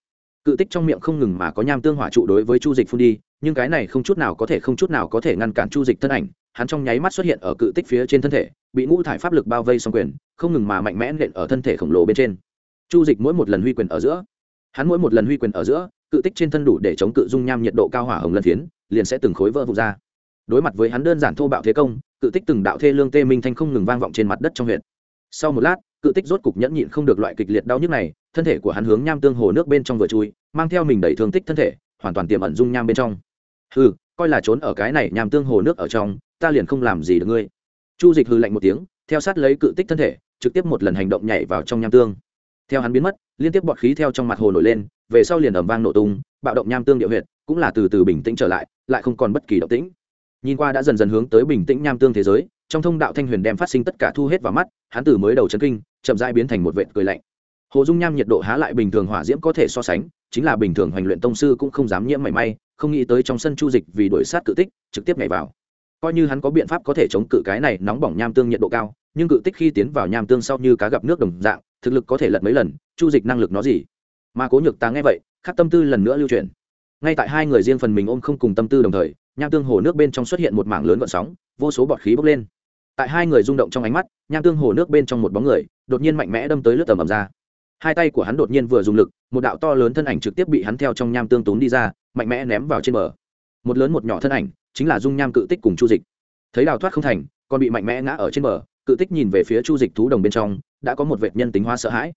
Cự tích trong miệng không ngừng mà có nham tương hỏa trụ đối với chu dịch phun đi, nhưng cái này không chút nào có thể không chút nào có thể ngăn cản chu dịch thân ảnh. Hắn trong nháy mắt xuất hiện ở cự tích phía trên thân thể, bị ngũ thải pháp lực bao vây xong quyền, không ngừng mà mạnh mẽ nện ở thân thể khổng lồ bên trên. Chu dịch mỗi một lần huy quyền ở giữa, hắn mỗi một lần huy quyền ở giữa, cự tích trên thân đủ để chống cự dung nham nhiệt độ cao hỏa hồng lân phiến liền sẽ từng khối vỡ vụn ra. Đối mặt với hắn đơn giản thô bạo thế công, cự tích từng đạo thê lương tê minh thanh không ngừng vang vọng trên mặt đất trong huyện sau một lát, cự tích rốt cục nhẫn nhịn không được loại kịch liệt đau nhức này, thân thể của hắn hướng nham tương hồ nước bên trong vừa chui, mang theo mình đẩy thương tích thân thể, hoàn toàn tiềm ẩn dung nham bên trong. Hừ, coi là trốn ở cái này nham tương hồ nước ở trong, ta liền không làm gì được ngươi. Chu dịch hừ lạnh một tiếng, theo sát lấy cự tích thân thể, trực tiếp một lần hành động nhảy vào trong nham tương. Theo hắn biến mất, liên tiếp bọt khí theo trong mặt hồ nổi lên, về sau liền ẩm vang nổ tung, bạo động nham tương địa huyệt cũng là từ từ bình tĩnh trở lại lại không còn bất kỳ động tĩnh. Nhìn qua đã dần dần hướng tới bình tĩnh nham tương thế giới, trong thông đạo thanh huyền đem phát sinh tất cả thu hết vào mắt, hắn từ mới đầu chấn kinh, chậm rãi biến thành một vệt cười lạnh. Hồ dung nham nhiệt độ há lại bình thường hỏa diễm có thể so sánh, chính là bình thường hoành luyện tông sư cũng không dám nhiễm mảy may, không nghĩ tới trong sân chu dịch vì đuổi sát cự tích, trực tiếp nhảy vào. Coi như hắn có biện pháp có thể chống cự cái này nóng bỏng nham tương nhiệt độ cao, nhưng cự tích khi tiến vào nham tương sau như cá gặp nước đồng dạng, thực lực có thể lật mấy lần, chu dịch năng lực nó gì? Mà cố nhược ta nghe vậy khắc tâm tư lần nữa lưu truyền ngay tại hai người riêng phần mình ôm không cùng tâm tư đồng thời, nham tương hồ nước bên trong xuất hiện một mảng lớn gọn sóng, vô số bọt khí bốc lên. Tại hai người rung động trong ánh mắt, nham tương hồ nước bên trong một bóng người, đột nhiên mạnh mẽ đâm tới lướt tầm ầm ra. Hai tay của hắn đột nhiên vừa dùng lực, một đạo to lớn thân ảnh trực tiếp bị hắn theo trong nham tương tốn đi ra, mạnh mẽ ném vào trên bờ. Một lớn một nhỏ thân ảnh, chính là dung nham cự tích cùng chu dịch. Thấy đào thoát không thành, còn bị mạnh mẽ ngã ở trên bờ, cự tích nhìn về phía chu dịch thú đồng bên trong, đã có một vệt nhân tính hoa sợ hãi.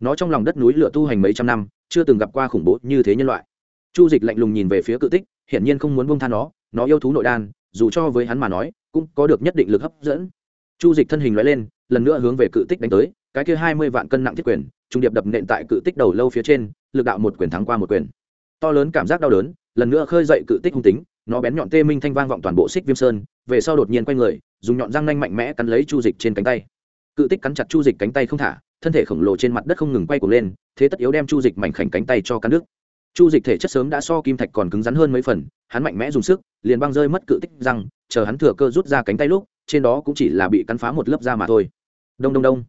Nó trong lòng đất núi lửa tu hành mấy trăm năm, chưa từng gặp qua khủng bố như thế nhân loại chu dịch lạnh lùng nhìn về phía cự tích, hiển nhiên không muốn buông tha nó nó yêu thú nội đan, dù cho với hắn mà nói, cũng có được nhất định lực hấp dẫn. Chu dịch thân hình loại lên, lần nữa hướng về cự tích đánh tới, cái kia hai mươi vạn cân nặng thiết quyền, trung điệp đập nện tại cự tích đầu lâu phía trên, lực đạo một quyền thắng qua một quyền. To lớn cảm giác đau đớn, lần nữa khơi dậy cự tích hung tính, nó bén nhọn tê minh thanh vang vọng toàn bộ xích viêm sơn, về sau đột nhiên quay người, dùng nhọn răng nanh mạnh mẽ cắn lấy chu dịch trên cánh tay. Cự tích cắn chặt chu dịch cánh tay không thả, thân thể khổng lồ trên mặt đất không ngừng quay cuồng lên, thế tất yếu đem chu dịch mảnh khảnh cánh tay cho cắn đứt chu dịch thể chất sớm đã so kim thạch còn cứng rắn hơn mấy phần, hắn mạnh mẽ dùng sức, liền băng rơi mất cự tích răng, chờ hắn thừa cơ rút ra cánh tay lúc, trên đó cũng chỉ là bị cắn phá một lớp da mà thôi. Đông đông đông.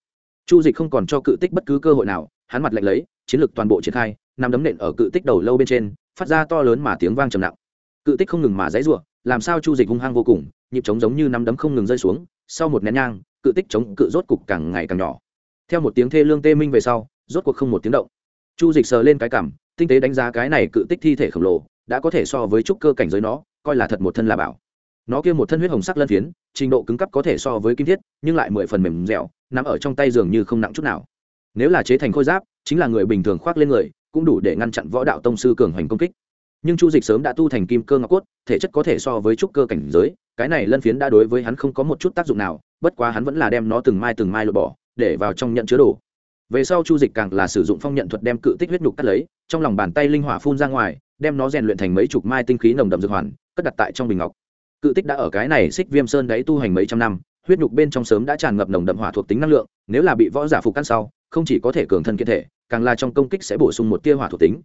Chu dịch không còn cho cự tích bất cứ cơ hội nào, hắn mặt lạnh lấy, chiến lược toàn bộ triển khai, nằm đấm nện ở cự tích đầu lâu bên trên, phát ra to lớn mà tiếng vang trầm nặng. Cự tích không ngừng mà dãy ruộng làm sao chu dịch hung hăng vô cùng, nhịp trống giống như nắm đấm không ngừng rơi xuống, sau một nén nhang, cự tích chống cự rốt cục càng ngày càng nhỏ. Theo một tiếng thê lương tê minh về sau, rốt cuộc không một tiếng động. Chu dịch sờ lên cái cảm tinh tế đánh giá cái này cự tích thi thể khổng lồ, đã có thể so với trúc cơ cảnh giới nó, coi là thật một thân là bảo. Nó kia một thân huyết hồng sắc lân phiến, trình độ cứng cấp có thể so với kim thiết, nhưng lại mười phần mềm dẻo, nằm ở trong tay dường như không nặng chút nào. Nếu là chế thành khôi giáp, chính là người bình thường khoác lên người, cũng đủ để ngăn chặn võ đạo tông sư cường hành công kích. Nhưng chu dịch sớm đã tu thành kim cơ ngọc cốt, thể chất có thể so với trúc cơ cảnh giới, cái này lân phiến đã đối với hắn không có một chút tác dụng nào, bất quá hắn vẫn là đem nó từng mai từng mai lột bỏ, để vào trong nhận chứa đồ về sau chu dịch càng là sử dụng phong nhận thuật đem cự tích huyết nhục cắt lấy, trong lòng bàn tay linh hỏa phun ra ngoài, đem nó rèn luyện thành mấy chục mai tinh khí nồng đậm dược hoàn, cất đặt tại trong bình ngọc. Cự tích đã ở cái này xích viêm sơn đáy tu hành mấy trăm năm, huyết nhục bên trong sớm đã tràn ngập nồng đậm hỏa thuộc tính năng lượng, nếu là bị võ giả phục căn sau, không chỉ có thể cường thân kiện thể, càng là trong công kích sẽ bổ sung một tia hỏa thuộc tính.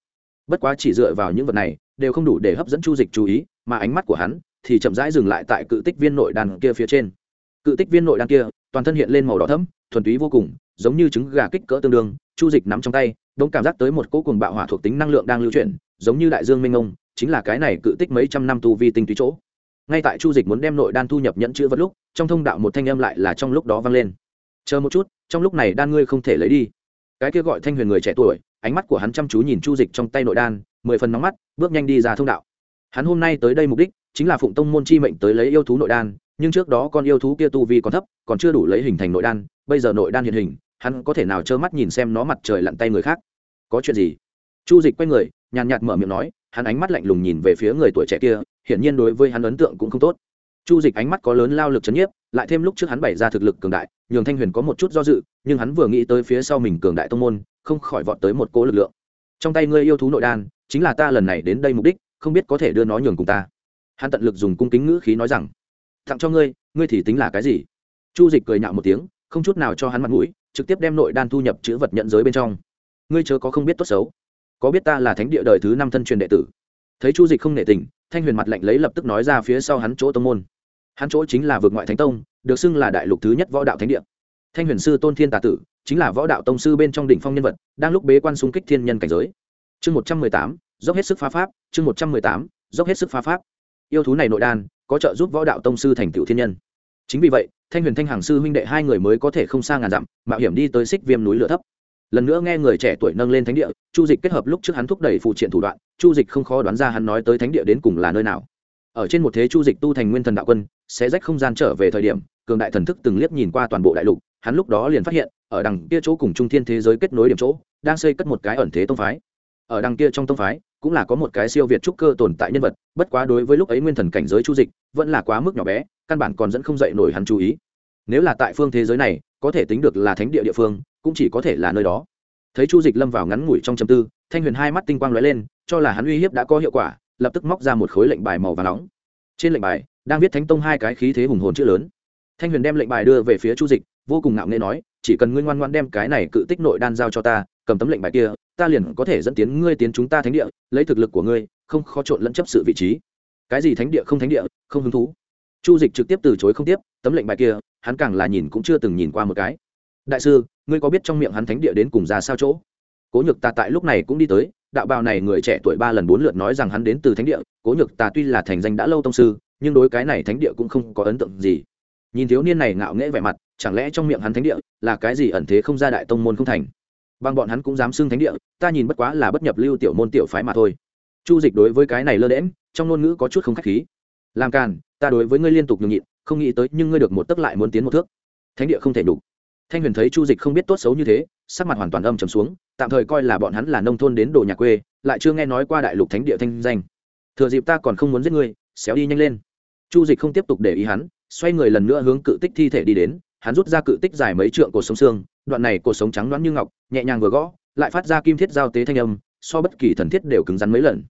Bất quá chỉ dựa vào những vật này, đều không đủ để hấp dẫn chu dịch chú ý, mà ánh mắt của hắn thì chậm rãi dừng lại tại cự tích viên nội đàn kia phía trên. Cự tích viên nội đan kia, toàn thân hiện lên màu đỏ thẫm, thuần túy vô cùng giống như trứng gà kích cỡ tương đương, chu dịch nắm trong tay đông cảm giác tới một cỗ cùng bạo hỏa thuộc tính năng lượng đang lưu chuyển, giống như đại dương minh ông chính là cái này cự tích mấy trăm năm tu vi tinh túy chỗ. Ngay tại chu dịch muốn đem nội đan thu nhập nhẫn chữ vật lúc, trong thông đạo một thanh âm lại là trong lúc đó vang lên. Chờ một chút, trong lúc này đan ngươi không thể lấy đi. Cái kia gọi thanh huyền người trẻ tuổi, ánh mắt của hắn chăm chú nhìn chu dịch trong tay nội đan, mười phần nóng mắt, bước nhanh đi ra thông đạo. Hắn hôm nay tới đây mục đích chính là phụng tông môn chi mệnh tới lấy yêu thú nội đan, nhưng trước đó con yêu thú kia tu vi còn thấp, còn chưa đủ lấy hình thành nội đan, bây giờ nội đan hiện hình hắn có thể nào trơ mắt nhìn xem nó mặt trời lặn tay người khác? Có chuyện gì? Chu dịch quay người, nhàn nhạt mở miệng nói, hắn ánh mắt lạnh lùng nhìn về phía người tuổi trẻ kia, hiển nhiên đối với hắn ấn tượng cũng không tốt. Chu dịch ánh mắt có lớn lao lực chấn nhiếp, lại thêm lúc trước hắn bày ra thực lực cường đại, nhường thanh huyền có một chút do dự, nhưng hắn vừa nghĩ tới phía sau mình cường đại tông môn, không khỏi vọt tới một cỗ lực lượng. Trong tay ngươi yêu thú nội đan, chính là ta lần này đến đây mục đích, không biết có thể đưa nó nhường cùng ta. Hắn tận lực dùng cung kính ngữ khí nói rằng, tặng cho ngươi ngươi thì tính là cái gì? Chu dịch cười nhạo một tiếng, không chút nào cho hắn mặt mũi trực tiếp đem nội đan thu nhập chữ vật nhận giới bên trong. Ngươi chớ có không biết tốt xấu. Có biết ta là thánh địa đời thứ năm thân truyền đệ tử? Thấy chu dịch không nể tình, thanh huyền mặt lạnh lấy lập tức nói ra phía sau hắn chỗ tông môn. Hắn chỗ chính là vượt ngoại thánh tông, được xưng là đại lục thứ nhất võ đạo thánh địa. Thanh huyền sư tôn thiên tà tử, chính là võ đạo tông sư bên trong đỉnh phong nhân vật, đang lúc bế quan xung kích thiên nhân cảnh giới. Chương một trăm mười tám, dốc hết sức phá pháp, chương một trăm mười tám, dốc hết sức phá pháp. Yêu thú này nội đan, có trợ giúp võ đạo tông sư thành tựu thiên nhân. Chính vì vậy thanh huyền thanh hàng sư huynh đệ hai người mới có thể không xa ngàn dặm, mạo hiểm đi tới xích viêm núi lửa thấp. Lần nữa nghe người trẻ tuổi nâng lên thánh địa, chu dịch kết hợp lúc trước hắn thúc đẩy phụ triện thủ đoạn, chu dịch không khó đoán ra hắn nói tới thánh địa đến cùng là nơi nào. Ở trên một thế chu dịch tu thành nguyên thần đạo quân, sẽ rách không gian trở về thời điểm, cường đại thần thức từng liếc nhìn qua toàn bộ đại lục, hắn lúc đó liền phát hiện, ở đằng kia chỗ cùng trung thiên thế giới kết nối điểm chỗ, đang xây cất một cái ẩn thế tông phái. Ở đằng kia trong tông phái, cũng là có một cái siêu việt trúc cơ tồn tại nhân vật, bất quá đối với lúc ấy nguyên thần cảnh giới chu dịch, vẫn là quá mức nhỏ bé, căn bản còn dẫn không dậy nổi hắn chú ý nếu là tại phương thế giới này, có thể tính được là thánh địa địa phương, cũng chỉ có thể là nơi đó. Thấy chu dịch lâm vào ngắn ngủi trong châm tư, thanh huyền hai mắt tinh quang lóe lên, cho là hắn uy hiếp đã có hiệu quả, lập tức móc ra một khối lệnh bài màu và nóng. Trên lệnh bài, đang viết thánh tông hai cái khí thế hùng hồn chữ lớn. Thanh huyền đem lệnh bài đưa về phía chu dịch, vô cùng ngạo nghễ nói, chỉ cần ngươi ngoan ngoan đem cái này cự tích nội đan giao cho ta, cầm tấm lệnh bài kia, ta liền có thể dẫn tiến ngươi tiến chúng ta thánh địa, lấy thực lực của ngươi, không khó trộn lẫn chấp sự vị trí. Cái gì thánh địa không thánh địa, không hứng thú chu dịch trực tiếp từ chối không tiếp, tấm lệnh bài kia, hắn càng là nhìn cũng chưa từng nhìn qua một cái. Đại sư, ngươi có biết trong miệng hắn thánh địa đến cùng ra sao chỗ? Cố nhược ta tại lúc này cũng đi tới, đạo bào này người trẻ tuổi ba lần bốn lượt nói rằng hắn đến từ thánh địa. Cố nhược ta tuy là thành danh đã lâu tông sư, nhưng đối cái này thánh địa cũng không có ấn tượng gì. Nhìn thiếu niên này ngạo nghễ vẻ mặt, chẳng lẽ trong miệng hắn thánh địa là cái gì ẩn thế không ra đại tông môn không thành? Bằng bọn hắn cũng dám xưng thánh địa, ta nhìn bất quá là bất nhập lưu tiểu môn tiểu phái mà thôi. Chu dịch đối với cái này lơ đễm trong ngôn ngữ có chút không khách khí. Làm càn ta đối với ngươi liên tục nhường nhịn, không nghĩ tới nhưng ngươi được một tấc lại muốn tiến một thước. Thánh địa không thể đủ thanh huyền thấy chu dịch không biết tốt xấu như thế, sắc mặt hoàn toàn âm trầm xuống, tạm thời coi là bọn hắn là nông thôn đến đồ nhà quê, lại chưa nghe nói qua đại lục thánh địa thanh danh. Thừa dịp ta còn không muốn giết ngươi, xéo đi nhanh lên. Chu dịch không tiếp tục để ý hắn, xoay người lần nữa hướng cự tích thi thể đi đến, hắn rút ra cự tích dài mấy trượng cổ sống xương, đoạn này cổ sống trắng đoán như ngọc, nhẹ nhàng vừa gõ, lại phát ra kim thiết giao tế thanh âm, so bất kỳ thần thiết đều cứng rắn mấy lần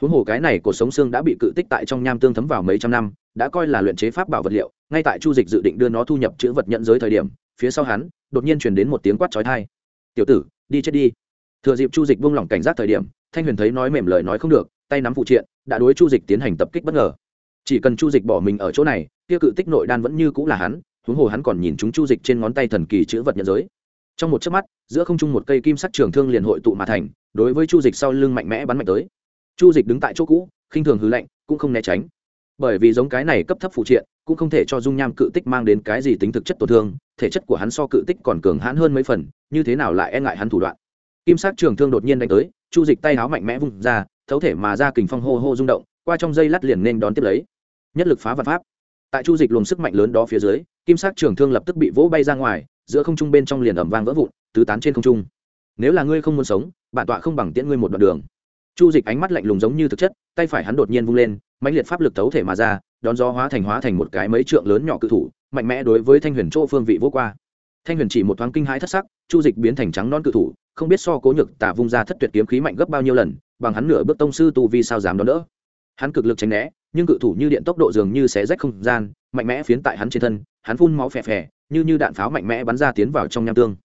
huống hồ cái này của sống xương đã bị cự tích tại trong nham tương thấm vào mấy trăm năm, đã coi là luyện chế pháp bảo vật liệu, ngay tại chu dịch dự định đưa nó thu nhập chữ vật nhận giới thời điểm, phía sau hắn, đột nhiên chuyển đến một tiếng quát trói thai tiểu tử, đi chết đi. Thừa dịp chu dịch buông lỏng cảnh giác thời điểm, thanh huyền thấy nói mềm lời nói không được, tay nắm phụ triện, đã đối chu dịch tiến hành tập kích bất ngờ. Chỉ cần chu dịch bỏ mình ở chỗ này, kia cự tích nội đan vẫn như cũng là hắn, huống hồ hắn còn nhìn chúng chu dịch trên ngón tay thần kỳ chữ vật nhận giới. Trong một chớp mắt, giữa không trung một cây kim sắc trường thương liền hội tụ mà thành, đối với chu dịch sau lưng mạnh mẽ bắn mạnh tới chu dịch đứng tại chỗ cũ, khinh thường hư lạnh, cũng không né tránh. Bởi vì giống cái này cấp thấp phụ triện, cũng không thể cho dung nham cự tích mang đến cái gì tính thực chất tổn thương, thể chất của hắn so cự tích còn cường hãn hơn mấy phần, như thế nào lại e ngại hắn thủ đoạn. Kim sắc trường thương đột nhiên đánh tới, chu dịch tay áo mạnh mẽ vung ra, thấu thể mà ra kình phong hô hô rung động, qua trong dây lát liền nên đón tiếp lấy. Nhất lực phá vật pháp. Tại chu dịch luồng sức mạnh lớn đó phía dưới, kim sắc trường thương lập tức bị vỗ bay ra ngoài, giữa không trung bên trong liền ẩm vang vỡ vụn, tứ tán trên không trung. Nếu là ngươi không muốn sống, bản tọa không bằng tiễn ngươi một đoạn đường chu dịch ánh mắt lạnh lùng giống như thực chất, tay phải hắn đột nhiên vung lên, mãnh liệt pháp lực tấu thể mà ra, đón gió hóa thành hóa thành một cái mấy trượng lớn nhỏ cự thủ, mạnh mẽ đối với thanh huyền chỗ phương vị vô qua. Thanh huyền chỉ một thoáng kinh hãi thất sắc, chu dịch biến thành trắng non cự thủ, không biết so cố nhược tả vung ra thất tuyệt kiếm khí mạnh gấp bao nhiêu lần, bằng hắn nửa bước tông sư tu vi sao dám đón đỡ. Hắn cực lực tránh né, nhưng cự thủ như điện tốc độ dường như xé rách không gian, mạnh mẽ phiến tại hắn trên thân, hắn phun máu phè phè, như như đạn pháo mạnh mẽ bắn ra tiến vào trong nham tương.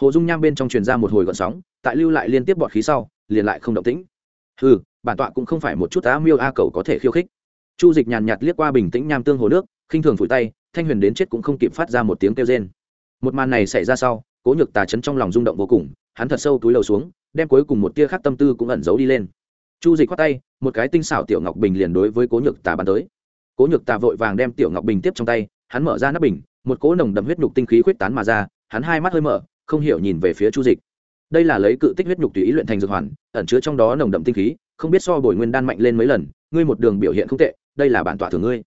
Hồ dung nham bên trong truyền ra một hồi gọn sóng, tại lưu lại liên tiếp bọt khí sau, liền lại không động tĩnh ừ bản tọa cũng không phải một chút á miêu a cầu có thể khiêu khích. Chu dịch nhàn nhạt liếc qua bình tĩnh nham tương hồ nước, khinh thường phủi tay, thanh huyền đến chết cũng không kịp phát ra một tiếng kêu rên. Một màn này xảy ra sau, cố nhược tà chấn trong lòng rung động vô cùng, hắn thật sâu túi lầu xuống, đem cuối cùng một tia khác tâm tư cũng ẩn giấu đi lên. Chu dịch khoát tay, một cái tinh xảo tiểu ngọc bình liền đối với cố nhược tà bắn tới. Cố nhược tà vội vàng đem tiểu ngọc bình tiếp trong tay, hắn mở ra nắp bình, một cỗ nồng đậm huyết nhục tinh khí khuyết tán mà ra, hắn hai mắt hơi mở, không hiểu nhìn về phía chu dịch đây là lấy cự tích huyết nhục tùy ý luyện thành dược hoàn, ẩn chứa trong đó nồng đậm tinh khí, không biết so bồi nguyên đan mạnh lên mấy lần, ngươi một đường biểu hiện không tệ, đây là bản tọa thường ngươi.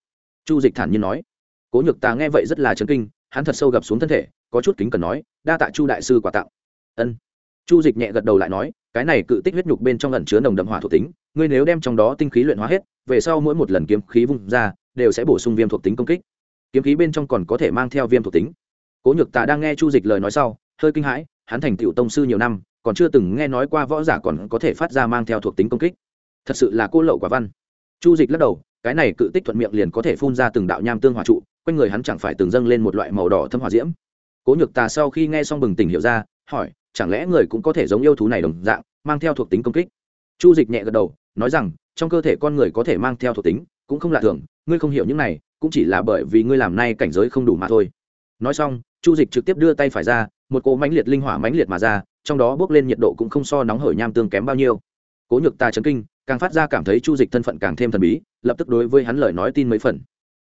Chu dịch thản nhiên nói. Cố nhược tà nghe vậy rất là chấn kinh, hắn thật sâu gập xuống thân thể, có chút kính cần nói, đa tạ chu đại sư quà tặng. Ân. Chu dịch nhẹ gật đầu lại nói, cái này cự tích huyết nhục bên trong ẩn chứa nồng đậm hỏa thuộc tính, ngươi nếu đem trong đó tinh khí luyện hóa hết, về sau mỗi một lần kiếm khí vung ra, đều sẽ bổ sung viêm thuộc tính công kích. Kiếm khí bên trong còn có thể mang theo viêm thuộc tính. Cố nhược tà đang nghe chu dịch lời nói sau, hơi kinh hãi hắn thành tựu tông sư nhiều năm, còn chưa từng nghe nói qua võ giả còn có thể phát ra mang theo thuộc tính công kích. Thật sự là cô lậu quả văn. Chu dịch lắc đầu, cái này cự tích thuận miệng liền có thể phun ra từng đạo nham tương hòa trụ, quanh người hắn chẳng phải từng dâng lên một loại màu đỏ thâm hòa diễm. Cố nhược tà sau khi nghe xong bừng tỉnh hiểu ra, hỏi, chẳng lẽ người cũng có thể giống yêu thú này đồng dạng, mang theo thuộc tính công kích? Chu dịch nhẹ gật đầu, nói rằng, trong cơ thể con người có thể mang theo thuộc tính, cũng không lạ thường, ngươi không hiểu những này, cũng chỉ là bởi vì ngươi làm nay cảnh giới không đủ mà thôi. Nói xong, chu dịch trực tiếp đưa tay phải ra một cỗ mãnh liệt linh hỏa mãnh liệt mà ra, trong đó bước lên nhiệt độ cũng không so nóng hởi nham tương kém bao nhiêu. Cố nhược ta chấn kinh, càng phát ra cảm thấy chu dịch thân phận càng thêm thần bí, lập tức đối với hắn lời nói tin mấy phần.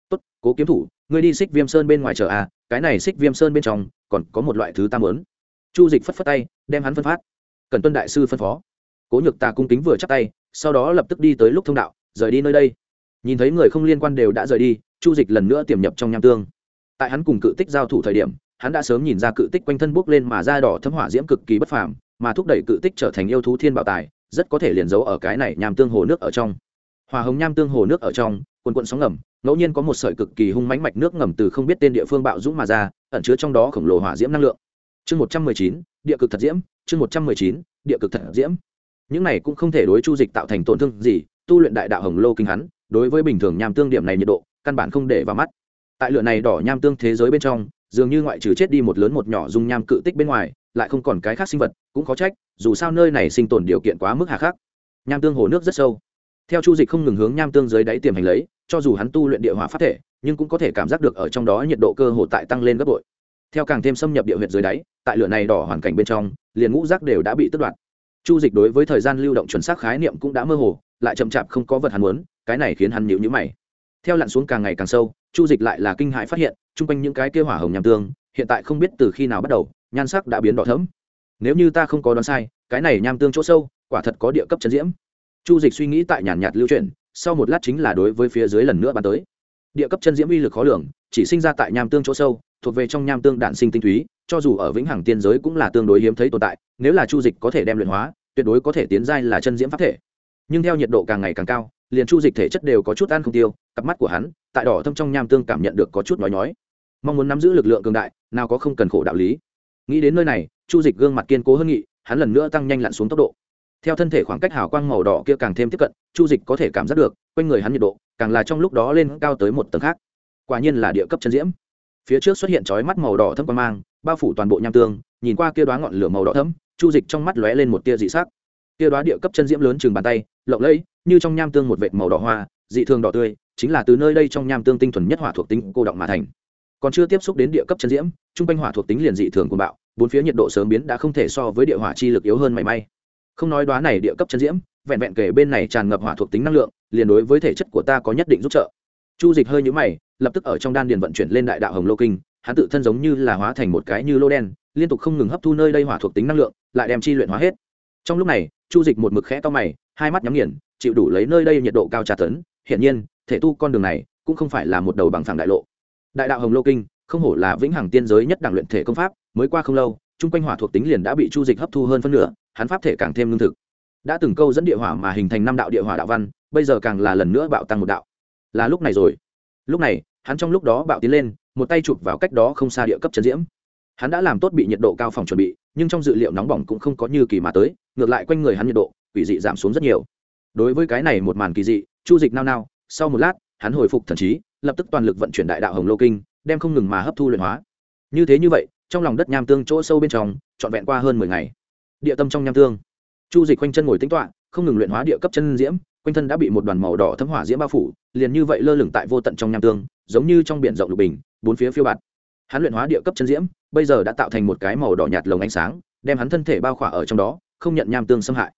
Tốt, cố kiếm thủ, ngươi đi xích viêm sơn bên ngoài chờ à cái này xích viêm sơn bên trong còn có một loại thứ tam lớn chu dịch phất phất tay, đem hắn phân phát. Cần tuân đại sư phân phó. Cố nhược ta cung kính vừa chắc tay, sau đó lập tức đi tới lúc thông đạo, rời đi nơi đây. Nhìn thấy người không liên quan đều đã rời đi, chu dịch lần nữa tiềm nhập trong nham tương. Tại hắn cùng cự tích giao thủ thời điểm hắn đã sớm nhìn ra cự tích quanh thân bốc lên mà da đỏ thấm hỏa diễm cực kỳ bất phàm, mà thúc đẩy cự tích trở thành yêu thú thiên bảo tài, rất có thể liền giấu ở cái này nham tương hồ nước ở trong. Hòa hồng nham tương hồ nước ở trong, quần quận sóng ngầm, ngẫu nhiên có một sợi cực kỳ hung mãnh mạch nước ngầm từ không biết tên địa phương bạo dũng mà ra, ẩn chứa trong đó khổng lồ hỏa diễm năng lượng. Chương một trăm mười chín, địa cực thật diễm, chương một trăm mười chín, địa cực thật diễm. Những này cũng không thể đối chu dịch tạo thành tổn thương gì, tu luyện đại đạo hồng lô kinh hắn, đối với bình thường nham tương điểm này nhiệt độ, căn bản không để vào mắt. Tại lửa này đỏ nham tương thế giới bên trong dường như ngoại trừ chết đi một lớn một nhỏ dung nham cự tích bên ngoài, lại không còn cái khác sinh vật, cũng khó trách, dù sao nơi này sinh tồn điều kiện quá mức hà khắc. Nham tương hồ nước rất sâu. Theo chu dịch không ngừng hướng nham tương dưới đáy tiềm hành lấy, cho dù hắn tu luyện địa hỏa phát thể, nhưng cũng có thể cảm giác được ở trong đó nhiệt độ cơ hồ tại tăng lên gấp bội. Theo càng thêm xâm nhập địa huyệt dưới đáy, tại lửa này đỏ hoàn cảnh bên trong, liền ngũ rác đều đã bị tước đoạt. Chu dịch đối với thời gian lưu động chuẩn xác khái niệm cũng đã mơ hồ, lại chậm chạp không có vật hắn muốn, cái này khiến hắn nhịu nhữ mày. Theo lặn xuống càng ngày càng sâu chu dịch lại là kinh hãi phát hiện, chung quanh những cái kêu hỏa hồng nham tương, hiện tại không biết từ khi nào bắt đầu, nhan sắc đã biến đỏ thẫm. Nếu như ta không có đoán sai, cái này nham tương chỗ sâu, quả thật có địa cấp chân diễm. Chu dịch suy nghĩ tại nhàn nhạt lưu chuyển, sau một lát chính là đối với phía dưới lần nữa bắn tới. Địa cấp chân diễm uy lực khó lường, chỉ sinh ra tại nham tương chỗ sâu, thuộc về trong nham tương đạn sinh tinh túy, cho dù ở vĩnh hằng tiên giới cũng là tương đối hiếm thấy tồn tại, nếu là chu dịch có thể đem luyện hóa, tuyệt đối có thể tiến giai là chân diễm pháp thể. Nhưng theo nhiệt độ càng ngày càng cao liền chu dịch thể chất đều có chút ăn không tiêu, cặp mắt của hắn, tại đỏ thâm trong nham tương cảm nhận được có chút nói nói mong muốn nắm giữ lực lượng cường đại, nào có không cần khổ đạo lý. Nghĩ đến nơi này, chu dịch gương mặt kiên cố hơn nghị, hắn lần nữa tăng nhanh lặn xuống tốc độ. Theo thân thể khoảng cách hào quang màu đỏ kia càng thêm tiếp cận, chu dịch có thể cảm giác được, quanh người hắn nhiệt độ, càng là trong lúc đó lên cao tới một tầng khác. Quả nhiên là địa cấp chân diễm. Phía trước xuất hiện chói mắt màu đỏ thâm quan mang, bao phủ toàn bộ nham tương, nhìn qua kia đoá ngọn lửa màu đỏ thấm chu dịch trong mắt lóe lên một tia dị sắc. Kia đoá địa cấp chân diễm lớn chừng bàn tay, lộng lẫy như trong nham tương một vệt màu đỏ hoa, dị thường đỏ tươi, chính là từ nơi đây trong nham tương tinh thuần nhất hỏa thuộc tính cô động mà thành. Còn chưa tiếp xúc đến địa cấp chân diễm, trung quanh hỏa thuộc tính liền dị thường của bạo, bốn phía nhiệt độ sớm biến đã không thể so với địa hỏa chi lực yếu hơn mảy may. Không nói đoá này địa cấp chân diễm, vẹn vẹn kể bên này tràn ngập hỏa thuộc tính năng lượng, liền đối với thể chất của ta có nhất định giúp trợ. Chu dịch hơi nhũ mày, lập tức ở trong đan điền vận chuyển lên đại đạo hồng lô kinh, hắn tự thân giống như là hóa thành một cái như lô đen, liên tục không ngừng hấp thu nơi đây hỏa thuộc tính năng lượng, lại đem chi luyện hóa hết. Trong lúc này, chu dịch một mực khẽ to mày, hai mắt nhắm nghiền chịu đủ lấy nơi đây nhiệt độ cao tra tấn, hiển nhiên, thể tu con đường này cũng không phải là một đầu bằng phẳng đại lộ. Đại đạo hồng lô kinh, không hổ là vĩnh hằng tiên giới nhất đẳng luyện thể công pháp, mới qua không lâu, chung quanh hỏa thuộc tính liền đã bị chu dịch hấp thu hơn phân nửa, hắn pháp thể càng thêm lương thực. Đã từng câu dẫn địa hỏa mà hình thành năm đạo địa hỏa đạo văn, bây giờ càng là lần nữa bạo tăng một đạo. Là lúc này rồi. Lúc này, hắn trong lúc đó bạo tiến lên, một tay chụp vào cách đó không xa địa cấp chân diễm. Hắn đã làm tốt bị nhiệt độ cao phòng chuẩn bị, nhưng trong dự liệu nóng bỏng cũng không có như kỳ mà tới, ngược lại quanh người hắn nhiệt độ, quỷ dị giảm xuống rất nhiều đối với cái này một màn kỳ dị, chu dịch nao nao, sau một lát, hắn hồi phục thần trí, lập tức toàn lực vận chuyển đại đạo hồng lô kinh, đem không ngừng mà hấp thu luyện hóa. Như thế như vậy, trong lòng đất nham tương chỗ sâu bên trong, trọn vẹn qua hơn mười ngày. Địa tâm trong nham tương, chu dịch quanh chân ngồi tính toạ không ngừng luyện hóa địa cấp chân diễm, quanh thân đã bị một đoàn màu đỏ thấm hỏa diễm bao phủ, liền như vậy lơ lửng tại vô tận trong nham tương, giống như trong biển rộng lục bình, bốn phía phiêu bạt. Hắn luyện hóa địa cấp chân diễm, bây giờ đã tạo thành một cái màu đỏ nhạt lồng ánh sáng, đem hắn thân thể bao khỏa ở trong đó, không nhận nham tương xâm hại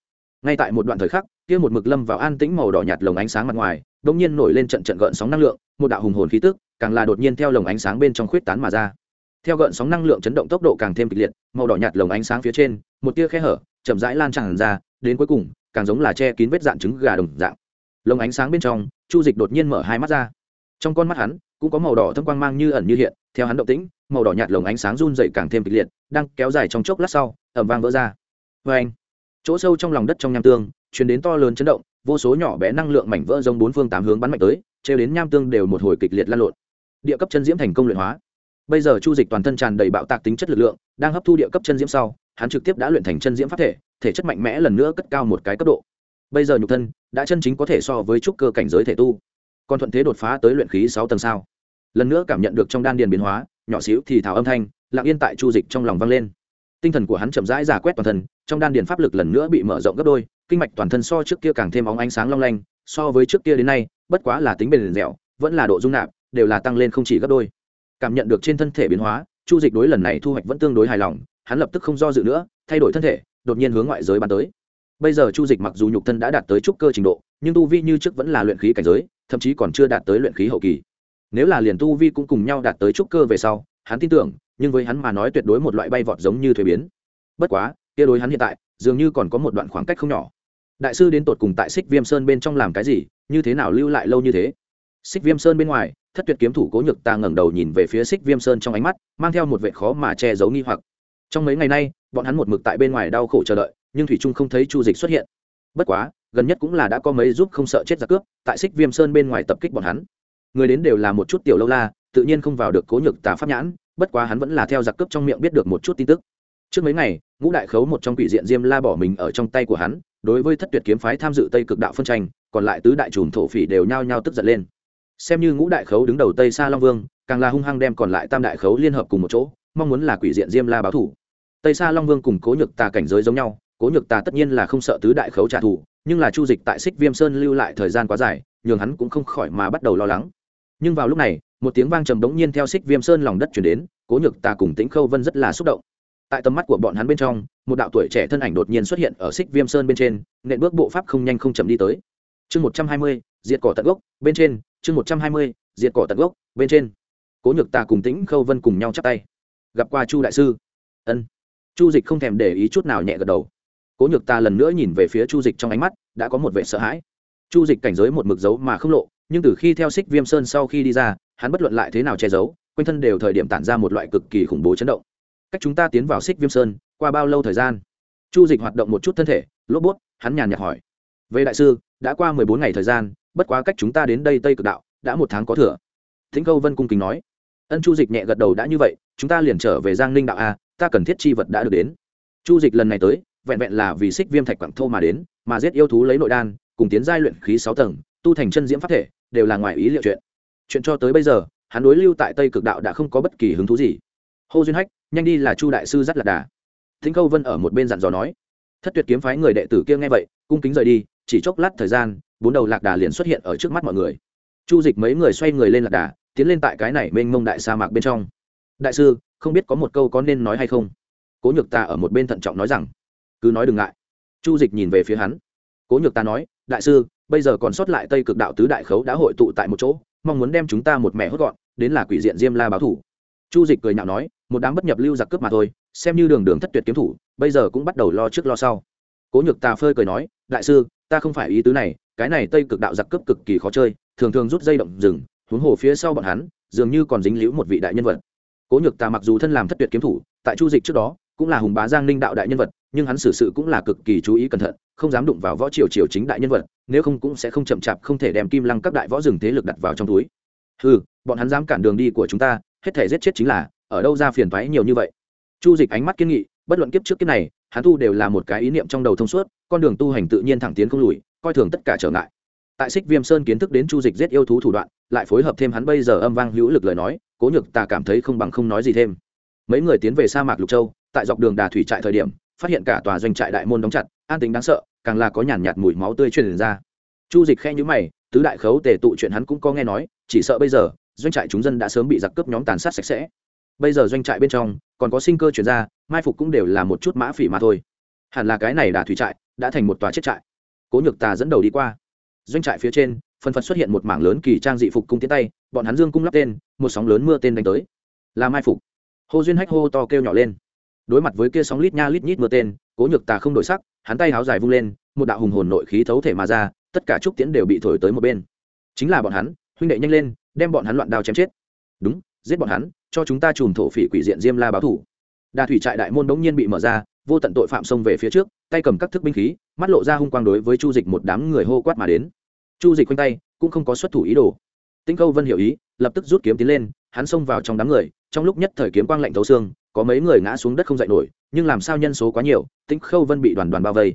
ngay tại một đoạn thời khắc, kia một mực lâm vào an tĩnh màu đỏ nhạt lồng ánh sáng mặt ngoài đ ỗ n g nhiên nổi lên trận trận gợn sóng năng lượng, một đạo hùng hồn khí tức, càng là đột nhiên theo lồng ánh sáng bên trong khuyết tán mà ra. Theo gợn sóng năng lượng chấn động tốc độ càng thêm kịch liệt, màu đỏ nhạt lồng ánh sáng phía trên, một tia khe hở, chậm rãi lan tràn ra, đến cuối cùng, càng giống là che kín vết dạn trứng gà đồng dạng. Lồng ánh sáng bên trong, chu dịch đột nhiên mở hai mắt ra. Trong con mắt hắn, cũng có màu đỏ thâm quang mang như ẩn như hiện, theo hắn động tĩnh, màu đỏ nhạt lồng ánh sáng run dậy càng thêm kịch liệt, đang kéo dài trong chốc lát sau ẩm vang vỡ ra. Vê anh chỗ sâu trong lòng đất trong nham tương chuyển đến to lớn chấn động, vô số nhỏ bé năng lượng mảnh vỡ rông bốn phương tám hướng bắn mạnh tới trêu đến nham tương đều một hồi kịch liệt lan lộn. Địa cấp chân diễm thành công luyện hóa. Bây giờ chu dịch toàn thân tràn đầy bạo tạc tính chất lực lượng, đang hấp thu địa cấp chân diễm sau, hắn trực tiếp đã luyện thành chân diễm pháp thể thể chất mạnh mẽ lần nữa cất cao một cái cấp độ. Bây giờ nhục thân đã chân chính có thể so với trúc cơ cảnh giới thể tu. Còn thuận thế đột phá tới luyện khí sáu tầng sao? Lần nữa cảm nhận được trong đan điền biến hóa, nhỏ xíu thì thảo âm thanh, lặng yên tại chu dịch trong lòng vang lên tinh thần của hắn chậm rãi giả quét toàn thân, trong đan điền pháp lực lần nữa bị mở rộng gấp đôi, kinh mạch toàn thân so trước kia càng thêm óng ánh sáng long lanh, so với trước kia đến nay, bất quá là tính bền dẻo, vẫn là độ dung nạp, đều là tăng lên không chỉ gấp đôi. Cảm nhận được trên thân thể biến hóa, chu dịch đối lần này thu hoạch vẫn tương đối hài lòng, hắn lập tức không do dự nữa, thay đổi thân thể, đột nhiên hướng ngoại giới bắn tới. Bây giờ chu dịch mặc dù nhục thân đã đạt tới trúc cơ trình độ, nhưng tu vi như trước vẫn là luyện khí cảnh giới, thậm chí còn chưa đạt tới luyện khí hậu kỳ. Nếu là liền tu vi cũng cùng nhau đạt tới trúc cơ về sau, hắn tin tưởng nhưng với hắn mà nói tuyệt đối một loại bay vọt giống như thuế biến. Bất quá, kia đối hắn hiện tại, dường như còn có một đoạn khoảng cách không nhỏ. Đại sư đến tột cùng tại xích viêm sơn bên trong làm cái gì, như thế nào lưu lại lâu như thế? Xích viêm sơn bên ngoài, thất tuyệt kiếm thủ cố nhược ta ngẩng đầu nhìn về phía xích viêm sơn trong ánh mắt, mang theo một vệ khó mà che giấu nghi hoặc. Trong mấy ngày nay, bọn hắn một mực tại bên ngoài đau khổ chờ đợi, nhưng thủy trung không thấy chu dịch xuất hiện. Bất quá, gần nhất cũng là đã có mấy giúp không sợ chết giặc cướp, tại xích viêm sơn bên ngoài tập kích bọn hắn. Người đến đều là một chút tiểu lâu la, tự nhiên không vào được cố nhược tà pháp nhãn bất quá hắn vẫn là theo giặc cướp trong miệng biết được một chút tin tức. Trước mấy ngày, ngũ đại khấu một trong quỷ diện diêm la bỏ mình ở trong tay của hắn, đối với thất tuyệt kiếm phái tham dự tây cực đạo phân tranh, còn lại tứ đại trùm thổ phỉ đều nhao nhao tức giận lên. Xem như ngũ đại khấu đứng đầu tây xa long vương, càng là hung hăng đem còn lại tam đại khấu liên hợp cùng một chỗ, mong muốn là quỷ diện diêm la báo thủ. Tây sa long vương cùng cố nhược tà cảnh giới giống nhau, cố nhược tà tất nhiên là không sợ tứ đại khấu trả thù, nhưng là chu dịch tại xích viêm sơn lưu lại thời gian quá dài, nhường hắn cũng không khỏi mà bắt đầu lo lắng. Nhưng vào lúc này một tiếng vang trầm bỗng nhiên theo xích viêm sơn lòng đất chuyển đến, cố nhược tà cùng tĩnh khâu vân rất là xúc động. Tại tầm mắt của bọn hắn bên trong, một đạo tuổi trẻ thân ảnh đột nhiên xuất hiện ở xích viêm sơn bên trên, nện bước bộ pháp không nhanh không chậm đi tới. Chương một trăm hai mươi, diệt cỏ tận gốc, bên trên, chương một trăm hai mươi, diệt cỏ tận gốc, bên trên. Cố nhược tà cùng tĩnh khâu vân cùng nhau chắp tay. Gặp qua chu đại sư. Ân. Chu dịch không thèm để ý chút nào nhẹ gật đầu. Cố nhược tà lần nữa nhìn về phía chu dịch trong ánh mắt, đã có một vẻ sợ hãi. Chu dịch cảnh giới một mực dấu mà không lộ, nhưng từ khi theo xích viêm sơn sau khi đi ra hắn bất luận lại thế nào che giấu, quanh thân đều thời điểm tản ra một loại cực kỳ khủng bố chấn động. Cách chúng ta tiến vào xích viêm sơn, qua bao lâu thời gian? Chu dịch hoạt động một chút thân thể, lốp bút hắn nhàn nhạt hỏi. Về đại sư, đã qua mười bốn ngày thời gian, bất quá cách chúng ta đến đây tây cực đạo, đã một tháng có thừa. Thính câu vân cung kính nói. Ân chu dịch nhẹ gật đầu đã như vậy, chúng ta liền trở về giang ninh đạo a, ta cần thiết chi vật đã được đến. Chu dịch lần này tới, vẹn vẹn là vì xích viêm thạch quảng thô mà đến, mà giết yêu thú lấy nội đan, cùng tiến giai luyện khí sáu tầng, tu thành chân diễm pháp thể, đều là ngoài ý liệu chuyện chuyện cho tới bây giờ, hắn đối lưu tại tây cực đạo đã không có bất kỳ hứng thú gì. Hô duyên hách, nhanh đi là chu đại sư dắt lạc đà. Thính câu vân ở một bên dặn dò nói. Thất tuyệt kiếm phái người đệ tử kia nghe vậy, cung kính rời đi, chỉ chốc lát thời gian, bốn đầu lạc đà liền xuất hiện ở trước mắt mọi người. Chu dịch mấy người xoay người lên lạc đà, tiến lên tại cái này mênh mông đại sa mạc bên trong. Đại sư, không biết có một câu có nên nói hay không? Cố nhược ta ở một bên thận trọng nói rằng. Cứ nói đừng ngại. Chu dịch nhìn về phía hắn. Cố nhược ta nói, đại sư, bây giờ còn sót lại tây cực đạo tứ đại khấu đã hội tụ tại một chỗ mong muốn đem chúng ta một mẹ hốt gọn, đến là quỷ diện diêm la báo thủ. Chu dịch cười nhạo nói, một đám bất nhập lưu giặc cướp mà thôi, xem như đường đường thất tuyệt kiếm thủ, bây giờ cũng bắt đầu lo trước lo sau. Cố nhược tà phơi cười nói, đại sư, ta không phải ý tứ này, cái này tây cực đạo giặc cướp cực kỳ khó chơi, thường thường rút dây động rừng, huống hồ phía sau bọn hắn, dường như còn dính liễu một vị đại nhân vật. Cố nhược tà mặc dù thân làm thất tuyệt kiếm thủ, tại chu dịch trước đó, cũng là hùng bá giang ninh đạo đại nhân vật nhưng hắn xử sự cũng là cực kỳ chú ý cẩn thận, không dám đụng vào võ triều triều chính đại nhân vật, nếu không cũng sẽ không chậm chạp, không thể đem kim lăng các đại võ rừng thế lực đặt vào trong túi. Ừ bọn hắn dám cản đường đi của chúng ta, hết thể giết chết chính là, ở đâu ra phiền thoái nhiều như vậy. Chu dịch ánh mắt kiên nghị, bất luận kiếp trước kiếp này, hắn tu đều là một cái ý niệm trong đầu thông suốt, con đường tu hành tự nhiên thẳng tiến không lùi, coi thường tất cả trở ngại. Tại xích viêm sơn kiến thức đến chu dịch giết yêu thú thủ đoạn, lại phối hợp thêm hắn bây giờ âm vang hữu lực lời nói, cố nhược ta cảm thấy không bằng không nói gì thêm. Mấy người tiến về sa mạc lục châu, tại dọc đường đà thủy trại thời điểm phát hiện cả tòa doanh trại đại môn đóng chặt, an tính đáng sợ, càng là có nhàn nhạt mùi máu tươi truyền ra. Chu dịch khe nhữ mày, tứ đại khấu tề tụ chuyện hắn cũng có nghe nói, chỉ sợ bây giờ, doanh trại chúng dân đã sớm bị giặc cướp nhóm tàn sát sạch sẽ. Bây giờ doanh trại bên trong, còn có sinh cơ chuyển ra, mai phục cũng đều là một chút mã phỉ mà thôi. Hẳn là cái này đà thủy trại, đã thành một tòa chết trại. Cố nhược tà dẫn đầu đi qua. Doanh trại phía trên, phân phật xuất hiện một mảng lớn kỳ trang dị phục cung tiến tay, bọn hắn dương cung lắp tên, một sóng lớn mưa tên đánh tới. Là mai phục. Hô duyên hách hô to kêu nhỏ lên đối mặt với kia sóng lít nha lít nhít mưa tên, cố nhược tà không đổi sắc, hắn tay háo dài vung lên, một đạo hùng hồn nội khí thấu thể mà ra, tất cả trúc tiễn đều bị thổi tới một bên. Chính là bọn hắn, huynh đệ nhanh lên, đem bọn hắn loạn đao chém chết. Đúng, giết bọn hắn, cho chúng ta chùm thổ phỉ quỷ diện diêm la báo thủ. Đà thủy trại đại môn đống nhiên bị mở ra, vô tận tội phạm xông về phía trước, tay cầm các thức binh khí, mắt lộ ra hung quang đối với chu dịch một đám người hô quát mà đến. Chu dịch quanh tay, cũng không có xuất thủ ý đồ. Tinh câu vân hiểu ý, lập tức rút kiếm tiến lên, hắn xông vào trong đám người, trong lúc nhất thời kiếm quang lạnh thấu xương có mấy người ngã xuống đất không dậy nổi, nhưng làm sao nhân số quá nhiều, tĩnh khâu vân bị đoàn đoàn bao vây.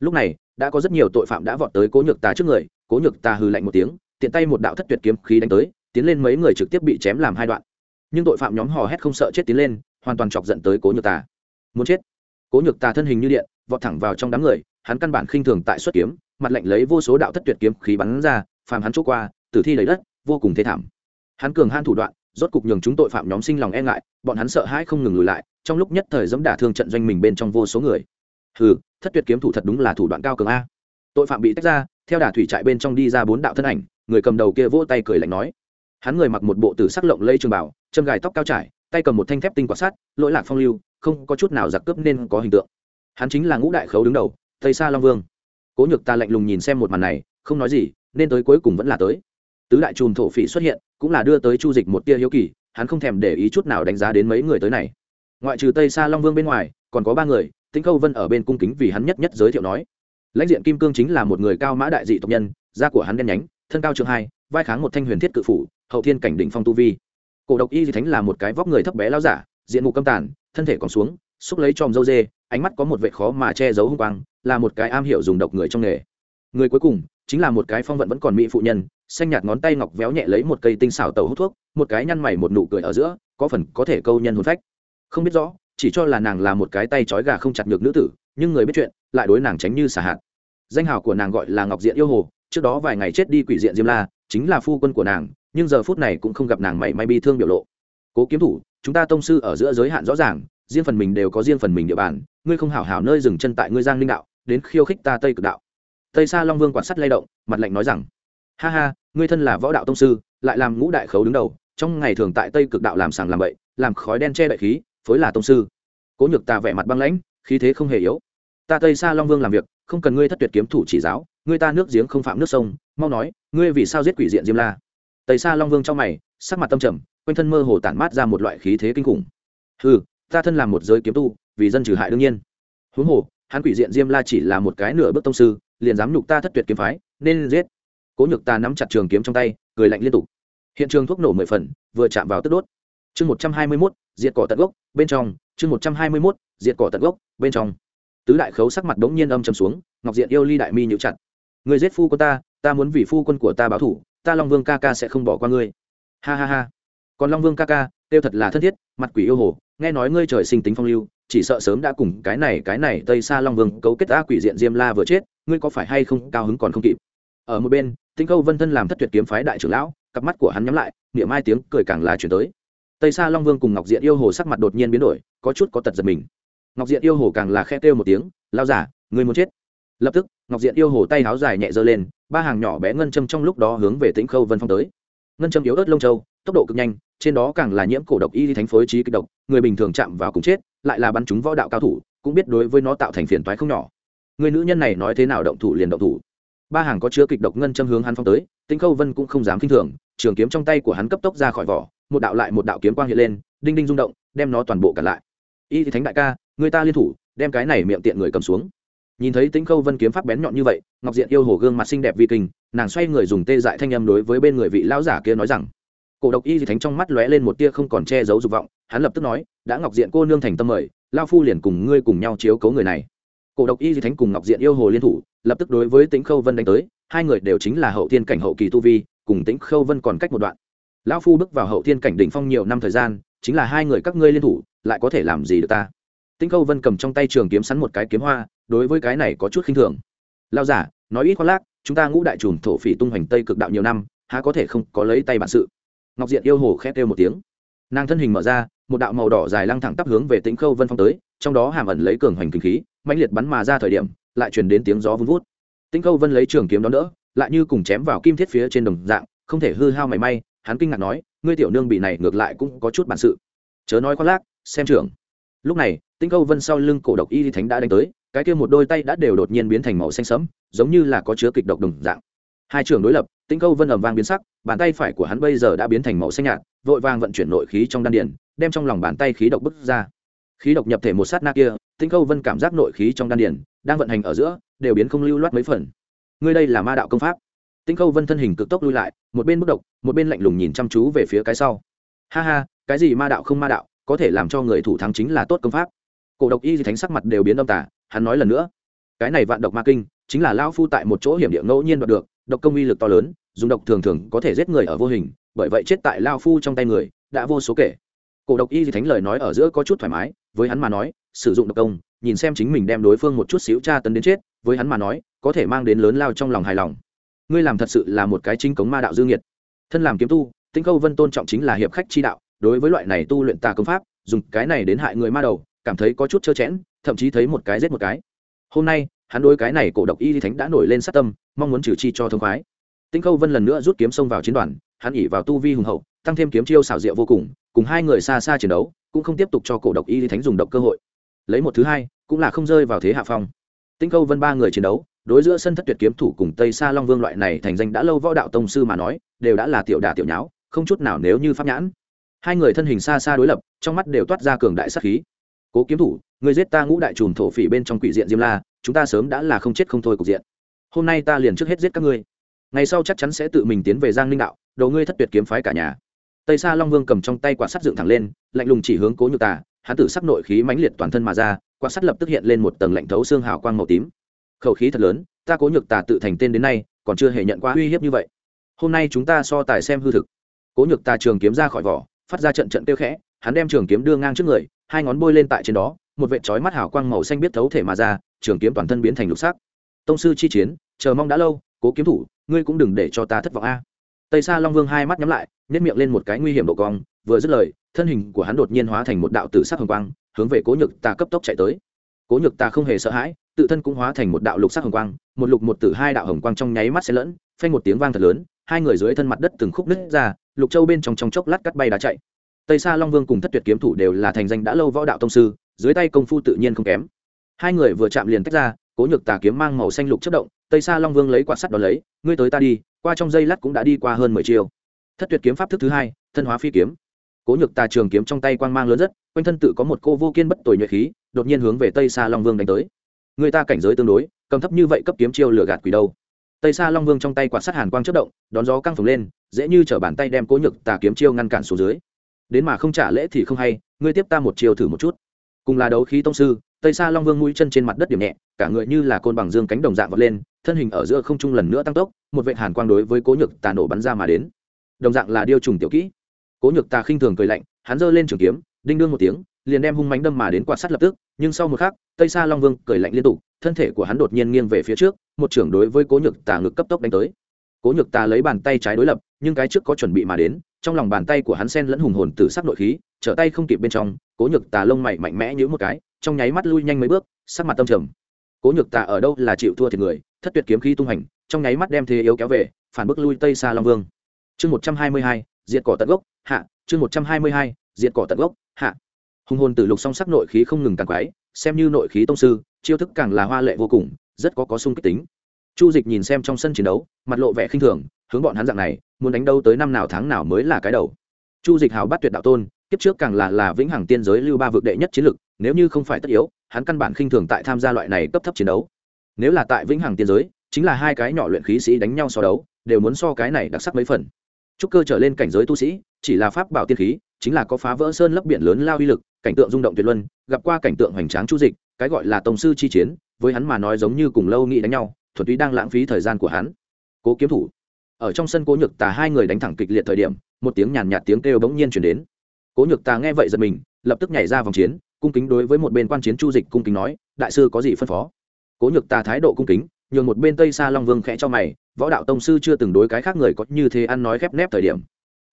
Lúc này, đã có rất nhiều tội phạm đã vọt tới cố nhược tà trước người, cố nhược tà hừ lạnh một tiếng, tiện tay một đạo thất tuyệt kiếm khí đánh tới, tiến lên mấy người trực tiếp bị chém làm hai đoạn. Nhưng tội phạm nhóm hò hét không sợ chết tiến lên, hoàn toàn chọc giận tới cố nhược tà. Muốn chết? Cố nhược tà thân hình như điện, vọt thẳng vào trong đám người, hắn căn bản khinh thường tại xuất kiếm, mặt lạnh lấy vô số đạo thất tuyệt kiếm khí bắn ra, phàm hắn chỗ qua, tử thi lấy đất, vô cùng thế thảm. Hắn cường han thủ đoạn rốt cục nhường chúng tội phạm nhóm sinh lòng e ngại, bọn hắn sợ hãi không ngừng lùi lại, trong lúc nhất thời dẫm đả thương trận doanh mình bên trong vô số người. Hừ, thất tuyệt kiếm thủ thật đúng là thủ đoạn cao cường a. Tội phạm bị tách ra, theo đà thủy trại bên trong đi ra bốn đạo thân ảnh, người cầm đầu kia vỗ tay cười lạnh nói. Hắn người mặc một bộ tử sắc lộng lây trường bảo châm gài tóc cao trải, tay cầm một thanh thép tinh quả sát lỗi lạc phong lưu, không có chút nào giặc cướp nên có hình tượng. Hắn chính là ngũ đại khấu đứng đầu, tây sa long vương. Cố nhược ta lạnh lùng nhìn xem một màn này, không nói gì, nên tới cuối cùng vẫn là tới. Tứ đại chùm thổ phỉ xuất hiện cũng là đưa tới chu dịch một tia hiếu kỳ, hắn không thèm để ý chút nào đánh giá đến mấy người tới này. Ngoại trừ tây sa long vương bên ngoài, còn có ba người, tĩnh khâu vân ở bên cung kính vì hắn nhất nhất giới thiệu nói. Lãnh diện kim cương chính là một người cao mã đại dị tộc nhân, da của hắn đen nhánh, thân cao trường hai, vai kháng một thanh huyền thiết cự phủ, hậu thiên cảnh đỉnh phong tu vi. Cổ độc y di thánh là một cái vóc người thấp bé lao giả, diện mục câm tàn, thân thể còn xuống, xúc lấy tròm dâu dê, ánh mắt có một vệ khó mà che giấu hung quang, là một cái am hiểu dùng độc người trong nghề. Người cuối cùng, chính là một cái phong vận vẫn còn mỹ phụ nhân xanh nhạt ngón tay ngọc véo nhẹ lấy một cây tinh xảo tàu hút thuốc, một cái nhăn mày một nụ cười ở giữa, có phần có thể câu nhân hồn phách. Không biết rõ, chỉ cho là nàng là một cái tay trói gà không chặt được nữ tử, nhưng người biết chuyện, lại đối nàng tránh như xả hạt. Danh hào của nàng gọi là ngọc diện yêu hồ, trước đó vài ngày chết đi quỷ diện diêm la, chính là phu quân của nàng, nhưng giờ phút này cũng không gặp nàng mảy may bi thương biểu lộ. Cố kiếm thủ, chúng ta tông sư ở giữa giới hạn rõ ràng, riêng phần mình đều có riêng phần mình địa bàn, ngươi không hảo hảo nơi dừng chân tại ngươi giang linh đạo, đến khiêu khích ta tây cực đạo. Tây sa long vương quan sắt lay động, mặt lạnh nói rằng ha ha, ngươi thân là võ đạo tông sư, lại làm ngũ đại khấu đứng đầu, trong ngày thường tại tây cực đạo làm sàng làm bậy, làm khói đen che đại khí, phối là tông sư. Cố nhược ta vẻ mặt băng lãnh, khí thế không hề yếu. Ta tây sa long vương làm việc, không cần ngươi thất tuyệt kiếm thủ chỉ giáo, ngươi ta nước giếng không phạm nước sông, mau nói, ngươi vì sao giết quỷ diện diêm la? Tây sa long vương trong mày, sắc mặt tâm trầm, quanh thân mơ hồ tản mát ra một loại khí thế kinh khủng. Ừ ta thân làm một giới kiếm tu, vì dân trừ hại đương nhiên. Huống hồ, hắn quỷ diện diêm la chỉ là một cái nửa bước tông sư, liền dám nhục ta thất tuyệt kiếm phái, nên giết cố nhược ta nắm chặt trường kiếm trong tay, cười lạnh liên tục. Hiện trường thuốc nổ mười phần, vừa chạm vào tức đốt. Chương một trăm hai mươi mốt, diệt cỏ tận gốc, bên trong. Chương một trăm hai mươi mốt, diệt cỏ tận gốc, bên trong. Tứ đại khấu sắc mặt đ ố n g nhiên âm chầm xuống, ngọc diện yêu ly đại mi nhịu chặt. Người giết phu của ta ta muốn vì phu quân của ta báo thủ, ta long vương ca ca sẽ không bỏ qua ngươi. Ha ha ha. Còn long vương ca ca tiêu thật là thân thiết, mặt quỷ yêu hồ, nghe nói ngươi trời sinh tính phong lưu, chỉ sợ sớm đã cùng cái này cái này tây xa long vương cấu kết a quỷ diện diêm la vừa chết, ngươi có phải hay không cao hứng còn không kịp? Ở một bên tinh câu vân thân làm thất tuyệt kiếm phái đại trưởng lão, cặp mắt của hắn nhắm lại, niệm mai tiếng cười càng là chuyển tới. Tây xa long vương cùng ngọc diện yêu hồ sắc mặt đột nhiên biến đổi, có chút có tật giật mình. Ngọc diện yêu hồ càng là khe kêu một tiếng lao giả người muốn chết? Lập tức, ngọc diện yêu hồ tay háo dài nhẹ giơ lên, ba hàng nhỏ bé ngân châm trong lúc đó hướng về tĩnh khâu vân phong tới. Ngân châm yếu ớt lông châu, tốc độ cực nhanh, trên đó càng là nhiễm cổ độc y thánh phối trí kịch độc, người bình thường chạm vào cùng chết, lại là bắn chúng võ đạo cao thủ, cũng biết đối với nó tạo thành phiền toái không nhỏ. Người nữ nhân này nói thế nào động thủ liền động thủ ba hàng có chứa kịch độc ngân châm hướng hắn phong tới tĩnh khâu vân cũng không dám kinh thường, trường kiếm trong tay của hắn cấp tốc ra khỏi vỏ, một đạo lại một đạo kiếm quang hiện lên, đinh đinh rung động, đem nó toàn bộ cặn lại. Y thì thánh đại ca, người ta liên thủ, đem cái này miệng tiện người cầm xuống. Nhìn thấy tĩnh khâu vân kiếm pháp bén nhọn như vậy, ngọc diện yêu hồ gương mặt xinh đẹp vi kinh, nàng xoay người dùng tê dại thanh âm đối với bên người vị lão giả kia nói rằng, cổ độc y thì thánh trong mắt lóe lên một tia không còn che giấu dục vọng, hắn lập tức nói, đã ngọc diện cô nương thành tâm mời lao phu liền cùng ngươi cùng nhau chiếu cấu người này. Cổ độc y thì thánh cùng ngọc diện yêu hồ liên thủ lập tức đối với tĩnh khâu vân đánh tới, hai người đều chính là hậu thiên cảnh hậu kỳ tu vi, cùng tĩnh khâu vân còn cách một đoạn. Lão phu bước vào hậu thiên cảnh đỉnh phong nhiều năm thời gian, chính là hai người các ngươi liên thủ, lại có thể làm gì được ta? Tĩnh khâu vân cầm trong tay trường kiếm sắn một cái kiếm hoa, đối với cái này có chút khinh thường. Lao giả, nói ít khoác lác, chúng ta ngũ đại trùm thổ phỉ tung hoành tây cực đạo nhiều năm, há có thể không có lấy tay bản sự? Ngọc diện yêu hồ khét kêu một tiếng. Nàng thân hình mở ra, một đạo màu đỏ dài lăng thẳng tắp hướng về tĩnh khâu vân phong tới, trong đó hàm ẩn lấy cường hoành kinh khí, mãnh liệt bắn mà ra thời điểm lại truyền đến tiếng gió vun vút. Tĩnh khâu vân lấy trường kiếm đón đỡ, lại như cùng chém vào kim thiết phía trên đồng dạng, không thể hư hao mảy may, hắn kinh ngạc nói, ngươi tiểu nương bị này ngược lại cũng có chút bản sự. Chớ nói khoác lác, xem trưởng lúc này tĩnh khâu vân sau lưng cổ độc y thánh đã đánh tới, cái kia một đôi tay đã đều đột nhiên biến thành màu xanh sẫm, giống như là có chứa kịch độc đồng dạng. Hai trường đối lập tĩnh câu vân ầm vang biến sắc, bàn tay phải của hắn bây giờ đã biến thành màu xanh nhạt, vội vàng vận chuyển nội khí trong đan điền, đem trong lòng bàn tay khí độc bức ra. Khí độc nhập thể một sát na kia tĩnh câu vân cảm giác nội khí trong đan điền đang vận hành ở giữa, đều biến không lưu loát mấy phần. Ngươi đây là ma đạo công pháp. Tĩnh câu vân thân hình cực tốc lui lại, một bên bức độc, một bên lạnh lùng nhìn chăm chú về phía cái sau. Ha ha, cái gì ma đạo không ma đạo, có thể làm cho người thủ thắng chính là tốt công pháp. Cổ độc y thì thánh sắc mặt đều biến âm tả hắn nói lần nữa. Cái này vạn độc ma kinh, chính là lao phu tại một chỗ hiểm địa ngẫu nhiên đoạt được, độc công uy lực to lớn, dùng độc thường thường có thể giết người ở vô hình, bởi vậy chết tại lao phu trong tay người, đã vô số kể. Cổ độc y thì thánh lời nói ở giữa có chút thoải mái, với hắn mà nói, sử dụng độc công nhìn xem chính mình đem đối phương một chút xíu tra tấn đến chết, với hắn mà nói, có thể mang đến lớn lao trong lòng hài lòng. Ngươi làm thật sự là một cái chính cống ma đạo dương nhiệt thân làm kiếm tu tinh khâu vân tôn trọng chính là hiệp khách chi đạo, đối với loại này tu luyện tà công pháp, dùng cái này đến hại người ma đầu, cảm thấy có chút trơ chẽn, thậm chí thấy một cái giết một cái. Hôm nay, hắn đối cái này cổ độc y thánh đã nổi lên sát tâm, mong muốn trừ chi cho thông khoái. Tinh khâu vân lần nữa rút kiếm xông vào chiến đoàn, hắn ỉ vào tu vi hùng hậu, tăng thêm kiếm chiêu xảo diệu vô cùng cùng hai người xa xa chiến đấu, cũng không tiếp tục cho cổ độc y thánh dùng độc cơ hội lấy một thứ hai, cũng là không rơi vào thế hạ phong. Tinh câu vân ba người chiến đấu, đối giữa sân thất tuyệt kiếm thủ cùng tây sa long vương loại này thành danh đã lâu võ đạo tông sư mà nói, đều đã là tiểu đà tiểu nháo, không chút nào nếu như pháp nhãn. Hai người thân hình xa xa đối lập, trong mắt đều toát ra cường đại sắc khí. Cố kiếm thủ người giết ta ngũ đại trùm thổ phỉ bên trong quỷ diện diêm la, chúng ta sớm đã là không chết không thôi cục diện. Hôm nay ta liền trước hết giết các ngươi. Ngày sau chắc chắn sẽ tự mình tiến về giang ninh đạo, đầu ngươi thất tuyệt kiếm phái cả nhà. Tây sa long vương cầm trong tay quả sắt dựng thẳng lên, lạnh lùng chỉ hướng cố nhược tà hắn tử sắc nội khí mãnh liệt toàn thân mà ra quan sát lập tức hiện lên một tầng lạnh thấu xương hào quang màu tím. Khẩu khí thật lớn, ta cố nhược tà tự thành tên đến nay, còn chưa hề nhận qua uy hiếp như vậy. Hôm nay chúng ta so tài xem hư thực. Cố nhược tà trường kiếm ra khỏi vỏ, phát ra trận trận tiêu khẽ, hắn đem trường kiếm đưa ngang trước người, hai ngón bôi lên tại trên đó, một vệt chói mắt hào quang màu xanh biết thấu thể mà ra, trường kiếm toàn thân biến thành lục sắc. Tông sư chi chiến, chờ mong đã lâu, cố kiếm thủ, ngươi cũng đừng để cho ta thất vọng a. Tây sa long vương hai mắt nhắm lại nhét miệng lên một cái nguy hiểm độ cong vừa dứt lời, thân hình của hắn đột nhiên hóa thành một đạo tử sắc hồng quang, hướng về cố nhược ta cấp tốc chạy tới. Cố nhược ta không hề sợ hãi, tự thân cũng hóa thành một đạo lục sắc hồng quang, một lục một tử hai đạo hồng quang trong nháy mắt xen lẫn, phanh một tiếng vang thật lớn, hai người dưới thân mặt đất từng khúc nứt ra, lục châu bên trong trong chốc lát cắt bay đá chạy. Tây sa long vương cùng thất tuyệt kiếm thủ đều là thành danh đã lâu võ đạo tông sư, dưới tay công phu tự nhiên không kém. Hai người vừa chạm liền tách ra, cố nhược tà kiếm mang màu xanh lục chất động, tây sa long vương lấy quạt sắt đón lấy, ngươi tới ta đi, qua trong dây lát cũng đã đi qua hơn mười chiều thất tuyệt kiếm pháp thức thứ hai, thân hóa phi kiếm cố nhược tà trường kiếm trong tay quang mang lớn rất, quanh thân tự có một cô vô kiên bất tồi nhuệ khí, đột nhiên hướng về tây sa long vương đánh tới. Người ta cảnh giới tương đối, cầm thấp như vậy cấp kiếm chiêu lửa gạt quỷ đâu. Tây sa long vương trong tay quạt sắt hàn quang chất động, đón gió căng phồng lên, dễ như t bàn tay đem cố nhược tà kiếm chiêu ngăn cản xuống dưới. Đến mà không trả lễ thì không hay, ngươi tiếp ta một chiều thử một chút. Cùng là đấu khí tông sư, tây sa long vương mũi chân trên mặt đất điểm nhẹ, cả người như là côn bằng dương cánh đồng dạng vọt lên, thân hình ở giữa không trung lần nữa tăng tốc, một vệ hàn quang đối với cố nhược tà nổ bắn ra mà đến. Đồng dạng là điêu trùng tiểu kỹ cố nhược tà khinh thường cười lạnh, hắn giơ lên trường kiếm, đinh đương một tiếng, liền đem hung mánh đâm mà đến quạt sắt lập tức, nhưng sau một khắc, tây sa long vương cười lạnh liên tục, thân thể của hắn đột nhiên nghiêng về phía trước, một trưởng đối với cố nhược tà ngực cấp tốc đánh tới. Cố nhược tà lấy bàn tay trái đối lập, nhưng cái trước có chuẩn bị mà đến, trong lòng bàn tay của hắn sen lẫn hùng hồn từ sắc nội khí, trở tay không kịp bên trong, cố nhược tà lông mày mạnh mẽ như một cái, trong nháy mắt lui nhanh mấy bước, sắc mặt tâm trầm. Cố nhược tà ở đâu là chịu thua thiệt người, thất tuyệt kiếm khí tung hành, trong nháy mắt đem thế yếu kéo về, phản bước lui tây xa long vương. Chương một trăm hai mươi hai, diệt cỏ tận gốc hạ, chương một trăm hai mươi hai, diệt cỏ tận gốc. Hạ. Hùng hồn từ lục song sắc nội khí không ngừng càng quái, xem như nội khí tông sư, chiêu thức càng là hoa lệ vô cùng, rất có có sung kích tính. Chu dịch nhìn xem trong sân chiến đấu, mặt lộ vẻ khinh thường, hướng bọn hắn dạng này, muốn đánh đâu tới năm nào tháng nào mới là cái đầu. Chu dịch hào bắt tuyệt đạo tôn, kiếp trước càng là là vĩnh hằng tiên giới lưu ba vực đệ nhất chiến lực, nếu như không phải tất yếu, hắn căn bản khinh thường tại tham gia loại này cấp thấp chiến đấu. Nếu là tại vĩnh hằng tiên giới, chính là hai cái nhỏ luyện khí sĩ đánh nhau so đấu, đều muốn so cái này đặc sắc mấy phần. Trúc cơ trở lên cảnh giới tu sĩ chỉ là pháp bảo tiên khí, chính là có phá vỡ sơn lấp biển lớn lao uy lực, cảnh tượng rung động tuyệt luân, gặp qua cảnh tượng hoành tráng chu dịch, cái gọi là tổng sư chi chiến, với hắn mà nói giống như cùng lâu nghị đánh nhau, thuần túy đang lãng phí thời gian của hắn. Cố kiếm thủ. Ở trong sân cố nhược tà hai người đánh thẳng kịch liệt thời điểm, một tiếng nhàn nhạt tiếng kêu bỗng nhiên chuyển đến. Cố nhược tà nghe vậy giật mình, lập tức nhảy ra vòng chiến, cung kính đối với một bên quan chiến chu dịch cung kính nói, đại sư có gì phân phó? Cố nhược tà thái độ cung kính, nhường một bên tây xa long vương khẽ cho mày, võ đạo tông sư chưa từng đối cái khác người có như thế ăn nói khép nép thời điểm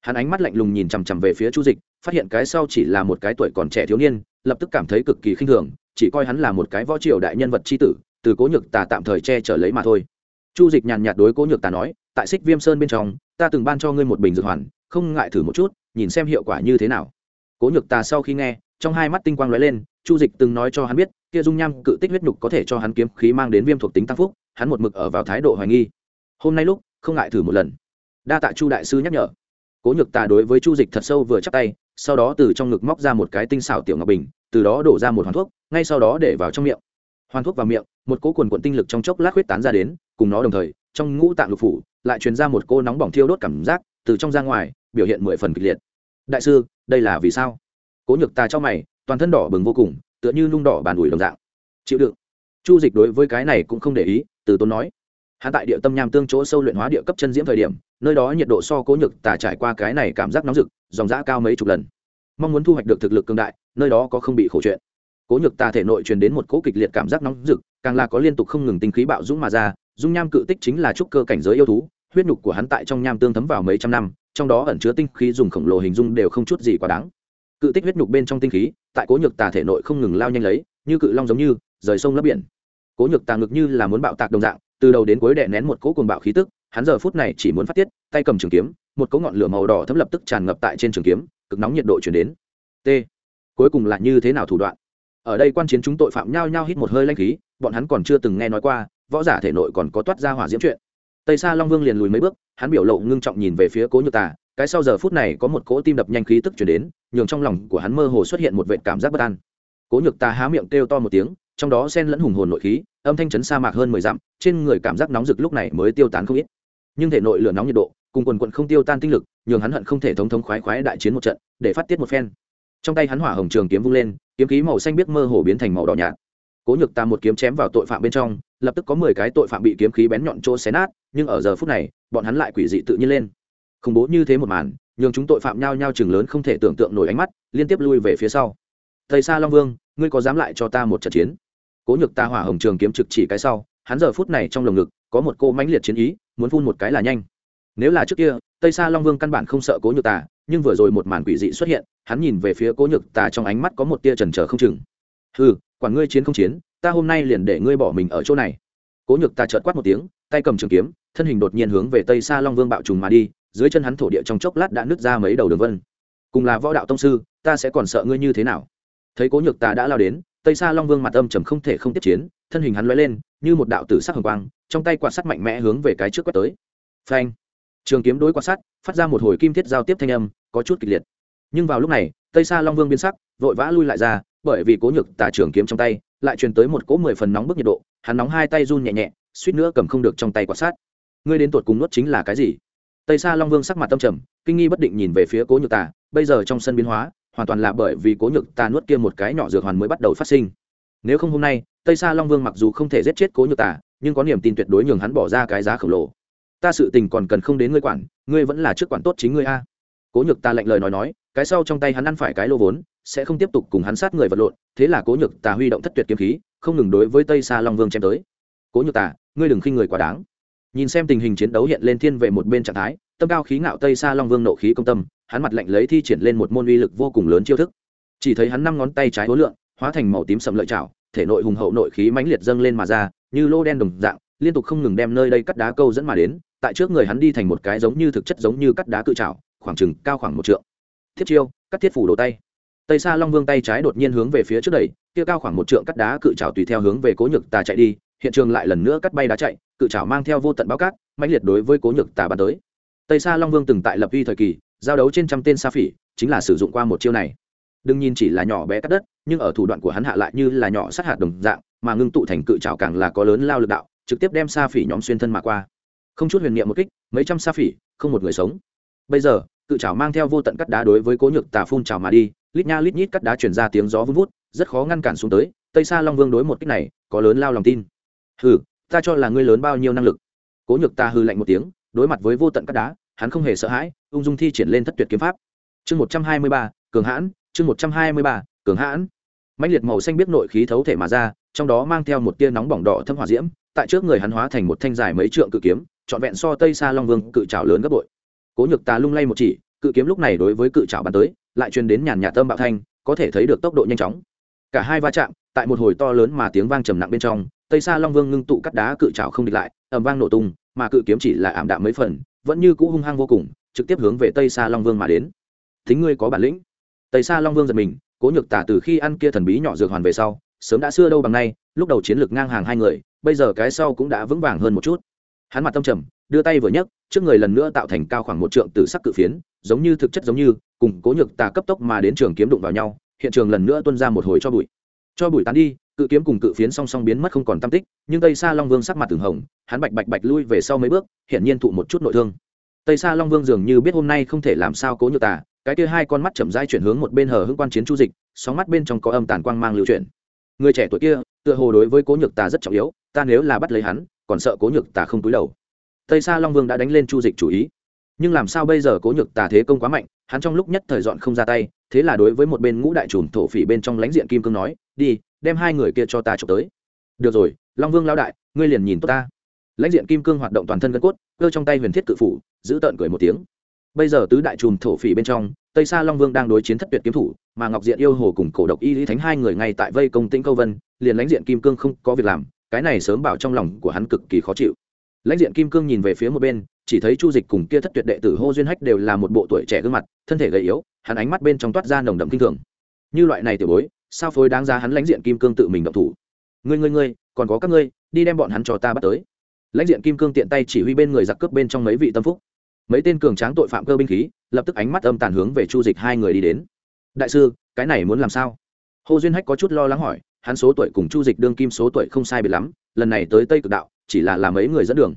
hắn ánh mắt lạnh lùng nhìn chằm chằm về phía chu dịch, phát hiện cái sau chỉ là một cái tuổi còn trẻ thiếu niên, lập tức cảm thấy cực kỳ khinh thường, chỉ coi hắn là một cái võ triều đại nhân vật tri tử, từ cố nhược tà tạm thời che chở lấy mà thôi. Chu dịch nhàn nhạt đối cố nhược tà nói, tại xích viêm sơn bên trong, ta từng ban cho ngươi một bình dược hoàn, không ngại thử một chút, nhìn xem hiệu quả như thế nào. Cố nhược tà sau khi nghe, trong hai mắt tinh quang lóe lên, chu dịch từng nói cho hắn biết, kia dung nham cự tích huyết nhục có thể cho hắn kiếm khí mang đến viêm thuộc tính tăng phúc, hắn một mực ở vào thái độ hoài nghi. Hôm nay lúc, không ngại thử một lần. Đa tạ chu đại sư nhắc nhở cố nhược tà đối với chu dịch thật sâu vừa chắc tay, sau đó từ trong ngực móc ra một cái tinh xảo tiểu ngọc bình, từ đó đổ ra một hoàn thuốc, ngay sau đó để vào trong miệng. Hoàn thuốc vào miệng, một cỗ quần quận tinh lực trong chốc lát huyết tán ra đến, cùng nó đồng thời, trong ngũ tạng lục phủ lại truyền ra một cô nóng bỏng thiêu đốt cảm giác, từ trong ra ngoài, biểu hiện mười phần kịch liệt. Đại sư, đây là vì sao? Cố nhược tà cho mày, toàn thân đỏ bừng vô cùng, tựa như nung đỏ bàn ủi đồng dạng. Chịu đựng. Chu dịch đối với cái này cũng không để ý, từ tôn nói hắn tại địa tâm nham tương chỗ sâu luyện hóa địa cấp chân diễm thời điểm, nơi đó nhiệt độ so cố nhược tà trải qua cái này cảm giác nóng rực, dòng giã cao mấy chục lần. Mong muốn thu hoạch được thực lực cương đại, nơi đó có không bị khổ chuyện. Cố nhược tà thể nội truyền đến một cỗ kịch liệt cảm giác nóng rực, càng là có liên tục không ngừng tinh khí bạo dũng mà ra, dung nham cự tích chính là trúc cơ cảnh giới yêu thú, huyết nhục của hắn tại trong nham tương thấm vào mấy trăm năm, trong đó ẩn chứa tinh khí dùng khổng lồ hình dung đều không chút gì quá đáng. Cự tích huyết nhục bên trong tinh khí, tại cố nhược tà thể nội không ngừng lao nhanh lấy, như cự long giống như, rời sông lấp biển. Cố nhược tà ngực như là muốn bạo tạc đồng dạng từ đầu đến cuối đè nén một cỗ cuồng bạo khí tức, hắn giờ phút này chỉ muốn phát tiết, tay cầm trường kiếm, một cỗ ngọn lửa màu đỏ thấm lập tức tràn ngập tại trên trường kiếm, cực nóng nhiệt độ chuyển đến. T. Cuối cùng là như thế nào thủ đoạn? Ở đây quan chiến chúng tội phạm nhao nhao hít một hơi lanh khí, bọn hắn còn chưa từng nghe nói qua, võ giả thể nội còn có toát ra hỏa diễm chuyện. Tây sa long vương liền lùi mấy bước, hắn biểu lộ ngưng trọng nhìn về phía cố nhược tà, cái sau giờ phút này có một cỗ tim đập nhanh khí tức chuyển đến, nhường trong lòng của hắn mơ hồ xuất hiện một vệt cảm giác bất an. Cố nhược tà há miệng kêu to một tiếng trong đó sen lẫn hùng hồn nội khí, âm thanh chấn sa mạc hơn mười dặm, trên người cảm giác nóng rực lúc này mới tiêu tán không ít. Nhưng thể nội lửa nóng nhiệt độ cùng quần quận không tiêu tan tinh lực, nhường hắn hận không thể thống thống khoái khoái đại chiến một trận, để phát tiết một phen. Trong tay hắn hỏa hồng trường kiếm vung lên, kiếm khí màu xanh biết mơ hồ biến thành màu đỏ nhạt. Cố nhược ta một kiếm chém vào tội phạm bên trong, lập tức có mười cái tội phạm bị kiếm khí bén nhọn chỗ xé nát, nhưng ở giờ phút này, bọn hắn lại quỷ dị tự nhiên lên. Khủng bố như thế một màn, nhường chúng tội phạm nhao nhao chừng lớn không thể tưởng tượng nổi ánh mắt, liên tiếp lui về phía sau. Thầy sa long vương, ngươi có dám lại cho ta một trận chiến? Cố nhược ta hỏa hồng trường kiếm trực chỉ cái sau, hắn giờ phút này trong lồng ngực, có một cô mãnh liệt chiến ý, muốn phun một cái là nhanh. Nếu là trước kia, tây sa long vương căn bản không sợ cố nhược tà, nhưng vừa rồi một màn quỷ dị xuất hiện, hắn nhìn về phía cố nhược tà trong ánh mắt có một tia trần trờ không chừng. Ừ quản ngươi chiến không chiến, ta hôm nay liền để ngươi bỏ mình ở chỗ này. Cố nhược tà chợt quát một tiếng, tay cầm trường kiếm, thân hình đột nhiên hướng về tây sa long vương bạo trùng mà đi, dưới chân hắn thổ địa trong chốc lát đã nứt ra mấy đầu đường vân. Cùng là võ đạo tông sư, ta sẽ còn sợ ngươi như thế nào? Thấy cố nhược tà đã lao đến tây sa long vương mặt âm trầm không thể không tiếp chiến, thân hình hắn lóe lên, như một đạo tử sắc hồng quang, trong tay quạt sắt mạnh mẽ hướng về cái trước quét tới. Phanh! Trường kiếm đối quạt sắt, phát ra một hồi kim thiết giao tiếp thanh âm, có chút kịch liệt. Nhưng vào lúc này, tây sa long vương biến sắc, vội vã lui lại ra, bởi vì cố nhược tà trường kiếm trong tay, lại truyền tới một cỗ mười phần nóng bức nhiệt độ, hắn nóng hai tay run nhẹ nhẹ, suýt nữa cầm không được trong tay quạt sát ngươi đến tột cùng nuốt chính là cái gì? Tây sa long vương sắc mặt tâm trầm, kinh nghi bất định nhìn về phía cố nhược tà, bây giờ trong sân biến hóa hoàn toàn là bởi vì cố nhược Ta nuốt kia một cái nhỏ dược hoàn mới bắt đầu phát sinh. Nếu không hôm nay tây sa long vương mặc dù không thể giết chết cố nhược Ta, nhưng có niềm tin tuyệt đối nhường hắn bỏ ra cái giá khổng lồ. Ta sự tình còn cần không đến ngươi quản ngươi vẫn là trước quản tốt chính ngươi a. Cố nhược ta lạnh lời nói nói cái sau trong tay hắn ăn phải cái lô vốn sẽ không tiếp tục cùng hắn sát người vật lộn thế là cố nhược Ta huy động thất tuyệt kiếm khí không ngừng đối với tây sa long vương chém tới. Cố nhược Ta, ngươi đừng khinh người quá đáng. Nhìn xem tình hình chiến đấu hiện lên thiên về một bên trạng thái tâm cao khí ngạo tây sa long vương nộ khí công tâm hắn mặt lạnh lấy thi triển lên một môn uy lực vô cùng lớn chiêu thức. Chỉ thấy hắn năm ngón tay trái hối lượng, hóa thành màu tím sầm lợi chảo, thể nội hùng hậu nội khí mãnh liệt dâng lên mà ra, như lô đen đồng dạng, liên tục không ngừng đem nơi đây cắt đá câu dẫn mà đến, tại trước người hắn đi thành một cái giống như thực chất giống như cắt đá cự trảo khoảng chừng cao khoảng một trượng. Thiết chiêu, cắt thiết phủ đồ tay. Tây xa long vương tay trái đột nhiên hướng về phía trước đẩy, kia cao khoảng một trượng cắt đá cự trảo tùy theo hướng về cố nhược tà chạy đi, hiện trường lại lần nữa cắt bay đá chạy, cự trảo mang theo vô tận bao cát, mãnh liệt đối với cố nhược tà bắn tới. Tây xa long vương từng tại lập vi thời kỳ giao đấu trên trăm tên sa phỉ, chính là sử dụng qua một chiêu này. Đừng nhìn chỉ là nhỏ bé cắt đất, nhưng ở thủ đoạn của hắn hạ lại như là nhỏ sát hạt đồng dạng, mà ngưng tụ thành cự trào càng là có lớn lao lực đạo, trực tiếp đem sa phỉ nhóm xuyên thân mà qua. Không chút huyền niệm một kích, mấy trăm sa phỉ, không một người sống. Bây giờ, cự trào mang theo vô tận cắt đá đối với cố nhược tà phun trào mà đi, lít nha lít nhít cắt đá chuyển ra tiếng gió vun vút, rất khó ngăn cản xuống tới, tây sa long vương đối một kích này, có lớn lao lòng tin. Hừ, ta cho là ngươi lớn bao nhiêu năng lực. Cố nhược ta hư lạnh một tiếng, đối mặt với vô tận cắt đá hắn không hề sợ hãi, ung dung thi triển lên thất tuyệt kiếm pháp. Chương một trăm hai mươi ba, cường hãn, chương một trăm hai mươi ba, cường hãn. Mạnh liệt màu xanh biết nội khí thấu thể mà ra, trong đó mang theo một tia nóng bỏng đỏ thâm hỏa diễm, tại trước người hắn hóa thành một thanh dài mấy trượng cự kiếm, trọn vẹn so tây xa long vương cự trào lớn gấp bội. Cố nhược ta lung lay một chỉ, cự kiếm lúc này đối với cự trào bắn tới, lại truyền đến nhàn nhạt tâm bạo thanh, có thể thấy được tốc độ nhanh chóng. Cả hai va chạm, tại một hồi to lớn mà tiếng vang trầm nặng bên trong, tây xa long vương ngưng tụ cắt đá cự trào không địch lại ẩm vang nổ tung, mà cự kiếm chỉ là ảm đạm mấy phần vẫn như cũ hung hăng vô cùng, trực tiếp hướng về tây xa long vương mà đến. Thính ngươi có bản lĩnh. Tây xa long vương giật mình, cố nhược tả từ khi ăn kia thần bí nhỏ dược hoàn về sau, sớm đã xưa đâu bằng nay, lúc đầu chiến lược ngang hàng hai người, bây giờ cái sau cũng đã vững vàng hơn một chút. Hắn mặt tâm trầm, đưa tay vừa nhấc, trước người lần nữa tạo thành cao khoảng một trượng từ sắc cự phiến, giống như thực chất giống như, cùng cố nhược tà cấp tốc mà đến trường kiếm đụng vào nhau, hiện trường lần nữa tuôn ra một hồi cho bụi. Cho bụi tán đi cự kiếm cùng cự phiến song song biến mất không còn tam tích, nhưng tây sa long vương sắc mặt từng hồng, hắn bạch bạch bạch lui về sau mấy bước, hiển nhiên thụ một chút nội thương. Tây sa long vương dường như biết hôm nay không thể làm sao cố nhược tả cái kia hai con mắt chậm rãi chuyển hướng một bên hờ hững quan chiến chu dịch, sóng mắt bên trong có âm tàn quang mang lưu chuyển. Người trẻ tuổi kia, tựa hồ đối với cố nhược tà rất trọng yếu, ta nếu là bắt lấy hắn, còn sợ cố nhược tà không túi đầu. Tây sa long vương đã đánh lên chu dịch chủ ý. Nhưng làm sao bây giờ cố nhược tà thế công quá mạnh, hắn trong lúc nhất thời dọn không ra tay, thế là đối với một bên ngũ đại trùm thổ phỉ bên trong lãnh diện kim cương nói, đi đem hai người kia cho ta trộm tới. Được rồi, long vương lao đại, ngươi liền nhìn tốt ta. Lãnh diện kim cương hoạt động toàn thân gân cốt, cơ trong tay huyền thiết cự phủ, giữ tợn cười một tiếng. Bây giờ tứ đại trùm thổ phỉ bên trong, tây sa long vương đang đối chiến thất tuyệt kiếm thủ, mà ngọc diện yêu hồ cùng cổ độc y lý thánh hai người ngay tại vây công tĩnh câu vân, liền lãnh diện kim cương không có việc làm, cái này sớm bảo trong lòng của hắn cực kỳ khó chịu. Lãnh diện kim cương nhìn về phía một bên, chỉ thấy chu dịch cùng kia thất tuyệt đệ tử hô duyên hách đều là một bộ tuổi trẻ gương mặt, thân thể gầy yếu, hắn ánh mắt bên trong toát ra nồng đậm kinh thường. Như loại này tiểu bối sao phối đáng giá hắn lãnh diện kim cương tự mình động thủ? Ngươi ngươi ngươi, còn có các ngươi, đi đem bọn hắn cho ta bắt tới. Lãnh diện kim cương tiện tay chỉ huy bên người giặc cướp bên trong mấy vị tâm phúc. Mấy tên cường tráng tội phạm cơ binh khí, lập tức ánh mắt âm tàn hướng về chu dịch hai người đi đến. Đại sư, cái này muốn làm sao? Hồ duyên hách có chút lo lắng hỏi, hắn số tuổi cùng chu dịch đương kim số tuổi không sai biệt lắm, lần này tới tây cực đạo, chỉ là làm mấy người dẫn đường.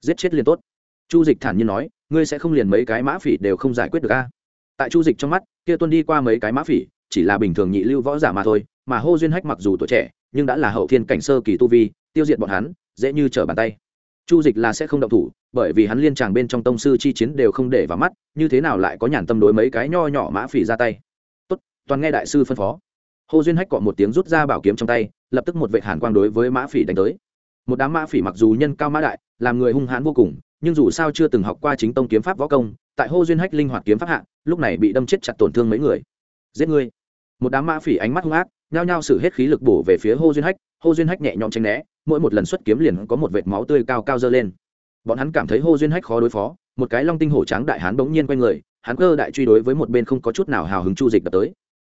Giết chết liền tốt. Chu dịch thản nhiên nói, ngươi sẽ không liền mấy cái mã phỉ đều không giải quyết được a? Tại chu dịch trong mắt, kia tuân đi qua mấy cái mã phỉ chỉ là bình thường nhị lưu võ giả mà thôi, mà hô duyên hách mặc dù tuổi trẻ, nhưng đã là hậu thiên cảnh sơ kỳ tu vi, tiêu diệt bọn hắn, dễ như trở bàn tay. Chu dịch là sẽ không động thủ, bởi vì hắn liên tràng bên trong tông sư chi chiến đều không để vào mắt, như thế nào lại có nhàn tâm đối mấy cái nho nhỏ mã phỉ ra tay? Tốt, toàn nghe đại sư phân phó. Hồ duyên hách cọ một tiếng rút ra bảo kiếm trong tay, lập tức một vệ hàn quang đối với mã phỉ đánh tới. Một đám mã phỉ mặc dù nhân cao mã đại, làm người hung hãn vô cùng, nhưng dù sao chưa từng học qua chính tông kiếm pháp võ công, tại hô duyên hách linh hoạt kiếm pháp hạ, lúc này bị đâm chết chặt tổn thương mấy người. Giết ngươi! Một đám mã phỉ ánh mắt hung ác, nhao nhao sử hết khí lực bổ về phía hô duyên hách. Hô duyên hách nhẹ nhõm tránh né, mỗi một lần xuất kiếm liền có một vệt máu tươi cao cao dơ lên. Bọn hắn cảm thấy hô duyên hách khó đối phó, một cái long tinh hổ trắng đại hán bỗng nhiên quay người, hắn cơ đại truy đối với một bên không có chút nào hào hứng chu dịch đập tới.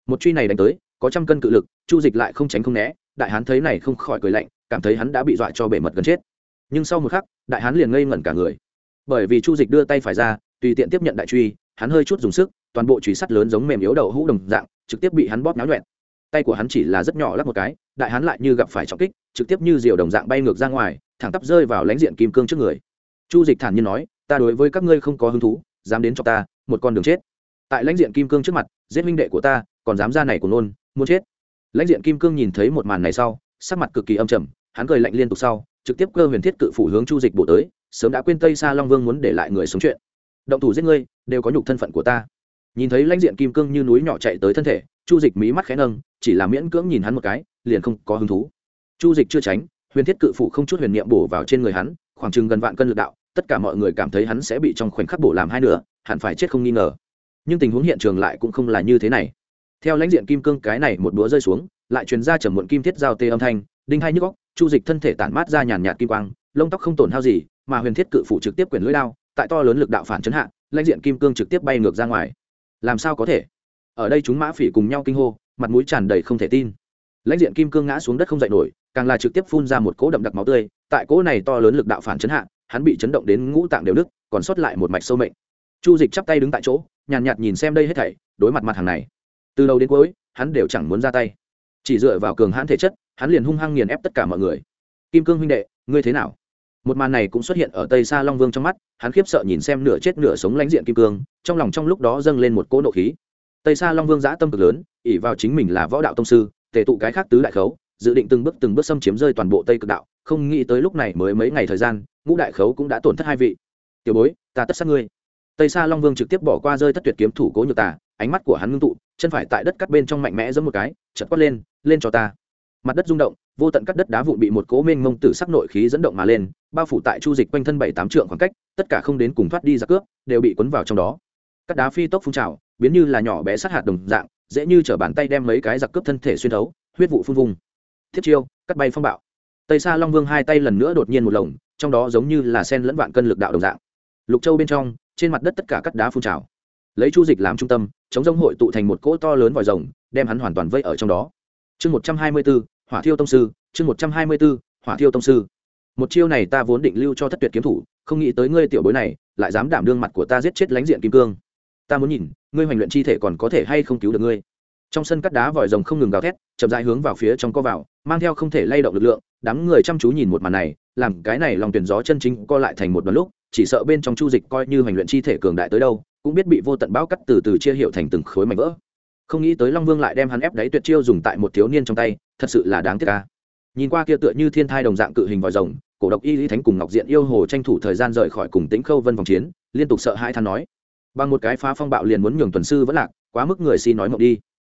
Một truy này đánh tới, có trăm cân cự lực, chu dịch lại không tránh không né, đại hán thấy này không khỏi cười lạnh, cảm thấy hắn đã bị dọa cho bể mật gần chết. Nhưng sau một khắc, đại hán liền ngây ngẩn cả người. Bởi vì chu dịch đưa tay phải ra, tùy tiện tiếp nhận đại truy, hắn hơi chút dùng sức, toàn bộ truy sắt lớn giống mềm yếu đầu hũ đồng dạng trực tiếp bị hắn bóp náo nhuẹn. Tay của hắn chỉ là rất nhỏ lắp một cái, đại hắn lại như gặp phải trọng kích, trực tiếp như diều đồng dạng bay ngược ra ngoài, thẳng tắp rơi vào lãnh diện kim cương trước người. Chu dịch thản nhiên nói, ta đối với các ngươi không có hứng thú, dám đến cho ta, một con đường chết. Tại lãnh diện kim cương trước mặt, giết minh đệ của ta, còn dám ra này của nôn, muốn chết. Lãnh diện kim cương nhìn thấy một màn này sau, sắc mặt cực kỳ âm trầm, hắn cười lạnh liên tục sau, trực tiếp cơ huyền thiết cự phủ hướng chu dịch bổ tới, sớm đã quên tây xa long vương muốn để lại người sống chuyện. Động thủ giết ngươi, đều có nhục thân phận của ta nhìn thấy lãnh diện kim cương như núi nhỏ chạy tới thân thể, chu dịch mí mắt khẽ nâng, chỉ là miễn cưỡng nhìn hắn một cái, liền không có hứng thú. Chu dịch chưa tránh, huyền thiết cự phụ không chút huyền niệm bổ vào trên người hắn, khoảng chừng gần vạn cân lực đạo, tất cả mọi người cảm thấy hắn sẽ bị trong khoảnh khắc bổ làm hai nửa, hẳn phải chết không nghi ngờ. Nhưng tình huống hiện trường lại cũng không là như thế này. Theo lãnh diện kim cương cái này một búa rơi xuống, lại truyền ra trầm muộn kim thiết giao tê âm thanh, đinh hai nhức góc chu dịch thân thể tản mát ra nhàn nhạt kim quang, lông tóc không tổn hao gì, mà huyền thiết cự phụ trực tiếp quyền lưỡi đao, tại to lớn lực đạo phản chấn hạ, lãnh diện kim cương trực tiếp bay ngược ra ngoài làm sao có thể? Ở đây chúng mã phỉ cùng nhau kinh hô, mặt mũi tràn đầy không thể tin. Lãnh diện kim cương ngã xuống đất không dậy nổi, càng là trực tiếp phun ra một cỗ đậm đặc máu tươi, tại cỗ này to lớn lực đạo phản chấn hạ, hắn bị chấn động đến ngũ tạng đều đức còn sót lại một mạch sâu mệnh. Chu dịch chắp tay đứng tại chỗ, nhàn nhạt nhìn xem đây hết thảy, đối mặt mặt hàng này. Từ đầu đến cuối, hắn đều chẳng muốn ra tay. Chỉ dựa vào cường hãn thể chất, hắn liền hung hăng nghiền ép tất cả mọi người. Kim cương huynh đệ, ngươi thế nào? Một màn này cũng xuất hiện ở tây xa long vương trong mắt, hắn khiếp sợ nhìn xem nửa chết nửa sống lãnh diện kim cương, trong lòng trong lúc đó dâng lên một cỗ nộ khí. Tây xa long vương giã tâm cực lớn ỉ vào chính mình là võ đạo tông sư, tề tụ cái khác tứ đại khấu, dự định từng bước từng bước xâm chiếm rơi toàn bộ tây cực đạo, không nghĩ tới lúc này mới mấy ngày thời gian, ngũ đại khấu cũng đã tổn thất hai vị. Tiểu bối, ta tất sát ngươi. Tây xa long vương trực tiếp bỏ qua rơi tất tuyệt kiếm thủ cố nhược tà, ánh mắt của hắn ngưng tụ, chân phải tại đất cắt bên trong mạnh mẽ giẫm một cái chật quát lên lên cho ta. Mặt đất rung động, vô tận cắt đất đá vụn bị một cố mênh mông tử sắc nội khí dẫn động mà lên bao phủ tại chu dịch quanh thân bảy tám trượng khoảng cách, tất cả không đến cùng thoát đi ra cướp, đều bị cuốn vào trong đó. Các đá phi tốc phun trào, biến như là nhỏ bé sát hạt đồng dạng, dễ như chở bàn tay đem mấy cái giặc cướp thân thể xuyên thấu, huyết vụ phun vùng. Thiết chiêu, cắt bay phong bạo. Tây xa long vương hai tay lần nữa đột nhiên một lồng, trong đó giống như là sen lẫn vạn cân lực đạo đồng dạng. Lục châu bên trong, trên mặt đất tất cả các đá phun trào. Lấy chu dịch làm trung tâm, chống rông hội tụ thành một cỗ to lớn vòi rồng, đem hắn hoàn toàn vây ở trong đó. Chương một trăm hai mươi b ố hỏa thiêu tông sư, chương một trăm hai mươi b ố hỏa thiêu tông sư một chiêu này ta vốn định lưu cho thất tuyệt kiếm thủ, không nghĩ tới ngươi tiểu bối này lại dám đảm đương mặt của ta giết chết lánh diện kim cương. Ta muốn nhìn, ngươi hoành luyện chi thể còn có thể hay không cứu được ngươi. Trong sân cắt đá vòi rồng không ngừng gào thét, chậm dại hướng vào phía trong co vào, mang theo không thể lay động lực lượng, đám người chăm chú nhìn một màn này, làm cái này lòng tuyển gió chân chính co lại thành một đoạn lúc, chỉ sợ bên trong chu dịch coi như hoành luyện chi thể cường đại tới đâu, cũng biết bị vô tận bão cắt từ từ chia hiệu thành từng khối mảnh vỡ. Không nghĩ tới long vương lại đem hắn ép đáy tuyệt chiêu dùng tại một thiếu niên trong tay, thật sự là đáng tiếc ca nhìn qua kia tựa như thiên thai đồng dạng cự hình vòi rồng cổ độc y lý thánh cùng ngọc diện yêu hồ tranh thủ thời gian rời khỏi cùng tĩnh khâu vân vòng chiến, liên tục sợ hai than nói, bằng một cái phá phong bạo liền muốn nhường tuần sư vẫn lạc, quá mức người xin nói mộng đi.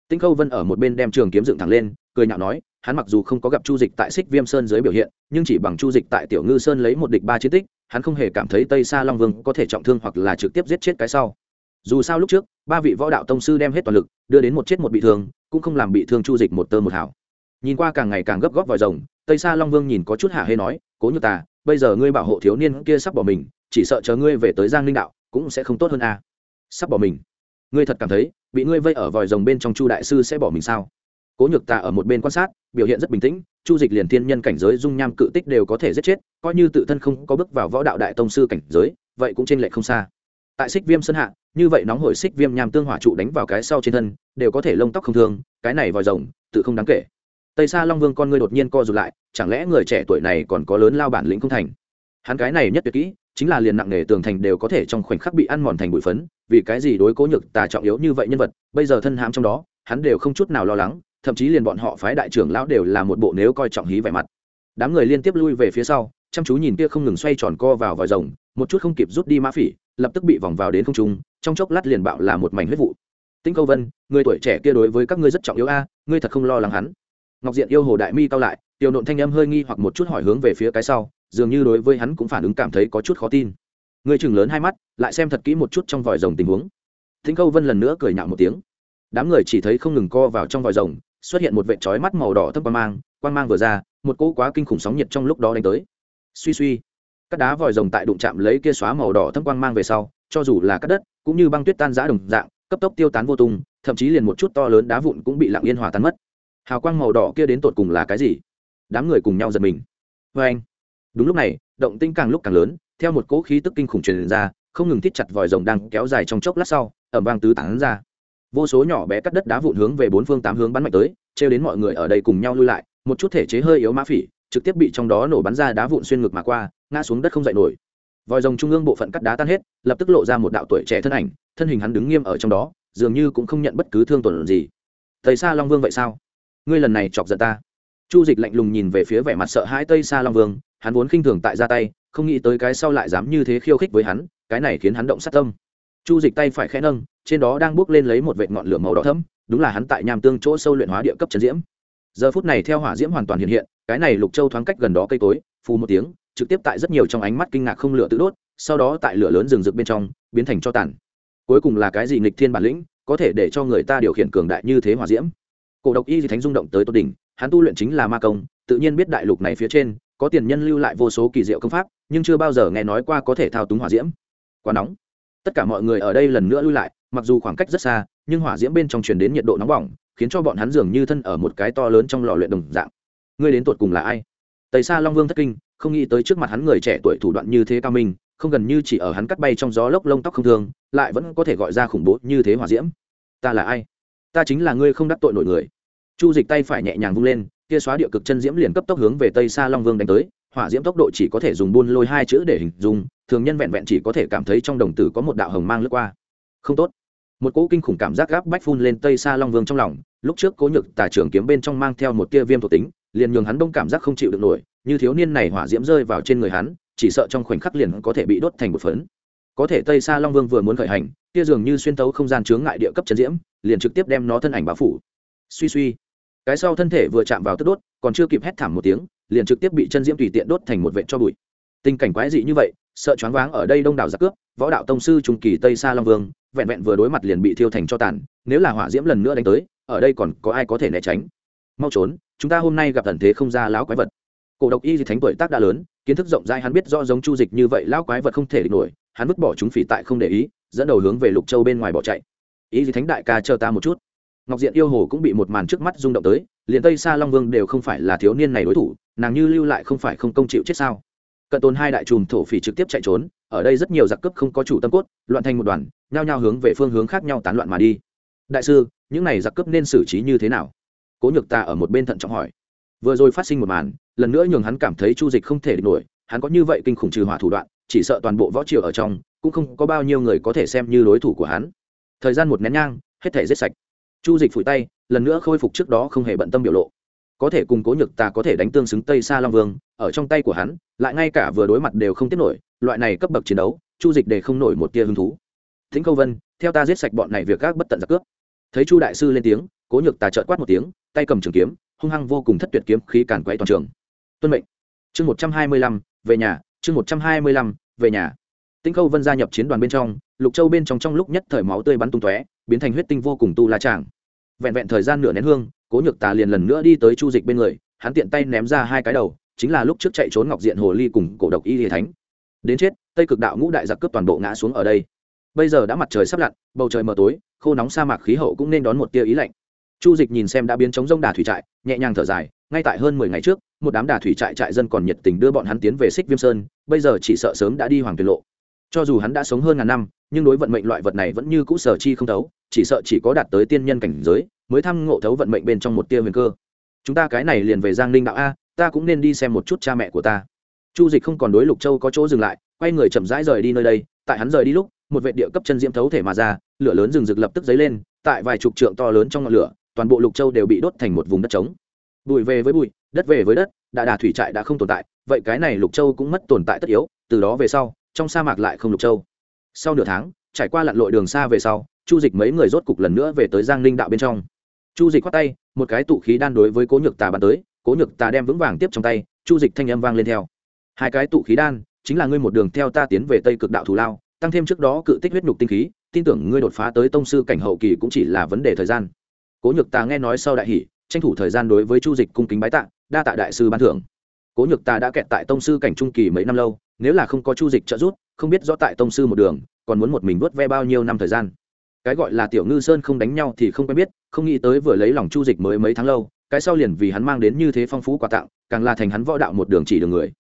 Tĩnh khâu vân ở một bên đem trường kiếm dựng thẳng lên, cười nhạo nói, hắn mặc dù không có gặp chu dịch tại xích viêm sơn dưới biểu hiện, nhưng chỉ bằng chu dịch tại tiểu ngư sơn lấy một địch ba chiến tích, hắn không hề cảm thấy tây sa long vương có thể trọng thương hoặc là trực tiếp giết chết cái sau. Dù sao lúc trước, ba vị võ đạo tông sư đem hết toàn lực, đưa đến một chết một bị thương, cũng không làm bị thương chu dịch một tơ một hảo nhìn qua càng ngày càng gấp gáp vòi rồng, tây sa long vương nhìn có chút hạ hê nói cố như ta bây giờ ngươi bảo hộ thiếu niên kia sắp bỏ mình, chỉ sợ chờ ngươi về tới giang linh đạo, cũng sẽ không tốt hơn a à. sắp bỏ mình. Ngươi thật cảm thấy, bị ngươi vây ở vòi rồng bên trong chu đại sư sẽ bỏ mình sao? Cố nhược tà ở một bên quan sát, biểu hiện rất bình tĩnh, chu dịch liền thiên nhân cảnh giới dung nham cự tích đều có thể giết chết, coi như tự thân không có bước vào võ đạo đại tông sư cảnh giới, vậy cũng trên lệ không xa. Tại xích viêm sân hạ, như vậy nóng hổi xích viêm nham tương hỏa trụ đánh vào cái sau trên thân, đều có thể lông tóc không thương, cái này vòi rồng, tự không đáng kể tây xa long vương con ngươi đột nhiên co rụt lại, chẳng lẽ người trẻ tuổi này còn có lớn lao bản lĩnh không thành? Hắn cái này nhất tuyệt kỹ, chính là liền nặng nề tường thành đều có thể trong khoảnh khắc bị ăn mòn thành bụi phấn, vì cái gì đối cố nhược tà trọng yếu như vậy nhân vật, bây giờ thân hãm trong đó, hắn đều không chút nào lo lắng, thậm chí liền bọn họ phái đại trưởng lão đều là một bộ nếu coi trọng hí vẻ mặt. Đám người liên tiếp lui về phía sau, chăm chú nhìn kia không ngừng xoay tròn co vào vòi rồng, một chút không kịp rút đi mã phỉ, lập tức bị vòng vào đến không trung, trong chốc lát liền bạo là một mảnh huyết vụ. Tĩnh câu vân, người tuổi trẻ kia đối với các ngươi rất trọng yếu a, ngươi thật không lo lắng hắn ngọc diện yêu hồ đại mi cao lại, tiểu nộn thanh âm hơi nghi hoặc một chút hỏi hướng về phía cái sau, dường như đối với hắn cũng phản ứng cảm thấy có chút khó tin. Người chừng lớn hai mắt, lại xem thật kỹ một chút trong vòi rồng tình huống. Thính câu vân lần nữa cười nhạo một tiếng. Đám người chỉ thấy không ngừng co vào trong vòi rồng, xuất hiện một vệ trói mắt màu đỏ thâm quang mang quang mang vừa ra, một cỗ quá kinh khủng sóng nhiệt trong lúc đó đánh tới. Suy suy các đá vòi rồng tại đụng chạm lấy kia xóa màu đỏ thâm quang mang về sau, cho dù là cắt đất, cũng như băng tuyết tan giã đồng dạng, cấp tốc tiêu tán vô tung, thậm chí liền một chút to lớn đá vụn cũng bị lặng yên hòa tan mất hào quang màu đỏ kia đến tột cùng là cái gì? Đám người cùng nhau giật mình. Vê anh, đúng lúc này, động tinh càng lúc càng lớn, theo một cỗ khí tức kinh khủng truyền ra, không ngừng thít chặt vòi rồng đang kéo dài trong chốc lát sau ẩm vang tứ tán ra. Vô số nhỏ bé cắt đất đá vụn hướng về bốn phương tám hướng bắn mạnh tới, trêu đến mọi người ở đây cùng nhau lui lại, một chút thể chế hơi yếu mã phỉ, trực tiếp bị trong đó nổ bắn ra đá vụn xuyên ngực mà qua, ngã xuống đất không dậy nổi. Vòi rồng trung ương bộ phận cắt đá tan hết, lập tức lộ ra một đạo tuổi trẻ thân ảnh, thân hình hắn đứng nghiêm ở trong đó, dường như cũng không nhận bất cứ thương tổn gì. Thầy sa long vương vậy sao? Ngươi lần này chọc giận ta. Chu dịch lạnh lùng nhìn về phía vẻ mặt sợ hãi tây sa long vương, hắn vốn khinh thường tại ra tay, không nghĩ tới cái sau lại dám như thế khiêu khích với hắn, cái này khiến hắn động sát tâm. Chu dịch tay phải khẽ nâng, trên đó đang bước lên lấy một vệt ngọn lửa màu đỏ thẫm, đúng là hắn tại nham tương chỗ sâu luyện hóa địa cấp trần diễm. Giờ phút này theo hỏa diễm hoàn toàn hiện hiện, cái này lục châu thoáng cách gần đó cây cối, phù một tiếng, trực tiếp tại rất nhiều trong ánh mắt kinh ngạc không lửa tự đốt, sau đó tại lửa lớn rừng rực bên trong, biến thành cho tàn. Cuối cùng là cái gì nghịch thiên bản lĩnh, có thể để cho người ta điều khiển cường đại như thế hỏa diễm? Cổ độc y di thánh rung động tới tốt đỉnh, hắn tu luyện chính là ma công, tự nhiên biết đại lục này phía trên, có tiền nhân lưu lại vô số kỳ diệu công pháp, nhưng chưa bao giờ nghe nói qua có thể thao túng hỏa diễm. Quá nóng. Tất cả mọi người ở đây lần nữa lui lại, mặc dù khoảng cách rất xa, nhưng hỏa diễm bên trong truyền đến nhiệt độ nóng bỏng, khiến cho bọn hắn dường như thân ở một cái to lớn trong lò luyện đồng dạng. Ngươi đến tột cùng là ai? Tây xa long vương thất kinh, không nghĩ tới trước mặt hắn người trẻ tuổi thủ đoạn như thế cao minh, không gần như chỉ ở hắn cắt bay trong gió lốc lông tóc không thương, lại vẫn có thể gọi ra khủng bố như thế hỏa diễm. Ta là ai? Ta chính là ngươi không đắc tội nổi người. Chu dịch tay phải nhẹ nhàng vung lên, kia xóa địa cực chân diễm liền cấp tốc hướng về tây xa long vương đánh tới, hỏa diễm tốc độ chỉ có thể dùng buôn lôi hai chữ để hình dung, thường nhân vẹn vẹn chỉ có thể cảm thấy trong đồng tử có một đạo hồng mang lướt qua. Không tốt. Một cỗ kinh khủng cảm giác gáp bách phun lên tây xa long vương trong lòng, lúc trước cố nhược tà trưởng kiếm bên trong mang theo một tia viêm thuộc tính, liền nhường hắn đông cảm giác không chịu được nổi, như thiếu niên này hỏa diễm rơi vào trên người hắn, chỉ sợ trong khoảnh khắc liền có thể bị đốt thành một phấn. Có thể tây xa long vương vừa muốn khởi hành, tia dường như xuyên tấu không gian chướng ngại địa cấp chân diễm liền trực tiếp đem nó thân ảnh bao phủ. Suy suy. Cái sau thân thể vừa chạm vào tức đốt, còn chưa kịp hét thảm một tiếng, liền trực tiếp bị chân diễm tùy tiện đốt thành một vệ cho bụi. Tình cảnh quái dị như vậy, sợ choáng váng ở đây đông đảo giặc cướp, võ đạo tông sư trung kỳ tây sa long vương, vẹn vẹn vừa đối mặt liền bị thiêu thành cho tàn, nếu là hỏa diễm lần nữa đánh tới, ở đây còn có ai có thể né tránh? Mau trốn, chúng ta hôm nay gặp thần thế không ra lão quái vật. Cổ độc y thì thánh tuổi tác đã lớn, kiến thức rộng rãi hắn biết rõ giống chu dịch như vậy lão quái vật không thể địch nổi, hắn vứt bỏ chúng phỉ tại không để ý, dẫn đầu hướng về lục châu bên ngoài bỏ chạy ý gì thánh đại ca chờ ta một chút. Ngọc diện yêu hồ cũng bị một màn trước mắt rung động tới, liền tây xa long vương đều không phải là thiếu niên này đối thủ, nàng như lưu lại không phải không công chịu chết sao? Cận tồn hai đại chùm thổ phỉ trực tiếp chạy trốn, ở đây rất nhiều giặc cướp không có chủ tâm cốt, loạn thành một đoàn, nhao nhao hướng về phương hướng khác nhau tán loạn mà đi. Đại sư, những này giặc cướp nên xử trí như thế nào? Cố nhược ta ở một bên thận trọng hỏi. Vừa rồi phát sinh một màn, lần nữa nhường hắn cảm thấy chu dịch không thể địch nổi, hắn có như vậy kinh khủng trừ hỏa thủ đoạn, chỉ sợ toàn bộ võ triều ở trong, cũng không có bao nhiêu người có thể xem như đối thủ của hắn thời gian một nén nhang, hết thể giết sạch. Chu dịch phủi tay, lần nữa khôi phục trước đó không hề bận tâm biểu lộ. Có thể cùng cố nhược ta có thể đánh tương xứng tây xa long vương, ở trong tay của hắn, lại ngay cả vừa đối mặt đều không tiếp nổi, loại này cấp bậc chiến đấu, chu dịch để không nổi một tia hứng thú. Thính câu vân, theo ta giết sạch bọn này việc các bất tận giặc cướp. Thấy chu đại sư lên tiếng, cố nhược ta trợn quát một tiếng, tay cầm trường kiếm, hung hăng vô cùng thất tuyệt kiếm khí càn quay toàn trường. Tuân mệnh. Chương một trăm hai mươi lăm, về nhà, chương một trăm hai mươi lăm, về nhà tinh khâu vân gia nhập chiến đoàn bên trong, lục châu bên trong trong lúc nhất thời máu tươi bắn tung tóe, biến thành huyết tinh vô cùng tu la tràng. Vẹn vẹn thời gian nửa nén hương, cố nhược tà liền lần nữa đi tới chu dịch bên người, hắn tiện tay ném ra hai cái đầu, chính là lúc trước chạy trốn ngọc diện hồ ly cùng cổ độc y hiệ thánh. Đến chết, tây cực đạo ngũ đại giặc cướp toàn bộ ngã xuống ở đây. Bây giờ đã mặt trời sắp lặn, bầu trời mờ tối, khô nóng sa mạc khí hậu cũng nên đón một tia ý lạnh. Chu dịch nhìn xem đã biến chống rông đà thủy trại, nhẹ nhàng thở dài, ngay tại hơn mười ngày trước, một đám đà thủy trại trại dân còn nhiệt tình đưa bọn hắn tiến về xích viêm sơn, bây giờ chỉ sợ sớm đã đi hoàng tuyệt lộ cho dù hắn đã sống hơn ngàn năm, nhưng đối vận mệnh loại vật này vẫn như cũ sở chi không thấu, chỉ sợ chỉ có đạt tới tiên nhân cảnh giới, mới thăm ngộ thấu vận mệnh bên trong một tia huyền cơ. Chúng ta cái này liền về giang ninh đạo a, ta cũng nên đi xem một chút cha mẹ của ta. Chu dịch không còn đối lục châu có chỗ dừng lại, quay người chậm rãi rời đi nơi đây, tại hắn rời đi lúc, một vệ địa cấp chân diễm thấu thể mà ra, lửa lớn rừng rực lập tức dấy lên, tại vài chục trượng to lớn trong ngọn lửa, toàn bộ lục châu đều bị đốt thành một vùng đất trống. Bụi về với bụi, đất về với đất, đà đà thủy trại đã không tồn tại, vậy cái này lục châu cũng mất tồn tại tất yếu, từ đó về sau trong sa mạc lại không lục châu. Sau nửa tháng, trải qua lặn lội đường xa về sau, chu dịch mấy người rốt cục lần nữa về tới giang ninh đạo bên trong. Chu dịch khoát tay, một cái tụ khí đan đối với cố nhược tà bắn tới, cố nhược tà đem vững vàng tiếp trong tay, chu dịch thanh âm vang lên theo. Hai cái tụ khí đan, chính là ngươi một đường theo ta tiến về tây cực đạo thù lao, tăng thêm trước đó cự tích huyết nhục tinh khí, tin tưởng ngươi đột phá tới tông sư cảnh hậu kỳ cũng chỉ là vấn đề thời gian. Cố nhược tà nghe nói sau đại hỷ tranh thủ thời gian đối với chu dịch cung kính bái tạ, đa tạ đại sư ban thưởng. Cố nhược tà đã kẹt tại tông sư cảnh trung kỳ mấy năm lâu nếu là không có chu dịch trợ giúp, không biết rõ tại tông sư một đường, còn muốn một mình vớt ve bao nhiêu năm thời gian. Cái gọi là tiểu ngư sơn không đánh nhau thì không quen biết, không nghĩ tới vừa lấy lòng chu dịch mới mấy tháng lâu, cái sau liền vì hắn mang đến như thế phong phú quà tặng, càng là thành hắn võ đạo một đường chỉ đường người.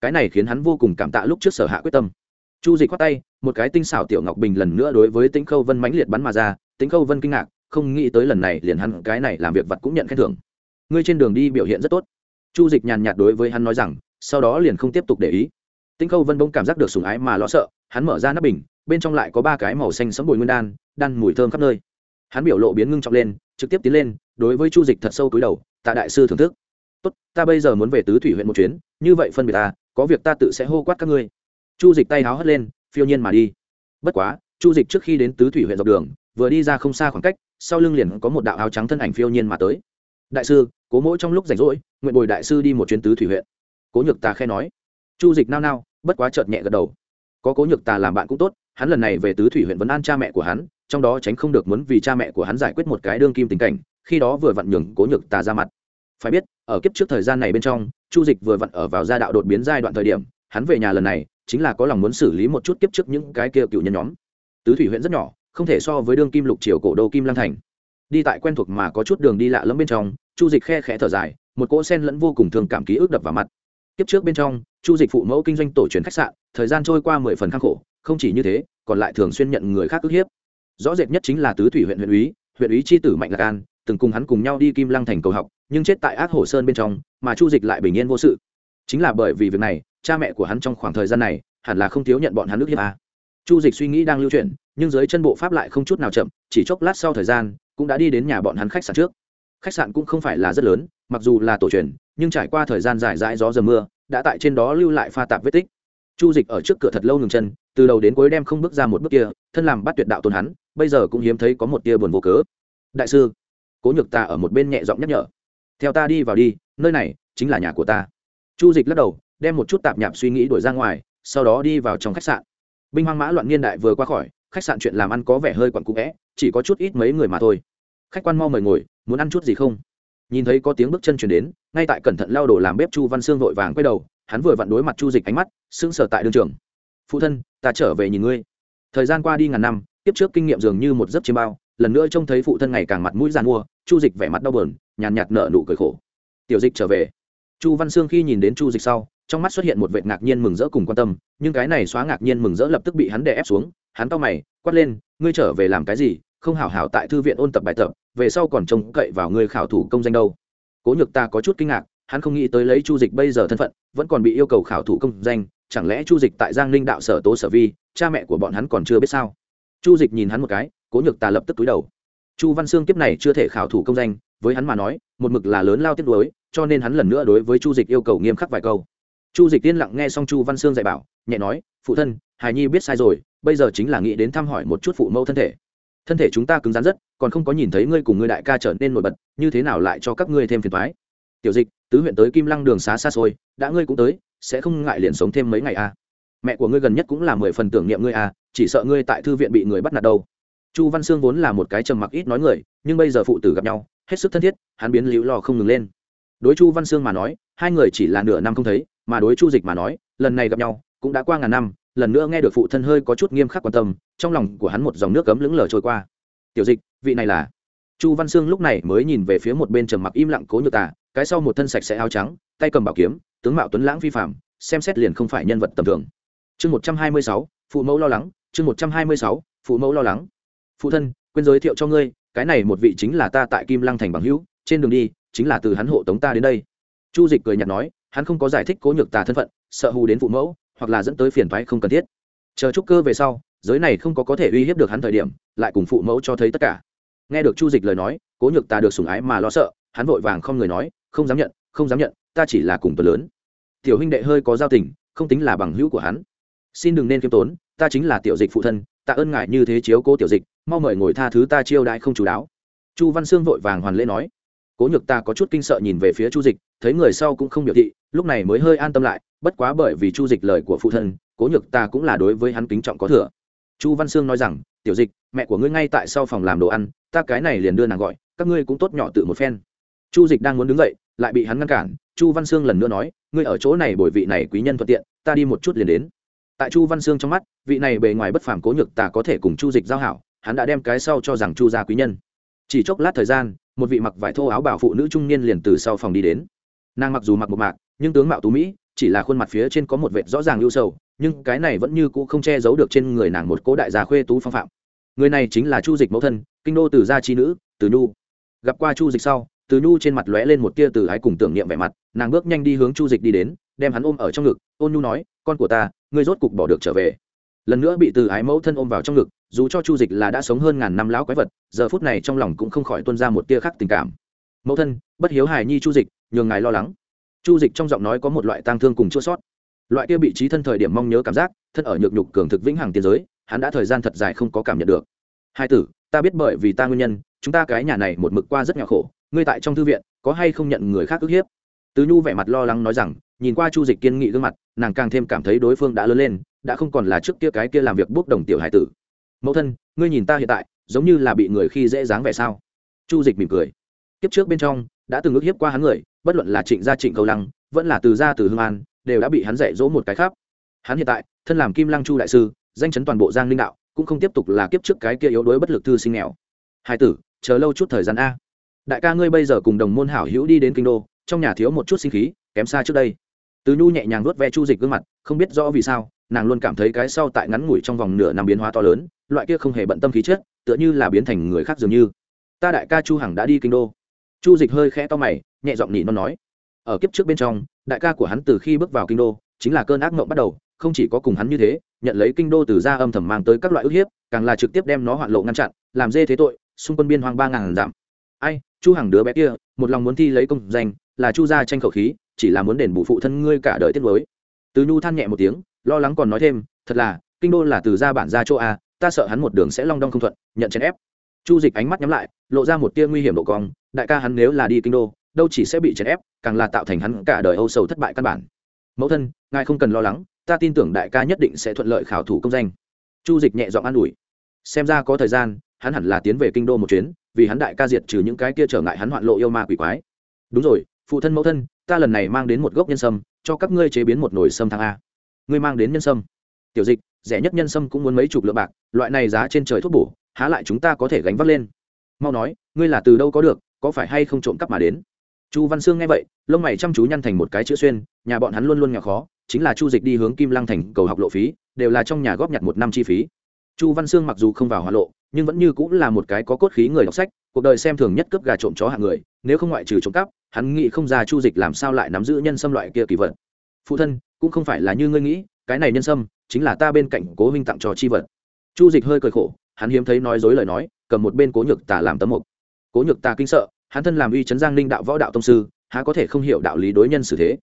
Cái này khiến hắn vô cùng cảm tạ lúc trước sở hạ quyết tâm. Chu dịch khoát tay, một cái tinh xảo tiểu ngọc bình lần nữa đối với tĩnh khâu vân mãnh liệt bắn mà ra, tĩnh khâu vân kinh ngạc, không nghĩ tới lần này liền hắn cái này làm việc vật cũng nhận khen thưởng. Ngươi trên đường đi biểu hiện rất tốt. Chu dịch nhàn nhạt đối với hắn nói rằng, sau đó liền không tiếp tục để ý tĩnh khâu vân bỗng cảm giác được sùng ái mà lo sợ, hắn mở ra nắp bình, bên trong lại có ba cái màu xanh sẫm bồi nguyên đan đan mùi thơm khắp nơi. Hắn biểu lộ biến ngưng trọng lên, trực tiếp tiến lên, đối với chu dịch thật sâu túi đầu, tạ đại sư thưởng thức. Tốt, ta bây giờ muốn về tứ thủy huyện một chuyến, như vậy phân biệt ta, có việc ta tự sẽ hô quát các ngươi. Chu dịch tay háo hất lên, phiêu nhiên mà đi. Bất quá, chu dịch trước khi đến tứ thủy huyện dọc đường, vừa đi ra không xa khoảng cách, sau lưng liền có một đạo áo trắng thân ảnh phiêu nhiên mà tới. Đại sư, cố mỗi trong lúc rảnh rỗi, nguyện bồi đại sư đi một chuyến tứ thủy huyện. Cố nhược tà khẽ nói. Chu dịch nao nao bất quá chợt nhẹ gật đầu. Có cố nhược tà làm bạn cũng tốt, hắn lần này về tứ thủy huyện vấn an cha mẹ của hắn, trong đó tránh không được muốn vì cha mẹ của hắn giải quyết một cái đương kim tình cảnh, khi đó vừa vặn nhường cố nhược tà ra mặt. Phải biết, ở kiếp trước thời gian này bên trong, chu dịch vừa vặn ở vào gia đạo đột biến giai đoạn thời điểm, hắn về nhà lần này, chính là có lòng muốn xử lý một chút kiếp trước những cái kia cựu nhân nhóm. Tứ thủy huyện rất nhỏ, không thể so với đương kim lục triều cổ đô kim lang thành. Đi tại quen thuộc mà có chút đường đi lạ lẫm bên trong, chu dịch khe khẽ thở dài, một cỗ sen lẫn vô cùng thường cảm ký ức đập vào mặt. Kiếp trước bên trong chu dịch phụ mẫu kinh doanh tổ truyền khách sạn, thời gian trôi qua mười phần khắc khổ, không chỉ như thế, còn lại thường xuyên nhận người khác ức hiếp. Rõ rệt nhất chính là tứ thủy huyện huyện úy huyện úy c tử mạnh lạc an, từng cùng hắn cùng nhau đi kim lăng thành cầu học, nhưng chết tại ác hồ sơn bên trong, mà chu dịch lại bình yên vô sự. Chính là bởi vì việc này, cha mẹ của hắn trong khoảng thời gian này, hẳn là không thiếu nhận bọn hắn ức hiếp à. chu dịch suy nghĩ đang lưu chuyển, nhưng dưới chân bộ pháp lại không chút nào chậm, chỉ chốc lát sau thời gian, cũng đã đi đến nhà bọn hắn khách sạn trước. Khách sạn cũng không phải là rất lớn, mặc dù là tổ truyền, nhưng trải qua thời gian dài dãi gió dầm mưa đã tại trên đó lưu lại pha tạp vết tích. Chu dịch ở trước cửa thật lâu ngừng chân, từ đầu đến cuối đem không bước ra một bước kia, thân làm bắt tuyệt đạo tôn hắn, bây giờ cũng hiếm thấy có một tia buồn vô cớ. Đại sư, cố nhược ta ở một bên nhẹ giọng nhắc nhở. Theo ta đi vào đi, nơi này chính là nhà của ta. Chu dịch lắc đầu, đem một chút tạp nhạp suy nghĩ đuổi ra ngoài, sau đó đi vào trong khách sạn. Binh hoang mã loạn niên đại vừa qua khỏi, khách sạn chuyện làm ăn có vẻ hơi quặn cũ vẽ, chỉ có chút ít mấy người mà thôi. Khách quan mau mời ngồi, muốn ăn chút gì không? Nhìn thấy có tiếng bước chân chuyển đến, ngay tại cẩn thận lao đổ làm bếp chu văn sương vội vàng quay đầu, hắn vừa vặn đối mặt chu dịch ánh mắt, sững sờ tại đường trường. Phụ thân, ta trở về nhìn ngươi. Thời gian qua đi ngàn năm, tiếp trước kinh nghiệm dường như một giấc chiêm bao, lần nữa trông thấy phụ thân ngày càng mặt mũi giàn mua, chu dịch vẻ mặt đau bờn nhàn nhạt nở nụ cười khổ. Tiểu dịch trở về. Chu văn sương khi nhìn đến chu dịch sau, trong mắt xuất hiện một vệt ngạc nhiên mừng rỡ cùng quan tâm, nhưng cái này xóa ngạc nhiên mừng rỡ lập tức bị hắn đè ép xuống, hắn to mày, quát lên, ngươi trở về làm cái gì? Không hảo hảo tại thư viện ôn tập bài tập, về sau còn trông cậy vào người khảo thủ công danh đâu. Cố nhược ta có chút kinh ngạc, hắn không nghĩ tới lấy chu dịch bây giờ thân phận, vẫn còn bị yêu cầu khảo thủ công danh, chẳng lẽ chu dịch tại giang ninh đạo sở tố sở vi, cha mẹ của bọn hắn còn chưa biết sao? Chu dịch nhìn hắn một cái, cố nhược ta lập tức túi đầu. Chu văn sương kiếp này chưa thể khảo thủ công danh, với hắn mà nói, một mực là lớn lao tiết đối cho nên hắn lần nữa đối với chu dịch yêu cầu nghiêm khắc vài câu. Chu dịch tiên lặng nghe xong chu văn sương dạy bảo, nhẹ nói, phụ thân, hài nhi biết sai rồi, bây giờ chính là nghĩ đến thăm hỏi một chút phụ mẫu thân thể thân thể chúng ta cứng rắn rất, còn không có nhìn thấy ngươi cùng ngươi đại ca trở nên nổi bật, như thế nào lại cho các ngươi thêm phiền thoái tiểu dịch, tứ huyện tới kim lăng đường xá xa xôi, đã ngươi cũng tới, sẽ không ngại liền sống thêm mấy ngày à. mẹ của ngươi gần nhất cũng là mười phần tưởng niệm ngươi à chỉ sợ ngươi tại thư viện bị người bắt nạt đâu. Chu văn sương vốn là một cái trầm mặc ít nói người, nhưng bây giờ phụ tử gặp nhau, hết sức thân thiết, hắn biến liễu lò không ngừng lên. Đối chu văn sương mà nói, hai người chỉ là nửa năm không thấy, mà đối chu dịch mà nói, lần này gặp nhau, cũng đã qua ngàn năm, lần nữa nghe được phụ thân hơi có chút nghiêm khắc quan tâm trong lòng của hắn một dòng nước cấm lững lờ trôi qua. Tiểu dịch, vị này là? Chu văn sương lúc này mới nhìn về phía một bên trầm mặc im lặng cố nhược tà, cái sau một thân sạch sẽ áo trắng, tay cầm bảo kiếm, tướng mạo tuấn lãng vi phạm xem xét liền không phải nhân vật tầm thường. Chương một trăm hai mươi sáu, phụ mẫu lo lắng, chương một trăm hai mươi sáu, phụ mẫu lo lắng. Phụ thân, quên giới thiệu cho ngươi, cái này một vị chính là ta tại kim lăng thành bằng hữu, trên đường đi, chính là từ hắn hộ tống ta đến đây. Chu dịch cười nhạt nói, hắn không có giải thích cố nhược tà thân phận, sợ hù đến phụ mẫu, hoặc là dẫn tới phiền thoái không cần thiết. Chờ trúc cơ về sau giới này không có có thể uy hiếp được hắn thời điểm, lại cùng phụ mẫu cho thấy tất cả. Nghe được chu dịch lời nói, cố nhược tà được sủng ái mà lo sợ, hắn vội vàng không người nói, không dám nhận, không dám nhận, ta chỉ là cùng tuần lớn. Tiểu huynh đệ hơi có giao tình, không tính là bằng hữu của hắn. Xin đừng nên kiêm tốn, ta chính là tiểu dịch phụ thân ta ơn ngại như thế chiếu cố tiểu dịch, mau mời ngồi tha thứ ta chiêu đãi không chú đáo. Chu văn sương vội vàng hoàn lễ nói. Cố nhược ta có chút kinh sợ nhìn về phía chu dịch, thấy người sau cũng không biểu thị, lúc này mới hơi an tâm lại, bất quá bởi vì chu dịch lời của phụ thân, cố nhược ta cũng là đối với hắn kính trọng có thừa chu văn sương nói rằng, tiểu dịch, mẹ của ngươi ngay tại sau phòng làm đồ ăn, ta cái này liền đưa nàng gọi, các ngươi cũng tốt nhỏ tự một phen. Chu dịch đang muốn đứng dậy, lại bị hắn ngăn cản. Chu văn sương lần nữa nói, ngươi ở chỗ này bồi vị này quý nhân thuận tiện, ta đi một chút liền đến. Tại chu văn sương trong mắt, vị này bề ngoài bất phàm cố nhược ta có thể cùng chu dịch giao hảo, hắn đã đem cái sau cho rằng chu gia quý nhân. Chỉ chốc lát thời gian, một vị mặc vải thô áo bảo phụ nữ trung niên liền từ sau phòng đi đến. Nàng mặc dù mặc một mạc, nhưng tướng mạo tú mỹ chỉ là khuôn mặt phía trên có một vệt rõ ràng lưu sầu, nhưng cái này vẫn như cũ không che giấu được trên người nàng một cố đại gia khuê tú phong phạm. Người này chính là chu dịch mẫu thân, kinh đô từ gia chi nữ, từ nhu. Gặp qua chu dịch sau, từ nhu trên mặt lóe lên một tia từ ái cùng tưởng niệm vẻ mặt, nàng bước nhanh đi hướng chu dịch đi đến, đem hắn ôm ở trong ngực, ôn nhu nói, con của ta, ngươi rốt cục bỏ được trở về. Lần nữa bị từ ái mẫu thân ôm vào trong ngực, dù cho chu dịch là đã sống hơn ngàn năm lão quái vật, giờ phút này trong lòng cũng không khỏi tuân ra một tia khác tình cảm. Mẫu thân, bất hiếu hài nhi chu dịch, nhường ngài lo lắng chu dịch trong giọng nói có một loại tang thương cùng chua sót. Loại kia bị trí thân thời điểm mong nhớ cảm giác, thân ở nhược nhục cường thực vĩnh hằng tiến giới, hắn đã thời gian thật dài không có cảm nhận được. Hai tử, ta biết bởi vì ta nguyên nhân, chúng ta cái nhà này một mực qua rất nhỏ khổ, ngươi tại trong thư viện, có hay không nhận người khác ức hiếp? Tứ nhu vẻ mặt lo lắng nói rằng, nhìn qua chu dịch kiên nghị gương mặt, nàng càng thêm cảm thấy đối phương đã lớn lên, đã không còn là trước kia cái kia làm việc bốc đồng tiểu hải tử. Mẫu thân, ngươi nhìn ta hiện tại, giống như là bị người khi dễ dáng vẻ sao? Chu dịch mỉm cười. Kiếp trước bên trong, đã từng ức hiếp qua hắn người bất luận là trịnh gia trịnh cầu lăng, vẫn là từ gia từ hương an, đều đã bị hắn dạy dỗ một cái khác. Hắn hiện tại, thân làm kim lăng chu đại sư, danh chấn toàn bộ giang linh đạo, cũng không tiếp tục là kiếp trước cái kia yếu đuối bất lực thư sinh nghèo. Hai tử, chờ lâu chút thời gian a. Đại ca ngươi bây giờ cùng đồng môn hảo hữu đi đến kinh đô, trong nhà thiếu một chút sinh khí, kém xa trước đây. Từ nhu nhẹ nhàng nuốt ve chu dịch gương mặt, không biết rõ vì sao, nàng luôn cảm thấy cái sau tại ngắn ngủi trong vòng nửa năm biến hóa to lớn, loại kia không hề bận tâm khí chết tựa như là biến thành người khác dường như. Ta đại ca chu hằng đã đi kinh đô. Chu dịch hơi khẽ to mày nhẹ giọng nhị nó nói. Ở kiếp trước bên trong, đại ca của hắn từ khi bước vào kinh đô, chính là cơn ác mộng bắt đầu, không chỉ có cùng hắn như thế, nhận lấy kinh đô từ gia âm thầm mang tới các loại ức hiếp, càng là trực tiếp đem nó hoạn lộ ngăn chặn, làm dê thế tội, xung quân biên hoang ba ngàn giảm ai, chu hằng đứa bé kia, một lòng muốn thi lấy công danh, là chu gia tranh khẩu khí, chỉ là muốn đền bù phụ thân ngươi cả đời tiết mới từ nhu than nhẹ một tiếng, lo lắng còn nói thêm, thật là, kinh đô là từ gia bản gia chỗ a, ta sợ hắn một đường sẽ long đong không thuận, nhận chèn ép. Chu dịch ánh mắt nhắm lại, lộ ra một tia nguy hiểm độ cong, đại ca hắn nếu là đi kinh đô đâu chỉ sẽ bị chèn ép, càng là tạo thành hắn cả đời âu sầu thất bại căn bản. Mẫu thân, ngài không cần lo lắng, ta tin tưởng đại ca nhất định sẽ thuận lợi khảo thủ công danh. Chu dịch nhẹ giọng an ủi. Xem ra có thời gian, hắn hẳn là tiến về kinh đô một chuyến, vì hắn đại ca diệt trừ những cái kia trở ngại hắn hoạn lộ yêu ma quỷ quái. Đúng rồi, phụ thân mẫu thân, ta lần này mang đến một gốc nhân sâm, cho các ngươi chế biến một nồi sâm thang a. Ngươi mang đến nhân sâm. Tiểu dịch, rẻ nhất nhân sâm cũng muốn mấy chục lượng bạc, loại này giá trên trời thuốc bổ, há lại chúng ta có thể gánh vác lên. Mau nói, ngươi là từ đâu có được, có phải hay không trộm cắp mà đến? Chu văn sương nghe vậy, lông mày chăm chú nhăn thành một cái chữ xuyên, nhà bọn hắn luôn luôn nghèo khó, chính là chu dịch đi hướng kim lăng thành cầu học lộ phí, đều là trong nhà góp nhặt một năm chi phí. Chu văn sương mặc dù không vào hoa lộ, nhưng vẫn như cũng là một cái có cốt khí người đọc sách, cuộc đời xem thường nhất cướp gà trộm chó hạng người, nếu không ngoại trừ trộm cắp, hắn nghĩ không ra chu dịch làm sao lại nắm giữ nhân xâm loại kia kỳ vật. Phụ thân, cũng không phải là như ngươi nghĩ, cái này nhân sâm, chính là ta bên cạnh cố huynh tặng cho chi vật. Chu dịch hơi cười khổ, hắn hiếm thấy nói dối lời nói, cầm một bên cố nhược tà làm tấm mục. Cố nhược tà kinh sợ hắn thân làm uy chấn giang ninh đạo võ đạo tông sư, há có thể không hiểu đạo lý đối nhân xử thế.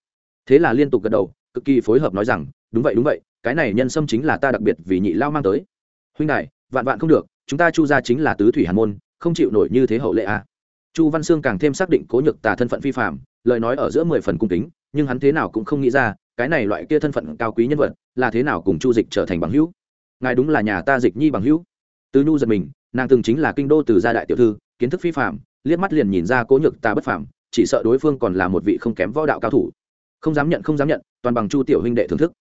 Thế là liên tục gật đầu, cực kỳ phối hợp nói rằng, đúng vậy đúng vậy, cái này nhân sâm chính là ta đặc biệt vì nhị lao mang tới. Huynh đại vạn vạn không được, chúng ta chu ra chính là tứ thủy hàn môn, không chịu nổi như thế hậu lệ à. chu văn sương càng thêm xác định cố nhược tà thân phận phi phạm lời nói ở giữa mười phần cung kính, nhưng hắn thế nào cũng không nghĩ ra, cái này loại kia thân phận cao quý nhân vật, là thế nào cùng chu dịch trở thành bằng hữu. Ngài đúng là nhà ta dịch nhi bằng hữu. Tứ nhu giật mình, nàng từng chính là kinh đô từ gia đại tiểu thư, kiến thức phi phạm liếc mắt liền nhìn ra cố nhược ta bất phàm, chỉ sợ đối phương còn là một vị không kém võ đạo cao thủ. Không dám nhận không dám nhận toàn bằng chu tiểu huynh đệ thưởng thức.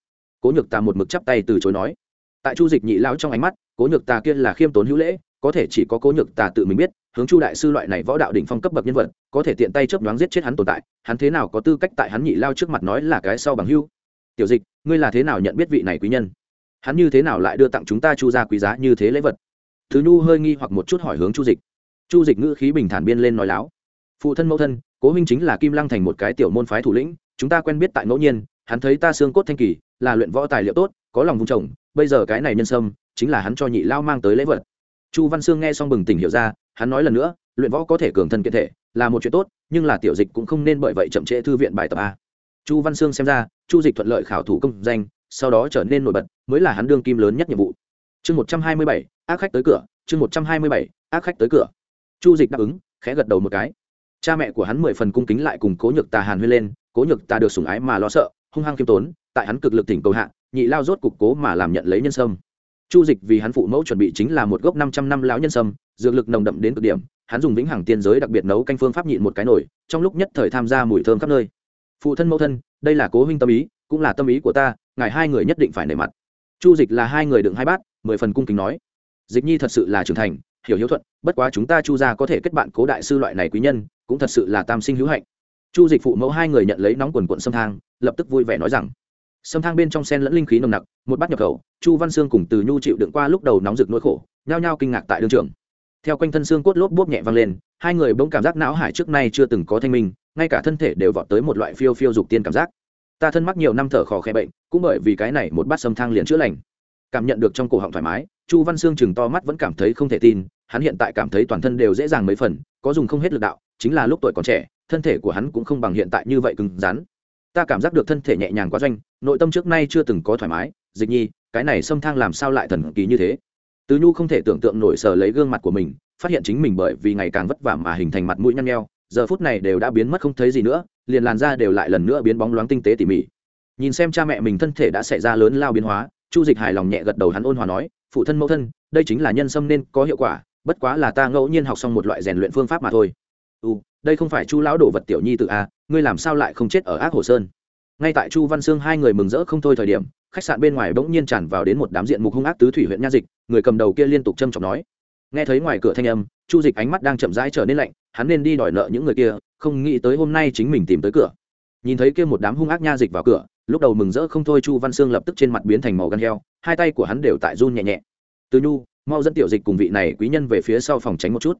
Cố nhược ta một mực chắp tay từ chối nói. Tại chu dịch nhị lão trong ánh mắt cố nhược ta kia là khiêm tốn hữu lễ có thể chỉ có cố nhược ta tự mình biết hướng chu đại sư loại này võ đạo đỉnh phong cấp bậc nhân vật có thể tiện tay chớp nhoáng giết chết hắn tồn tại hắn thế nào có tư cách tại hắn nhị lao trước mặt nói là cái sau bằng hưu tiểu dịch ngươi là thế nào nhận biết vị này quý nhân? Hắn như thế nào lại đưa tặng chúng ta chu ra quý giá như thế lễ vật? Thứ nhu hơi nghi hoặc một chút hỏi hướng chu dịch chu dịch ngữ khí bình thản biên lên nói láo. Phụ thân mẫu thân, cố huynh chính là kim lăng thành một cái tiểu môn phái thủ lĩnh, chúng ta quen biết tại ngẫu nhiên, hắn thấy ta xương cốt thanh kỳ, là luyện võ tài liệu tốt, có lòng vung trồng bây giờ cái này nhân sâm, chính là hắn cho nhị lao mang tới lễ vật. Chu văn sương nghe xong bừng tỉnh hiểu ra, hắn nói lần nữa, luyện võ có thể cường thân kiện thể, là một chuyện tốt, nhưng là tiểu dịch cũng không nên bởi vậy chậm trễ thư viện bài tập a. Chu văn sương xem ra, chu dịch thuận lợi khảo thủ công danh, sau đó trở nên nổi bật, mới là hắn đương kim lớn nhất nhiệm vụ. Chương một trăm hai mươi bảy, ác khách tới cửa, chương một trăm hai mươi bảy, ác khách tới cửa chu dịch đáp ứng, khẽ gật đầu một cái. Cha mẹ của hắn mười phần cung kính lại cùng cố nhược tà hàn huyên lên, cố nhược tà được sủng ái mà lo sợ, hung hăng khiêm tốn, tại hắn cực lực tỉnh cầu hạ, nhị lao rốt cục cố mà làm nhận lấy nhân sâm. Chu dịch vì hắn phụ mẫu chuẩn bị chính là một gốc năm trăm năm lão nhân sâm, dược lực nồng đậm đến cực điểm, hắn dùng vĩnh hằng tiên giới đặc biệt nấu canh phương pháp nhịn một cái nổi trong lúc nhất thời tham gia mùi thơm khắp nơi. Phụ thân mẫu thân, đây là cố huynh tâm ý, cũng là tâm ý của ta, ngài hai người nhất định phải nể mặt. Chu dịch là hai người đựng hai bát, mười phần cung kính nói. Dịch nhi thật sự là trưởng thành hiểu hiếu thuận, bất quá chúng ta chu ra có thể kết bạn cố đại sư loại này quý nhân, cũng thật sự là tam sinh hữu hạnh. Chu dịch phụ mẫu hai người nhận lấy nóng quần quận sâm thang, lập tức vui vẻ nói rằng, sâm thang bên trong sen lẫn linh khí nồng nặc, một bát nhập khẩu, chu văn sương cùng từ nhu chịu đựng qua lúc đầu nóng rực nỗi khổ, nhao nhao kinh ngạc tại đương trường. Theo quanh thân xương cốt lốp bốp nhẹ vang lên, hai người bỗng cảm giác não hải trước nay chưa từng có thanh minh, ngay cả thân thể đều vọt tới một loại phiêu phiêu dục tiên cảm giác. Ta thân mắc nhiều năm thở khò khe bệnh, cũng bởi vì cái này một bát sâm thang liền chữa lành. Cảm nhận được trong cổ họng thoải mái, chu văn sương chừng to mắt vẫn cảm thấy không thể tin hắn hiện tại cảm thấy toàn thân đều dễ dàng mấy phần, có dùng không hết lực đạo, chính là lúc tuổi còn trẻ, thân thể của hắn cũng không bằng hiện tại như vậy cứng rắn. Ta cảm giác được thân thể nhẹ nhàng quá doanh, nội tâm trước nay chưa từng có thoải mái. Dịch nhi, cái này xâm thang làm sao lại thần kỳ như thế? Tứ nhu không thể tưởng tượng nổi sờ lấy gương mặt của mình, phát hiện chính mình bởi vì ngày càng vất vả mà hình thành mặt mũi nhăn nheo, giờ phút này đều đã biến mất không thấy gì nữa, liền làn da đều lại lần nữa biến bóng loáng tinh tế tỉ mỉ. Nhìn xem cha mẹ mình thân thể đã xảy ra lớn lao biến hóa, chu dịch hài lòng nhẹ gật đầu hắn ôn hòa nói, phụ thân, mẫu thân, đây chính là nhân sâm nên có hiệu quả bất quá là ta ngẫu nhiên học xong một loại rèn luyện phương pháp mà thôi. U đây không phải chu lão đổ vật tiểu nhi tự a à, ngươi làm sao lại không chết ở ác hồ sơn? Ngay tại chu văn sương hai người mừng rỡ không thôi thời điểm, khách sạn bên ngoài bỗng nhiên tràn vào đến một đám diện mục hung ác tứ thủy huyện nha dịch, người cầm đầu kia liên tục châm trọng nói. Nghe thấy ngoài cửa thanh âm, chu dịch ánh mắt đang chậm rãi trở nên lạnh, hắn nên đi đòi nợ những người kia, không nghĩ tới hôm nay chính mình tìm tới cửa. Nhìn thấy kia một đám hung ác nha dịch vào cửa, lúc đầu mừng rỡ không thôi chu văn sương lập tức trên mặt biến thành màu gan heo, hai tay của hắn đều tại run nhẹ nhẹ. Từ nhu mau dẫn tiểu dịch cùng vị này quý nhân về phía sau phòng tránh một chút.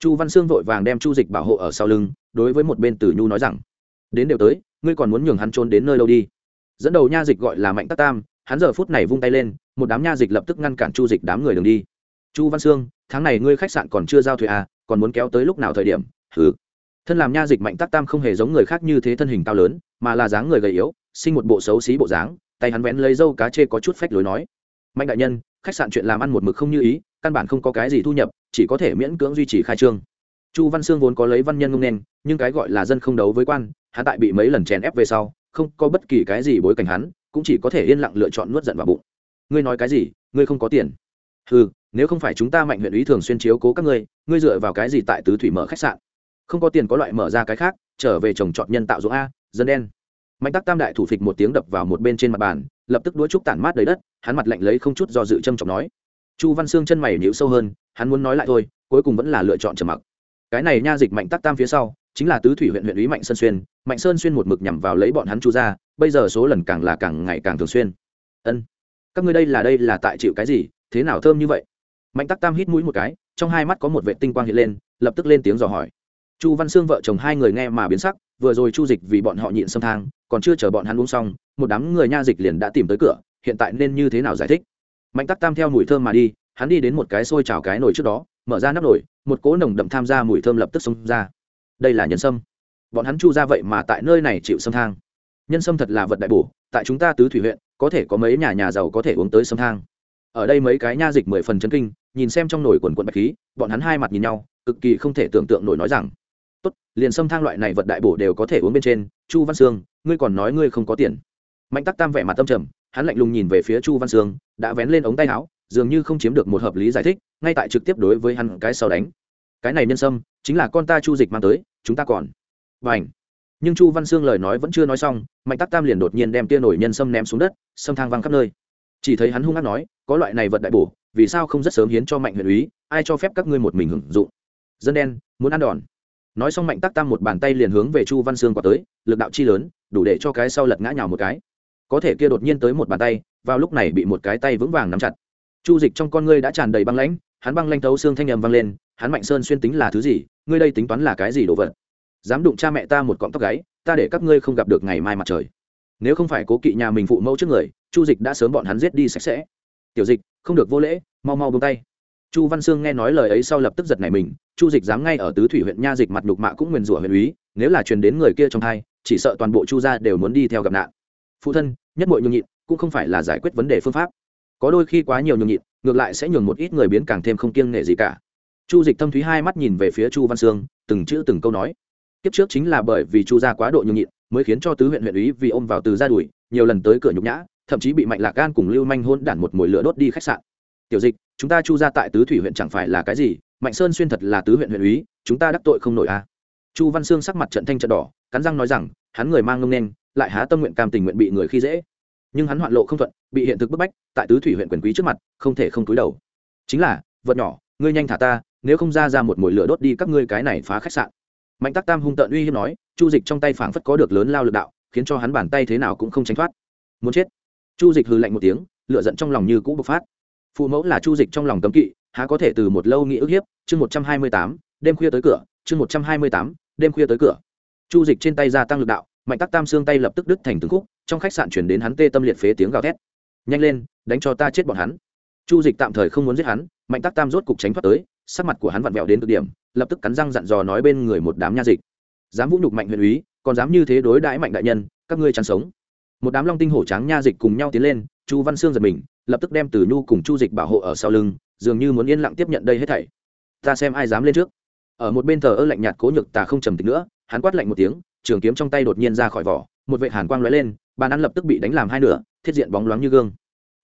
Chu văn sương vội vàng đem chu dịch bảo hộ ở sau lưng, đối với một bên tử nhu nói rằng, đến đều tới, ngươi còn muốn nhường hắn trốn đến nơi đâu đi? Dẫn đầu nha dịch gọi là mạnh tắc tam, hắn giờ phút này vung tay lên, một đám nha dịch lập tức ngăn cản chu dịch đám người đường đi. Chu văn sương, tháng này ngươi khách sạn còn chưa giao thuê à còn muốn kéo tới lúc nào thời điểm? Hừ. Thân làm nha dịch mạnh tắc tam không hề giống người khác như thế thân hình cao lớn, mà là dáng người gầy yếu, sinh một bộ xấu xí bộ dáng, tay hắn vén lấy dâu cá chê có chút phách lối nói. Mạnh đại nhân khách sạn chuyện làm ăn một mực không như ý, căn bản không có cái gì thu nhập, chỉ có thể miễn cưỡng duy trì khai trương. Chu văn sương vốn có lấy văn nhân ngông nên, nhưng cái gọi là dân không đấu với quan, hắn tại bị mấy lần chèn ép về sau, không có bất kỳ cái gì bối cảnh hắn, cũng chỉ có thể yên lặng lựa chọn nuốt giận vào bụng. Ngươi nói cái gì? Ngươi không có tiền. Ừ nếu không phải chúng ta mạnh huyện ý thường xuyên chiếu cố các ngươi ngươi dựa vào cái gì tại tứ thủy mở khách sạn? Không có tiền có loại mở ra cái khác, trở về trồng trọt nhân tạo dụng a, dân đen mạnh tắc tam đại thủ phịch một tiếng đập vào một bên trên mặt bàn, lập tức đuối trúc tản mát đầy đất, hắn mặt lạnh lấy không chút do dự châm trọng nói. Chu văn sương chân mày nhíu sâu hơn, hắn muốn nói lại thôi, cuối cùng vẫn là lựa chọn trầm mặc. Cái này nha dịch mạnh tắc tam phía sau, chính là tứ thủy huyện huyện ủy mạnh sơn xuyên, mạnh sơn xuyên một mực nhằm vào lấy bọn hắn chu ra bây giờ số lần càng là càng ngày càng thường xuyên. Ân, các ngươi đây là đây là tại chịu cái gì, thế nào thơm như vậy? Mạnh tắc tam hít mũi một cái, trong hai mắt có một vệ tinh quang hiện lên, lập tức lên tiếng dò hỏi. Chu văn sương vợ chồng hai người nghe mà biến sắc vừa rồi chu dịch vì bọn họ nhịn xâm thang, còn chưa chờ bọn hắn uống xong, một đám người nha dịch liền đã tìm tới cửa, hiện tại nên như thế nào giải thích? Mạnh tắc tam theo mùi thơm mà đi, hắn đi đến một cái xôi trào cái nồi trước đó, mở ra nắp nồi, một cỗ nồng đậm tham gia mùi thơm lập tức xông ra. Đây là nhân sâm. Bọn hắn chu ra vậy mà tại nơi này chịu xâm thang. Nhân sâm thật là vật đại bổ, tại chúng ta tứ thủy huyện, có thể có mấy nhà nhà giàu có thể uống tới sâm thang. Ở đây mấy cái nha dịch mười phần chân kinh, nhìn xem trong nồi quần quần bạch khí, bọn hắn hai mặt nhìn nhau, cực kỳ không thể tưởng tượng nổi nói rằng tốt, liền sâm thang loại này vật đại bổ đều có thể uống bên trên, chu văn sương, ngươi còn nói ngươi không có tiền. Mạnh tắc tam vẻ mặt tâm trầm, hắn lạnh lùng nhìn về phía chu văn sương, đã vén lên ống tay áo, dường như không chiếm được một hợp lý giải thích, ngay tại trực tiếp đối với hắn cái sau đánh. Cái này nhân sâm, chính là con ta chu dịch mang tới, chúng ta còn. Và ảnh nhưng chu văn sương lời nói vẫn chưa nói xong, mạnh tắc tam liền đột nhiên đem tia nổi nhân sâm ném xuống đất sâm thang văng khắp nơi. Chỉ thấy hắn hung hát nói, có loại này vật đại bổ, vì sao không rất sớm hiến cho mạnh huyện úy, ai cho phép các ngươi một mình hưởng dụng? Dân đen, muốn ăn đòn nói xong mạnh tắc tam một bàn tay liền hướng về chu văn sương quả tới, lực đạo chi lớn, đủ để cho cái sau lật ngã nhào một cái. Có thể kia đột nhiên tới một bàn tay, vào lúc này bị một cái tay vững vàng nắm chặt. Chu dịch trong con ngươi đã tràn đầy băng lãnh, hắn băng lanh thấu xương thanh nhầm vang lên, hắn mạnh sơn xuyên tính là thứ gì, ngươi đây tính toán là cái gì đồ vật? Dám đụng cha mẹ ta một cọng tóc gáy, ta để các ngươi không gặp được ngày mai mặt trời. Nếu không phải cố kỵ nhà mình phụ mẫu trước người, chu dịch đã sớm bọn hắn giết đi sạch sẽ. Tiểu dịch, không được vô lễ, mau mau bông tay. Chu văn sương nghe nói lời ấy sau lập tức giật này mình chu dịch dám ngay ở tứ thủy huyện nha dịch mặt nhục mạ cũng nguyền rủa huyện úy, nếu là truyền đến người kia trong hai chỉ sợ toàn bộ chu gia đều muốn đi theo gặp nạn. Phụ thân, nhất mọi nhường nhịn, cũng không phải là giải quyết vấn đề phương pháp. Có đôi khi quá nhiều nhường nhịn, ngược lại sẽ nhường một ít người biến càng thêm không kiêng nghệ gì cả. Chu dịch thâm thúy hai mắt nhìn về phía chu văn sương, từng chữ từng câu nói. Kiếp trước chính là bởi vì chu gia quá độ nhường nhịn, mới khiến cho tứ huyện huyện úy vì ôm vào từ ra đuổi, nhiều lần tới cửa nhục nhã, thậm chí bị mạnh lạc gan cùng lưu manh hôn đản một mồi lửa đốt đi khách sạn. Tiểu dịch, chúng ta chu ra tại tứ thủy huyện chẳng phải là cái gì? Mạnh sơn xuyên thật là tứ huyện huyện úy, chúng ta đắc tội không nổi a. À. chu văn sương sắc mặt trận thanh trận đỏ, cắn răng nói rằng, hắn người mang ngông nên lại há tâm nguyện cam tình nguyện bị người khi dễ. Nhưng hắn hoạn lộ không thuận, bị hiện thực bức bách, tại tứ thủy huyện quyền quý trước mặt, không thể không túi đầu. Chính là, vật nhỏ, ngươi nhanh thả ta, nếu không ra ra một mồi lửa đốt đi các ngươi cái này phá khách sạn. Mạnh tắc tam hung tợn uy hiếp nói, chu dịch trong tay phảng phất có được lớn lao lực đạo, khiến cho hắn bàn tay thế nào cũng không tránh thoát. Muốn chết. Chu dịch hừ lạnh một tiếng lựa giận trong lòng như cũ bộc phát. Phụ mẫu là chu dịch trong lòng cấm kỵ há có thể từ một lâu nghĩ ức hiếp, chương một trăm hai mươi tám, đêm khuya tới cửa, chương một trăm hai mươi tám, đêm khuya tới cửa. Chu dịch trên tay gia tăng lực đạo, mạnh tắc tam xương tay lập tức đứt thành từng khúc, trong khách sạn chuyển đến hắn tê tâm liệt phế tiếng gào thét. Nhanh lên, đánh cho ta chết bọn hắn. Chu dịch tạm thời không muốn giết hắn, mạnh tắc tam rốt cục tránh thoát tới, sắc mặt của hắn vặn vẹo đến cực điểm, lập tức cắn răng dặn dò nói bên người một đám nha dịch. Dám vũ nhục mạnh huyện úy, còn dám như thế đối đãi mạnh đại nhân, các ngươi chăn sống. Một đám long tinh hổ tráng nha dịch cùng nhau tiến lên, chu văn sương giật mình, lập tức đem từ nhu cùng chu dịch bảo hộ ở sau lưng dường như muốn yên lặng tiếp nhận đây hết thảy. Ta xem ai dám lên trước. Ở một bên thờ ơ lạnh nhạt cố nhược tà không trầm tĩnh nữa, hắn quát lạnh một tiếng, trường kiếm trong tay đột nhiên ra khỏi vỏ, một vệ hàn quang lóe lên, bàn ăn lập tức bị đánh làm hai nửa, thiết diện bóng loáng như gương.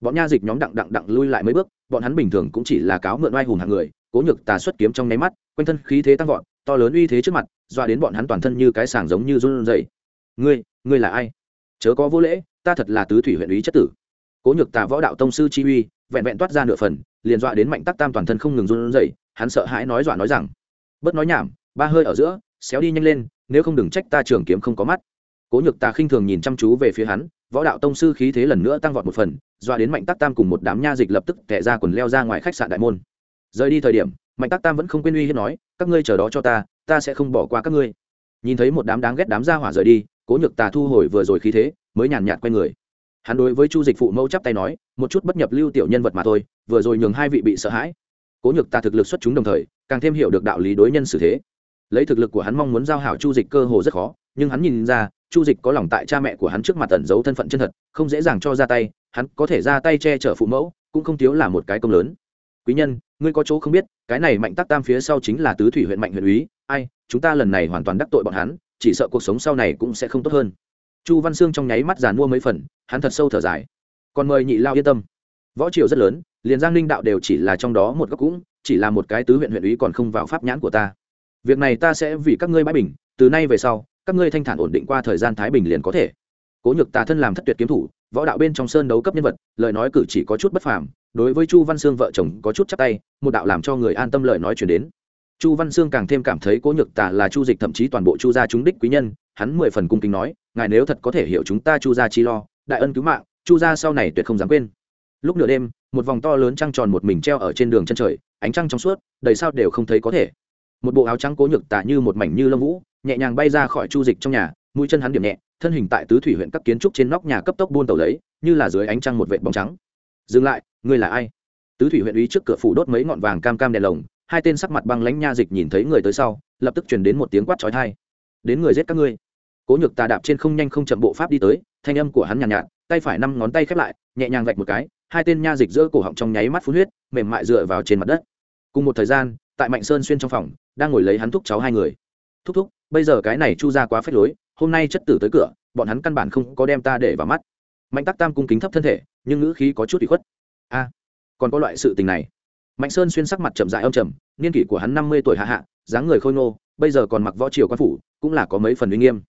Bọn nha dịch nhóm đặng đặng đặng lui lại mấy bước, bọn hắn bình thường cũng chỉ là cáo mượn oai hùng hạng người, cố nhược tà xuất kiếm trong nháy mắt, quanh thân khí thế tăng vọt, to lớn uy thế trước mặt, dọa đến bọn hắn toàn thân như cái sàng giống như run rẩy. Ngươi ngươi là ai? Chớ có vô lễ, ta thật là tứ thủy huyện úy chất tử. Cố nhược tà võ đạo tông sư chi uy, vẹn vẹn toát ra nửa phần liền dọa đến mạnh tắc tam toàn thân không ngừng run rẩy, hắn sợ hãi nói dọa nói rằng, bớt nói nhảm, ba hơi ở giữa, xéo đi nhanh lên, nếu không đừng trách ta trường kiếm không có mắt. Cố nhược tà khinh thường nhìn chăm chú về phía hắn, võ đạo tông sư khí thế lần nữa tăng vọt một phần, dọa đến mạnh tắc tam cùng một đám nha dịch lập tức tẻ ra quần leo ra ngoài khách sạn đại môn. Rời đi thời điểm, mạnh tắc tam vẫn không quên uy hiếp nói, các ngươi chờ đó cho ta ta sẽ không bỏ qua các ngươi. Nhìn thấy một đám đáng ghét đám gia hỏa rời đi, cố nhược tà thu hồi vừa rồi khí thế, mới nhàn nhạt quay người hắn đối với chu dịch phụ mẫu chắp tay nói, một chút bất nhập lưu tiểu nhân vật mà thôi, vừa rồi nhường hai vị bị sợ hãi. Cố nhược ta thực lực xuất chúng đồng thời, càng thêm hiểu được đạo lý đối nhân xử thế. Lấy thực lực của hắn mong muốn giao hảo chu dịch cơ hồ rất khó, nhưng hắn nhìn ra, chu dịch có lòng tại cha mẹ của hắn trước mặt tẩn giấu thân phận chân thật, không dễ dàng cho ra tay, hắn có thể ra tay che chở phụ mẫu, cũng không thiếu là một cái công lớn. Quý nhân, ngươi có chỗ không biết, cái này mạnh tắc tam phía sau chính là tứ thủy huyện mạnh huyện úy, ai, chúng ta lần này hoàn toàn đắc tội bọn hắn, chỉ sợ cuộc sống sau này cũng sẽ không tốt hơn chu văn sương trong nháy mắt giàn mua mấy phần, hắn thật sâu thở dài. Còn mời nhị lao yên tâm. Võ triều rất lớn, liền giang Ninh đạo đều chỉ là trong đó một góc cũng, chỉ là một cái tứ huyện huyện ý còn không vào pháp nhãn của ta. Việc này ta sẽ vì các ngươi bãi bình, từ nay về sau, các ngươi thanh thản ổn định qua thời gian thái bình liền có thể. Cố nhược tà thân làm thất tuyệt kiếm thủ, võ đạo bên trong sơn đấu cấp nhân vật, lời nói cử chỉ có chút bất phàm, đối với chu văn sương vợ chồng có chút chắc tay, một đạo làm cho người an tâm lời nói chuyển đến chu văn sương càng thêm cảm thấy cố nhược Tả là chu dịch, thậm chí toàn bộ chu gia chúng đích quý nhân, hắn mười phần cung kính nói, ngài nếu thật có thể hiểu chúng ta chu gia chi lo, đại ân cứu mạng, chu gia sau này tuyệt không dám quên. Lúc nửa đêm, một vòng to lớn trăng tròn một mình treo ở trên đường chân trời, ánh trăng trong suốt, đầy sao đều không thấy có thể. Một bộ áo trắng cố nhược Tả như một mảnh như lông vũ, nhẹ nhàng bay ra khỏi chu dịch trong nhà, mũi chân hắn điểm nhẹ, thân hình tại tứ thủy huyện các kiến trúc trên nóc nhà cấp tốc buôn tàu lấy, như là dưới ánh trăng một vệt bóng trắng. Dừng lại, ngươi là ai? Tứ thủy huyện ý trước cửa phủ đốt mấy ngọn vàng cam cam đèn lồng hai tên sắc mặt băng lãnh nha dịch nhìn thấy người tới sau lập tức chuyển đến một tiếng quát trói thai đến người giết các ngươi. Cố nhược tà đạp trên không nhanh không chậm bộ pháp đi tới thanh âm của hắn nhàn nhạt, nhạt tay phải năm ngón tay khép lại nhẹ nhàng vạch một cái hai tên nha dịch giữa cổ họng trong nháy mắt phun huyết mềm mại dựa vào trên mặt đất. Cùng một thời gian tại mạnh sơn xuyên trong phòng đang ngồi lấy hắn thúc cháu hai người. Thúc thúc bây giờ cái này chu ra quá phép lối hôm nay chất tử tới cửa bọn hắn căn bản không có đem ta để vào mắt. Mạnh tắc tam cung kính thấp thân thể nhưng ngữ khí có chút bị khuất. A còn có loại sự tình này mạnh sơn xuyên sắc mặt chậm dại âm trầm, niên kỷ của hắn năm mươi tuổi hạ hạ, dáng người khôi ngô, bây giờ còn mặc võ triều quan phủ, cũng là có mấy phần uy nghiêm.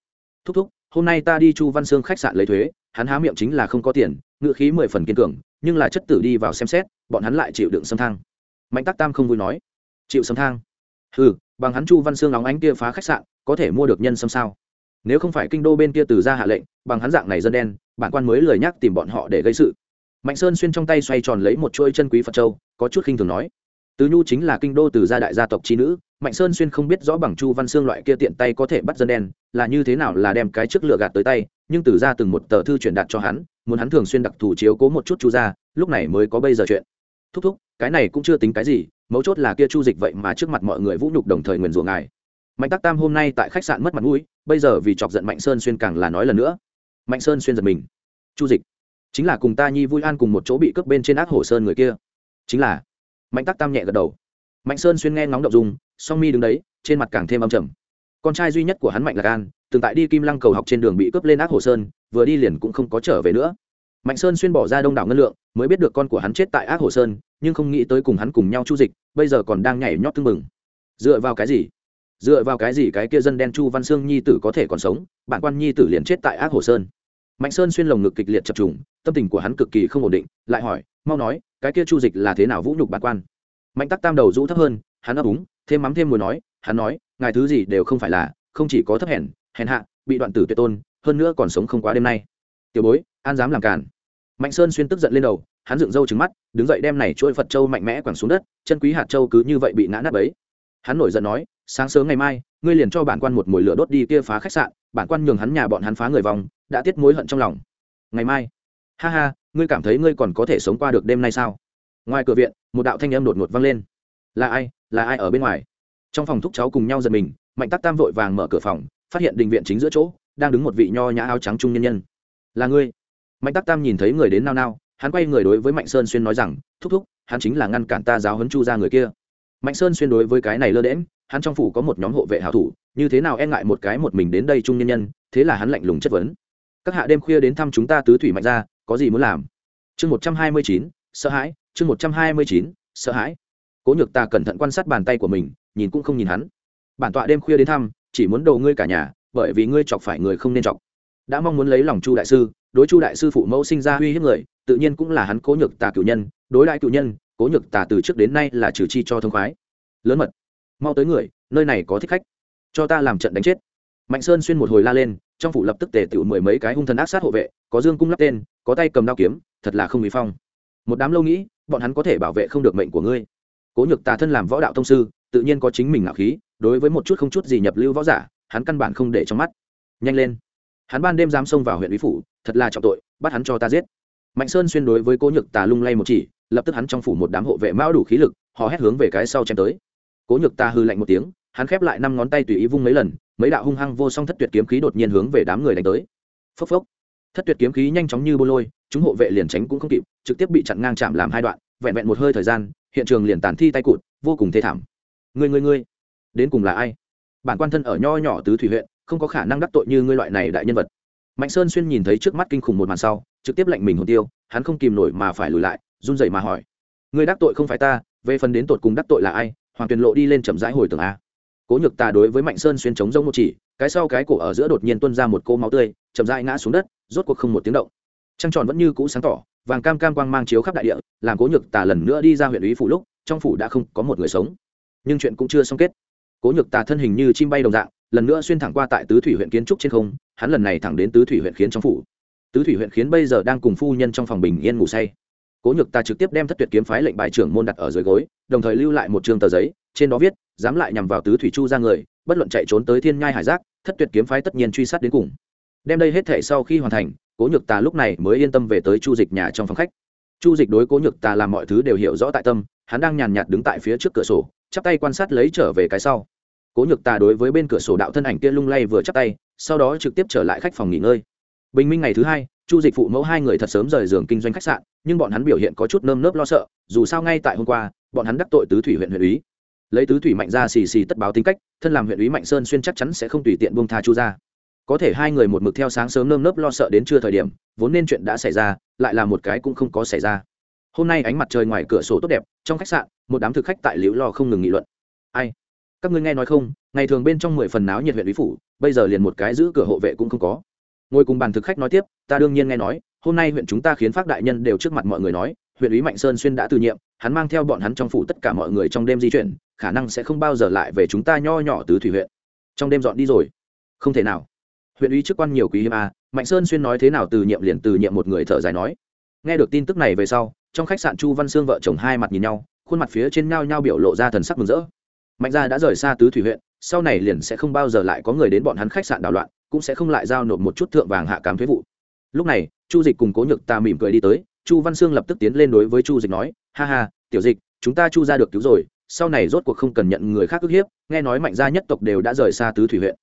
Thúc thúc, hôm nay ta đi chu văn sương khách sạn lấy thuế, hắn há miệng chính là không có tiền ngự khí mười phần kiên cường, nhưng là chất tử đi vào xem xét, bọn hắn lại chịu đựng xâm thang. Mạnh tắc tam không vui nói, chịu xâm thang? Ừ bằng hắn chu văn sương nóng ánh kia phá khách sạn, có thể mua được nhân xâm sao? Nếu không phải kinh đô bên kia từ ra hạ lệnh, bằng hắn dạng này dân đen, bản quan mới lời nhắc tìm bọn họ để gây sự mạnh sơn xuyên trong tay xoay tròn lấy một chuôi chân quý phật châu, có chút khinh thường nói. Tứ nhu chính là kinh đô từ gia đại gia tộc trí nữ, mạnh sơn xuyên không biết rõ bằng chu văn xương loại kia tiện tay có thể bắt dân đen, là như thế nào là đem cái trước lựa gạt tới tay, nhưng từ ra từng một tờ thư truyền đạt cho hắn, muốn hắn thường xuyên đặc thù chiếu cố một chút chu ra lúc này mới có bây giờ chuyện. Thúc thúc, cái này cũng chưa tính cái gì, mấu chốt là kia chu dịch vậy mà trước mặt mọi người vũ nhục đồng thời nguyền rủa ngài. Mạnh tắc tam hôm nay tại khách sạn mất mặt mũi, bây giờ vì chọc giận mạnh sơn xuyên càng là nói lần nữa. Mạnh sơn xuyên giật mình. Chu dịch chính là cùng ta nhi vui an cùng một chỗ bị cướp bên trên ác hồ sơn người kia. Chính là, mạnh tắc tam nhẹ gật đầu. Mạnh sơn xuyên nghe ngóng động dùng song mi đứng đấy, trên mặt càng thêm âm trầm. Con trai duy nhất của hắn mạnh lạc an, từng tại đi kim lăng cầu học trên đường bị cướp lên ác hồ sơn, vừa đi liền cũng không có trở về nữa. Mạnh sơn xuyên bỏ ra đông đảo ngân lượng, mới biết được con của hắn chết tại ác hồ sơn, nhưng không nghĩ tới cùng hắn cùng nhau chu dịch, bây giờ còn đang nhảy nhót tưng mừng dựa vào cái gì? Dựa vào cái gì cái kia dân đen chu văn sương nhi tử có thể còn sống, bản quan nhi tử liền chết tại ác hồ sơn? Mạnh sơn xuyên lồng ngực kịch liệt chập trùng, tâm tình của hắn cực kỳ không ổn định, lại hỏi, mau nói, cái kia chu dịch là thế nào vũ nhục bản quan? Mạnh tắc tam đầu rũ thấp hơn, hắn ấp úng, thêm mắm thêm mùi nói, hắn nói, ngài thứ gì đều không phải là, không chỉ có thấp hèn hèn hạ, bị đoạn tử tuyệt tôn, hơn nữa còn sống không quá đêm nay. Tiểu bối, an dám làm cản. Mạnh sơn xuyên tức giận lên đầu, hắn dựng râu trứng mắt, đứng dậy đem này chuỗi phật châu mạnh mẽ quẳng xuống đất, chân quý hạt châu cứ như vậy bị ngã nát ấy hắn nổi giận nói, sáng sớm ngày mai ngươi liền cho bản quan một mồi lửa đốt đi kia phá khách sạn, bản quan nhường hắn nhà bọn hắn phá người vòng đã tiết mối hận trong lòng. Ngày mai. Ha ha, ngươi cảm thấy ngươi còn có thể sống qua được đêm nay sao? Ngoài cửa viện, một đạo thanh âm đột ngột vang lên. Là ai là ai ở bên ngoài? Trong phòng thúc cháu cùng nhau giật mình, mạnh tắc tam vội vàng mở cửa phòng, phát hiện đình viện chính giữa chỗ, đang đứng một vị nho nhã áo trắng trung nhân nhân. Là ngươi. Mạnh tắc tam nhìn thấy người đến nao nao, hắn quay người đối với mạnh sơn xuyên nói rằng, thúc thúc, hắn chính là ngăn cản ta giáo hấn chu ra người kia. Mạnh sơn xuyên đối với cái này lơ đễm hắn trong phủ có một nhóm hộ vệ hảo thủ, như thế nào e ngại một cái một mình đến đây trung nhân nhân, thế là hắn lạnh lùng chất vấn. Các hạ đêm khuya đến thăm chúng ta tứ thủy mạnh ra, có gì muốn làm? Chương một trăm hai mươi chín, sợ hãi, chương một trăm hai mươi chín, sợ hãi. Cố nhược ta cẩn thận quan sát bàn tay của mình, nhìn cũng không nhìn hắn. Bản tọa đêm khuya đến thăm, chỉ muốn đầu ngươi cả nhà, bởi vì ngươi chọc phải người không nên chọc. Đã mong muốn lấy lòng chu đại sư, đối chu đại sư phụ mẫu sinh ra uy hiếp người, tự nhiên cũng là hắn cố nhược tà cựu nhân, đối đại cựu nhân, cố nhược tà từ trước đến nay là trừ chi cho thông khoái. Lớn mật mau tới người, nơi này có thích khách. Cho ta làm trận đánh chết. Mạnh sơn xuyên một hồi la lên, trong phủ lập tức tề tựu mười mấy cái hung thần ác sát hộ vệ, có dương cung lắp tên, có tay cầm đao kiếm, thật là không bị phong. Một đám lâu nghĩ, bọn hắn có thể bảo vệ không được mệnh của ngươi. Cố nhược tà thân làm võ đạo thông sư, tự nhiên có chính mình ngạo khí, đối với một chút không chút gì nhập lưu võ giả, hắn căn bản không để trong mắt. Nhanh lên. Hắn ban đêm dám xông vào huyện lý phủ, thật là trọng tội, bắt hắn cho ta giết. Mạnh sơn xuyên đối với cố nhược tà lung lay một chỉ, lập tức hắn trong phủ một đám hộ vệ mão đủ khí lực họ hét hướng về cái sau chém tới cố nhược Ta hư lạnh một tiếng, hắn khép lại năm ngón tay tùy ý vung mấy lần, mấy đạo hung hăng vô song thất tuyệt kiếm khí đột nhiên hướng về đám người đánh tới. Phốc phốc. Thất tuyệt kiếm khí nhanh chóng như bô lôi, chúng hộ vệ liền tránh cũng không kịp, trực tiếp bị chặn ngang chạm làm hai đoạn, vẹn vẹn một hơi thời gian, hiện trường liền tàn thi tay cụt, vô cùng thê thảm. Người người người đến cùng là ai? Bản quan thân ở nho nhỏ tứ thủy huyện, không có khả năng đắc tội như ngươi loại này đại nhân vật. Mạnh sơn xuyên nhìn thấy trước mắt kinh khủng một màn sau, trực tiếp lạnh mình hồn tiêu, hắn không kìm nổi mà phải lùi lại, run rẩy mà hỏi. Ngươi đắc tội không phải ta, về phần đến tột cùng đắc tội là ai hoàng tuyền lộ đi lên chậm rãi hồi tưởng a. Cố nhược tà đối với mạnh sơn xuyên chống giống một chỉ, cái sau cái cổ ở giữa đột nhiên tuôn ra một cô máu tươi, chậm rãi ngã xuống đất, rốt cuộc không một tiếng động. Trăng tròn vẫn như cũ sáng tỏ, vàng cam cam quang mang chiếu khắp đại địa, làm cố nhược tà lần nữa đi ra huyện ủy phủ lúc, trong phủ đã không có một người sống. Nhưng chuyện cũng chưa xong kết. Cố nhược tà thân hình như chim bay đồng dạng, lần nữa xuyên thẳng qua tại tứ thủy huyện kiến trúc trên không, hắn lần này thẳng đến tứ thủy huyện khiến trong phủ. Tứ thủy huyện khiến bây giờ đang cùng phu nhân trong phòng bình yên ngủ say cố nhược ta trực tiếp đem thất tuyệt kiếm phái lệnh bài trưởng môn đặt ở dưới gối, đồng thời lưu lại một trường tờ giấy, trên đó viết, dám lại nhằm vào tứ thủy chu ra người, bất luận chạy trốn tới thiên nhai hải giác, thất tuyệt kiếm phái tất nhiên truy sát đến cùng. Đem đây hết thể sau khi hoàn thành, cố nhược Ta lúc này mới yên tâm về tới chu dịch nhà trong phòng khách. Chu dịch đối cố nhược Ta làm mọi thứ đều hiểu rõ tại tâm, hắn đang nhàn nhạt đứng tại phía trước cửa sổ, chắp tay quan sát lấy trở về cái sau. Cố nhược Ta đối với bên cửa sổ đạo thân ảnh kia lung lay vừa chắp tay, sau đó trực tiếp trở lại khách phòng nghỉ ngơi. Bình minh ngày thứ hai chu dịch phụ mẫu hai người thật sớm rời giường kinh doanh khách sạn, nhưng bọn hắn biểu hiện có chút nơm nớp lo sợ, dù sao ngay tại hôm qua, bọn hắn đắc tội tứ thủy huyện huyện úy lấy tứ thủy mạnh ra xì xì tất báo tính cách, thân làm huyện úy mạnh sơn xuyên chắc chắn sẽ không tùy tiện buông tha chu ra có thể hai người một mực theo sáng sớm nơm nớp lo sợ đến trưa thời điểm, vốn nên chuyện đã xảy ra, lại là một cái cũng không có xảy ra. Hôm nay ánh mặt trời ngoài cửa sổ tốt đẹp, trong khách sạn, một đám thực khách tại liễu lo không ngừng nghị luận. Ai? Các ngươi nghe nói không, ngày thường bên trong mười phần náo nhiệt huyện lý phủ, bây giờ liền một cái giữ cửa hộ vệ cũng không có ngồi cùng bàn thực khách nói tiếp, ta đương nhiên nghe nói, hôm nay huyện chúng ta khiến phát đại nhân đều trước mặt mọi người nói, huyện ủy mạnh sơn xuyên đã từ nhiệm, hắn mang theo bọn hắn trong phủ tất cả mọi người trong đêm di chuyển, khả năng sẽ không bao giờ lại về chúng ta nho nhỏ tứ thủy huyện. Trong đêm dọn đi rồi. Không thể nào. Huyện ủy chức quan nhiều quý hiếm à? mạnh sơn xuyên nói thế nào từ nhiệm liền từ nhiệm một người thở dài nói. Nghe được tin tức này về sau, trong khách sạn chu văn sương vợ chồng hai mặt nhìn nhau, khuôn mặt phía trên nhau nhau biểu lộ ra thần sắc mừng rỡ. Mạnh gia đã rời xa tứ thủy huyện sau này liền sẽ không bao giờ lại có người đến bọn hắn khách sạn đảo loạn, cũng sẽ không lại giao nộp một chút thượng vàng hạ cám thuế vụ. Lúc này, chu dịch cùng cố nhược ta mỉm cười đi tới, chu văn sương lập tức tiến lên đối với chu dịch nói, ha ha, tiểu dịch, chúng ta chu ra được cứu rồi, sau này rốt cuộc không cần nhận người khác ức hiếp, nghe nói mạnh gia nhất tộc đều đã rời xa tứ thủy huyện.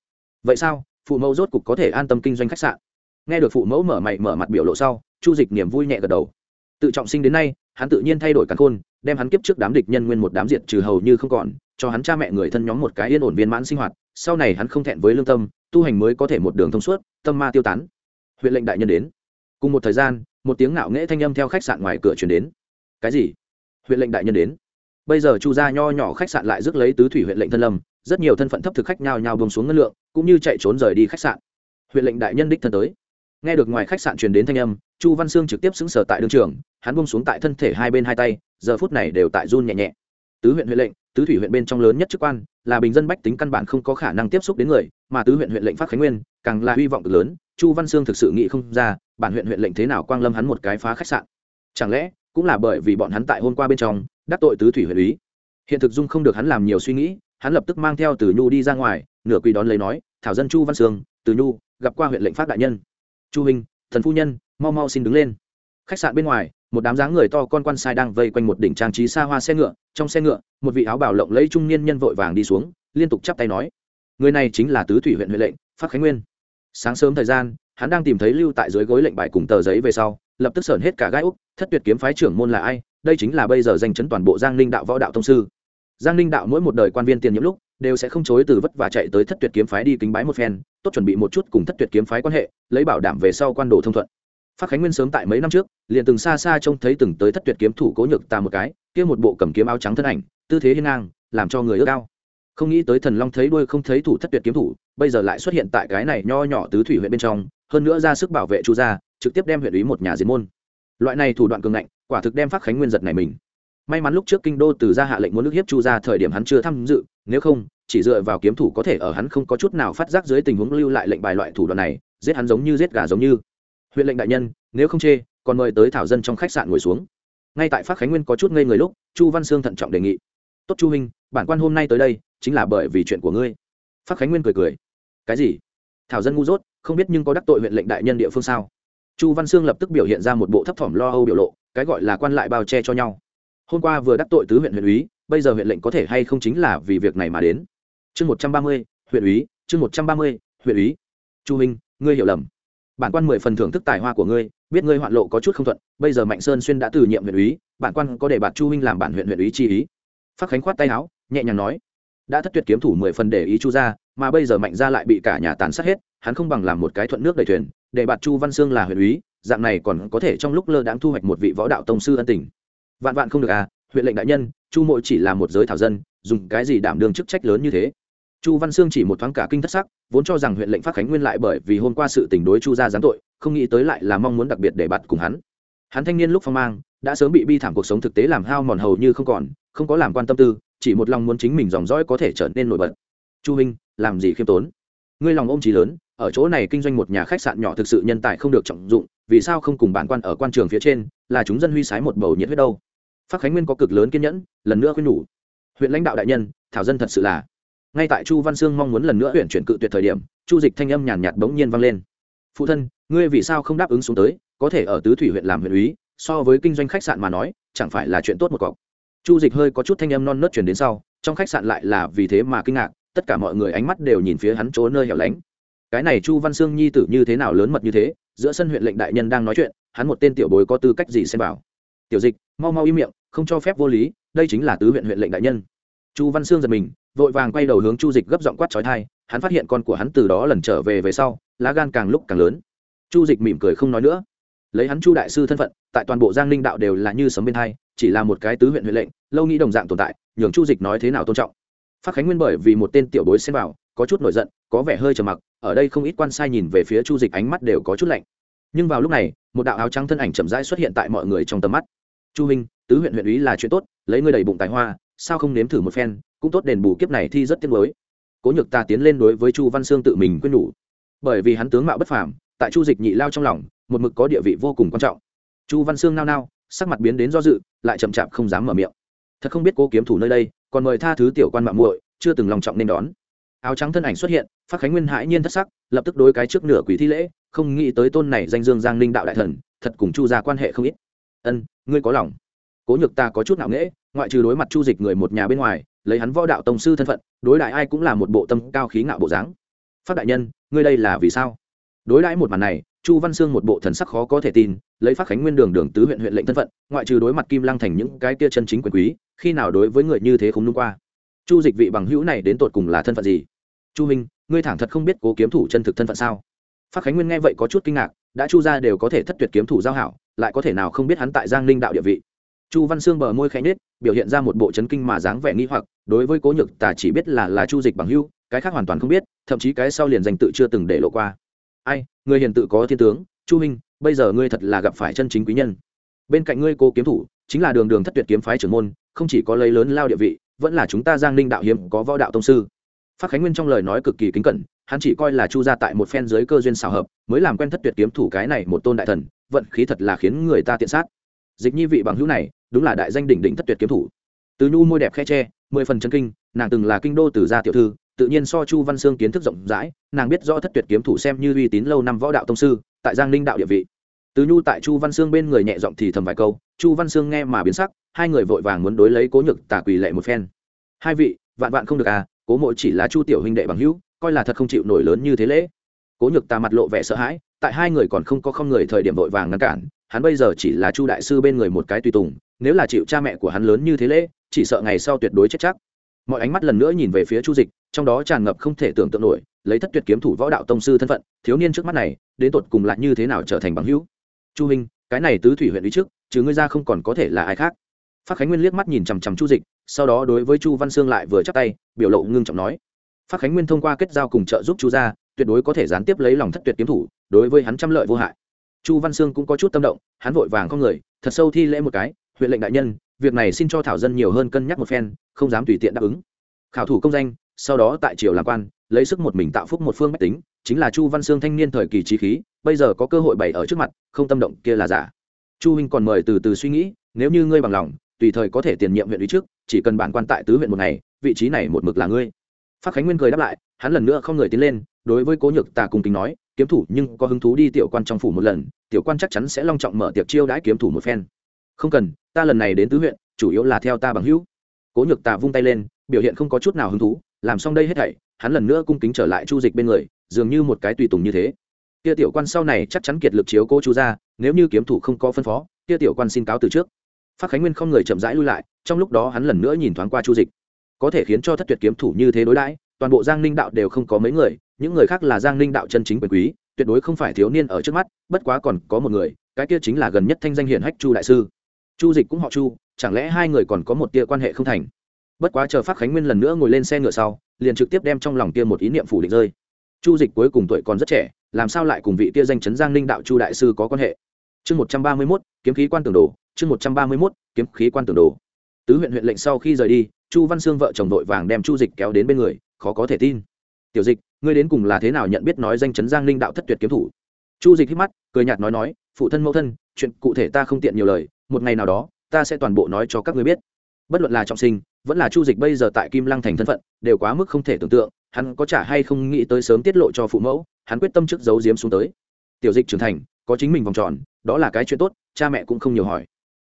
Vậy sao, phụ mẫu rốt cuộc có thể an tâm kinh doanh khách sạn? Nghe được phụ mẫu mở mày mở mặt biểu lộ sau, chu dịch niềm vui nhẹ gật đầu. Tự trọng sinh đến nay, hắn tự nhiên thay đổi cắn khôn, đem hắn kiếp trước đám địch nhân nguyên một đám diệt trừ hầu như không còn cho hắn cha mẹ người thân nhóm một cái yên ổn viên mãn sinh hoạt, sau này hắn không thẹn với lương tâm, tu hành mới có thể một đường thông suốt, tâm ma tiêu tán. Huyện lệnh đại nhân đến. Cùng một thời gian, một tiếng ngạo nghễ thanh âm theo khách sạn ngoài cửa chuyển đến. Cái gì? Huyện lệnh đại nhân đến. Bây giờ chu gia nho nhỏ khách sạn lại rước lấy tứ thủy huyện lệnh thân lâm, rất nhiều thân phận thấp thực khách nhao nhao bông xuống ngân lượng, cũng như chạy trốn rời đi khách sạn. Huyện lệnh đại nhân đích thân tới. Nghe được ngoài khách sạn truyền đến thanh âm, chu văn sương trực tiếp xứng sở tại đương trường, hắn bông xuống tại thân thể hai bên hai tay, giờ phút này đều tại run nhẹ nhẹ tứ huyện huyện lệnh, tứ thủy huyện bên trong lớn nhất chức quan, là bình dân bách tính căn bản không có khả năng tiếp xúc đến người, mà tứ huyện huyện lệnh phát khánh nguyên, càng là hy vọng cực lớn, chu văn sương thực sự nghĩ không ra, bản huyện huyện lệnh thế nào quang lâm hắn một cái phá khách sạn. Chẳng lẽ, cũng là bởi vì bọn hắn tại hôm qua bên trong, đắc tội tứ thủy huyện ý hiện thực dung không được hắn làm nhiều suy nghĩ, hắn lập tức mang theo từ nhu đi ra ngoài, nửa quỳ đón lấy nói, thảo dân chu văn sương, từ nhu, gặp qua huyện lệnh phát đại nhân. Chu hình thần phu nhân, mau mau xin đứng lên. Khách sạn bên ngoài một đám dáng người to con quan sai đang vây quanh một đỉnh trang trí xa hoa xe ngựa. Trong xe ngựa, một vị áo bảo lộng lấy trung niên nhân vội vàng đi xuống, liên tục chắp tay nói, người này chính là tứ thủy huyện huệ lệnh, phát khánh nguyên. Sáng sớm thời gian, hắn đang tìm thấy lưu tại dưới gối lệnh bài cùng tờ giấy về sau, lập tức sởn hết cả gai úc, thất tuyệt kiếm phái trưởng môn là ai? Đây chính là bây giờ danh chấn toàn bộ giang ninh đạo võ đạo thông sư. Giang ninh đạo mỗi một đời quan viên tiền nhiễm lúc, đều sẽ không chối từ vất và chạy tới thất tuyệt kiếm phái đi kính bái một phen, tốt chuẩn bị một chút cùng thất tuyệt kiếm phái quan hệ, lấy bảo đảm về sau quan đồ thông thuận phát khánh nguyên sớm tại mấy năm trước, liền từng xa xa trông thấy từng tới thất tuyệt kiếm thủ cố nhược ta một cái, kia một bộ cầm kiếm áo trắng thân ảnh, tư thế hiên ngang, làm cho người ước ao. Không nghĩ tới thần long thấy đuôi không thấy thủ thất tuyệt kiếm thủ, bây giờ lại xuất hiện tại cái này nho nhỏ tứ thủy huyện bên trong, hơn nữa ra sức bảo vệ chu gia, trực tiếp đem huyện ý một nhà diệt môn. Loại này thủ đoạn cường ngạnh, quả thực đem phát khánh nguyên giật này mình. May mắn lúc trước kinh đô từ ra hạ lệnh muốn nước hiếp chu gia thời điểm hắn chưa tham dự, nếu không, chỉ dựa vào kiếm thủ có thể ở hắn không có chút nào phát giác dưới tình huống lưu lại lệnh bài loại thủ đoạn này, giết hắn giống như giết gà giống như huyện lệnh đại nhân, nếu không chê, còn mời tới thảo dân trong khách sạn ngồi xuống. Ngay tại phát khánh nguyên có chút ngây người lúc, chu văn sương thận trọng đề nghị. Tốt chu huynh, bản quan hôm nay tới đây, chính là bởi vì chuyện của ngươi. Phát khánh nguyên cười cười. Cái gì? Thảo dân ngu dốt, không biết nhưng có đắc tội huyện lệnh đại nhân địa phương sao? Chu văn sương lập tức biểu hiện ra một bộ thấp thỏm lo âu biểu lộ, cái gọi là quan lại bao che cho nhau. Hôm qua vừa đắc tội tứ huyện huyện úy, bây giờ huyện lệnh có thể hay không chính là vì việc này mà đến? Chương một trăm ba mươi, huyện úy, chương một trăm ba mươi, huyện úy. Chu huynh, ngươi hiểu lầm bản quan mười phần thưởng thức tài hoa của ngươi, biết ngươi hoạn lộ có chút không thuận, bây giờ mạnh sơn xuyên đã từ nhiệm huyện úy, bản quan có để bạt chu huynh làm bản huyện huyện úy chi ý. Phát khánh khoát tay áo, nhẹ nhàng nói, đã thất tuyệt kiếm thủ mười phần để ý chu ra mà bây giờ mạnh ra lại bị cả nhà tàn sát hết, hắn không bằng làm một cái thuận nước đầy thuyền, để bạt chu văn sương là huyện úy, dạng này còn có thể trong lúc lơ đãng thu hoạch một vị võ đạo tông sư ân tình. Vạn vạn không được à huyện lệnh đại nhân, chu mội chỉ là một giới thảo dân, dùng cái gì đảm đương chức trách lớn như thế? Chu văn sương chỉ một thoáng cả kinh thất sắc, vốn cho rằng huyện lệnh phát khánh nguyên lại bởi vì hôm qua sự tình đối chu gia giáng tội, không nghĩ tới lại là mong muốn đặc biệt để bạt cùng hắn. Hắn thanh niên lúc phong mang, đã sớm bị bi thảm cuộc sống thực tế làm hao mòn hầu như không còn, không có làm quan tâm tư, chỉ một lòng muốn chính mình dòng dõi có thể trở nên nổi bật. Chu huynh, làm gì khiêm tốn? Ngươi lòng ôm trí lớn, ở chỗ này kinh doanh một nhà khách sạn nhỏ thực sự nhân tài không được trọng dụng, vì sao không cùng bản quan ở quan trường phía trên, là chúng dân huy sái một bầu nhiệt huyết đâu? Phát khánh nguyên có cực lớn kiên nhẫn, lần nữa khuyên nhủ. Huyện lãnh đạo đại nhân, thảo dân thật sự là ngay tại chu văn sương mong muốn lần nữa huyện chuyển cự tuyệt thời điểm, chu dịch thanh âm nhàn nhạt bỗng nhiên vang lên. Phụ thân, ngươi vì sao không đáp ứng xuống tới? Có thể ở tứ thủy huyện làm huyện úy, so với kinh doanh khách sạn mà nói, chẳng phải là chuyện tốt một cọc. Chu dịch hơi có chút thanh âm non nớt chuyển đến sau, trong khách sạn lại là vì thế mà kinh ngạc, tất cả mọi người ánh mắt đều nhìn phía hắn chỗ nơi hẻo lánh. Cái này chu văn sương nhi tử như thế nào lớn mật như thế, giữa sân huyện lệnh đại nhân đang nói chuyện, hắn một tên tiểu bối có tư cách gì xem bảo tiểu dịch, mau mau im miệng, không cho phép vô lý, đây chính là tứ huyện huyện lệnh đại nhân chu văn sương giật mình, vội vàng quay đầu hướng chu dịch gấp giọng quát trói thai hắn phát hiện con của hắn từ đó lần trở về về sau, lá gan càng lúc càng lớn. Chu dịch mỉm cười không nói nữa. Lấy hắn chu đại sư thân phận, tại toàn bộ giang ninh đạo đều là như sấm bên hai, chỉ là một cái tứ huyện huyện lệnh, lâu nghĩ đồng dạng tồn tại, nhường chu dịch nói thế nào tôn trọng. Phát khánh nguyên bởi vì một tên tiểu bối xem vào, có chút nổi giận, có vẻ hơi trầm mặc, ở đây không ít quan sai nhìn về phía chu dịch ánh mắt đều có chút lạnh. Nhưng vào lúc này, một đạo áo trắng thân ảnh chậm rãi xuất hiện tại mọi người trong tầm mắt. Chu huynh, tứ huyện huyện ý là chuyện tốt, lấy ngươi đầy bụng tài hoa sao không nếm thử một phen, cũng tốt đền bù kiếp này thi rất tiếc mới cố nhược ta tiến lên đối với chu văn sương tự mình quên nhủ. Bởi vì hắn tướng mạo bất phàm, tại chu dịch nhị lao trong lòng, một mực có địa vị vô cùng quan trọng. Chu văn sương nao nao, sắc mặt biến đến do dự, lại chậm chạp không dám mở miệng. Thật không biết cố kiếm thủ nơi đây, còn mời tha thứ tiểu quan mạng muội, chưa từng lòng trọng nên đón. Áo trắng thân ảnh xuất hiện, phát khánh nguyên hãi nhiên thất sắc, lập tức đối cái trước nửa quỷ thi lễ, không nghĩ tới tôn này danh dương giang ninh đạo đại thần, thật cùng chu ra quan hệ không ít. Ân, ngươi có lòng. Cố nhược ta có chút nạo nghễ ngoại trừ đối mặt chu dịch người một nhà bên ngoài, lấy hắn võ đạo tông sư thân phận, đối đại ai cũng là một bộ tâm cao khí ngạo bộ dáng. Phát đại nhân, ngươi đây là vì sao? Đối đãi một màn này, chu văn sương một bộ thần sắc khó có thể tin, lấy phát khánh nguyên đường đường tứ huyện huyện lệnh thân phận, ngoại trừ đối mặt kim lăng thành những cái kia chân chính quyền quý, khi nào đối với người như thế không đúng qua? Chu dịch vị bằng hữu này đến tột cùng là thân phận gì? Chu minh, ngươi thẳng thật không biết cố kiếm thủ chân thực thân phận sao? Phát khánh nguyên nghe vậy có chút kinh ngạc, đã chu ra đều có thể thất tuyệt kiếm thủ giao hảo, lại có thể nào không biết hắn tại giang ninh đạo địa vị? Chu văn sương bờ môi khẽ nết biểu hiện ra một bộ chấn kinh mà dáng vẻ nghi hoặc, đối với cố nhược tà chỉ biết là là chu dịch bằng hưu cái khác hoàn toàn không biết, thậm chí cái sau liền danh tự chưa từng để lộ qua. Ai, người hiền tự có thiên tướng, chu minh, bây giờ ngươi thật là gặp phải chân chính quý nhân. Bên cạnh ngươi cô kiếm thủ, chính là đường đường thất tuyệt kiếm phái trưởng môn, không chỉ có lấy lớn lao địa vị, vẫn là chúng ta giang ninh đạo hiếm có võ đạo tông sư. Phát khánh nguyên trong lời nói cực kỳ kính cẩn, hắn chỉ coi là chu ra tại một phen dưới cơ duyên xào hợp, mới làm quen thất tuyệt kiếm thủ cái này một tôn đại thần, vận khí thật là khiến người ta tiện sát. Dịch nhi vị bằng hữu này đúng là đại danh đỉnh đỉnh thất tuyệt kiếm thủ. Từ nhu môi đẹp khe tre mười phần chân kinh, nàng từng là kinh đô từ gia tiểu thư, tự nhiên so chu văn sương kiến thức rộng rãi, nàng biết rõ thất tuyệt kiếm thủ xem như uy tín lâu năm võ đạo tông sư, tại giang ninh đạo địa vị. Từ nhu tại chu văn sương bên người nhẹ giọng thì thầm vài câu, chu văn sương nghe mà biến sắc, hai người vội vàng muốn đối lấy cố nhược Tả quỳ lệ một phen. Hai vị, vạn vạn không được à cố mộ chỉ là chu tiểu huynh đệ bằng hữu, coi là thật không chịu nổi lớn như thế lễ. Cố nhược tà mặt lộ vẻ sợ hãi, tại hai người còn không có không người thời điểm vội vàng ngăn cản, hắn bây giờ chỉ là chu đại sư bên người một cái tùy tùng nếu là chịu cha mẹ của hắn lớn như thế lễ, chỉ sợ ngày sau tuyệt đối chết chắc. Mọi ánh mắt lần nữa nhìn về phía chu dịch, trong đó tràn ngập không thể tưởng tượng nổi, lấy thất tuyệt kiếm thủ võ đạo tông sư thân phận, thiếu niên trước mắt này, đến tột cùng lại như thế nào trở thành bằng hữu? Chu hình cái này tứ thủy huyện ý trước, chứ ngươi ra không còn có thể là ai khác. Phát khánh nguyên liếc mắt nhìn chằm chằm chu dịch, sau đó đối với chu văn sương lại vừa chắc tay, biểu lộ ngưng trọng nói. Phát khánh nguyên thông qua kết giao cùng trợ giúp chu gia, tuyệt đối có thể gián tiếp lấy lòng thất tuyệt kiếm thủ, đối với hắn trăm lợi vô hại. Chu văn sương cũng có chút tâm động, hắn vội vàng con người, thật sâu thi lễ một cái huyện lệnh đại nhân, việc này xin cho thảo dân nhiều hơn cân nhắc một phen, không dám tùy tiện đáp ứng. Khảo thủ công danh, sau đó tại triều làm quan, lấy sức một mình tạo phúc một phương mách tính, chính là chu văn sương thanh niên thời kỳ trí khí, bây giờ có cơ hội bày ở trước mặt, không tâm động kia là giả. Chu huynh còn mời từ từ suy nghĩ, nếu như ngươi bằng lòng, tùy thời có thể tiền nhiệm huyện ủy trước, chỉ cần bản quan tại tứ huyện một ngày, vị trí này một mực là ngươi. Phát khánh nguyên cười đáp lại, hắn lần nữa không người tiến lên, đối với cố nhược tà cùng kính nói, kiếm thủ nhưng có hứng thú đi tiểu quan trong phủ một lần, tiểu quan chắc chắn sẽ long trọng mở tiệc chiêu đãi kiếm thủ một phen. Không cần ta lần này đến tứ huyện, chủ yếu là theo ta bằng hữu. Cố nhược tà vung tay lên, biểu hiện không có chút nào hứng thú, làm xong đây hết thảy, hắn lần nữa cung kính trở lại chu dịch bên người, dường như một cái tùy tùng như thế. Kia tiểu quan sau này chắc chắn kiệt lực chiếu cố chu ra nếu như kiếm thủ không có phân phó, kia tiểu quan xin cáo từ trước. Phát khánh nguyên không người chậm rãi lui lại, trong lúc đó hắn lần nữa nhìn thoáng qua chu dịch. Có thể khiến cho thất tuyệt kiếm thủ như thế đối đãi, toàn bộ giang ninh đạo đều không có mấy người, những người khác là giang ninh đạo chân chính quyền quý, tuyệt đối không phải thiếu niên ở trước mắt, bất quá còn có một người, cái kia chính là gần nhất thanh danh hiển hách chu đại sư chu dịch cũng họ chu, chẳng lẽ hai người còn có một tia quan hệ không thành? Bất quá chờ phát khánh nguyên lần nữa ngồi lên xe ngựa sau, liền trực tiếp đem trong lòng kia một ý niệm phủ định rơi. Chu dịch cuối cùng tuổi còn rất trẻ, làm sao lại cùng vị tia danh chấn giang ninh đạo chu đại sư có quan hệ? Chương một trăm ba mươi mốt, kiếm khí quan tưởng đồ, chương một trăm ba mươi mốt, kiếm khí quan tưởng đồ. Tứ huyện huyện lệnh sau khi rời đi, chu văn sương vợ chồng đội vàng đem chu dịch kéo đến bên người, khó có thể tin. Tiểu dịch, ngươi đến cùng là thế nào nhận biết nói danh chấn giang ninh đạo thất tuyệt kiếm thủ? Chu dịch hít mắt, cười nhạt nói nói, phụ thân mẫu thân, chuyện cụ thể ta không tiện nhiều lời một ngày nào đó, ta sẽ toàn bộ nói cho các ngươi biết. Bất luận là trọng sinh, vẫn là chu dịch bây giờ tại kim lăng thành thân phận, đều quá mức không thể tưởng tượng, hắn có trả hay không nghĩ tới sớm tiết lộ cho phụ mẫu, hắn quyết tâm trước giấu diếm xuống tới. Tiểu dịch trưởng thành, có chính mình vòng tròn, đó là cái chuyện tốt, cha mẹ cũng không nhiều hỏi.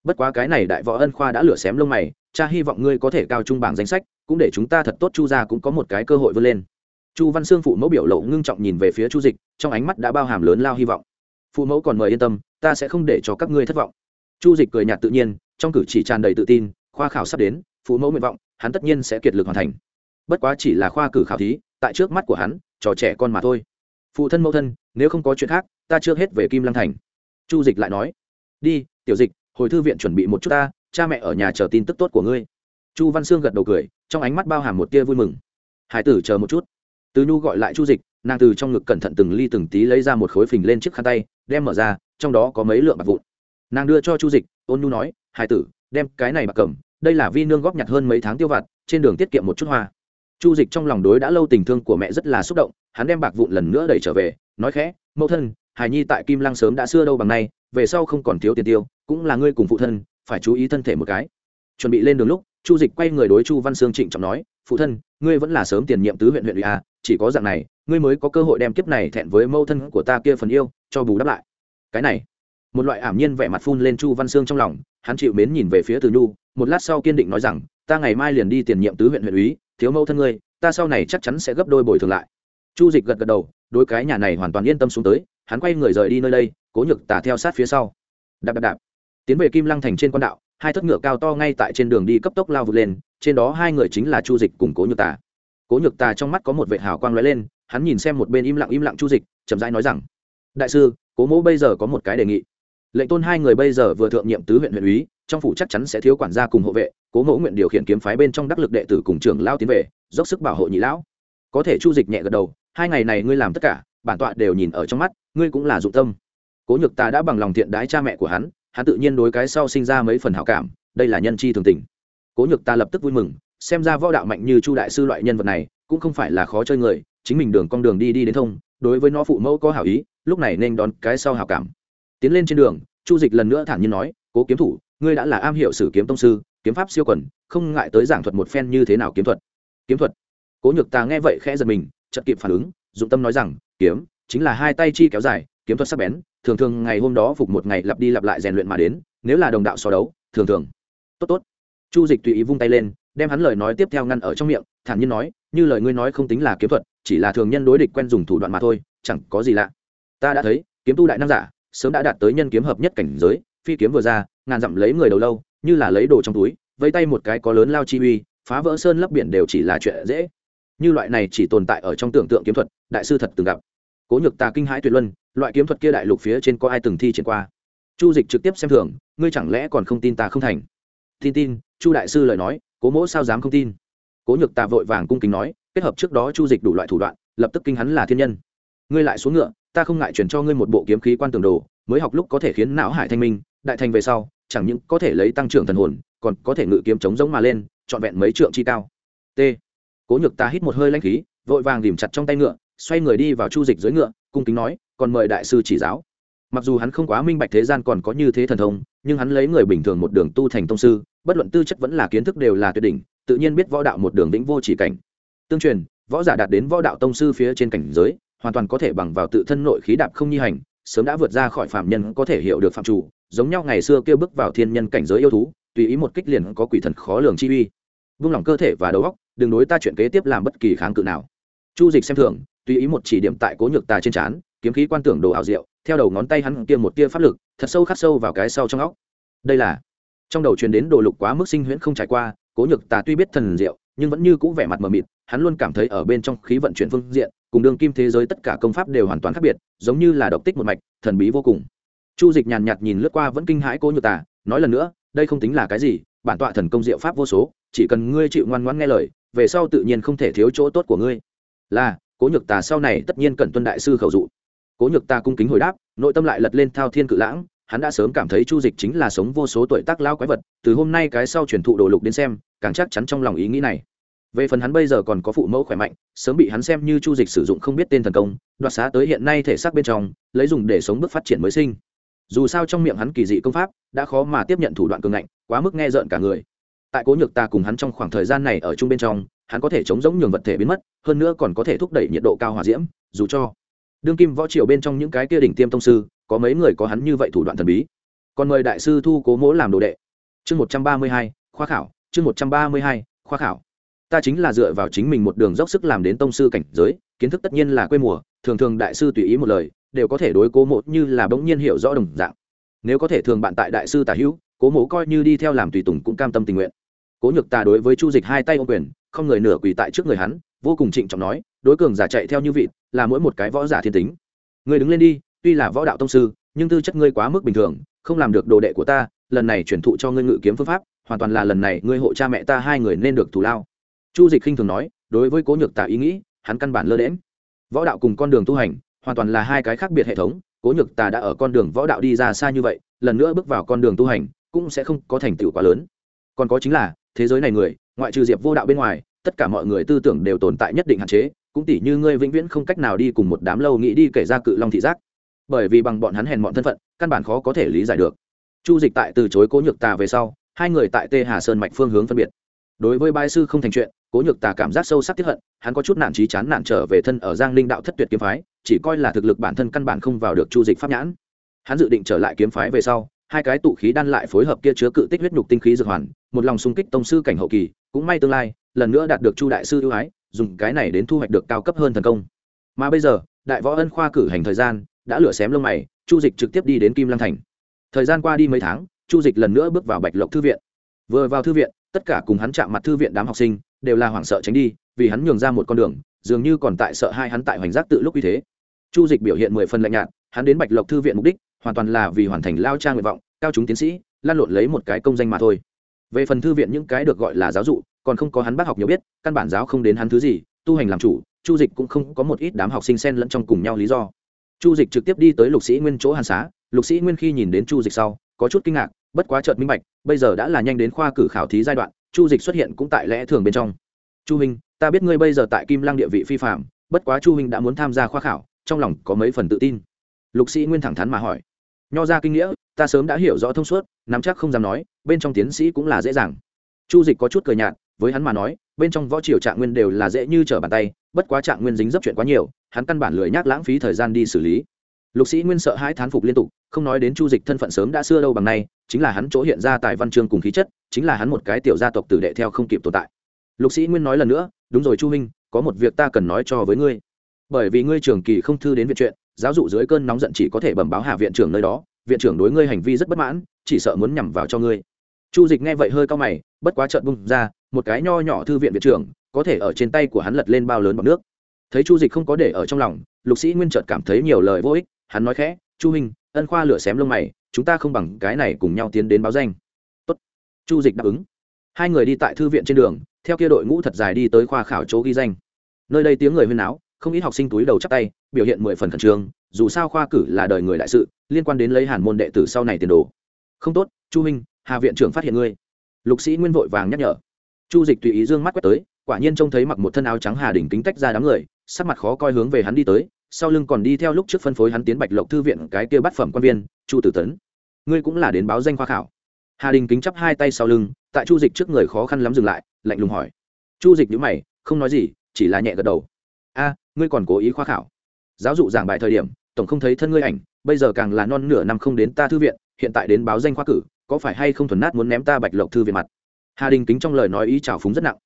Bất quá cái này đại võ ân khoa đã lửa xém lông mày, cha hy vọng ngươi có thể cao trung bảng danh sách, cũng để chúng ta thật tốt chu ra cũng có một cái cơ hội vươn lên. Chu văn sương phụ mẫu biểu lộ ngưng trọng nhìn về phía chu dịch, trong ánh mắt đã bao hàm lớn lao hy vọng. Phụ mẫu còn mời yên tâm, ta sẽ không để cho các ngươi thất vọng chu dịch cười nhạt tự nhiên, trong cử chỉ tràn đầy tự tin, khoa khảo sắp đến, phụ mẫu nguyện vọng, hắn tất nhiên sẽ kiệt lực hoàn thành. Bất quá chỉ là khoa cử khảo thí, tại trước mắt của hắn, trò trẻ con mà thôi. Phụ thân mẫu thân, nếu không có chuyện khác, ta chưa hết về kim lăng thành. Chu dịch lại nói, đi, tiểu dịch, hồi thư viện chuẩn bị một chút ta, cha mẹ ở nhà chờ tin tức tốt của ngươi. Chu văn sương gật đầu cười, trong ánh mắt bao hàm một tia vui mừng. Hải tử chờ một chút. Từ nhu gọi lại chu dịch, nàng từ trong ngực cẩn thận từng ly từng tí lấy ra một khối phình lên chiếc khăn tay, đem mở ra, trong đó có mấy lượng bạc vụn nàng đưa cho chu dịch, ôn nhu nói, hải tử, đem cái này bạc cầm, đây là vi nương góp nhặt hơn mấy tháng tiêu vặt, trên đường tiết kiệm một chút hoa. Chu dịch trong lòng đối đã lâu tình thương của mẹ rất là xúc động, hắn đem bạc vụn lần nữa đẩy trở về, nói khẽ, mẫu thân, hải nhi tại kim lăng sớm đã xưa đâu bằng nay, về sau không còn thiếu tiền tiêu, cũng là ngươi cùng phụ thân, phải chú ý thân thể một cái. Chuẩn bị lên đường lúc, chu dịch quay người đối chu văn sương trịnh trọng nói, phụ thân, ngươi vẫn là sớm tiền nhiệm tứ huyện huyện ủy a chỉ có dạng này, ngươi mới có cơ hội đem kiếp này thẹn với mâu thân của ta kia phần yêu, cho bù đắp lại. Cái này một loại ảm nhiên vẻ mặt phun lên chu văn sương trong lòng, hắn chịu mến nhìn về phía từ nhu, một lát sau kiên định nói rằng, ta ngày mai liền đi tiền nhiệm tứ huyện huyện ủy, thiếu mẫu thân ngươi, ta sau này chắc chắn sẽ gấp đôi bồi thường lại. Chu dịch gật gật đầu đôi cái nhà này hoàn toàn yên tâm xuống tới, hắn quay người rời đi nơi đây, cố nhược tà theo sát phía sau. Đạp đạp đạp. Tiến về kim lăng thành trên quan đạo, hai thất ngựa cao to ngay tại trên đường đi cấp tốc lao vượt lên, trên đó hai người chính là chu dịch cùng cố nhược tà. Cố nhược tà trong mắt có một vệ hào quang lóe lên, hắn nhìn xem một bên im lặng im lặng chu dịch, chậm rãi nói rằng, đại sư, cố mẫu bây giờ có một cái đề nghị lệnh tôn hai người bây giờ vừa thượng nhiệm tứ huyện huyện úy, trong phủ chắc chắn sẽ thiếu quản gia cùng hộ vệ, cố mẫu nguyện điều khiển kiếm phái bên trong đắc lực đệ tử cùng trưởng lao tiến về, dốc sức bảo hộ nhị lão. Có thể chu dịch nhẹ gật đầu, hai ngày này ngươi làm tất cả, bản tọa đều nhìn ở trong mắt, ngươi cũng là dụng tâm. Cố nhược ta đã bằng lòng thiện đái cha mẹ của hắn hắn tự nhiên đối cái sau sinh ra mấy phần hảo cảm, đây là nhân chi thường tình. Cố nhược ta lập tức vui mừng, xem ra võ đạo mạnh như chu đại sư loại nhân vật này, cũng không phải là khó chơi người, chính mình đường con đường đi đi đến thông, đối với nó phụ mẫu có hảo ý, lúc này nên đón cái sau hảo cảm tiến lên trên đường, chu dịch lần nữa thản nhiên nói, cố kiếm thủ, ngươi đã là am hiểu sử kiếm tông sư, kiếm pháp siêu quần, không ngại tới giảng thuật một phen như thế nào kiếm thuật? Kiếm thuật? Cố nhược ta nghe vậy khẽ giật mình, chợt kịp phản ứng, dụng tâm nói rằng, kiếm, chính là hai tay chi kéo dài, kiếm thuật sắc bén, thường thường ngày hôm đó phục một ngày lặp đi lặp lại rèn luyện mà đến, nếu là đồng đạo so đấu, thường thường. Tốt tốt. Chu dịch tùy ý vung tay lên, đem hắn lời nói tiếp theo ngăn ở trong miệng, thản nhiên nói, như lời ngươi nói không tính là kiếm thuật, chỉ là thường nhân đối địch quen dùng thủ đoạn mà thôi, chẳng có gì lạ. Ta đã thấy, kiếm tu đại nam giả sớm đã đạt tới nhân kiếm hợp nhất cảnh giới, phi kiếm vừa ra, ngàn dặm lấy người đầu lâu, như là lấy đồ trong túi vây tay một cái có lớn lao chi uy, phá vỡ sơn lấp biển đều chỉ là chuyện dễ. Như loại này chỉ tồn tại ở trong tưởng tượng kiếm thuật, đại sư thật từng gặp. Cố nhược ta kinh hãi tuyệt luân, loại kiếm thuật kia đại lục phía trên có ai từng thi triển qua? Chu dịch trực tiếp xem thường, ngươi chẳng lẽ còn không tin ta không thành? Tin tin, chu đại sư lời nói, cố mỗ sao dám không tin? Cố nhược ta vội vàng cung kính nói, kết hợp trước đó chu dịch đủ loại thủ đoạn, lập tức kinh hắn là thiên nhân. Ngươi lại xuống ngựa ta không ngại chuyển cho ngươi một bộ kiếm khí quan tường đồ, mới học lúc có thể khiến não hải thanh minh, đại thành về sau, chẳng những có thể lấy tăng trưởng thần hồn, còn có thể ngự kiếm chống giống mà lên, trọn vẹn mấy trượng chi cao. T. Cố nhược ta hít một hơi lanh khí, vội vàng tìm chặt trong tay ngựa, xoay người đi vào chu dịch dưới ngựa, cung kính nói, còn mời đại sư chỉ giáo. Mặc dù hắn không quá minh bạch thế gian còn có như thế thần thông, nhưng hắn lấy người bình thường một đường tu thành tông sư, bất luận tư chất vẫn là kiến thức đều là tuyệt đỉnh, tự nhiên biết võ đạo một đường vĩnh vô chỉ cảnh. Tương truyền, võ giả đạt đến võ đạo tông sư phía trên cảnh giới hoàn toàn có thể bằng vào tự thân nội khí đạp không nhi hành, sớm đã vượt ra khỏi phạm nhân có thể hiểu được phạm chủ, giống nhau ngày xưa kêu bước vào thiên nhân cảnh giới yêu thú, tùy ý một kích liền có quỷ thần khó lường chi uy. Vung lòng cơ thể và đầu óc, đừng đối ta chuyện kế tiếp làm bất kỳ kháng cự nào. Chu dịch xem thường, tùy ý một chỉ điểm tại cố nhược tà trên trán, kiếm khí quan tưởng đồ ảo diệu, theo đầu ngón tay hắn kia một tia pháp lực, thật sâu khắc sâu vào cái sau trong óc. Đây là, trong đầu truyền đến đồ lục quá mức sinh huyễn không trải qua, cố nhược tà tuy biết thần diệu, nhưng vẫn như cũ vẻ mặt mờ mịt, hắn luôn cảm thấy ở bên trong khí vận chuyển phương diện cùng đường kim thế giới tất cả công pháp đều hoàn toàn khác biệt, giống như là độc tích một mạch, thần bí vô cùng. Chu dịch nhàn nhạt nhìn lướt qua vẫn kinh hãi cố nhược tà, nói lần nữa, đây không tính là cái gì, bản tọa thần công diệu pháp vô số, chỉ cần ngươi chịu ngoan ngoãn nghe lời, về sau tự nhiên không thể thiếu chỗ tốt của ngươi. Là, cố nhược tà sau này tất nhiên cần tuân đại sư khẩu dụ. Cố nhược tà cung kính hồi đáp, nội tâm lại lật lên thao thiên cự lãng, hắn đã sớm cảm thấy chu dịch chính là sống vô số tuổi tác lao quái vật, từ hôm nay cái sau truyền thụ đồ lục đến xem, càng chắc chắn trong lòng ý nghĩ này về phần hắn bây giờ còn có phụ mẫu khỏe mạnh, sớm bị hắn xem như chu dịch sử dụng không biết tên thần công, đoạt xá tới hiện nay thể xác bên trong, lấy dùng để sống bước phát triển mới sinh. Dù sao trong miệng hắn kỳ dị công pháp, đã khó mà tiếp nhận thủ đoạn cường ngạnh, quá mức nghe rợn cả người. Tại cố nhược ta cùng hắn trong khoảng thời gian này ở chung bên trong, hắn có thể chống giống nhường vật thể biến mất, hơn nữa còn có thể thúc đẩy nhiệt độ cao hòa diễm, dù cho đương kim võ triều bên trong những cái kia đỉnh tiêm tông sư, có mấy người có hắn như vậy thủ đoạn thần bí. Còn mời đại sư thu cố mỗ làm đồ đệ. Chương một trăm ba mươi hai, khoa khảo, chương một trăm ba mươi hai, khoa khảo ta chính là dựa vào chính mình một đường dốc sức làm đến tông sư cảnh giới, kiến thức tất nhiên là quê mùa, thường thường đại sư tùy ý một lời, đều có thể đối cố mộ như là bỗng nhiên hiểu rõ đồng dạng. Nếu có thể thường bạn tại đại sư tả hữu, cố mộ coi như đi theo làm tùy tùng cũng cam tâm tình nguyện. Cố nhược ta đối với chu dịch hai tay ô quyền, không người nửa quỳ tại trước người hắn, vô cùng trịnh trọng nói, đối cường giả chạy theo như vị là mỗi một cái võ giả thiên tính. Người đứng lên đi, tuy là võ đạo tông sư, nhưng tư chất ngươi quá mức bình thường, không làm được đồ đệ của ta, lần này chuyển thụ cho ngươi ngự kiếm phương pháp, hoàn toàn là lần này ngươi hộ cha mẹ ta hai người nên được thù lao chu dịch khinh thường nói, đối với cố nhược Tả ý nghĩ, hắn căn bản lơ đễm võ đạo cùng con đường tu hành, hoàn toàn là hai cái khác biệt hệ thống, cố nhược tà đã ở con đường võ đạo đi ra xa như vậy, lần nữa bước vào con đường tu hành, cũng sẽ không có thành tựu quá lớn. Còn có chính là, thế giới này người, ngoại trừ diệp vô đạo bên ngoài, tất cả mọi người tư tưởng đều tồn tại nhất định hạn chế, cũng tỷ như ngươi vĩnh viễn không cách nào đi cùng một đám lâu nghĩ đi kể ra cự long thị giác. Bởi vì bằng bọn hắn hèn mọn thân phận, căn bản khó có thể lý giải được. Chu dịch tại từ chối cố nhược tà về sau, hai người tại tê hà sơn mạch phương hướng phân biệt đối với bái sư không thành chuyện, cố nhược tà cảm giác sâu sắc tiếp hận, hắn có chút nản trí chán nản trở về thân ở giang ninh đạo thất tuyệt kiếm phái, chỉ coi là thực lực bản thân căn bản không vào được chu dịch pháp nhãn. Hắn dự định trở lại kiếm phái về sau, hai cái tụ khí đan lại phối hợp kia chứa cự tích huyết nhục tinh khí dược hoàn, một lòng xung kích tông sư cảnh hậu kỳ, cũng may tương lai, lần nữa đạt được chu đại sư ưu ái, dùng cái này đến thu hoạch được cao cấp hơn thần công. Mà bây giờ, đại võ ân khoa cử hành thời gian, đã lửa xém lông mày, chu dịch trực tiếp đi đến kim lăng thành. Thời gian qua đi mấy tháng, chu dịch lần nữa bước vào bạch lộc thư viện vừa vào thư viện, tất cả cùng hắn chạm mặt thư viện đám học sinh, đều là hoảng sợ tránh đi, vì hắn nhường ra một con đường, dường như còn tại sợ hai hắn tại hoành giác tự lúc như thế. Chu dịch biểu hiện mười phần lạnh nhạt, hắn đến bạch lộc thư viện mục đích, hoàn toàn là vì hoàn thành lao trang nguyện vọng, cao chúng tiến sĩ, lan lộn lấy một cái công danh mà thôi. Về phần thư viện những cái được gọi là giáo dụ, còn không có hắn bác học nhiều biết, căn bản giáo không đến hắn thứ gì, tu hành làm chủ, chu dịch cũng không có một ít đám học sinh xen lẫn trong cùng nhau lý do. Chu dịch trực tiếp đi tới lục sĩ nguyên chỗ hàn xá, lục sĩ nguyên khi nhìn đến chu dịch sau, có chút kinh ngạc bất quá chợt minh bạch, bây giờ đã là nhanh đến khoa cử khảo thí giai đoạn, chu dịch xuất hiện cũng tại lẽ thường bên trong. Chu huynh ta biết ngươi bây giờ tại kim lăng địa vị phi phạm, bất quá chu huynh đã muốn tham gia khoa khảo, trong lòng có mấy phần tự tin. Lục sĩ nguyên thẳng thắn mà hỏi. Nho ra kinh nghĩa, ta sớm đã hiểu rõ thông suốt, nắm chắc không dám nói, bên trong tiến sĩ cũng là dễ dàng. Chu dịch có chút cười nhạt, với hắn mà nói, bên trong võ triều trạng nguyên đều là dễ như trở bàn tay, bất quá trạng nguyên dính dấp chuyện quá nhiều, hắn căn bản lười nhác lãng phí thời gian đi xử lý lục sĩ nguyên sợ hai thán phục liên tục, không nói đến chu dịch thân phận sớm đã xưa đâu bằng nay, chính là hắn chỗ hiện ra tại văn chương cùng khí chất, chính là hắn một cái tiểu gia tộc tử đệ theo không kịp tồn tại. Lục sĩ nguyên nói lần nữa, đúng rồi chu huynh, có một việc ta cần nói cho với ngươi. Bởi vì ngươi trường kỳ không thư đến viện chuyện giáo dụ dưới cơn nóng giận chỉ có thể bẩm báo hạ viện trưởng nơi đó, viện trưởng đối ngươi hành vi rất bất mãn, chỉ sợ muốn nhằm vào cho ngươi. Chu dịch nghe vậy hơi cao mày, bất quá trợn bung ra, một cái nho nhỏ thư viện viện trưởng, có thể ở trên tay của hắn lật lên bao lớn bọc nước. Thấy chu dịch không có để ở trong lòng, lục sĩ nguyên trợt cảm thấy nhiều lời vô ích hắn nói khẽ chu hình ân khoa lửa xém lông mày chúng ta không bằng cái này cùng nhau tiến đến báo danh. Tốt. chu dịch đáp ứng. Hai người đi tại thư viện trên đường theo kia đội ngũ thật dài đi tới khoa khảo chỗ ghi danh. Nơi đây tiếng người huyên náo không ít học sinh túi đầu chắp tay biểu hiện mười phần khẩn trương dù sao khoa cử là đời người đại sự liên quan đến lấy hàn môn đệ tử sau này tiền đồ. Không tốt chu minh, hà viện trưởng phát hiện ngươi. Lục sĩ nguyên vội vàng nhắc nhở. Chu dịch tùy ý dương mắt quét tới quả nhiên trông thấy mặc một thân áo trắng hà đỉnh kính tách ra đám người sắc mặt khó coi hướng về hắn đi tới sau lưng còn đi theo lúc trước phân phối hắn tiến bạch lộc thư viện cái kia bát phẩm quan viên, chu tử tấn. Ngươi cũng là đến báo danh khoa khảo. Hà đình kính chắp hai tay sau lưng, tại chu dịch trước người khó khăn lắm dừng lại, lạnh lùng hỏi. Chu dịch nhữ mày, không nói gì, chỉ là nhẹ gật đầu. A, ngươi còn cố ý khoa khảo. Giáo dụ giảng bài thời điểm, tổng không thấy thân ngươi ảnh, bây giờ càng là non nửa năm không đến ta thư viện, hiện tại đến báo danh khoa cử, có phải hay không thuần nát muốn ném ta bạch lộc thư viện mặt? Hà đình kính trong lời nói ý trào phúng rất nặng.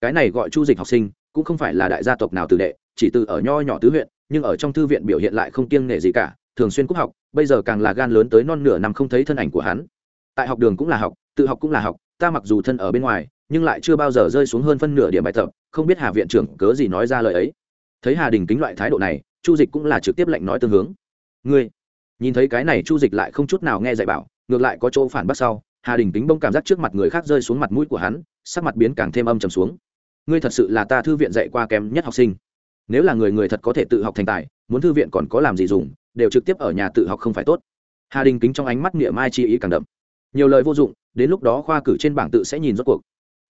Cái này gọi chu dịch học sinh, cũng không phải là đại gia tộc nào tử đệ chỉ từ ở nho nhỏ tứ huyện, nhưng ở trong thư viện biểu hiện lại không kiêng nể gì cả, thường xuyên cúc học, bây giờ càng là gan lớn tới non nửa năm không thấy thân ảnh của hắn. Tại học đường cũng là học, tự học cũng là học, ta mặc dù thân ở bên ngoài, nhưng lại chưa bao giờ rơi xuống hơn phân nửa điểm bài tập, không biết hà viện trưởng cớ gì nói ra lời ấy. Thấy hà đình kính loại thái độ này, chu dịch cũng là trực tiếp lệnh nói tương hướng. Ngươi, nhìn thấy cái này chu dịch lại không chút nào nghe dạy bảo, ngược lại có chỗ phản bác sau, hà đình kính bông cảm giác trước mặt người khác rơi xuống mặt mũi của hắn, sắc mặt biến càng thêm âm trầm xuống. Ngươi thật sự là ta thư viện dạy qua kém nhất học sinh nếu là người người thật có thể tự học thành tài muốn thư viện còn có làm gì dùng đều trực tiếp ở nhà tự học không phải tốt. Hà đình kính trong ánh mắt niệm mai chi ý càng đậm. Nhiều lời vô dụng đến lúc đó khoa cử trên bảng tự sẽ nhìn rốt cuộc.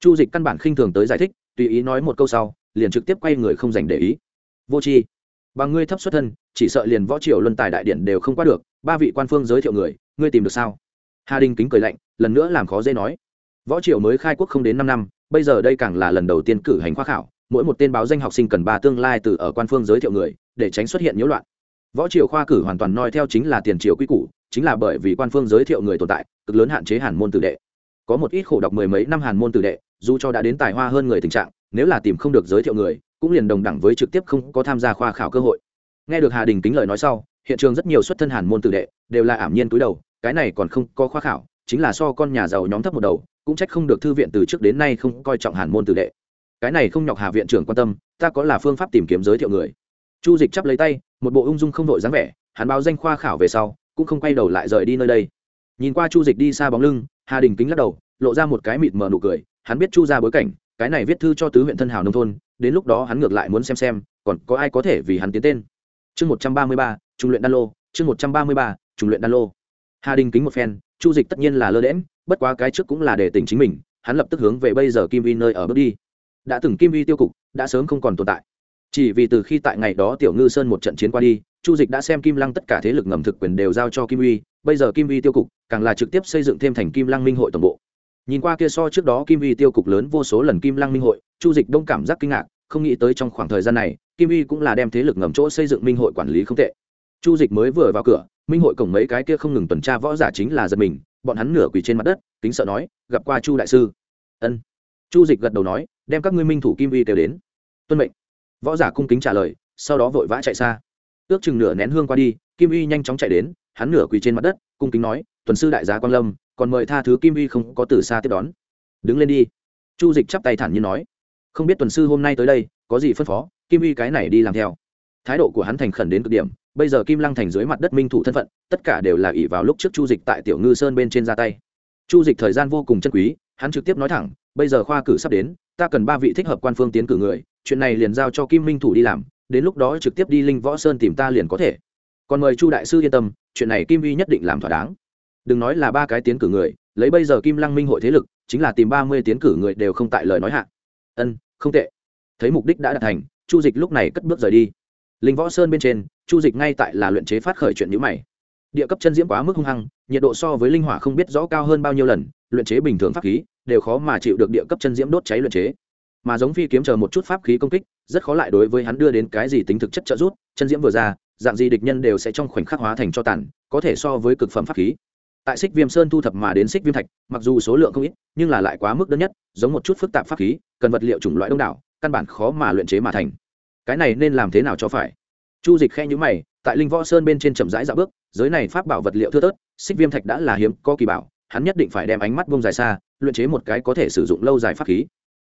Chu dịch căn bản khinh thường tới giải thích tùy ý nói một câu sau liền trực tiếp quay người không dành để ý. Vô chi, bằng ngươi thấp xuất thân chỉ sợ liền võ triều luân tài đại điện đều không qua được ba vị quan phương giới thiệu người ngươi tìm được sao? Hà đình kính cười lạnh lần nữa làm khó dễ nói. Võ triều mới khai quốc không đến năm năm bây giờ đây càng là lần đầu tiên cử hành khoa khảo mỗi một tên báo danh học sinh cần ba tương lai từ ở quan phương giới thiệu người, để tránh xuất hiện nhiễu loạn. Võ triều khoa cử hoàn toàn noi theo chính là tiền triều quy củ, chính là bởi vì quan phương giới thiệu người tồn tại, cực lớn hạn chế hàn môn tử đệ. Có một ít khổ đọc mười mấy năm hàn môn tử đệ, dù cho đã đến tài hoa hơn người tình trạng, nếu là tìm không được giới thiệu người, cũng liền đồng đẳng với trực tiếp không có tham gia khoa khảo cơ hội. Nghe được hà đình kính lời nói sau, hiện trường rất nhiều xuất thân hàn môn tử đệ đều là ảm nhiên túi đầu, cái này còn không có khoa khảo, chính là so con nhà giàu nhóm thấp một đầu, cũng trách không được thư viện từ trước đến nay không coi trọng hàn môn tử đệ cái này không nhọc hà viện trưởng quan tâm, ta có là phương pháp tìm kiếm giới thiệu người. Chu dịch chắp lấy tay, một bộ ung dung không đội dáng vẻ, hắn báo danh khoa khảo về sau, cũng không quay đầu lại rời đi nơi đây. Nhìn qua chu dịch đi xa bóng lưng, hà đình kính lắc đầu, lộ ra một cái mịt mờ nụ cười, hắn biết chu ra bối cảnh, cái này viết thư cho tứ huyện thân hào nông thôn, đến lúc đó hắn ngược lại muốn xem xem, còn có ai có thể vì hắn tiến tên. Chương một trăm ba mươi ba, trung luyện đan lô, chương một trăm ba mươi ba, trung luyện đan lô. Hà đình kính một phen, chu dịch tất nhiên là lơ đễm bất quá cái trước cũng là để tỉnh chính mình, hắn lập tức hướng về bây giờ kim vi nơi ở bước đi đã từng kim vi tiêu cục, đã sớm không còn tồn tại. Chỉ vì từ khi tại ngày đó tiểu ngư sơn một trận chiến qua đi, chu dịch đã xem kim lăng tất cả thế lực ngầm thực quyền đều giao cho kim uy, bây giờ kim uy tiêu cục càng là trực tiếp xây dựng thêm thành kim lăng minh hội tổng bộ. Nhìn qua kia so trước đó kim uy tiêu cục lớn vô số lần kim lăng minh hội, chu dịch đông cảm giác kinh ngạc, không nghĩ tới trong khoảng thời gian này, kim uy cũng là đem thế lực ngầm chỗ xây dựng minh hội quản lý không tệ. Chu dịch mới vừa vào cửa, minh hội cổng mấy cái kia không ngừng tuần tra võ giả chính là giật mình, bọn hắn nửa quỳ trên mặt đất, kính sợ nói, gặp qua chu đại sư. Ân. Chu dịch gật đầu nói đem các ngươi minh thủ kim uy kêu đến. Tuân mệnh. Võ giả cung kính trả lời, sau đó vội vã chạy xa. Ước chừng nửa nén hương qua đi, kim uy nhanh chóng chạy đến, hắn nửa quỳ trên mặt đất, cung kính nói, tuần sư đại giá quang lâm, còn mời tha thứ kim uy không có từ xa tiếp đón. Đứng lên đi. Chu dịch chắp tay thản nhiên nói. Không biết tuần sư hôm nay tới đây, có gì phân phó, kim uy cái này đi làm theo. Thái độ của hắn thành khẩn đến cực điểm, bây giờ kim lăng thành dưới mặt đất minh thủ thân phận, tất cả đều là ỷ vào lúc trước chu dịch tại tiểu ngư sơn bên trên ra tay. Chu dịch thời gian vô cùng chân quý, hắn trực tiếp nói thẳng, bây giờ khoa cử sắp đến ta cần ba vị thích hợp quan phương tiến cử người, chuyện này liền giao cho kim minh thủ đi làm, đến lúc đó trực tiếp đi linh võ sơn tìm ta liền có thể. Còn mời chu đại sư yên tâm, chuyện này kim vi nhất định làm thỏa đáng. Đừng nói là ba cái tiến cử người, lấy bây giờ kim lăng minh hội thế lực, chính là tìm ba mươi tiến cử người đều không tại lời nói hạ. Ân, không tệ. Thấy mục đích đã đạt thành, chu dịch lúc này cất bước rời đi. Linh võ sơn bên trên, chu dịch ngay tại là luyện chế phát khởi chuyện nhữ mày. Địa cấp chân diễm quá mức hung hăng, nhiệt độ so với linh hỏa không biết rõ cao hơn bao nhiêu lần, luyện chế bình thường pháp khí đều khó mà chịu được địa cấp chân diễm đốt cháy luyện chế. Mà giống phi kiếm chờ một chút pháp khí công kích, rất khó lại đối với hắn đưa đến cái gì tính thực chất trợ rút chân diễm vừa ra, dạng gì địch nhân đều sẽ trong khoảnh khắc hóa thành cho tàn, có thể so với cực phẩm pháp khí. Tại xích viêm sơn thu thập mà đến xích viêm thạch, mặc dù số lượng không ít, nhưng là lại quá mức đơn nhất, giống một chút phức tạp pháp khí, cần vật liệu chủng loại đông đảo, căn bản khó mà luyện chế mà thành. Cái này nên làm thế nào cho phải? Chu dịch khe nhữ mày, tại linh võ sơn bên trên chậm rãi dạo bước, giới này pháp bảo vật liệu thưa tớt xích viêm thạch đã là hiếm có kỳ bảo hắn nhất định phải đem ánh mắt vông dài xa, luyện chế một cái có thể sử dụng lâu dài pháp khí.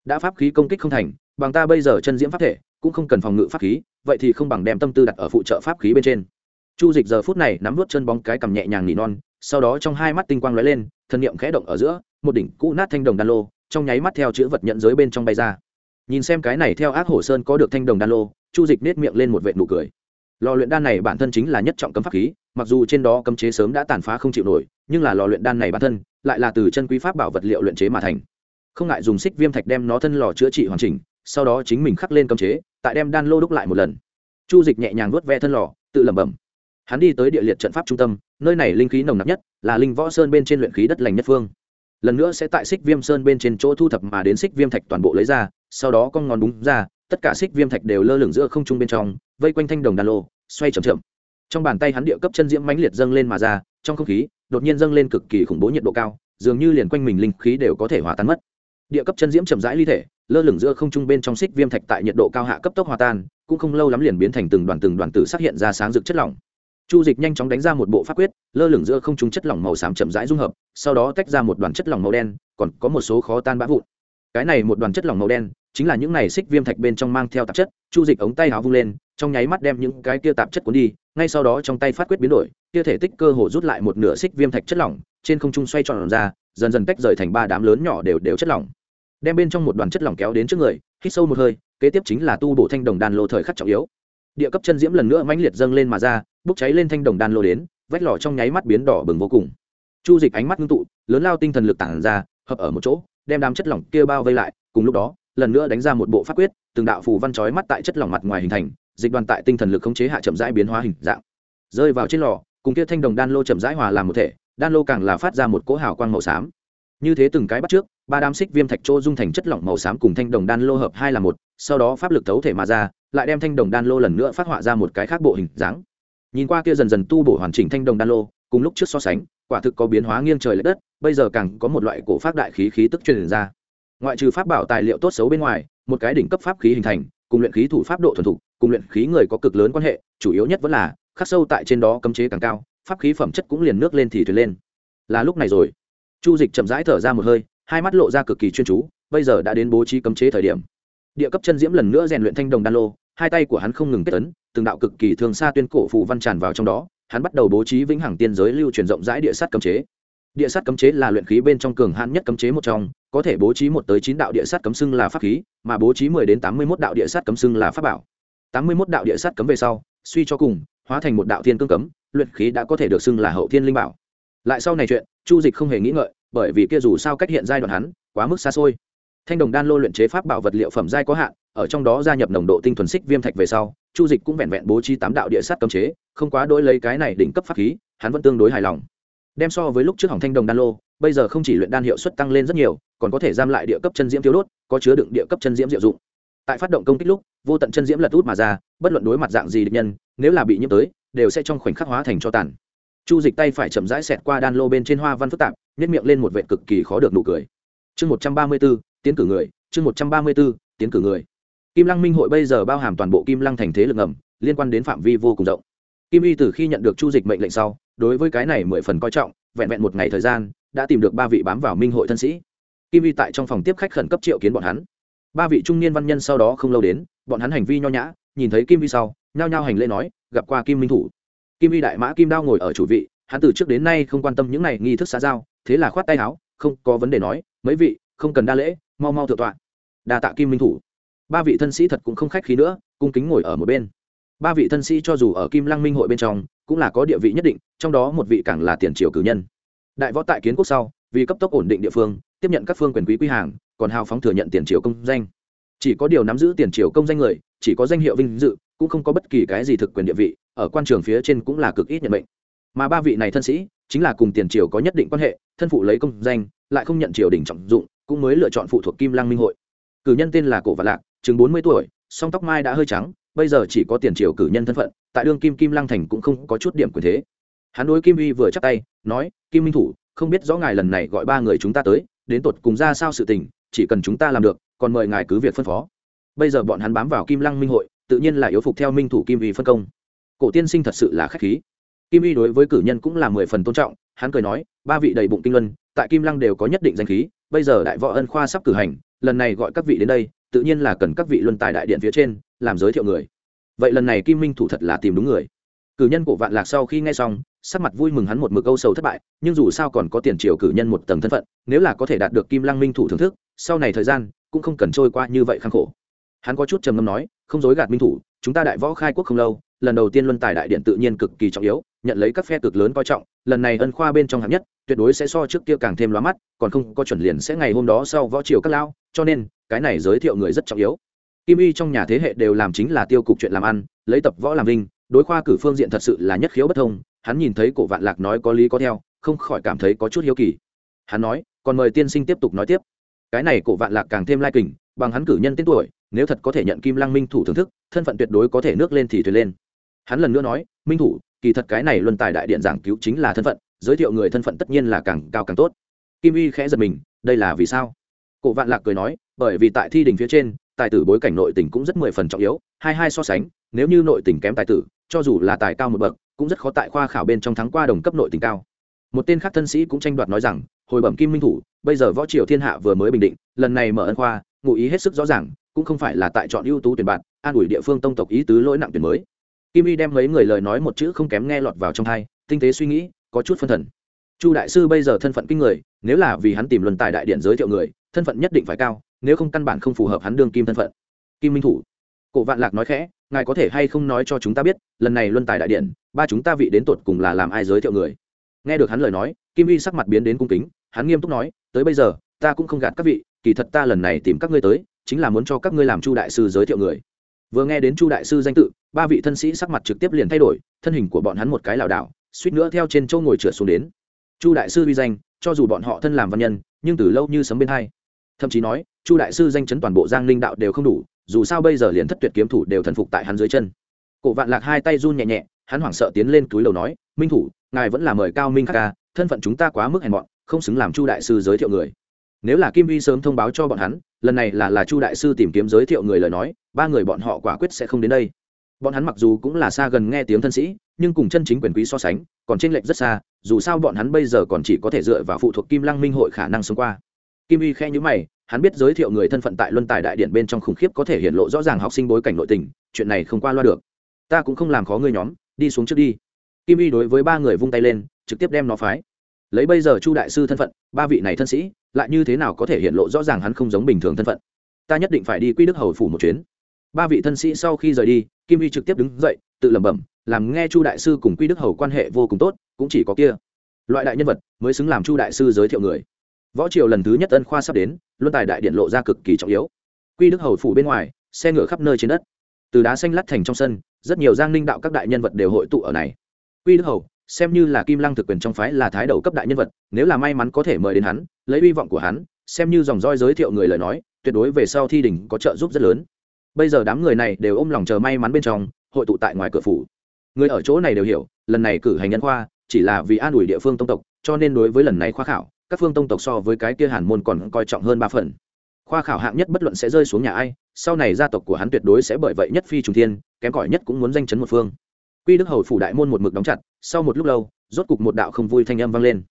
Đã pháp khí công kích không thành, bằng ta bây giờ chân diễm pháp thể, cũng không cần phòng ngự pháp khí, vậy thì không bằng đem tâm tư đặt ở phụ trợ pháp khí bên trên. Chu dịch giờ phút này nắm vút chân bóng cái cầm nhẹ nhàng nỉ non, sau đó trong hai mắt tinh quang lóe lên thân niệm khẽ động ở giữa, một đỉnh cũ nát thanh đồng đan lô, trong nháy mắt theo chữ vật nhận giới bên trong bay ra. Nhìn xem cái này theo ác hổ sơn có được thanh đồng đan lô, chu dịch nết miệng lên một vệ nụ cười lò luyện đan này bản thân chính là nhất trọng cấm pháp khí, mặc dù trên đó cấm chế sớm đã tàn phá không chịu nổi, nhưng là lò luyện đan này bản thân lại là từ chân quý pháp bảo vật liệu luyện chế mà thành. Không ngại dùng xích viêm thạch đem nó thân lò chữa trị hoàn chỉnh, sau đó chính mình khắc lên cấm chế, tại đem đan lô đúc lại một lần. Chu dịch nhẹ nhàng vuốt ve thân lò, tự lẩm bẩm. Hắn đi tới địa liệt trận pháp trung tâm, nơi này linh khí nồng nặc nhất, là linh võ sơn bên trên luyện khí đất lành nhất phương. Lần nữa sẽ tại xích viêm sơn bên trên chỗ thu thập mà đến xích viêm thạch toàn bộ lấy ra, sau đó con ngón đúng ra tất cả xích viêm thạch đều lơ lửng giữa không trung bên trong, vây quanh thanh đồng đan lô, xoay chậm chậm. Trong bàn tay hắn địa cấp chân diễm mãnh liệt dâng lên mà ra, trong không khí, đột nhiên dâng lên cực kỳ khủng bố nhiệt độ cao, dường như liền quanh mình linh khí đều có thể hòa tan mất. Địa cấp chân diễm chậm rãi ly thể, lơ lửng giữa không trung bên trong xích viêm thạch tại nhiệt độ cao hạ cấp tốc hòa tan, cũng không lâu lắm liền biến thành từng đoàn từng đoàn tử xác hiện ra sáng rực chất lỏng. Chu dịch nhanh chóng đánh ra một bộ pháp quyết, lơ lửng giữa không trung chất lỏng màu xám chậm rãi dung hợp, sau đó tách ra một đoàn chất lỏng màu đen, còn có một số khó tan bã vụn. Cái này một đoàn chất lỏng màu đen chính là những này xích viêm thạch bên trong mang theo tạp chất, chu dịch ống tay áo vung lên, trong nháy mắt đem những cái kia tạp chất cuốn đi, ngay sau đó trong tay phát quyết biến đổi, kia thể tích cơ hồ rút lại một nửa xích viêm thạch chất lỏng, trên không trung xoay tròn ra, dần dần tách rời thành ba đám lớn nhỏ đều đều chất lỏng. Đem bên trong một đoàn chất lỏng kéo đến trước người, hít sâu một hơi, kế tiếp chính là tu bổ thanh đồng đan lô thời khắc trọng yếu. Địa cấp chân diễm lần nữa mãnh liệt dâng lên mà ra, bốc cháy lên thanh đồng đan lô đến, vách lò trong nháy mắt biến đỏ bừng vô cùng. Chu dịch ánh mắt ngưng tụ, lớn lao tinh thần lực tản ra, hợp ở một chỗ, đem đám chất lỏng kia bao vây lại, cùng lúc đó lần nữa đánh ra một bộ pháp quyết, từng đạo phù văn chói mắt tại chất lỏng mặt ngoài hình thành, dịch đoàn tại tinh thần lực khống chế hạ chậm rãi biến hóa hình dạng. Rơi vào trên lò, cùng kia thanh đồng đan lô chậm rãi hòa làm một thể, đan lô càng là phát ra một cỗ hào quang màu xám. Như thế từng cái bắt trước, ba đám xích viêm thạch trô dung thành chất lỏng màu xám cùng thanh đồng đan lô hợp hai là một, sau đó pháp lực thấu thể mà ra, lại đem thanh đồng đan lô lần nữa phát họa ra một cái khác bộ hình dáng. Nhìn qua kia dần dần tu bổ hoàn chỉnh thanh đồng đan lô, cùng lúc trước so sánh, quả thực có biến hóa nghiêng trời l ệ đất, bây giờ càng có một loại cổ phát đại khí khí tức truyền ra ngoại trừ pháp bảo tài liệu tốt xấu bên ngoài, một cái đỉnh cấp pháp khí hình thành, cùng luyện khí thủ pháp độ thuần thục, cùng luyện khí người có cực lớn quan hệ, chủ yếu nhất vẫn là, khắc sâu tại trên đó cấm chế càng cao, pháp khí phẩm chất cũng liền nước lên thì thuyền lên. Là lúc này rồi. Chu dịch chậm rãi thở ra một hơi, hai mắt lộ ra cực kỳ chuyên chú, bây giờ đã đến bố trí cấm chế thời điểm. Địa cấp chân diễm lần nữa rèn luyện thanh đồng đan lô, hai tay của hắn không ngừng kết tấn từng đạo cực kỳ thường xa tuyên cổ phù văn tràn vào trong đó, hắn bắt đầu bố trí vĩnh hằng tiên giới lưu truyền rộng rãi địa sát cấm chế. Địa sát cấm chế là luyện khí bên trong cường hãn nhất cấm chế một trong có thể bố trí một tới chín đạo địa sát cấm xưng là pháp khí, mà bố trí mười đến tám mươi mốt đạo địa sát cấm xưng là pháp bảo. tám mươi mốt đạo địa sát cấm về sau, suy cho cùng, hóa thành một đạo thiên cương cấm, luyện khí đã có thể được xưng là hậu thiên linh bảo. Lại sau này chuyện, chu dịch không hề nghĩ ngợi, bởi vì kia dù sao cách hiện giai đoạn hắn, quá mức xa xôi. Thanh đồng đan lô luyện chế pháp bảo vật liệu phẩm giai có hạn, ở trong đó gia nhập nồng độ tinh thuần xích viêm thạch về sau, chu dịch cũng vẹn vẹn bố trí tám đạo địa sát cấm chế, không quá đôi lấy cái này đỉnh cấp pháp khí, hắn vẫn tương đối hài lòng. Đem so với lúc trước hỏng thanh đồng đan lô bây giờ không chỉ luyện đan hiệu suất tăng lên rất nhiều, còn có thể giam lại địa cấp chân diễm thiếu đốt, có chứa đựng địa cấp chân diễm diệu dụng. Tại phát động công kích lúc, vô tận chân diễm lật út mà ra, bất luận đối mặt dạng gì địch nhân, nếu là bị nhiễm tới, đều sẽ trong khoảnh khắc hóa thành cho tàn. Chu dịch tay phải chậm rãi xẹt qua đan lô bên trên hoa văn phức tạp nhét miệng lên một vệ cực kỳ khó được nụ cười. Chương một trăm ba mươi b ố tiến cử người, chương một trăm ba mươi b ố tiến cử người. Kim lăng minh hội bây giờ bao hàm toàn bộ kim lăng thành thế lực ngầm, liên quan đến phạm vi vô cùng rộng. Kim y từ khi nhận được chu dịch mệnh lệnh sau, đối với cái này mười phần coi trọng, vẹn vẹn một ngày thời gian đã tìm được ba vị bám vào minh hội thân sĩ. Kim Vi tại trong phòng tiếp khách khẩn cấp triệu kiến bọn hắn. Ba vị trung niên văn nhân sau đó không lâu đến, bọn hắn hành vi nho nhã, nhìn thấy kim vi sau, nhao nhao hành lễ nói, gặp qua kim minh thủ. Kim vi đại mã kim đao ngồi ở chủ vị, hắn từ trước đến nay không quan tâm những này nghi thức xã giao, thế là khoát tay áo, không có vấn đề nói, mấy vị, không cần đa lễ, mau mau thượng tọa. Đa tạ kim minh thủ. Ba vị thân sĩ thật cũng không khách khí nữa, cung kính ngồi ở một bên. Ba vị thân sĩ cho dù ở kim lăng minh hội bên trong, cũng là có địa vị nhất định, trong đó một vị càng là tiền triều cử nhân đại võ tại kiến quốc sau, vì cấp tốc ổn định địa phương, tiếp nhận các phương quyền quý quy hàng, còn hào phóng thừa nhận tiền triều công danh. Chỉ có điều nắm giữ tiền triều công danh người, chỉ có danh hiệu vinh dự, cũng không có bất kỳ cái gì thực quyền địa vị, ở quan trường phía trên cũng là cực ít nhận mệnh. Mà ba vị này thân sĩ, chính là cùng tiền triều có nhất định quan hệ, thân phụ lấy công danh, lại không nhận triều đình trọng dụng, cũng mới lựa chọn phụ thuộc kim lăng minh hội. Cử nhân tên là cổ vạn lạc, chừng bốn mươi tuổi, song tóc mai đã hơi trắng, bây giờ chỉ có tiền triều cử nhân thân phận, tại đương kim kim lăng thành cũng không có chút điểm quyền thế hắn đối kim vi vừa chắc tay, nói, kim minh thủ, không biết rõ ngài lần này gọi ba người chúng ta tới, đến tột cùng ra sao sự tình, chỉ cần chúng ta làm được, còn mời ngài cứ việc phân phó. Bây giờ bọn hắn bám vào kim lăng minh hội, tự nhiên là yếu phục theo minh thủ kim vi phân công. Cổ tiên sinh thật sự là khách khí. Kim vi đối với cử nhân cũng là mười phần tôn trọng, hắn cười nói, ba vị đầy bụng kinh luân, tại kim lăng đều có nhất định danh khí, bây giờ đại võ ân khoa sắp cử hành, lần này gọi các vị đến đây, tự nhiên là cần các vị luân tài đại điện phía trên, làm giới thiệu người. Vậy lần này kim minh thủ thật là tìm đúng người cử nhân cổ vạn lạc sau khi nghe xong, sắc mặt vui mừng hắn một mực âu sầu thất bại, nhưng dù sao còn có tiền triều cử nhân một tầng thân phận, nếu là có thể đạt được kim lăng minh thủ thưởng thức, sau này thời gian cũng không cần trôi qua như vậy khăng khổ. Hắn có chút trầm ngâm nói, không dối gạt minh thủ, chúng ta đại võ khai quốc không lâu, lần đầu tiên luân tài đại điện tự nhiên cực kỳ trọng yếu, nhận lấy các phe cực lớn coi trọng, lần này ân khoa bên trong hạng nhất, tuyệt đối sẽ so trước kia càng thêm lóa mắt, còn không có chuẩn liền sẽ ngày hôm đó sau võ triều các lao, cho nên, cái này giới thiệu người rất trọng yếu. Kim y trong nhà thế hệ đều làm chính là tiêu cục chuyện làm ăn, lấy tập võ làm vinh đối khoa cử phương diện thật sự là nhất khiếu bất thông, hắn nhìn thấy cổ vạn lạc nói có lý có theo, không khỏi cảm thấy có chút hiếu kỳ. Hắn nói, còn mời tiên sinh tiếp tục nói tiếp. Cái này cổ vạn lạc càng thêm lai kình, bằng hắn cử nhân tên tuổi, nếu thật có thể nhận kim lăng minh thủ thưởng thức, thân phận tuyệt đối có thể nước lên thì thuyền lên. Hắn lần nữa nói, minh thủ, kỳ thật cái này luân tài đại điện giảng cứu chính là thân phận, giới thiệu người thân phận tất nhiên là càng cao càng tốt. Kim uy khẽ giật mình, đây là vì sao? Cổ vạn lạc cười nói, bởi vì tại thi đình phía trên, tài tử bối cảnh nội tình cũng rất mười phần trọng yếu, hai hai so sánh, nếu như nội tình kém tài tử cho dù là tài cao một bậc, cũng rất khó tại khoa khảo bên trong thắng qua đồng cấp nội tình cao. Một tên khác thân sĩ cũng tranh đoạt nói rằng, hồi bẩm kim minh thủ, bây giờ võ triều thiên hạ vừa mới bình định, lần này mở ân khoa, ngụ ý hết sức rõ ràng, cũng không phải là tại chọn ưu tú tuyển bạn, an ủi địa phương tông tộc ý tứ lỗi nặng tuyển mới. Kim y đem mấy người lời nói một chữ không kém nghe lọt vào trong thai tinh tế suy nghĩ, có chút phân thần. Chu đại sư bây giờ thân phận kinh người, nếu là vì hắn tìm luân tài đại điện giới thiệu người, thân phận nhất định phải cao, nếu không căn bản không phù hợp hắn đương kim thân phận. Kim minh thủ cổ vạn lạc nói khẽ, ngài có thể hay không nói cho chúng ta biết, lần này luân tài đại điện, ba chúng ta vị đến tột cùng là làm ai giới thiệu người? Nghe được hắn lời nói, kim vi sắc mặt biến đến cung kính, hắn nghiêm túc nói, tới bây giờ, ta cũng không gạt các vị, kỳ thật ta lần này tìm các ngươi tới, chính là muốn cho các ngươi làm chu đại sư giới thiệu người. Vừa nghe đến chu đại sư danh tự, ba vị thân sĩ sắc mặt trực tiếp liền thay đổi, thân hình của bọn hắn một cái lảo đảo, suýt nữa theo trên châu ngồi trượt xuống đến. Chu đại sư uy danh, cho dù bọn họ thân làm văn nhân, nhưng từ lâu như sấm bên hai. Thậm chí nói, chu đại sư danh chấn toàn bộ giang Linh đạo đều không đủ dù sao bây giờ liền thất tuyệt kiếm thủ đều thần phục tại hắn dưới chân. Cổ vạn lạc hai tay run nhẹ nhẹ, hắn hoảng sợ tiến lên túi đầu nói, minh thủ, ngài vẫn là mời cao minh khắc ca, thân phận chúng ta quá mức hèn mọn, không xứng làm chu đại sư giới thiệu người. Nếu là kim vi sớm thông báo cho bọn hắn, lần này là là chu đại sư tìm kiếm giới thiệu người lời nói, ba người bọn họ quả quyết sẽ không đến đây. Bọn hắn mặc dù cũng là xa gần nghe tiếng thân sĩ, nhưng cùng chân chính quyền quý so sánh, còn tranh lệch rất xa, dù sao bọn hắn bây giờ còn chỉ có thể dựa vào phụ thuộc kim lăng minh hội khả năng sống qua. Kim y khe nhữ mày hắn biết giới thiệu người thân phận tại luân tài đại điện bên trong khủng khiếp có thể hiện lộ rõ ràng học sinh bối cảnh nội tình, chuyện này không qua loa được. Ta cũng không làm khó ngươi nhóm, đi xuống trước đi. Kim y đối với ba người vung tay lên, trực tiếp đem nó phái. Lấy bây giờ chu đại sư thân phận, ba vị này thân sĩ, lại như thế nào có thể hiện lộ rõ ràng hắn không giống bình thường thân phận? Ta nhất định phải đi quy đức hầu phủ một chuyến. Ba vị thân sĩ sau khi rời đi, kim y trực tiếp đứng dậy, tự lẩm bẩm, làm nghe chu đại sư cùng quy đức hầu quan hệ vô cùng tốt, cũng chỉ có kia. Loại đại nhân vật mới xứng làm chu đại sư giới thiệu người võ triều lần thứ nhất ân khoa sắp đến, luân tài đại điện lộ ra cực kỳ trọng yếu. Quy đức hầu phủ bên ngoài, xe ngựa khắp nơi trên đất. Từ đá xanh lắt thành trong sân, rất nhiều giang ninh đạo các đại nhân vật đều hội tụ ở này. Quy đức hầu, xem như là kim lăng thực quyền trong phái là thái đầu cấp đại nhân vật, nếu là may mắn có thể mời đến hắn, lấy hy vọng của hắn, xem như dòng roi giới thiệu người lời nói, tuyệt đối về sau thi đình có trợ giúp rất lớn. Bây giờ đám người này đều ôm lòng chờ may mắn bên trong, hội tụ tại ngoài cửa phủ. Người ở chỗ này đều hiểu, lần này cử hành nhân khoa, chỉ là vì an ủi địa phương tông tộc, cho nên đối với lần này khoa khảo các phương tông tộc so với cái kia hàn môn còn coi trọng hơn ba phần. Khoa khảo hạng nhất bất luận sẽ rơi xuống nhà ai, sau này gia tộc của hắn tuyệt đối sẽ bởi vậy nhất phi trùng thiên, kém cỏi nhất cũng muốn danh chấn một phương. Quy đức hầu phủ đại môn một mực đóng chặt, sau một lúc lâu, rốt cục một đạo không vui thanh âm vang lên.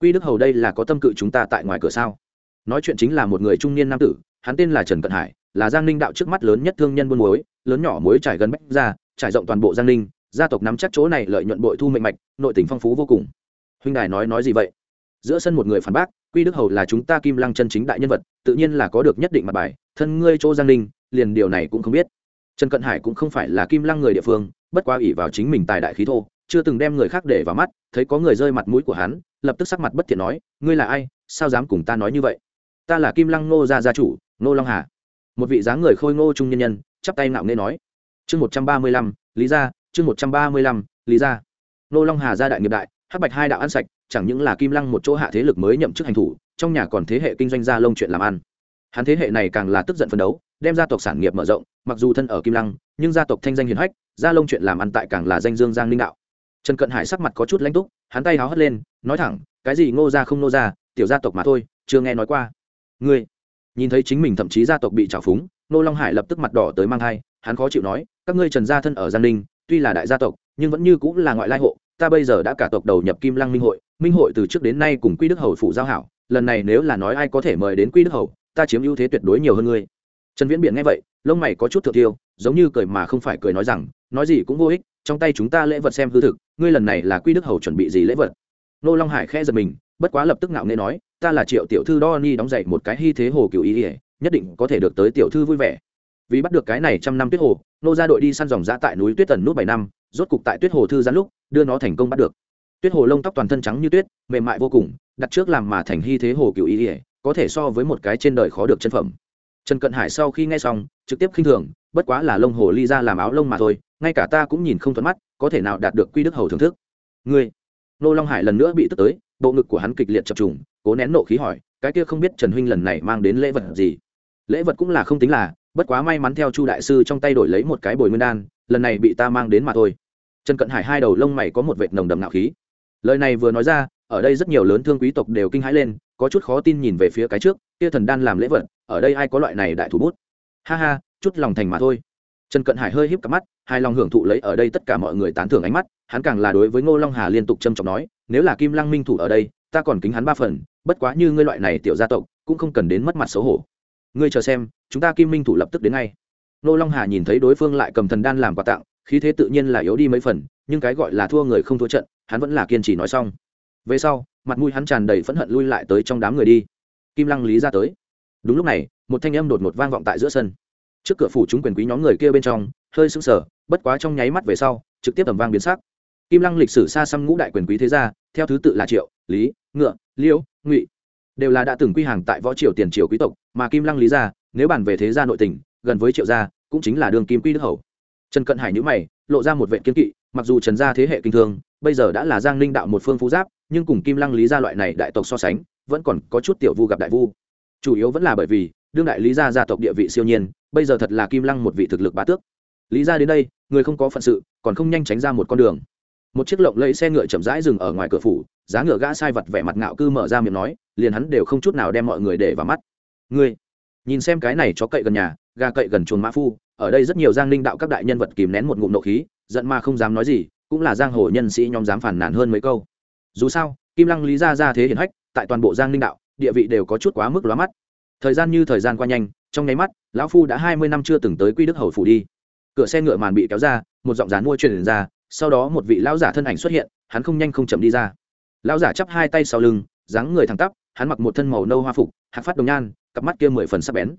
Quy đức hầu đây là có tâm cự chúng ta tại ngoài cửa sao? Nói chuyện chính là một người trung niên nam tử, hắn tên là trần cận hải, là giang ninh đạo trước mắt lớn nhất thương nhân buôn muối, lớn nhỏ muối trải gần bách ra, trải rộng toàn bộ giang ninh, gia tộc nắm chắc chỗ này lợi nhuận bội thu mệnh mạch, nội tỉnh phong phú vô cùng. Huynh đài nói nói gì vậy? Giữa sân một người phản bác, quy đức hầu là chúng ta kim lăng chân chính đại nhân vật, tự nhiên là có được nhất định mặt bài, thân ngươi chỗ giang ninh, liền điều này cũng không biết. Trần cận hải cũng không phải là kim lăng người địa phương, bất quá ỷ vào chính mình tài đại khí thô, chưa từng đem người khác để vào mắt, thấy có người rơi mặt mũi của hắn, lập tức sắc mặt bất thiện nói, ngươi là ai? Sao dám cùng ta nói như vậy? Ta là kim lăng ngô gia gia chủ, ngô long hà. Một vị dáng người khôi ngô trung nhân nhân, chắp tay ngạo nghê nói, chương một trăm ba mươi lăm, lý gia, chương một trăm ba mươi lăm, lý gia. Ngô long hà gia đại nghiệp đại hắc bạch hai đạo ăn sạch, chẳng những là kim lăng một chỗ hạ thế lực mới nhậm chức hành thủ, trong nhà còn thế hệ kinh doanh gia lông chuyện làm ăn. Hắn thế hệ này càng là tức giận phấn đấu, đem gia tộc sản nghiệp mở rộng, mặc dù thân ở kim lăng, nhưng gia tộc thanh danh hiền hách, gia lông chuyện làm ăn tại càng là danh dương giang linh đạo. Trần cận hải sắc mặt có chút lãnh túc, hắn tay háo hất lên, nói thẳng, cái gì ngô gia không ngô gia, tiểu gia tộc mà thôi, chưa nghe nói qua. Ngươi? Nhìn thấy chính mình thậm chí gia tộc bị trào phúng nô long hải lập tức mặt đỏ tới mang thai, hắn khó chịu nói, các ngươi trần gia thân ở giang ninh, tuy là đại gia tộc, nhưng vẫn như cũng là ngoại lai hộ ta bây giờ đã cả tộc đầu nhập kim lăng minh hội minh hội từ trước đến nay cùng quy đức hầu phụ giao hảo, lần này nếu là nói ai có thể mời đến quy đức hầu, ta chiếm ưu thế tuyệt đối nhiều hơn ngươi. Trần viễn biện nghe vậy, lông mày có chút thượng tiêu giống như cười mà không phải cười nói rằng, nói gì cũng vô ích, trong tay chúng ta lễ vật xem hư thực, ngươi lần này là quy đức hầu chuẩn bị gì lễ vật? Nô long hải khẽ giật mình, bất quá lập tức ngạo nghễ nói, ta là triệu tiểu thư đo ni đóng dậy một cái hy thế hồ cựu ý ỉa nhất định có thể được tới tiểu thư vui vẻ. Vì bắt được cái này trăm năm tuyết hồ, nô ra đội đi săn dòng giã tại núi tuyết tần nút bảy năm, rốt cục tại tuyết hồ thư giãn lúc đưa nó thành công bắt được. Tuyết hồ lông tóc toàn thân trắng như tuyết, mềm mại vô cùng, đặt trước làm mà thành hy thế hồ cựu ý ỉa có thể so với một cái trên đời khó được chân phẩm. Trần cận hải sau khi nghe xong, trực tiếp khinh thường, bất quá là lông hồ ly ra làm áo lông mà thôi, ngay cả ta cũng nhìn không thuận mắt, có thể nào đạt được quy đức hầu thưởng thức. Ngươi, nô long hải lần nữa bị tức tới, bộ ngực của hắn kịch liệt chập trùng, cố nén nộ khí hỏi, cái kia không biết trần huynh lần này mang đến lễ vật gì? Lễ vật cũng là không tính là, bất quá may mắn theo chu đại sư trong tay đổi lấy một cái bồi nguyên đan, lần này bị ta mang đến mà thôi trần cận hải hai đầu lông mày có một vệt nồng đậm nạo khí. Lời này vừa nói ra, ở đây rất nhiều lớn thương quý tộc đều kinh hãi lên, có chút khó tin nhìn về phía cái trước, kia thần đan làm lễ vật, ở đây ai có loại này đại thủ bút? Ha ha, chút lòng thành mà thôi. Trần cận hải hơi híp cặp mắt hai lòng hưởng thụ lấy ở đây tất cả mọi người tán thưởng ánh mắt, hắn càng là đối với ngô long hà liên tục trâm trọng nói, nếu là kim lăng minh thủ ở đây, ta còn kính hắn ba phần, bất quá như ngươi loại này tiểu gia tộc, cũng không cần đến mất mặt xấu hổ. Ngươi chờ xem, chúng ta kim minh thủ lập tức đến ngay. Ngô long hà nhìn thấy đối phương lại cầm thần đan làm quà tặng khí thế tự nhiên là yếu đi mấy phần, nhưng cái gọi là thua người không thua trận, hắn vẫn là kiên trì nói xong. Về sau, mặt mũi hắn tràn đầy phẫn hận lui lại tới trong đám người đi. Kim lăng lý ra tới. Đúng lúc này, một thanh âm đột ngột vang vọng tại giữa sân. Trước cửa phủ chúng quyền quý nhóm người kia bên trong, hơi sững sờ, bất quá trong nháy mắt về sau, trực tiếp tầm vang biến sắc. Kim lăng lịch sử xa xăm ngũ đại quyền quý thế gia, theo thứ tự là triệu, lý, ngựa liễu ngụy. Đều là đã từng quy hàng tại võ triều tiền triều quý tộc, mà kim lăng lý gia nếu bàn về thế gia nội tình, gần với triệu gia, cũng chính là đường kim quy đức hầu trần cận hải nhữ mày, lộ ra một vệ kiên kỵ, mặc dù trần gia thế hệ kinh thương bây giờ đã là giang ninh đạo một phương phú giáp, nhưng cùng kim lăng lý gia loại này đại tộc so sánh, vẫn còn có chút tiểu vu gặp đại vu. Chủ yếu vẫn là bởi vì, đương đại lý gia gia tộc địa vị siêu nhiên, bây giờ thật là kim lăng một vị thực lực bá tước. Lý gia đến đây, người không có phận sự, còn không nhanh tránh ra một con đường. Một chiếc lộng lẫy xe ngựa chậm rãi dừng ở ngoài cửa phủ, giá ngựa gã sai vật vẻ mặt ngạo cư mở ra miệng nói, liền hắn đều không chút nào đem mọi người để vào mắt. Ngươi, nhìn xem cái này chó cậy gần nhà, gà cậy gần chuồng mã phu ở đây rất nhiều giang ninh đạo các đại nhân vật kìm nén một ngụm nộ khí, giận mà không dám nói gì, cũng là giang hồ nhân sĩ nhóm dám phản nàn hơn mấy câu. Dù sao, kim lăng lý ra ra thế hiển hách, tại toàn bộ giang ninh đạo, địa vị đều có chút quá mức lóa mắt. Thời gian như thời gian qua nhanh, trong nháy mắt, lão phu đã hai mươi năm chưa từng tới quy đức hầu phủ đi. Cửa xe ngựa màn bị kéo ra, một giọng dán mua truyền ra, sau đó một vị lão giả thân ảnh xuất hiện, hắn không nhanh không chậm đi ra. Lão giả chắp hai tay sau lưng, dáng người thẳng tắp, hắn mặc một thân màu nâu hoa phục, hạt phát đồng nhan, cặp mắt kia mười phần sắc bén.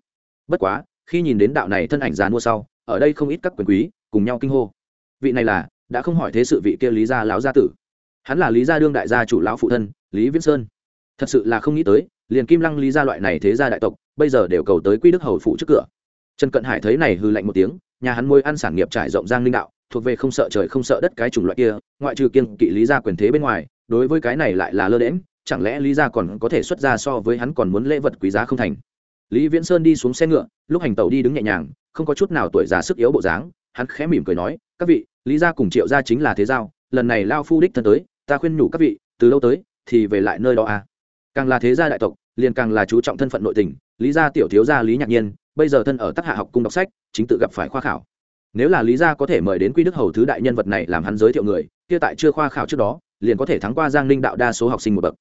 Bất quá khi nhìn đến đạo này thân ảnh già mua sau, ở đây không ít các quyền quý cùng nhau kinh hô. Vị này là, đã không hỏi thế sự vị kia lý gia lão gia tử. Hắn là lý gia đương đại gia chủ lão phụ thân, lý viễn sơn. Thật sự là không nghĩ tới, liền kim lăng lý gia loại này thế gia đại tộc, bây giờ đều cầu tới quy đức hầu phụ trước cửa. Trần cận hải thấy này hư lạnh một tiếng, nhà hắn môi ăn sản nghiệp trải rộng giang linh đạo, thuộc về không sợ trời không sợ đất cái chủng loại kia, ngoại trừ kiên kỵ lý gia quyền thế bên ngoài, đối với cái này lại là lơ đễm chẳng lẽ lý gia còn có thể xuất ra so với hắn còn muốn lễ vật quý giá không thành? Lý viễn sơn đi xuống xe ngựa, lúc hành tàu đi đứng nhẹ nhàng, không có chút nào tuổi già sức yếu bộ dáng, hắn khẽ mỉm cười nói, các vị, lý gia cùng triệu gia chính là thế giao, lần này lao phu đích thân tới, ta khuyên nhủ các vị, từ lâu tới, thì về lại nơi đó à. Càng là thế gia đại tộc, liền càng là chú trọng thân phận nội tình, lý gia tiểu thiếu gia lý nhạc nhiên, bây giờ thân ở tác hạ học cung đọc sách, chính tự gặp phải khoa khảo. Nếu là lý gia có thể mời đến quy đức hầu thứ đại nhân vật này làm hắn giới thiệu người, kia tại chưa khoa khảo trước đó, liền có thể thắng qua giang ninh đạo đa số học sinh một bậc.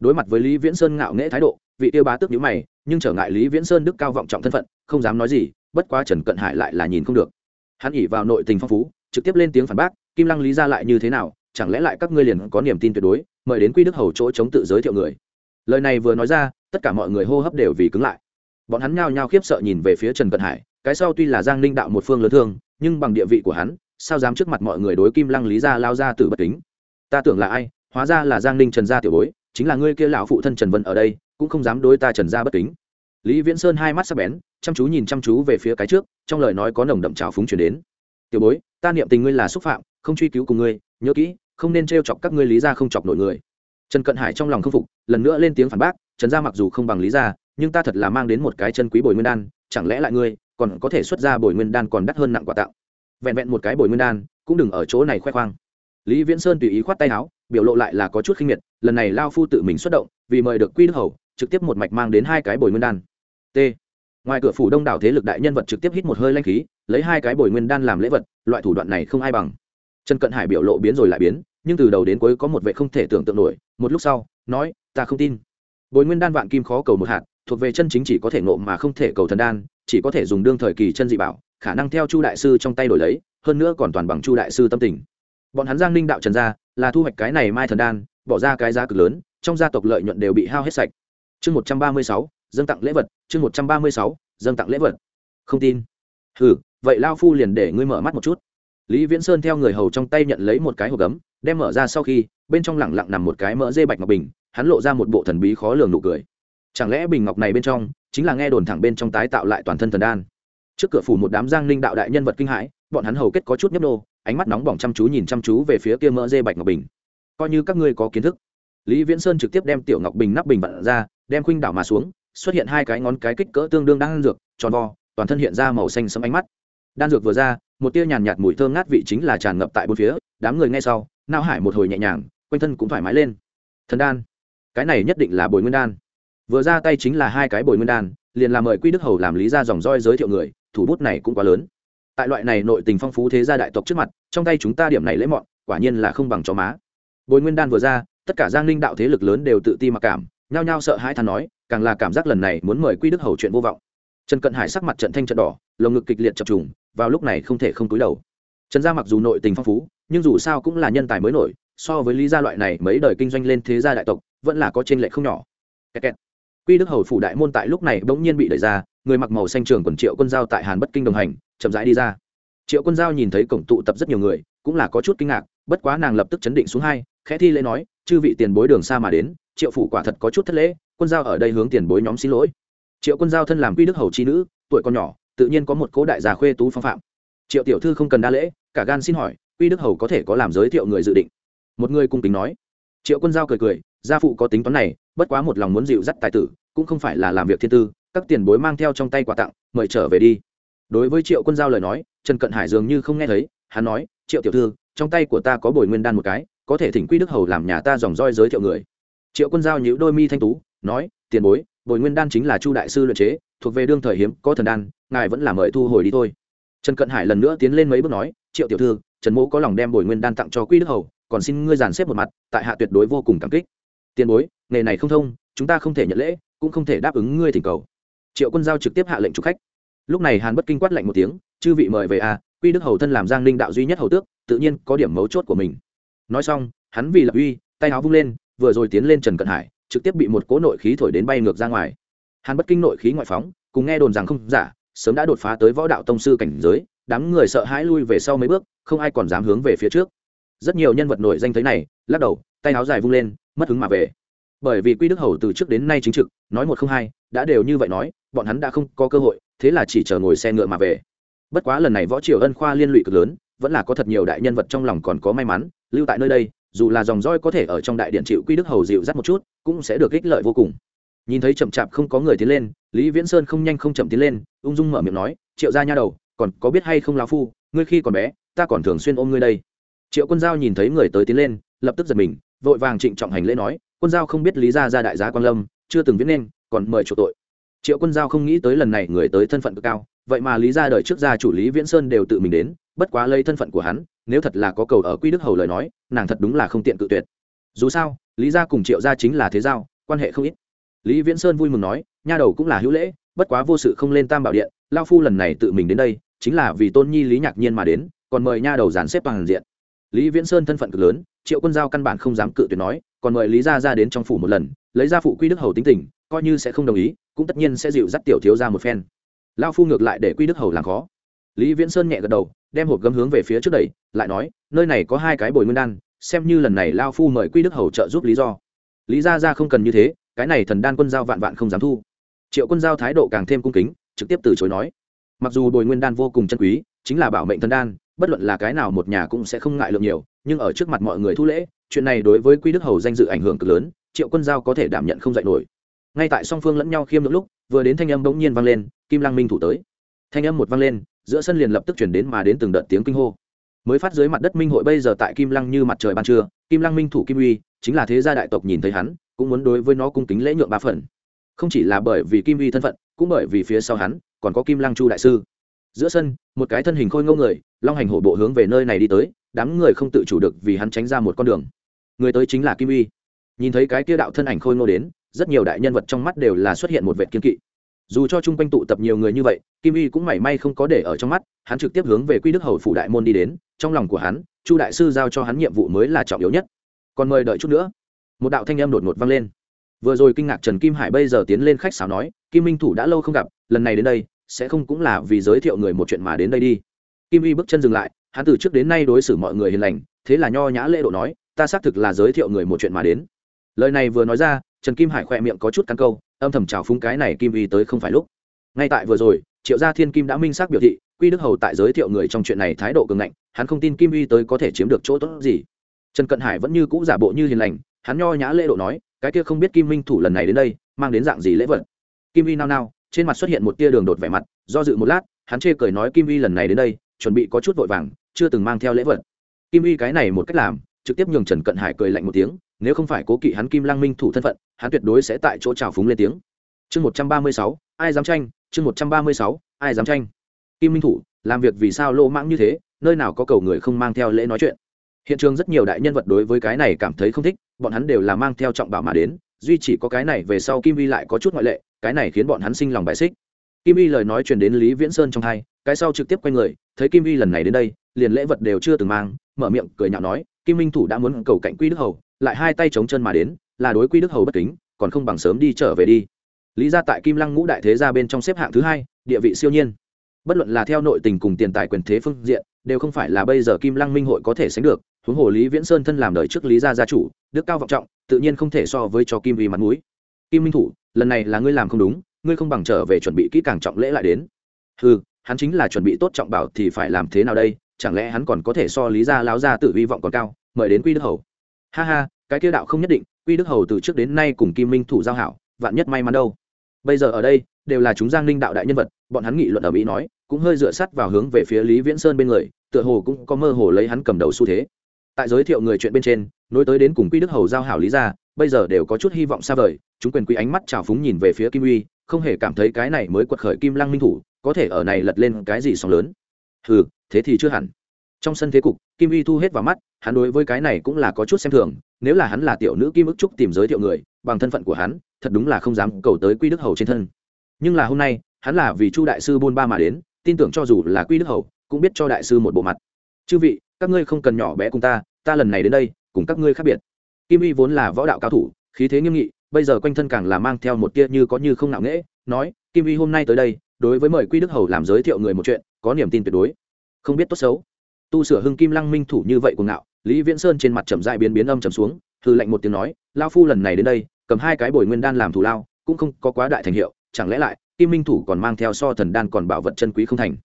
Đối mặt với lý viễn sơn ngạo nghễ thái độ vị tiêu bá tước nhíu mày, nhưng trở ngại lý viễn sơn đức cao vọng trọng thân phận, không dám nói gì, bất quá trần cận hải lại là nhìn không được. Hắn ỉ vào nội tình phong phú, trực tiếp lên tiếng phản bác, kim lăng lý ra lại như thế nào, chẳng lẽ lại các ngươi liền có niềm tin tuyệt đối, mời đến quy đức hầu chỗ chống tự giới thiệu người? Lời này vừa nói ra, tất cả mọi người hô hấp đều vì cứng lại. Bọn hắn nhao nhao khiếp sợ nhìn về phía trần cận hải, cái sau tuy là giang ninh đạo một phương lớn thương, nhưng bằng địa vị của hắn, sao dám trước mặt mọi người đối kim lăng lý gia lao ra từ bất kính? Ta tưởng là ai, hóa ra là giang ninh trần gia tiểu bối, chính là ngươi kia lão phụ thân trần vân ở đây cũng không dám đối ta trần gia bất kính. Lý viễn sơn hai mắt sắc bén, chăm chú nhìn chăm chú về phía cái trước, trong lời nói có nồng đậm trào phúng chuyển đến. Tiểu bối, ta niệm tình ngươi là xúc phạm, không truy cứu cùng ngươi, nhớ kỹ, không nên t chọc các ngươi lý gia không chọc nổi người. Trần cận hải trong lòng không phục, lần nữa lên tiếng phản bác, trần gia mặc dù không bằng lý gia, nhưng ta thật là mang đến một cái chân quý bồi nguyên đan, chẳng lẽ lại ngươi còn có thể xuất ra bồi nguyên đan còn đắt hơn nặng quà tặng vẹn vẹn một cái bồi nguyên đan, cũng đừng ở chỗ này khoe khoang. Lý viễn sơn tùy ý khoát tay áo, biểu lộ lại là có chút khinh miệt, lần này lao phu tự mình xuất động, vì mời được quy đức hầu trực tiếp một mạch mang đến hai cái bồi nguyên đan. T. Ngoài cửa phủ đông đảo thế lực đại nhân vật trực tiếp hít một hơi lanh khí, lấy hai cái bồi nguyên đan làm lễ vật, loại thủ đoạn này không ai bằng. Trần cận hải biểu lộ biến rồi lại biến, nhưng từ đầu đến cuối có một vệ không thể tưởng tượng nổi. Một lúc sau, nói, ta không tin. Bồi nguyên đan vạn kim khó cầu một hạt, thuộc về chân chính chỉ có thể nộm mà không thể cầu thần đan, chỉ có thể dùng đương thời kỳ chân dị bảo, khả năng theo chu đại sư trong tay đổi lấy, hơn nữa còn toàn bằng chu đại sư tâm tình. Bọn hắn giang ninh đạo trần gia, là thu hoạch cái này mai thần đan, bỏ ra cái giá cực lớn, trong gia tộc lợi nhuận đều bị hao hết sạch chương một trăm ba mươi sáu, dâng tặng lễ vật, chương một trăm ba mươi sáu, dâng tặng lễ vật. Không tin. Ừ vậy lao phu liền để ngươi mở mắt một chút. Lý viễn sơn theo người hầu trong tay nhận lấy một cái hộp gấm, đem mở ra sau khi, bên trong lẳng lặng nằm một cái mỡ dê bạch ngọc bình, hắn lộ ra một bộ thần bí khó lường nụ cười. Chẳng lẽ bình ngọc này bên trong, chính là nghe đồn thẳng bên trong tái tạo lại toàn thân thần đan? Trước cửa phủ một đám giang ninh đạo đại nhân vật kinh hãi, bọn hắn hầu kết có chút nhấp nô ánh mắt nóng bỏng chăm chú nhìn chăm chú về phía kia mỡ dê bạch ngọc bình. Coi như các ngươi có kiến thức. Lý viễn sơn trực tiếp đem tiểu ngọc bình nắp bình vặn ra đem khuynh đảo mà xuống, xuất hiện hai cái ngón cái kích cỡ tương đương đan dược, tròn vo, toàn thân hiện ra màu xanh sẫm ánh mắt. Đan dược vừa ra, một tia nhàn nhạt mùi thơm ngát vị chính là tràn ngập tại bốn phía, đám người nghe sau nao hải một hồi nhẹ nhàng, quanh thân cũng thoải mái lên. Thần đan. Cái này nhất định là bồi nguyên đan. Vừa ra tay chính là hai cái bồi nguyên đan, liền làm mời quy đức hầu làm lý ra dòng roi giới thiệu người, thủ bút này cũng quá lớn. Tại loại này nội tình phong phú thế gia đại tộc trước mặt, trong tay chúng ta điểm này lấy mọn, quả nhiên là không bằng chó má. Bồi nguyên đan vừa ra, tất cả giang ninh đạo thế lực lớn đều tự ti mặc cảm nhao nhao sợ hãi than nói, càng là cảm giác lần này muốn mời quy đức hầu chuyện vô vọng. Trần cận hải sắc mặt trận thanh trận đỏ, lồng ngực kịch liệt chập trùng, vào lúc này không thể không túi đầu. Trần gia mặc dù nội tình phong phú, nhưng dù sao cũng là nhân tài mới nổi, so với lý gia loại này mấy đời kinh doanh lên thế gia đại tộc, vẫn là có trên lệ không nhỏ. Kẹt kẹt. quy đức hầu phủ đại môn tại lúc này bỗng nhiên bị đẩy ra, người mặc màu xanh trường quần triệu quân giao tại hàn bất kinh đồng hành, chậm rãi đi ra. Triệu quân giao nhìn thấy cổng tụ tập rất nhiều người, cũng là có chút kinh ngạc, bất quá nàng lập tức chấn định xuống hai, khẽ thi lễ nói, chư vị tiền bối đường xa mà đến triệu phủ quả thật có chút thất lễ, quân giao ở đây hướng tiền bối nhóm xin lỗi. Triệu quân giao thân làm quy đức hầu chi nữ, tuổi còn nhỏ, tự nhiên có một cố đại già khuê tú phong phạm. Triệu tiểu thư không cần đa lễ, cả gan xin hỏi, quy đức hầu có thể có làm giới thiệu người dự định? Một người cung kính nói. Triệu quân giao cười cười, gia phụ có tính toán này, bất quá một lòng muốn dịu dắt tài tử, cũng không phải là làm việc thiên tư, các tiền bối mang theo trong tay quà tặng, mời trở về đi. Đối với triệu quân giao lời nói, trần cận hải dường như không nghe thấy, hắn nói, triệu tiểu thư, trong tay của ta có bồi nguyên đan một cái, có thể thỉnh quy đức hầu làm nhà ta dòng roi giới thiệu người triệu quân giao nhữ đôi mi thanh tú nói tiền bối bồi nguyên đan chính là chu đại sư luyện chế thuộc về đương thời hiếm có thần đan ngài vẫn là mời thu hồi đi thôi. Trần cận hải lần nữa tiến lên mấy bước nói triệu tiểu thư trần mỗ có lòng đem bồi nguyên đan tặng cho quy đức hầu còn xin ngươi giàn xếp một mặt tại hạ tuyệt đối vô cùng cảm kích. Tiền bối nghề này không thông chúng ta không thể nhận lễ cũng không thể đáp ứng ngươi thỉnh cầu. Triệu quân giao trực tiếp hạ lệnh chủ khách. Lúc này hàn bất kinh quát lạnh một tiếng chư vị mời về a à, quy đức hầu thân làm giang ninh đạo duy nhất hầu tước tự nhiên có điểm mấu chốt của mình. Nói xong hắn vì lập uy tay áo vung lên vừa rồi tiến lên trần cận hải, trực tiếp bị một cỗ nội khí thổi đến bay ngược ra ngoài. Hàn bất kinh nội khí ngoại phóng, cùng nghe đồn rằng không giả, sớm đã đột phá tới võ đạo tông sư cảnh giới, đám người sợ hãi lui về sau mấy bước, không ai còn dám hướng về phía trước. Rất nhiều nhân vật nổi danh thế này, lắc đầu, tay áo dài vung lên, mất hứng mà về. Bởi vì quy đức hầu từ trước đến nay chính trực, nói một không hai, đã đều như vậy nói, bọn hắn đã không có cơ hội, thế là chỉ chờ ngồi xe ngựa mà về. Bất quá lần này võ triều ân khoa liên lụy cực lớn, vẫn là có thật nhiều đại nhân vật trong lòng còn có may mắn, lưu tại nơi đây dù là dòng roi có thể ở trong đại điện chịu quy đức hầu dịu dắt một chút, cũng sẽ được ích lợi vô cùng. Nhìn thấy chậm chạp không có người tiến lên, lý viễn sơn không nhanh không chậm tiến lên, ung dung mở miệng nói, triệu ra nha đầu, còn có biết hay không lão phu, ngươi khi còn bé, ta còn thường xuyên ôm ngươi đây. Triệu quân giao nhìn thấy người tới tiến lên, lập tức giật mình, vội vàng trịnh trọng hành lễ nói, quân giao không biết lý ra ra đại giá quan lâm, chưa từng viết nên, còn mời chủ tội. Triệu quân giao không nghĩ tới lần này người tới thân phận cực cao, vậy mà lý ra đời trước gia chủ lý viễn sơn đều tự mình đến, bất quá lấy thân phận của hắn nếu thật là có cầu ở quy đức hầu lời nói, nàng thật đúng là không tiện cự tuyệt. Dù sao, lý gia cùng triệu gia chính là thế giao, quan hệ không ít. Lý viễn sơn vui mừng nói, nha đầu cũng là hữu lễ, bất quá vô sự không lên tam bảo điện, lao phu lần này tự mình đến đây, chính là vì tôn nhi lý nhạc nhiên mà đến, còn mời nha đầu dàn xếp toàn diện. Lý viễn sơn thân phận cực lớn, triệu quân giao căn bản không dám cự tuyệt nói, còn mời lý gia ra đến trong phủ một lần, lấy ra phụ quy đức hầu tính tình, coi như sẽ không đồng ý, cũng tất nhiên sẽ dịu dắt tiểu thiếu ra một phen. Lao phu ngược lại để quy đức hầu làm khó lý viễn sơn nhẹ gật đầu, đem hộp gấm hướng về phía trước đẩy, lại nói, nơi này có hai cái bồi nguyên đan, xem như lần này lao phu mời quy đức hầu trợ giúp lý do. Lý gia ra không cần như thế, cái này thần đan quân giao vạn vạn không dám thu. Triệu quân giao thái độ càng thêm cung kính, trực tiếp từ chối nói, mặc dù bồi nguyên đan vô cùng chân quý, chính là bảo mệnh thần đan, bất luận là cái nào một nhà cũng sẽ không ngại lượng nhiều, nhưng ở trước mặt mọi người thu lễ, chuyện này đối với quy đức hầu danh dự ảnh hưởng cực lớn, triệu quân giao có thể đảm nhận không dạy nổi. Ngay tại song phương lẫn nhau khiêm lượng lúc, vừa đến thanh âm bỗng nhiên vang lên, kim lăng minh thủ tới. Thanh âm một vang lên giữa sân liền lập tức chuyển đến mà đến từng đợt tiếng kinh hô. Mới phát dưới mặt đất minh hội bây giờ tại kim lăng như mặt trời ban trưa, kim lăng minh thủ kim uy, chính là thế gia đại tộc nhìn thấy hắn, cũng muốn đối với nó cung kính lễ nhượng ba phần. Không chỉ là bởi vì kim uy thân phận, cũng bởi vì phía sau hắn, còn có kim lăng chu đại sư. Giữa sân, một cái thân hình khôi ngâu người, long hành hổ bộ hướng về nơi này đi tới, đám người không tự chủ được vì hắn tránh ra một con đường. Người tới chính là kim uy. Nhìn thấy cái kia đạo thân ảnh khôi ngô đến, rất nhiều đại nhân vật trong mắt đều là xuất hiện một vệ kiên kỵ dù cho chung quanh tụ tập nhiều người như vậy, kim Y cũng mảy may không có để ở trong mắt, hắn trực tiếp hướng về quy đức hầu phủ đại môn đi đến, trong lòng của hắn, chu đại sư giao cho hắn nhiệm vụ mới là trọng yếu nhất. Còn mời đợi chút nữa. Một đạo thanh âm đột ngột vang lên. Vừa rồi kinh ngạc trần kim hải bây giờ tiến lên khách sáo nói, kim minh thủ đã lâu không gặp, lần này đến đây, sẽ không cũng là vì giới thiệu người một chuyện mà đến đây đi. Kim Y bước chân dừng lại, hắn từ trước đến nay đối xử mọi người hiền lành, thế là nho nhã lễ độ nói, ta xác thực là giới thiệu người một chuyện mà đến. Lời này vừa nói ra, trần kim hải khỏe miệng có chút căn câu âm thầm trào phúng cái này kim uy tới không phải lúc. Ngay tại vừa rồi, triệu gia thiên kim đã minh xác biểu thị, quy đức hầu tại giới thiệu người trong chuyện này thái độ cường ngạnh, hắn không tin kim uy tới có thể chiếm được chỗ tốt gì. Trần cận hải vẫn như cũ giả bộ như hiền lành, hắn nho nhã lễ độ nói, cái kia không biết kim minh thủ lần này đến đây, mang đến dạng gì lễ vật. Kim uy nao nao, trên mặt xuất hiện một tia đường đột vẻ mặt, do dự một lát, hắn chê cười nói kim uy lần này đến đây, chuẩn bị có chút vội vàng, chưa từng mang theo lễ vật. Kim uy cái này một cách làm, trực tiếp nhường trần cận hải cười lạnh một tiếng nếu không phải cố kỵ hắn kim lăng minh thủ thân phận, hắn tuyệt đối sẽ tại chỗ trào phúng lên tiếng. Chương một trăm ba mươi sáu, ai dám tranh? Chương một trăm ba mươi sáu, ai dám tranh? Kim minh thủ, làm việc vì sao lô mãng như thế? Nơi nào có cầu người không mang theo lễ nói chuyện? Hiện trường rất nhiều đại nhân vật đối với cái này cảm thấy không thích, bọn hắn đều là mang theo trọng bảo mà đến, duy chỉ có cái này về sau kim vi lại có chút ngoại lệ, cái này khiến bọn hắn sinh lòng bài xích. Kim vi lời nói truyền đến lý viễn sơn trong hai, cái sau trực tiếp quay người, thấy kim vi lần này đến đây, liền lễ vật đều chưa từng mang, mở miệng cười nhạo nói, kim minh thủ đã muốn cầu cạnh quy đức hầu lại hai tay chống chân mà đến, là đối quy đức hầu bất kính, còn không bằng sớm đi trở về đi. Lý ra tại kim lăng ngũ đại thế gia bên trong xếp hạng thứ hai, địa vị siêu nhiên. Bất luận là theo nội tình cùng tiền tài quyền thế phương diện, đều không phải là bây giờ kim lăng minh hội có thể sánh được. Huống hồ lý viễn sơn thân làm đời trước lý gia gia chủ, đức cao vọng trọng, tự nhiên không thể so với cho kim vì mặt mũi. Kim minh thủ, lần này là ngươi làm không đúng, ngươi không bằng trở về chuẩn bị kỹ càng trọng lễ lại đến. Ừ hắn chính là chuẩn bị tốt trọng bảo thì phải làm thế nào đây? Chẳng lẽ hắn còn có thể so lý gia láo gia tự vi vọng còn cao, mời đến quy đức hầu? Ha ha, cái kia đạo không nhất định, quy đức hầu từ trước đến nay cùng kim minh thủ giao hảo, vạn nhất may mắn đâu. Bây giờ ở đây, đều là chúng giang ninh đạo đại nhân vật, bọn hắn nghị luận ở mỹ nói, cũng hơi dựa sắt vào hướng về phía lý viễn sơn bên người, tựa hồ cũng có mơ hồ lấy hắn cầm đầu xu thế. Tại giới thiệu người chuyện bên trên, nối tới đến cùng quy đức hầu giao hảo lý ra bây giờ đều có chút hy vọng xa vời, chúng quyền quý ánh mắt trào phúng nhìn về phía kim uy, không hề cảm thấy cái này mới quật khởi kim lăng minh thủ, có thể ở này lật lên cái gì sóng lớn. Ừ thế thì chưa hẳn trong sân thế cục, kim y thu hết vào mắt, hắn đối với cái này cũng là có chút xem thường, nếu là hắn là tiểu nữ kim ức trúc tìm giới thiệu người, bằng thân phận của hắn, thật đúng là không dám cầu tới quy đức hầu trên thân. Nhưng là hôm nay, hắn là vì chu đại sư buôn ba mà đến, tin tưởng cho dù là quy đức hầu, cũng biết cho đại sư một bộ mặt. Chư vị, các ngươi không cần nhỏ bé cùng ta ta lần này đến đây, cùng các ngươi khác biệt. Kim y vốn là võ đạo cao thủ, khí thế nghiêm nghị, bây giờ quanh thân càng là mang theo một tia như có như không nặng nễ nói, kim y hôm nay tới đây, đối với mời quy đức hầu làm giới thiệu người một chuyện, có niềm tin tuyệt đối. Không biết tốt xấu tu sửa hưng kim lăng minh thủ như vậy cuồng ngạo, lý viễn sơn trên mặt trầm dại biến biến âm trầm xuống hư lệnh một tiếng nói lao phu lần này đến đây, cầm hai cái bồi nguyên đan làm thủ lao, cũng không có quá đại thành hiệu, chẳng lẽ lại, kim minh thủ còn mang theo so thần đan còn bảo vật chân quý không thành?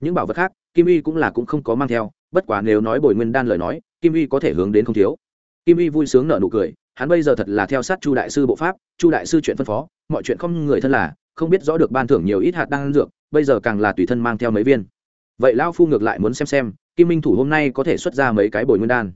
Những bảo vật khác, kim y cũng là cũng không có mang theo, bất quá nếu nói bồi nguyên đan lời nói, kim y có thể hướng đến không thiếu. Kim y vui sướng nở nụ cười, hắn bây giờ thật là theo sát chu đại sư bộ pháp, chu đại sư chuyện phân phó, mọi chuyện không người thân là, không biết rõ được ban thưởng nhiều ít hạt đan dược, bây giờ càng là tùy thân mang theo mấy viên. Vậy lao phu ngược lại muốn xem xem kim minh thủ hôm nay có thể xuất ra mấy cái bồi nguyên đan.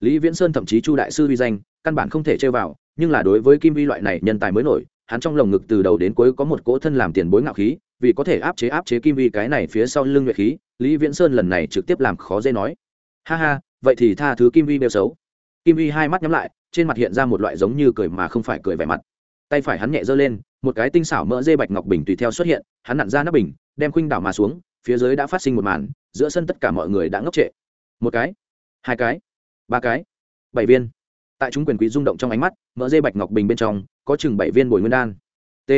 Lý viễn sơn thậm chí chu đại sư uy danh, căn bản không thể chơi vào, nhưng là đối với kim vi loại này nhân tài mới nổi, hắn trong lồng ngực từ đầu đến cuối có một cỗ thân làm tiền bối ngạo khí, vì có thể áp chế áp chế kim vi cái này phía sau lưng nhuệ khí, lý viễn sơn lần này trực tiếp làm khó dễ nói. Ha ha, vậy thì tha thứ kim vi bêu xấu. Kim vi hai mắt nhắm lại, trên mặt hiện ra một loại giống như cười mà không phải cười vẻ mặt. Tay phải hắn nhẹ giơ lên, một cái tinh xảo mỡ dê bạch ngọc bình tùy theo xuất hiện, hắn nặn ra nắp bình, đem khuynh đảo mà xuống phía dưới đã phát sinh một màn, giữa sân tất cả mọi người đã ngốc trệ. Một cái, hai cái, ba cái, bảy viên. Tại chúng quyền quý rung động trong ánh mắt, mỡ dê bạch ngọc bình bên trong, có chừng bảy viên bồi nguyên đan. T.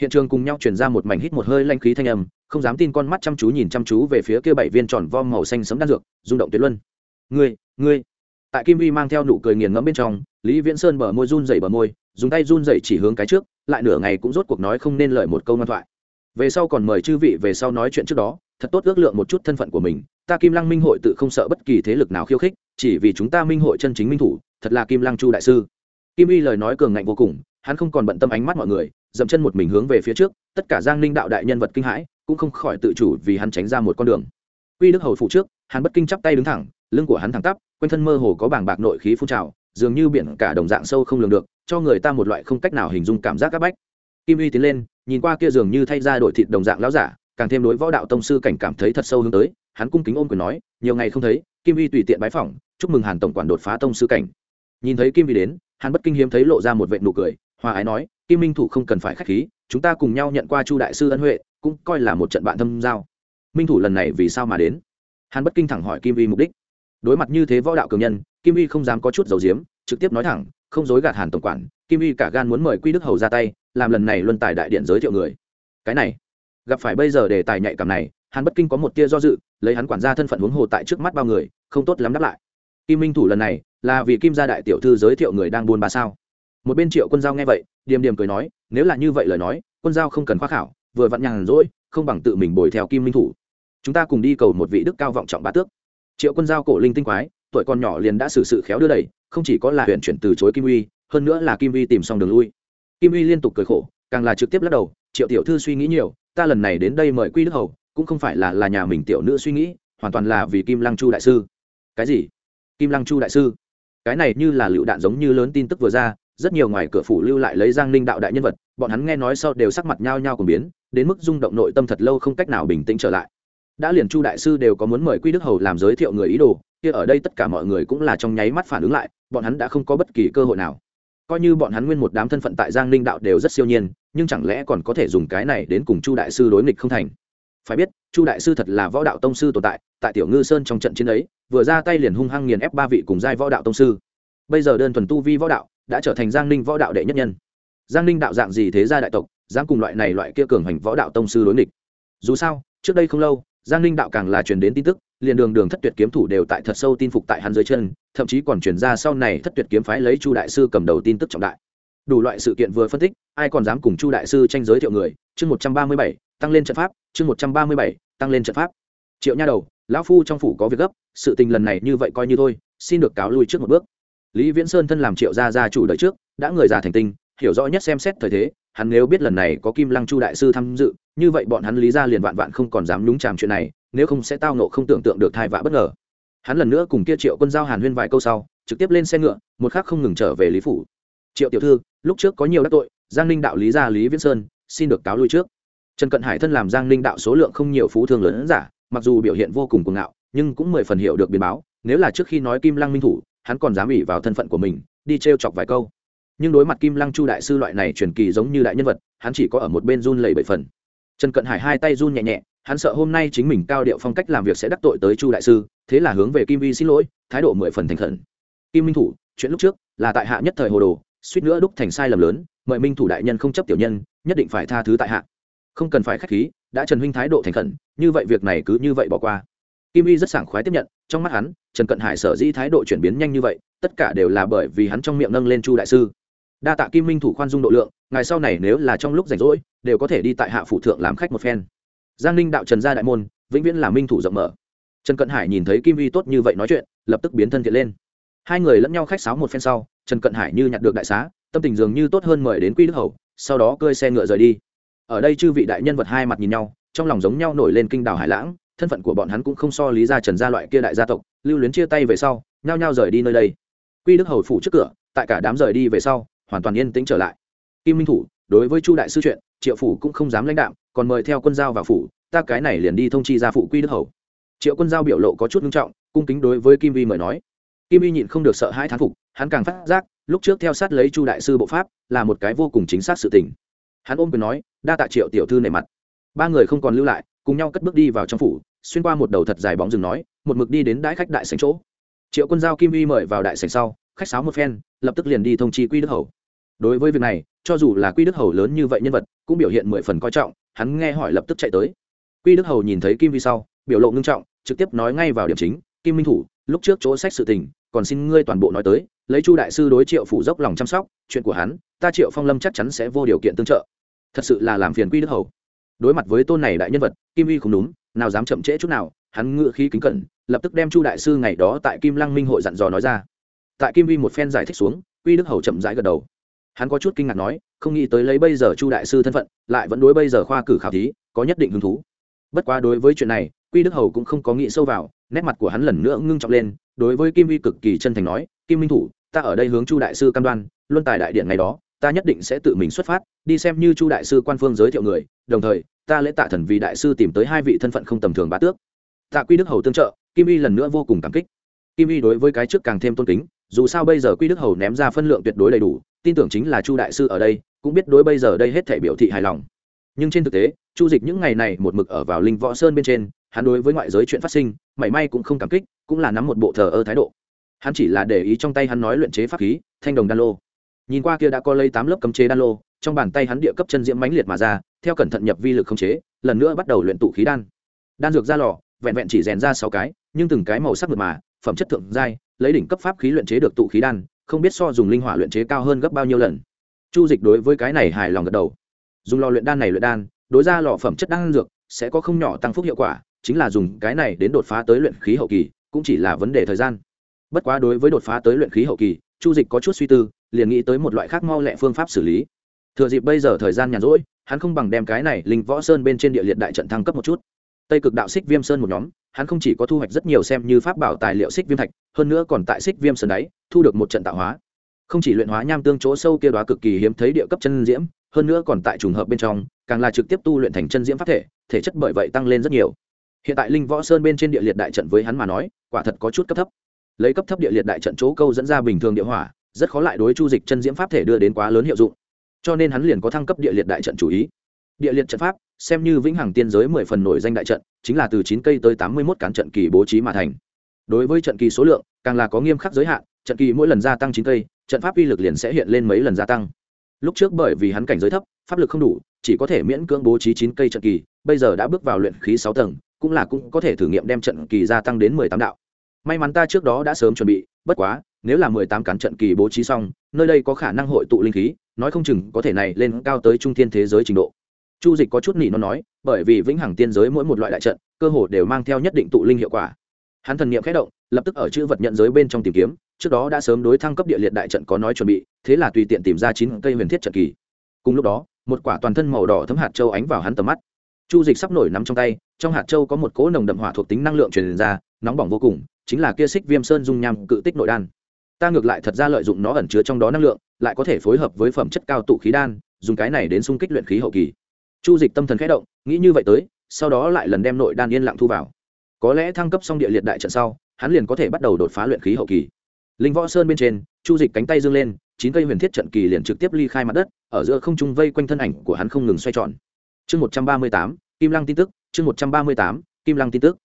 Hiện trường cùng nhau chuyển ra một mảnh hít một hơi lanh khí thanh âm, không dám tin con mắt chăm chú nhìn chăm chú về phía kia bảy viên tròn vo màu xanh sấm đan dược, rung động tuyệt luân. Ngươi ngươi. Tại kim vi mang theo nụ cười nghiền ngẫm bên trong, lý viễn sơn bờ môi run dày bờ môi, dùng tay run dày chỉ hướng cái trước, lại nửa ngày cũng rốt cuộc nói không nên lợi một câu ngoan thoại về sau còn mời chư vị về sau nói chuyện trước đó, thật tốt ước lượng một chút thân phận của mình. Ta kim lăng minh hội tự không sợ bất kỳ thế lực nào khiêu khích, chỉ vì chúng ta minh hội chân chính minh thủ, thật là kim lăng chu đại sư. Kim y lời nói cường ngạnh vô cùng, hắn không còn bận tâm ánh mắt mọi người, dậm chân một mình hướng về phía trước, tất cả giang ninh đạo đại nhân vật kinh hãi, cũng không khỏi tự chủ vì hắn tránh ra một con đường. Quy đức hầu phụ trước, hắn bất kinh chắp tay đứng thẳng, lưng của hắn thẳng tắp, quanh thân mơ hồ có bảng bạc nội khí phun trào, dường như biển cả đồng dạng sâu không lường được, cho người ta một loại không cách nào hình dung cảm giác áp bách. Kim uy tiến lên nhìn qua kia dường như thay ra đổi thịt đồng dạng lão giả, càng thêm đối võ đạo tông sư cảnh cảm thấy thật sâu hướng tới, hắn cung kính ôm quyền nói, nhiều ngày không thấy, kim vi tùy tiện bái phỏng, chúc mừng hàn tổng quản đột phá tông sư cảnh. Nhìn thấy kim vi đến, hắn bất kinh hiếm thấy lộ ra một vệ nụ cười, hòa ái nói, kim minh thủ không cần phải khách khí, chúng ta cùng nhau nhận qua chu đại sư ân huệ, cũng coi là một trận bạn thâm giao. Minh thủ lần này vì sao mà đến? Hắn bất kinh thẳng hỏi kim vi mục đích. Đối mặt như thế võ đạo cường nhân, kim vi không dám có chút dầu diếm, trực tiếp nói thẳng, không dối gạt hàn tổng quản, kim vi cả gan muốn mời quy đức hầu ra tay làm lần này luân tài đại điện giới thiệu người. Cái này, gặp phải bây giờ đề tài nhạy cảm này hàn bất kinh có một tia do dự, lấy hắn quản gia thân phận huống hồ tại trước mắt bao người, không tốt lắm đáp lại. Kim minh thủ lần này, là vì kim gia đại tiểu thư giới thiệu người đang buôn bà sao? Một bên triệu quân giao nghe vậy, điềm điềm cười nói, nếu là như vậy lời nói, quân giao không cần khoác khảo, vừa vặn nhàn rỗi, không bằng tự mình bồi theo kim minh thủ. Chúng ta cùng đi cầu một vị đức cao vọng trọng bá tước. Triệu quân giao cổ linh tinh quái, tuổi còn nhỏ liền đã xử sự khéo đưa đẩy, không chỉ có là huyện chuyển từ chối kim uy, hơn nữa là kim uy tìm xong đường lui kim uy liên tục cười khổ, càng là trực tiếp lắc đầu, triệu tiểu thư suy nghĩ nhiều, ta lần này đến đây mời quy đức hầu, cũng không phải là là nhà mình tiểu nữ suy nghĩ, hoàn toàn là vì kim lăng chu đại sư. Cái gì? Kim lăng chu đại sư? Cái này như là lựu đạn giống như lớn tin tức vừa ra, rất nhiều ngoài cửa phủ lưu lại lấy giang ninh đạo đại nhân vật, bọn hắn nghe nói sau đều sắc mặt nhao nhao cùng biến, đến mức rung động nội tâm thật lâu không cách nào bình tĩnh trở lại. Đã liền chu đại sư đều có muốn mời quy đức hầu làm giới thiệu người ý đồ, kia ở đây tất cả mọi người cũng là trong nháy mắt phản ứng lại, bọn hắn đã không có bất kỳ cơ hội nào coi như bọn hắn nguyên một đám thân phận tại giang ninh đạo đều rất siêu nhiên, nhưng chẳng lẽ còn có thể dùng cái này đến cùng chu đại sư đối nghịch không thành? Phải biết, chu đại sư thật là võ đạo tông sư tồn tại tại tiểu ngư sơn trong trận chiến ấy, vừa ra tay liền hung hăng nghiền ép ba vị cùng giai võ đạo tông sư. Bây giờ đơn thuần tu vi võ đạo, đã trở thành giang ninh võ đạo đệ nhất nhân. Giang ninh đạo dạng gì thế gia đại tộc, dám cùng loại này loại kia cường hành võ đạo tông sư đối nghịch? Dù sao, trước đây không lâu, giang ninh đạo càng là truyền đến tin tức liền đường đường thất tuyệt kiếm thủ đều tại thật sâu tin phục tại hắn dưới chân, thậm chí còn truyền ra sau này thất tuyệt kiếm phái lấy chu đại sư cầm đầu tin tức trọng đại. Đủ loại sự kiện vừa phân tích, ai còn dám cùng chu đại sư tranh giới thiệu người? Chương một trăm ba mươi bảy, tăng lên trận pháp. Chương một trăm ba mươi bảy, tăng lên trận pháp. Triệu nha đầu, lão phu trong phủ có việc gấp, sự tình lần này như vậy coi như thôi, xin được cáo lui trước một bước. Lý viễn sơn thân làm triệu gia gia chủ đời trước, đã người già thành tinh, hiểu rõ nhất xem xét thời thế, hắn nếu biết lần này có kim lăng chu đại sư tham dự, như vậy bọn hắn lý ra liền vạn vạn không còn dám nhúng chàm chuyện này nếu không sẽ tao nộ không tưởng tượng được thai vạ bất ngờ. Hắn lần nữa cùng kia triệu quân giao hàn huyên vài câu sau, trực tiếp lên xe ngựa, một khắc không ngừng trở về lý phủ. Triệu tiểu thư, lúc trước có nhiều đắc tội, giang ninh đạo lý gia lý viễn sơn, xin được cáo lui trước. Trần cận hải thân làm giang ninh đạo số lượng không nhiều phú thương lớn giả, mặc dù biểu hiện vô cùng cuồng ngạo, nhưng cũng mười phần hiểu được biến báo, nếu là trước khi nói kim lăng minh thủ, hắn còn dám ủy vào thân phận của mình, đi t r e o chọc vài câu. Nhưng đối mặt kim lăng chu đại sư loại này truyền kỳ giống như đại nhân vật, hắn chỉ có ở một bên run lầy bậy phần. Trần cận hải hai tay run nhẹ nhẹ hắn sợ hôm nay chính mình cao điệu phong cách làm việc sẽ đắc tội tới chu đại sư, thế là hướng về kim vi xin lỗi, thái độ mười phần thành khẩn. Kim minh thủ, chuyện lúc trước là tại hạ nhất thời hồ đồ, suýt nữa đúc thành sai lầm lớn, mời minh thủ đại nhân không chấp tiểu nhân, nhất định phải tha thứ tại hạ. Không cần phải k h á c h khí, đã trần huynh thái độ thành khẩn, như vậy việc này cứ như vậy bỏ qua. Kim y rất sảng khoái tiếp nhận, trong mắt hắn, trần cận hải sở dĩ thái độ chuyển biến nhanh như vậy, tất cả đều là bởi vì hắn trong miệng nâng lên chu đại sư. Đa tạ kim minh thủ khoan dung độ lượng, ngày sau này nếu là trong lúc rảnh rỗi, đều có thể đi tại hạ phủ thượng làm khách một phen giang ninh đạo trần gia đại môn, vĩnh viễn là minh thủ rộng mở. Trần cận hải nhìn thấy kim vi tốt như vậy nói chuyện, lập tức biến thân thiện lên. Hai người lẫn nhau khách sáo một phen sau, trần cận hải như nhặt được đại xá, tâm tình dường như tốt hơn mời đến quy đức hầu, sau đó cơi xe ngựa rời đi. Ở đây chư vị đại nhân vật hai mặt nhìn nhau, trong lòng giống nhau nổi lên kinh đảo hải lãng, thân phận của bọn hắn cũng không so lý ra trần gia loại kia đại gia tộc, lưu luyến chia tay về sau, nhao nhao rời đi nơi đây. Quy đức hầu phủ trước cửa, tại cả đám rời đi về sau, hoàn toàn yên tĩnh trở lại. Kim minh thủ, đối với chu đại sư chuyện, triệu phủ cũng không dám lãnh đạo còn mời theo quân giao vào phủ, ta cái này liền đi thông chi ra phụ quy đức hầu. Triệu quân giao biểu lộ có chút nghiêm trọng, cung kính đối với kim vi mời nói. Kim vi nhịn không được sợ hãi thán phục, hắn càng phát giác, lúc trước theo sát lấy chu đại sư bộ pháp, là một cái vô cùng chính xác sự tình. Hắn ôm quyền nói, đa tạ triệu tiểu thư nề mặt. Ba người không còn lưu lại, cùng nhau cất bước đi vào trong phủ, xuyên qua một đầu thật dài bóng rừng nói, một mực đi đến đãi khách đại sành chỗ. Triệu quân giao kim vi mời vào đại sành sau, khách sáo một phen, lập tức liền đi thông chi quy đức hầu. Đối với việc này, cho dù là quy đức hầu lớn như vậy nhân vật, cũng biểu hiện mười phần coi trọng hắn nghe hỏi lập tức chạy tới. Quy đức hầu nhìn thấy kim vi sau, biểu lộ ngưng trọng, trực tiếp nói ngay vào điểm chính, kim minh thủ, lúc trước chỗ sách sự tình, còn xin ngươi toàn bộ nói tới, lấy chu đại sư đối triệu phủ dốc lòng chăm sóc, chuyện của hắn, ta triệu phong lâm chắc chắn sẽ vô điều kiện tương trợ. Thật sự là làm phiền quy đức hầu. Đối mặt với tôn này đại nhân vật, kim vi không đúng, nào dám chậm trễ chút nào, hắn ngựa khí kính cẩn, lập tức đem chu đại sư ngày đó tại kim lăng minh hội dặn dò nói ra. Tại kim vi một phen giải thích xuống, quy đức hầu chậm rãi gật đầu hắn có chút kinh ngạc nói, không nghĩ tới lấy bây giờ chu đại sư thân phận, lại vẫn đối bây giờ khoa cử khảo thí có nhất định hứng thú. Bất quá đối với chuyện này, quy đức hầu cũng không có nghĩ sâu vào, nét mặt của hắn lần nữa ngưng trọng lên, đối với kim vi cực kỳ chân thành nói, kim minh thủ, ta ở đây hướng chu đại sư cam đoan, luân tài đại điện ngày đó, ta nhất định sẽ tự mình xuất phát, đi xem như chu đại sư quan phương giới thiệu người, đồng thời, ta lễ tạ thần vì đại sư tìm tới hai vị thân phận không tầm thường bá tước. Tạ quy đức hầu tương trợ, kim y lần nữa vô cùng cảm kích. Kim y đối với cái trước càng thêm tôn kính, dù sao bây giờ quy đức hầu ném ra phân lượng tuyệt đối đầy đủ tin tưởng chính là chu đại sư ở đây, cũng biết đối bây giờ đây hết thể biểu thị hài lòng. Nhưng trên thực tế, chu dịch những ngày này một mực ở vào linh võ sơn bên trên, hắn đối với ngoại giới chuyện phát sinh, mảy may cũng không cảm kích, cũng là nắm một bộ thờ ơ thái độ. Hắn chỉ là để ý trong tay hắn nói luyện chế pháp khí, thanh đồng đan lô. Nhìn qua kia đã có lấy tám lớp cấm chế đan lô, trong bàn tay hắn địa cấp chân diễm mãnh liệt mà ra, theo cẩn thận nhập vi lực khống chế, lần nữa bắt đầu luyện tụ khí đan. Đan dược ra lò, vẹn vẹn chỉ rèn ra sáu cái, nhưng từng cái màu sắc mượt mà, phẩm chất thượng giai, lấy đỉnh cấp pháp khí luyện chế được tụ khí đan không biết so dùng linh hỏa luyện chế cao hơn gấp bao nhiêu lần. Chu dịch đối với cái này hài lòng gật đầu. Dùng lò luyện đan này luyện đan, đối ra lò phẩm chất đan dược, sẽ có không nhỏ tăng phúc hiệu quả, chính là dùng cái này đến đột phá tới luyện khí hậu kỳ, cũng chỉ là vấn đề thời gian. Bất quá đối với đột phá tới luyện khí hậu kỳ, chu dịch có chút suy tư, liền nghĩ tới một loại khác mau lẹ phương pháp xử lý. Thừa dịp bây giờ thời gian nhàn rỗi, hắn không bằng đem cái này linh võ sơn bên trên địa liệt đại trận thăng cấp một chút tây cực đạo xích viêm sơn một nhóm, hắn không chỉ có thu hoạch rất nhiều xem như pháp bảo tài liệu xích viêm thạch, hơn nữa còn tại xích viêm sơn đáy thu được một trận tạo hóa. Không chỉ luyện hóa nham tương chỗ sâu kia đoá cực kỳ hiếm thấy địa cấp chân diễm, hơn nữa còn tại trùng hợp bên trong, càng là trực tiếp tu luyện thành chân diễm pháp thể thể chất bởi vậy tăng lên rất nhiều. Hiện tại linh võ sơn bên trên địa liệt đại trận với hắn mà nói, quả thật có chút cấp thấp. Lấy cấp thấp địa liệt đại trận chỗ câu dẫn ra bình thường địa hỏa, rất khó lại đối chu dịch chân diễm pháp thể đưa đến quá lớn hiệu dụng. Cho nên hắn liền có thăng cấp địa liệt đại trận chủ ý địa liệt trận pháp, xem như vĩnh hằng tiên giới mười phần nổi danh đại trận, chính là từ chín cây tới tám mươi mốt cán trận kỳ bố trí mà thành. Đối với trận kỳ số lượng, càng là có nghiêm khắc giới hạn, trận kỳ mỗi lần gia tăng chín cây, trận pháp uy lực liền sẽ hiện lên mấy lần gia tăng. Lúc trước bởi vì hắn cảnh giới thấp, pháp lực không đủ, chỉ có thể miễn cưỡng bố trí chín cây trận kỳ, bây giờ đã bước vào luyện khí sáu tầng, cũng là cũng có thể thử nghiệm đem trận kỳ gia tăng đến mười tám đạo. May mắn ta trước đó đã sớm chuẩn bị, bất quá, nếu là mười tám cán trận kỳ bố trí xong, nơi đây có khả năng hội tụ linh khí, nói không chừng có thể này lên cao tới trung thiên thế giới trình độ chu dịch có chút nỉ nó nói, bởi vì vĩnh hằng tiên giới mỗi một loại đại trận, cơ hồ đều mang theo nhất định tụ linh hiệu quả. Hắn thần niệm khẽ động, lập tức ở chữ vật nhận giới bên trong tìm kiếm, trước đó đã sớm đối thăng cấp địa liệt đại trận có nói chuẩn bị, thế là tùy tiện tìm ra chín cây huyền thiết trận kỳ. Cùng lúc đó, một quả toàn thân màu đỏ thấm hạt châu ánh vào hắn tầm mắt. Chu dịch sắp nổi nắm trong tay, trong hạt châu có một cỗ nồng đậm hỏa thuộc tính năng lượng truyền ra, nóng bỏng vô cùng, chính là kia xích viêm sơn dung nham cự tích nội đan. Ta ngược lại thật ra lợi dụng nó ẩn chứa trong đó năng lượng, lại có thể phối hợp với phẩm chất cao tụ khí đan, dùng cái này đến xung kích luyện khí hậu kỳ chu dịch tâm thần khẽ động, nghĩ như vậy tới, sau đó lại lần đem nội đan yên lặng thu vào. Có lẽ thăng cấp xong địa liệt đại trận sau, hắn liền có thể bắt đầu đột phá luyện khí hậu kỳ. Linh võ sơn bên trên, chu dịch cánh tay dương lên, chín cây huyền thiết trận kỳ liền trực tiếp ly khai mặt đất, ở giữa không trung vây quanh thân ảnh của hắn không ngừng xoay tròn. Chương một trăm ba mươi tám, kim lăng tin tức, chương một trăm ba mươi tám, kim lăng tin tức.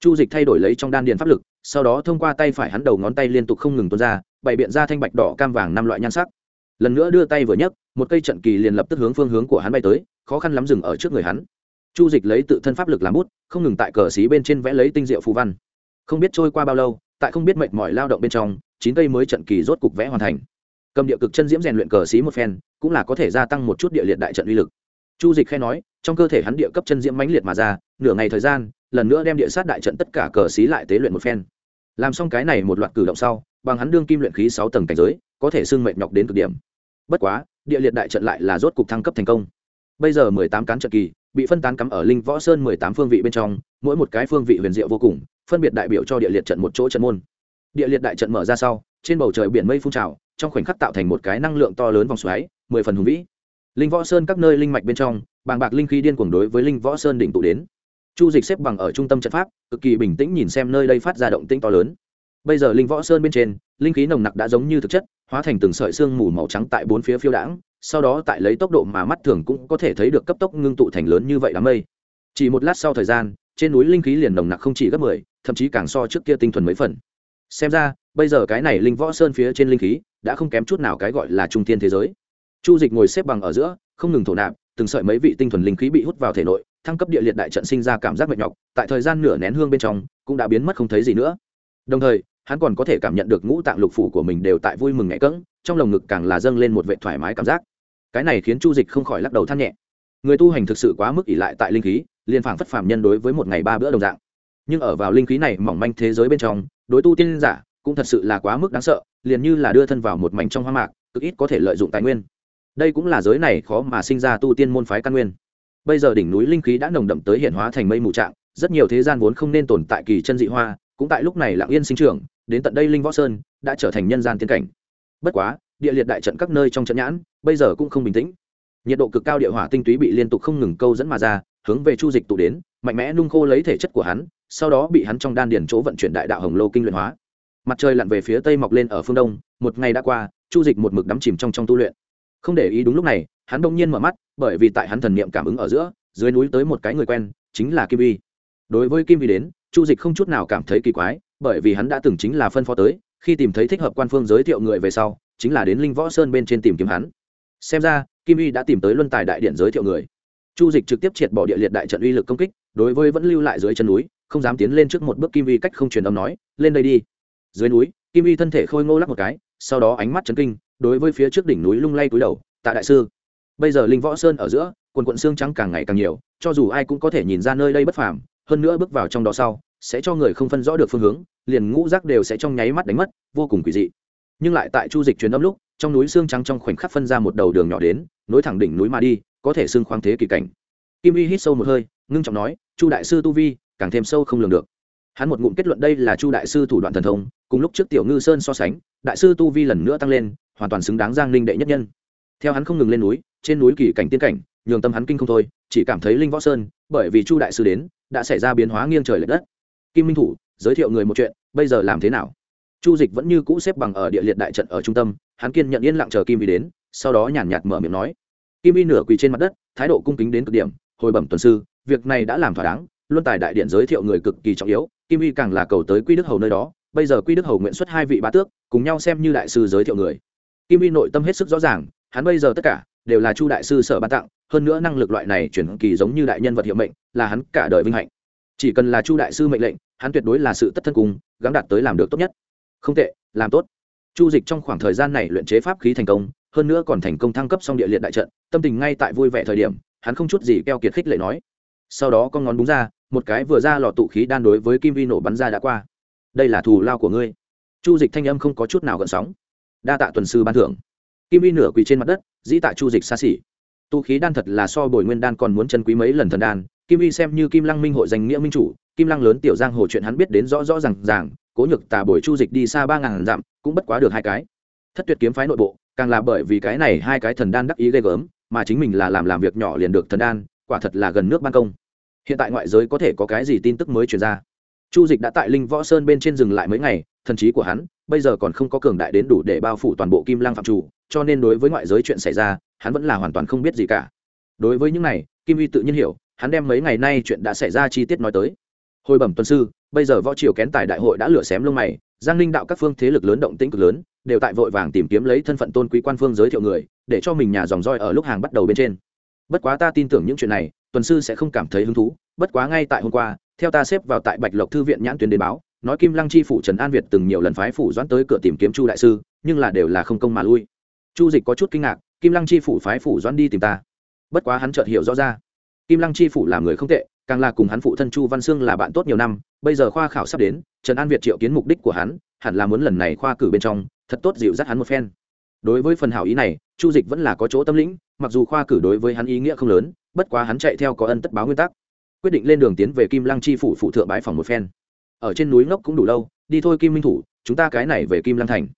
Chu dịch thay đổi lấy trong đan điền pháp lực, sau đó thông qua tay phải hắn đầu ngón tay liên tục không ngừng tuôn ra, bày biện ra thanh bạch đỏ cam vàng năm loại nhan sắc lần nữa đưa tay vừa nhấc, một cây trận kỳ liền lập tức hướng phương hướng của hắn bay tới, khó khăn lắm dừng ở trước người hắn. Chu dịch lấy tự thân pháp lực làm bút, không ngừng tại cờ xí bên trên vẽ lấy tinh diệu phù văn. Không biết trôi qua bao lâu, tại không biết mệt mỏi lao động bên trong, chín cây mới trận kỳ rốt cục vẽ hoàn thành. Cầm địa cực chân diễm rèn luyện cờ xí một phen, cũng là có thể gia tăng một chút địa liệt đại trận uy lực. Chu dịch khai nói, trong cơ thể hắn địa cấp chân diễm mãnh liệt mà ra, nửa ngày thời gian, lần nữa đem địa sát đại trận tất cả cờ xí lại tế luyện một phen. Làm xong cái này một loạt cử động sau, bằng hắn đương kim luyện khí sáu tầng cảnh giới có thể xưng mệt nhọc đến cực điểm. Bất quá, địa liệt đại trận lại là rốt cục thăng cấp thành công. Bây giờ mười tám cán trận kỳ, bị phân tán cắm ở linh võ sơn mười tám phương vị bên trong, mỗi một cái phương vị huyền diệu vô cùng, phân biệt đại biểu cho địa liệt trận một chỗ trận môn. Địa liệt đại trận mở ra sau, trên bầu trời biển mây phun trào, trong khoảnh khắc tạo thành một cái năng lượng to lớn vòng xoáy, mười phần hùng vĩ. Linh võ sơn các nơi linh mạch bên trong, bàng bạc linh khí điên cuồng đối với linh võ sơn đỉnh tụ đến. Chu dịch xếp bằng ở trung tâm trận pháp, cực kỳ bình tĩnh nhìn xem nơi đây phát ra động tĩnh to lớn. Bây giờ linh võ sơn bên trên, linh khí nồng nặc đã giống như thực chất hóa thành từng sợi xương mù màu trắng tại bốn phía phiêu đãng, sau đó tại lấy tốc độ mà mắt thường cũng có thể thấy được cấp tốc ngưng tụ thành lớn như vậy đám mây. Chỉ một lát sau thời gian, trên núi linh khí liền nồng nặc không chỉ gấp mười, thậm chí càng so trước kia tinh thuần mấy phần. Xem ra, bây giờ cái này linh võ sơn phía trên linh khí đã không kém chút nào cái gọi là trung tiên thế giới. Chu dịch ngồi xếp bằng ở giữa, không ngừng thổ nạp, từng sợi mấy vị tinh thuần linh khí bị hút vào thể nội, thăng cấp địa liệt đại trận sinh ra cảm giác mệt nhọc, tại thời gian nửa nén hương bên trong cũng đã biến mất không thấy gì nữa. Đồng thời hắn còn có thể cảm nhận được ngũ tạng lục phủ của mình đều tại vui mừng nhẹ cỡng, trong lồng ngực càng là dâng lên một vệ thoải mái cảm giác. Cái này khiến chu dịch không khỏi lắc đầu than nhẹ. Người tu hành thực sự quá mức ỷ lại tại linh khí, liền phảng phất phàm nhân đối với một ngày ba bữa đồng dạng. Nhưng ở vào linh khí này mỏng manh thế giới bên trong, đối tu tiên giả cũng thật sự là quá mức đáng sợ, liền như là đưa thân vào một mảnh trong hoang mạc, cực ít có thể lợi dụng tài nguyên. Đây cũng là giới này khó mà sinh ra tu tiên môn phái căn nguyên. Bây giờ đỉnh núi linh khí đã nồng đậm tới hiện hóa thành mây mù trạng, rất nhiều thế gian vốn không nên tồn tại kỳ chân dị hoa cũng tại lúc này lặng yên sinh trưởng đến tận đây linh võ sơn, đã trở thành nhân gian tiên cảnh. Bất quá, địa liệt đại trận các nơi trong trận nhãn, bây giờ cũng không bình tĩnh. Nhiệt độ cực cao địa hỏa tinh túy bị liên tục không ngừng câu dẫn mà ra, hướng về chu dịch tụ đến, mạnh mẽ nung khô lấy thể chất của hắn, sau đó bị hắn trong đan điền chỗ vận chuyển đại đạo hồng lô kinh luyện hóa. Mặt trời lặn về phía tây mọc lên ở phương đông, một ngày đã qua, chu dịch một mực đắm chìm trong trong tu luyện. Không để ý đúng lúc này, hắn đông nhiên mở mắt, bởi vì tại hắn thần niệm cảm ứng ở giữa, dưới núi tới một cái người quen, chính là kim vi đối với kim vi đến chu dịch không chút nào cảm thấy kỳ quái, bởi vì hắn đã từng chính là phân phó tới, khi tìm thấy thích hợp quan phương giới thiệu người về sau, chính là đến linh võ sơn bên trên tìm kiếm hắn. Xem ra, kim y đã tìm tới luân tài đại điện giới thiệu người. Chu dịch trực tiếp triệt bỏ địa liệt đại trận uy lực công kích, đối với vẫn lưu lại dưới chân núi, không dám tiến lên trước một bước kim y cách không truyền âm nói, lên đây đi. Dưới núi, kim y thân thể khôi ngô lắc một cái, sau đó ánh mắt chấn kinh, đối với phía trước đỉnh núi lung lay cúi đầu, tạ đại sư, bây giờ linh võ sơn ở giữa, quần quận xương trắng càng ngày càng nhiều, cho dù ai cũng có thể nhìn ra nơi đây bất phàm hơn nữa bước vào trong đó sau, sẽ cho người không phân rõ được phương hướng, liền ngũ rác đều sẽ trong nháy mắt đánh mất, vô cùng quỷ dị. Nhưng lại tại chu dịch truyền âm lúc, trong núi xương trắng trong khoảnh khắc phân ra một đầu đường nhỏ đến, nối thẳng đỉnh núi mà đi, có thể xương khoáng thế kỳ cảnh. Kim vi hít sâu một hơi, ngưng trọng nói, chu đại sư tu vi, càng thêm sâu không lường được. Hắn một ngụm kết luận đây là chu đại sư thủ đoạn thần thông, cùng lúc trước tiểu ngư sơn so sánh, đại sư tu vi lần nữa tăng lên, hoàn toàn xứng đáng giang ninh đệ nhất nhân. Theo hắn không ngừng lên núi, trên núi kỳ cảnh tiên cảnh nhường tâm hắn kinh không thôi, chỉ cảm thấy linh võ sơn, bởi vì chu đại sư đến, đã xảy ra biến hóa nghiêng trời l ệ đất. Kim minh thủ, giới thiệu người một chuyện, bây giờ làm thế nào? Chu dịch vẫn như cũ xếp bằng ở địa liệt đại trận ở trung tâm, hắn kiên nhận yên lặng chờ kim vi đến, sau đó nhàn nhạt mở miệng nói. Kim vi nửa quỳ trên mặt đất, thái độ cung kính đến cực điểm, hồi bẩm tuần sư, việc này đã làm thỏa đáng, luân tài đại điện giới thiệu người cực kỳ trọng yếu, kim vi càng là cầu tới quy đức hầu nơi đó, bây giờ quy đức hầu nguyện xuất hai vị bá tước, cùng nhau xem như đại sư giới thiệu người. Kim vi nội tâm hết sức rõ ràng, hắn bây giờ tất cả đều là chu đại sư sở ban tặng, hơn nữa năng lực loại này chuyển kỳ giống như đại nhân vật hiệu mệnh, là hắn cả đời vinh hạnh. Chỉ cần là chu đại sư mệnh lệnh, hắn tuyệt đối là sự tất thân cùng gắn đạt tới làm được tốt nhất. Không tệ, làm tốt. Chu dịch trong khoảng thời gian này luyện chế pháp khí thành công, hơn nữa còn thành công thăng cấp xong địa liệt đại trận, tâm tình ngay tại vui vẻ thời điểm, hắn không chút gì keo kiệt khích lệ nói. Sau đó con ngón búng ra, một cái vừa ra lò tụ khí đan đối với kim vi nổ bắn ra đã qua. Đây là thù lao của ngươi. Chu dịch thanh âm không có chút nào gợn sóng. Đa tạ tuần sư ban thưởng kim vi nửa quỳ trên mặt đất, dĩ tạ chu dịch xa xỉ. Tu khí đan thật là so bồi nguyên đan còn muốn chân quý mấy lần thần đan. Kim vi xem như kim lăng minh hội danh nghĩa minh chủ, kim lăng lớn tiểu giang hồ chuyện hắn biết đến rõ rõ r à n g ràng, cố nhược tà bồi chu dịch đi xa ba ngàn dặm, cũng bất quá được hai cái. Thất tuyệt kiếm phái nội bộ, càng là bởi vì cái này hai cái thần đan đắc ý ghê gớm, mà chính mình là làm làm việc nhỏ liền được thần đan, quả thật là gần nước ban công. Hiện tại ngoại giới có thể có cái gì tin tức mới truyền ra? Chu dịch đã tại linh võ sơn bên trên dừng lại mấy ngày, thần trí của hắn bây giờ còn không có cường đại đến đủ để bao phủ toàn bộ kim lăng phạm chủ cho nên đối với ngoại giới chuyện xảy ra, hắn vẫn là hoàn toàn không biết gì cả. Đối với những này, kim vi tự nhiên hiểu, hắn đem mấy ngày nay chuyện đã xảy ra chi tiết nói tới. Hồi bẩm tuần sư, bây giờ võ triều kén tài đại hội đã lửa xém lông mày, giang ninh đạo các phương thế lực lớn động tĩnh cực lớn, đều tại vội vàng tìm kiếm lấy thân phận tôn quý quan phương giới thiệu người, để cho mình nhà dòng roi ở lúc hàng bắt đầu bên trên. Bất quá ta tin tưởng những chuyện này, tuần sư sẽ không cảm thấy hứng thú, bất quá ngay tại hôm qua, theo ta xếp vào tại bạch lộc thư viện nhãn tuyến đến báo, nói kim lăng chi phủ trần an việt từng nhiều lần phái phủ doãn tới cửa tìm kiếm chu đại sư, nhưng là đều là không công mà lui chu dịch có chút kinh ngạc, kim lăng chi phủ phái phủ doãn đi tìm ta. Bất quá hắn chợt hiểu rõ ra. Kim lăng chi phủ là người không tệ, càng là cùng hắn phụ thân chu văn sương là bạn tốt nhiều năm, bây giờ khoa khảo sắp đến, trần an việt triệu kiến mục đích của hắn, hẳn là muốn lần này khoa cử bên trong, thật tốt dịu dắt hắn một phen. Đối với phần hảo ý này, chu dịch vẫn là có chỗ tâm lĩnh, mặc dù khoa cử đối với hắn ý nghĩa không lớn, bất quá hắn chạy theo có ân tất báo nguyên tắc. Quyết định lên đường tiến về kim lăng chi phủ phụ thượng bái phòng một phen. Ở trên núi ngốc cũng đủ lâu, đi thôi kim minh thủ, chúng ta cái này về kim lăng thành.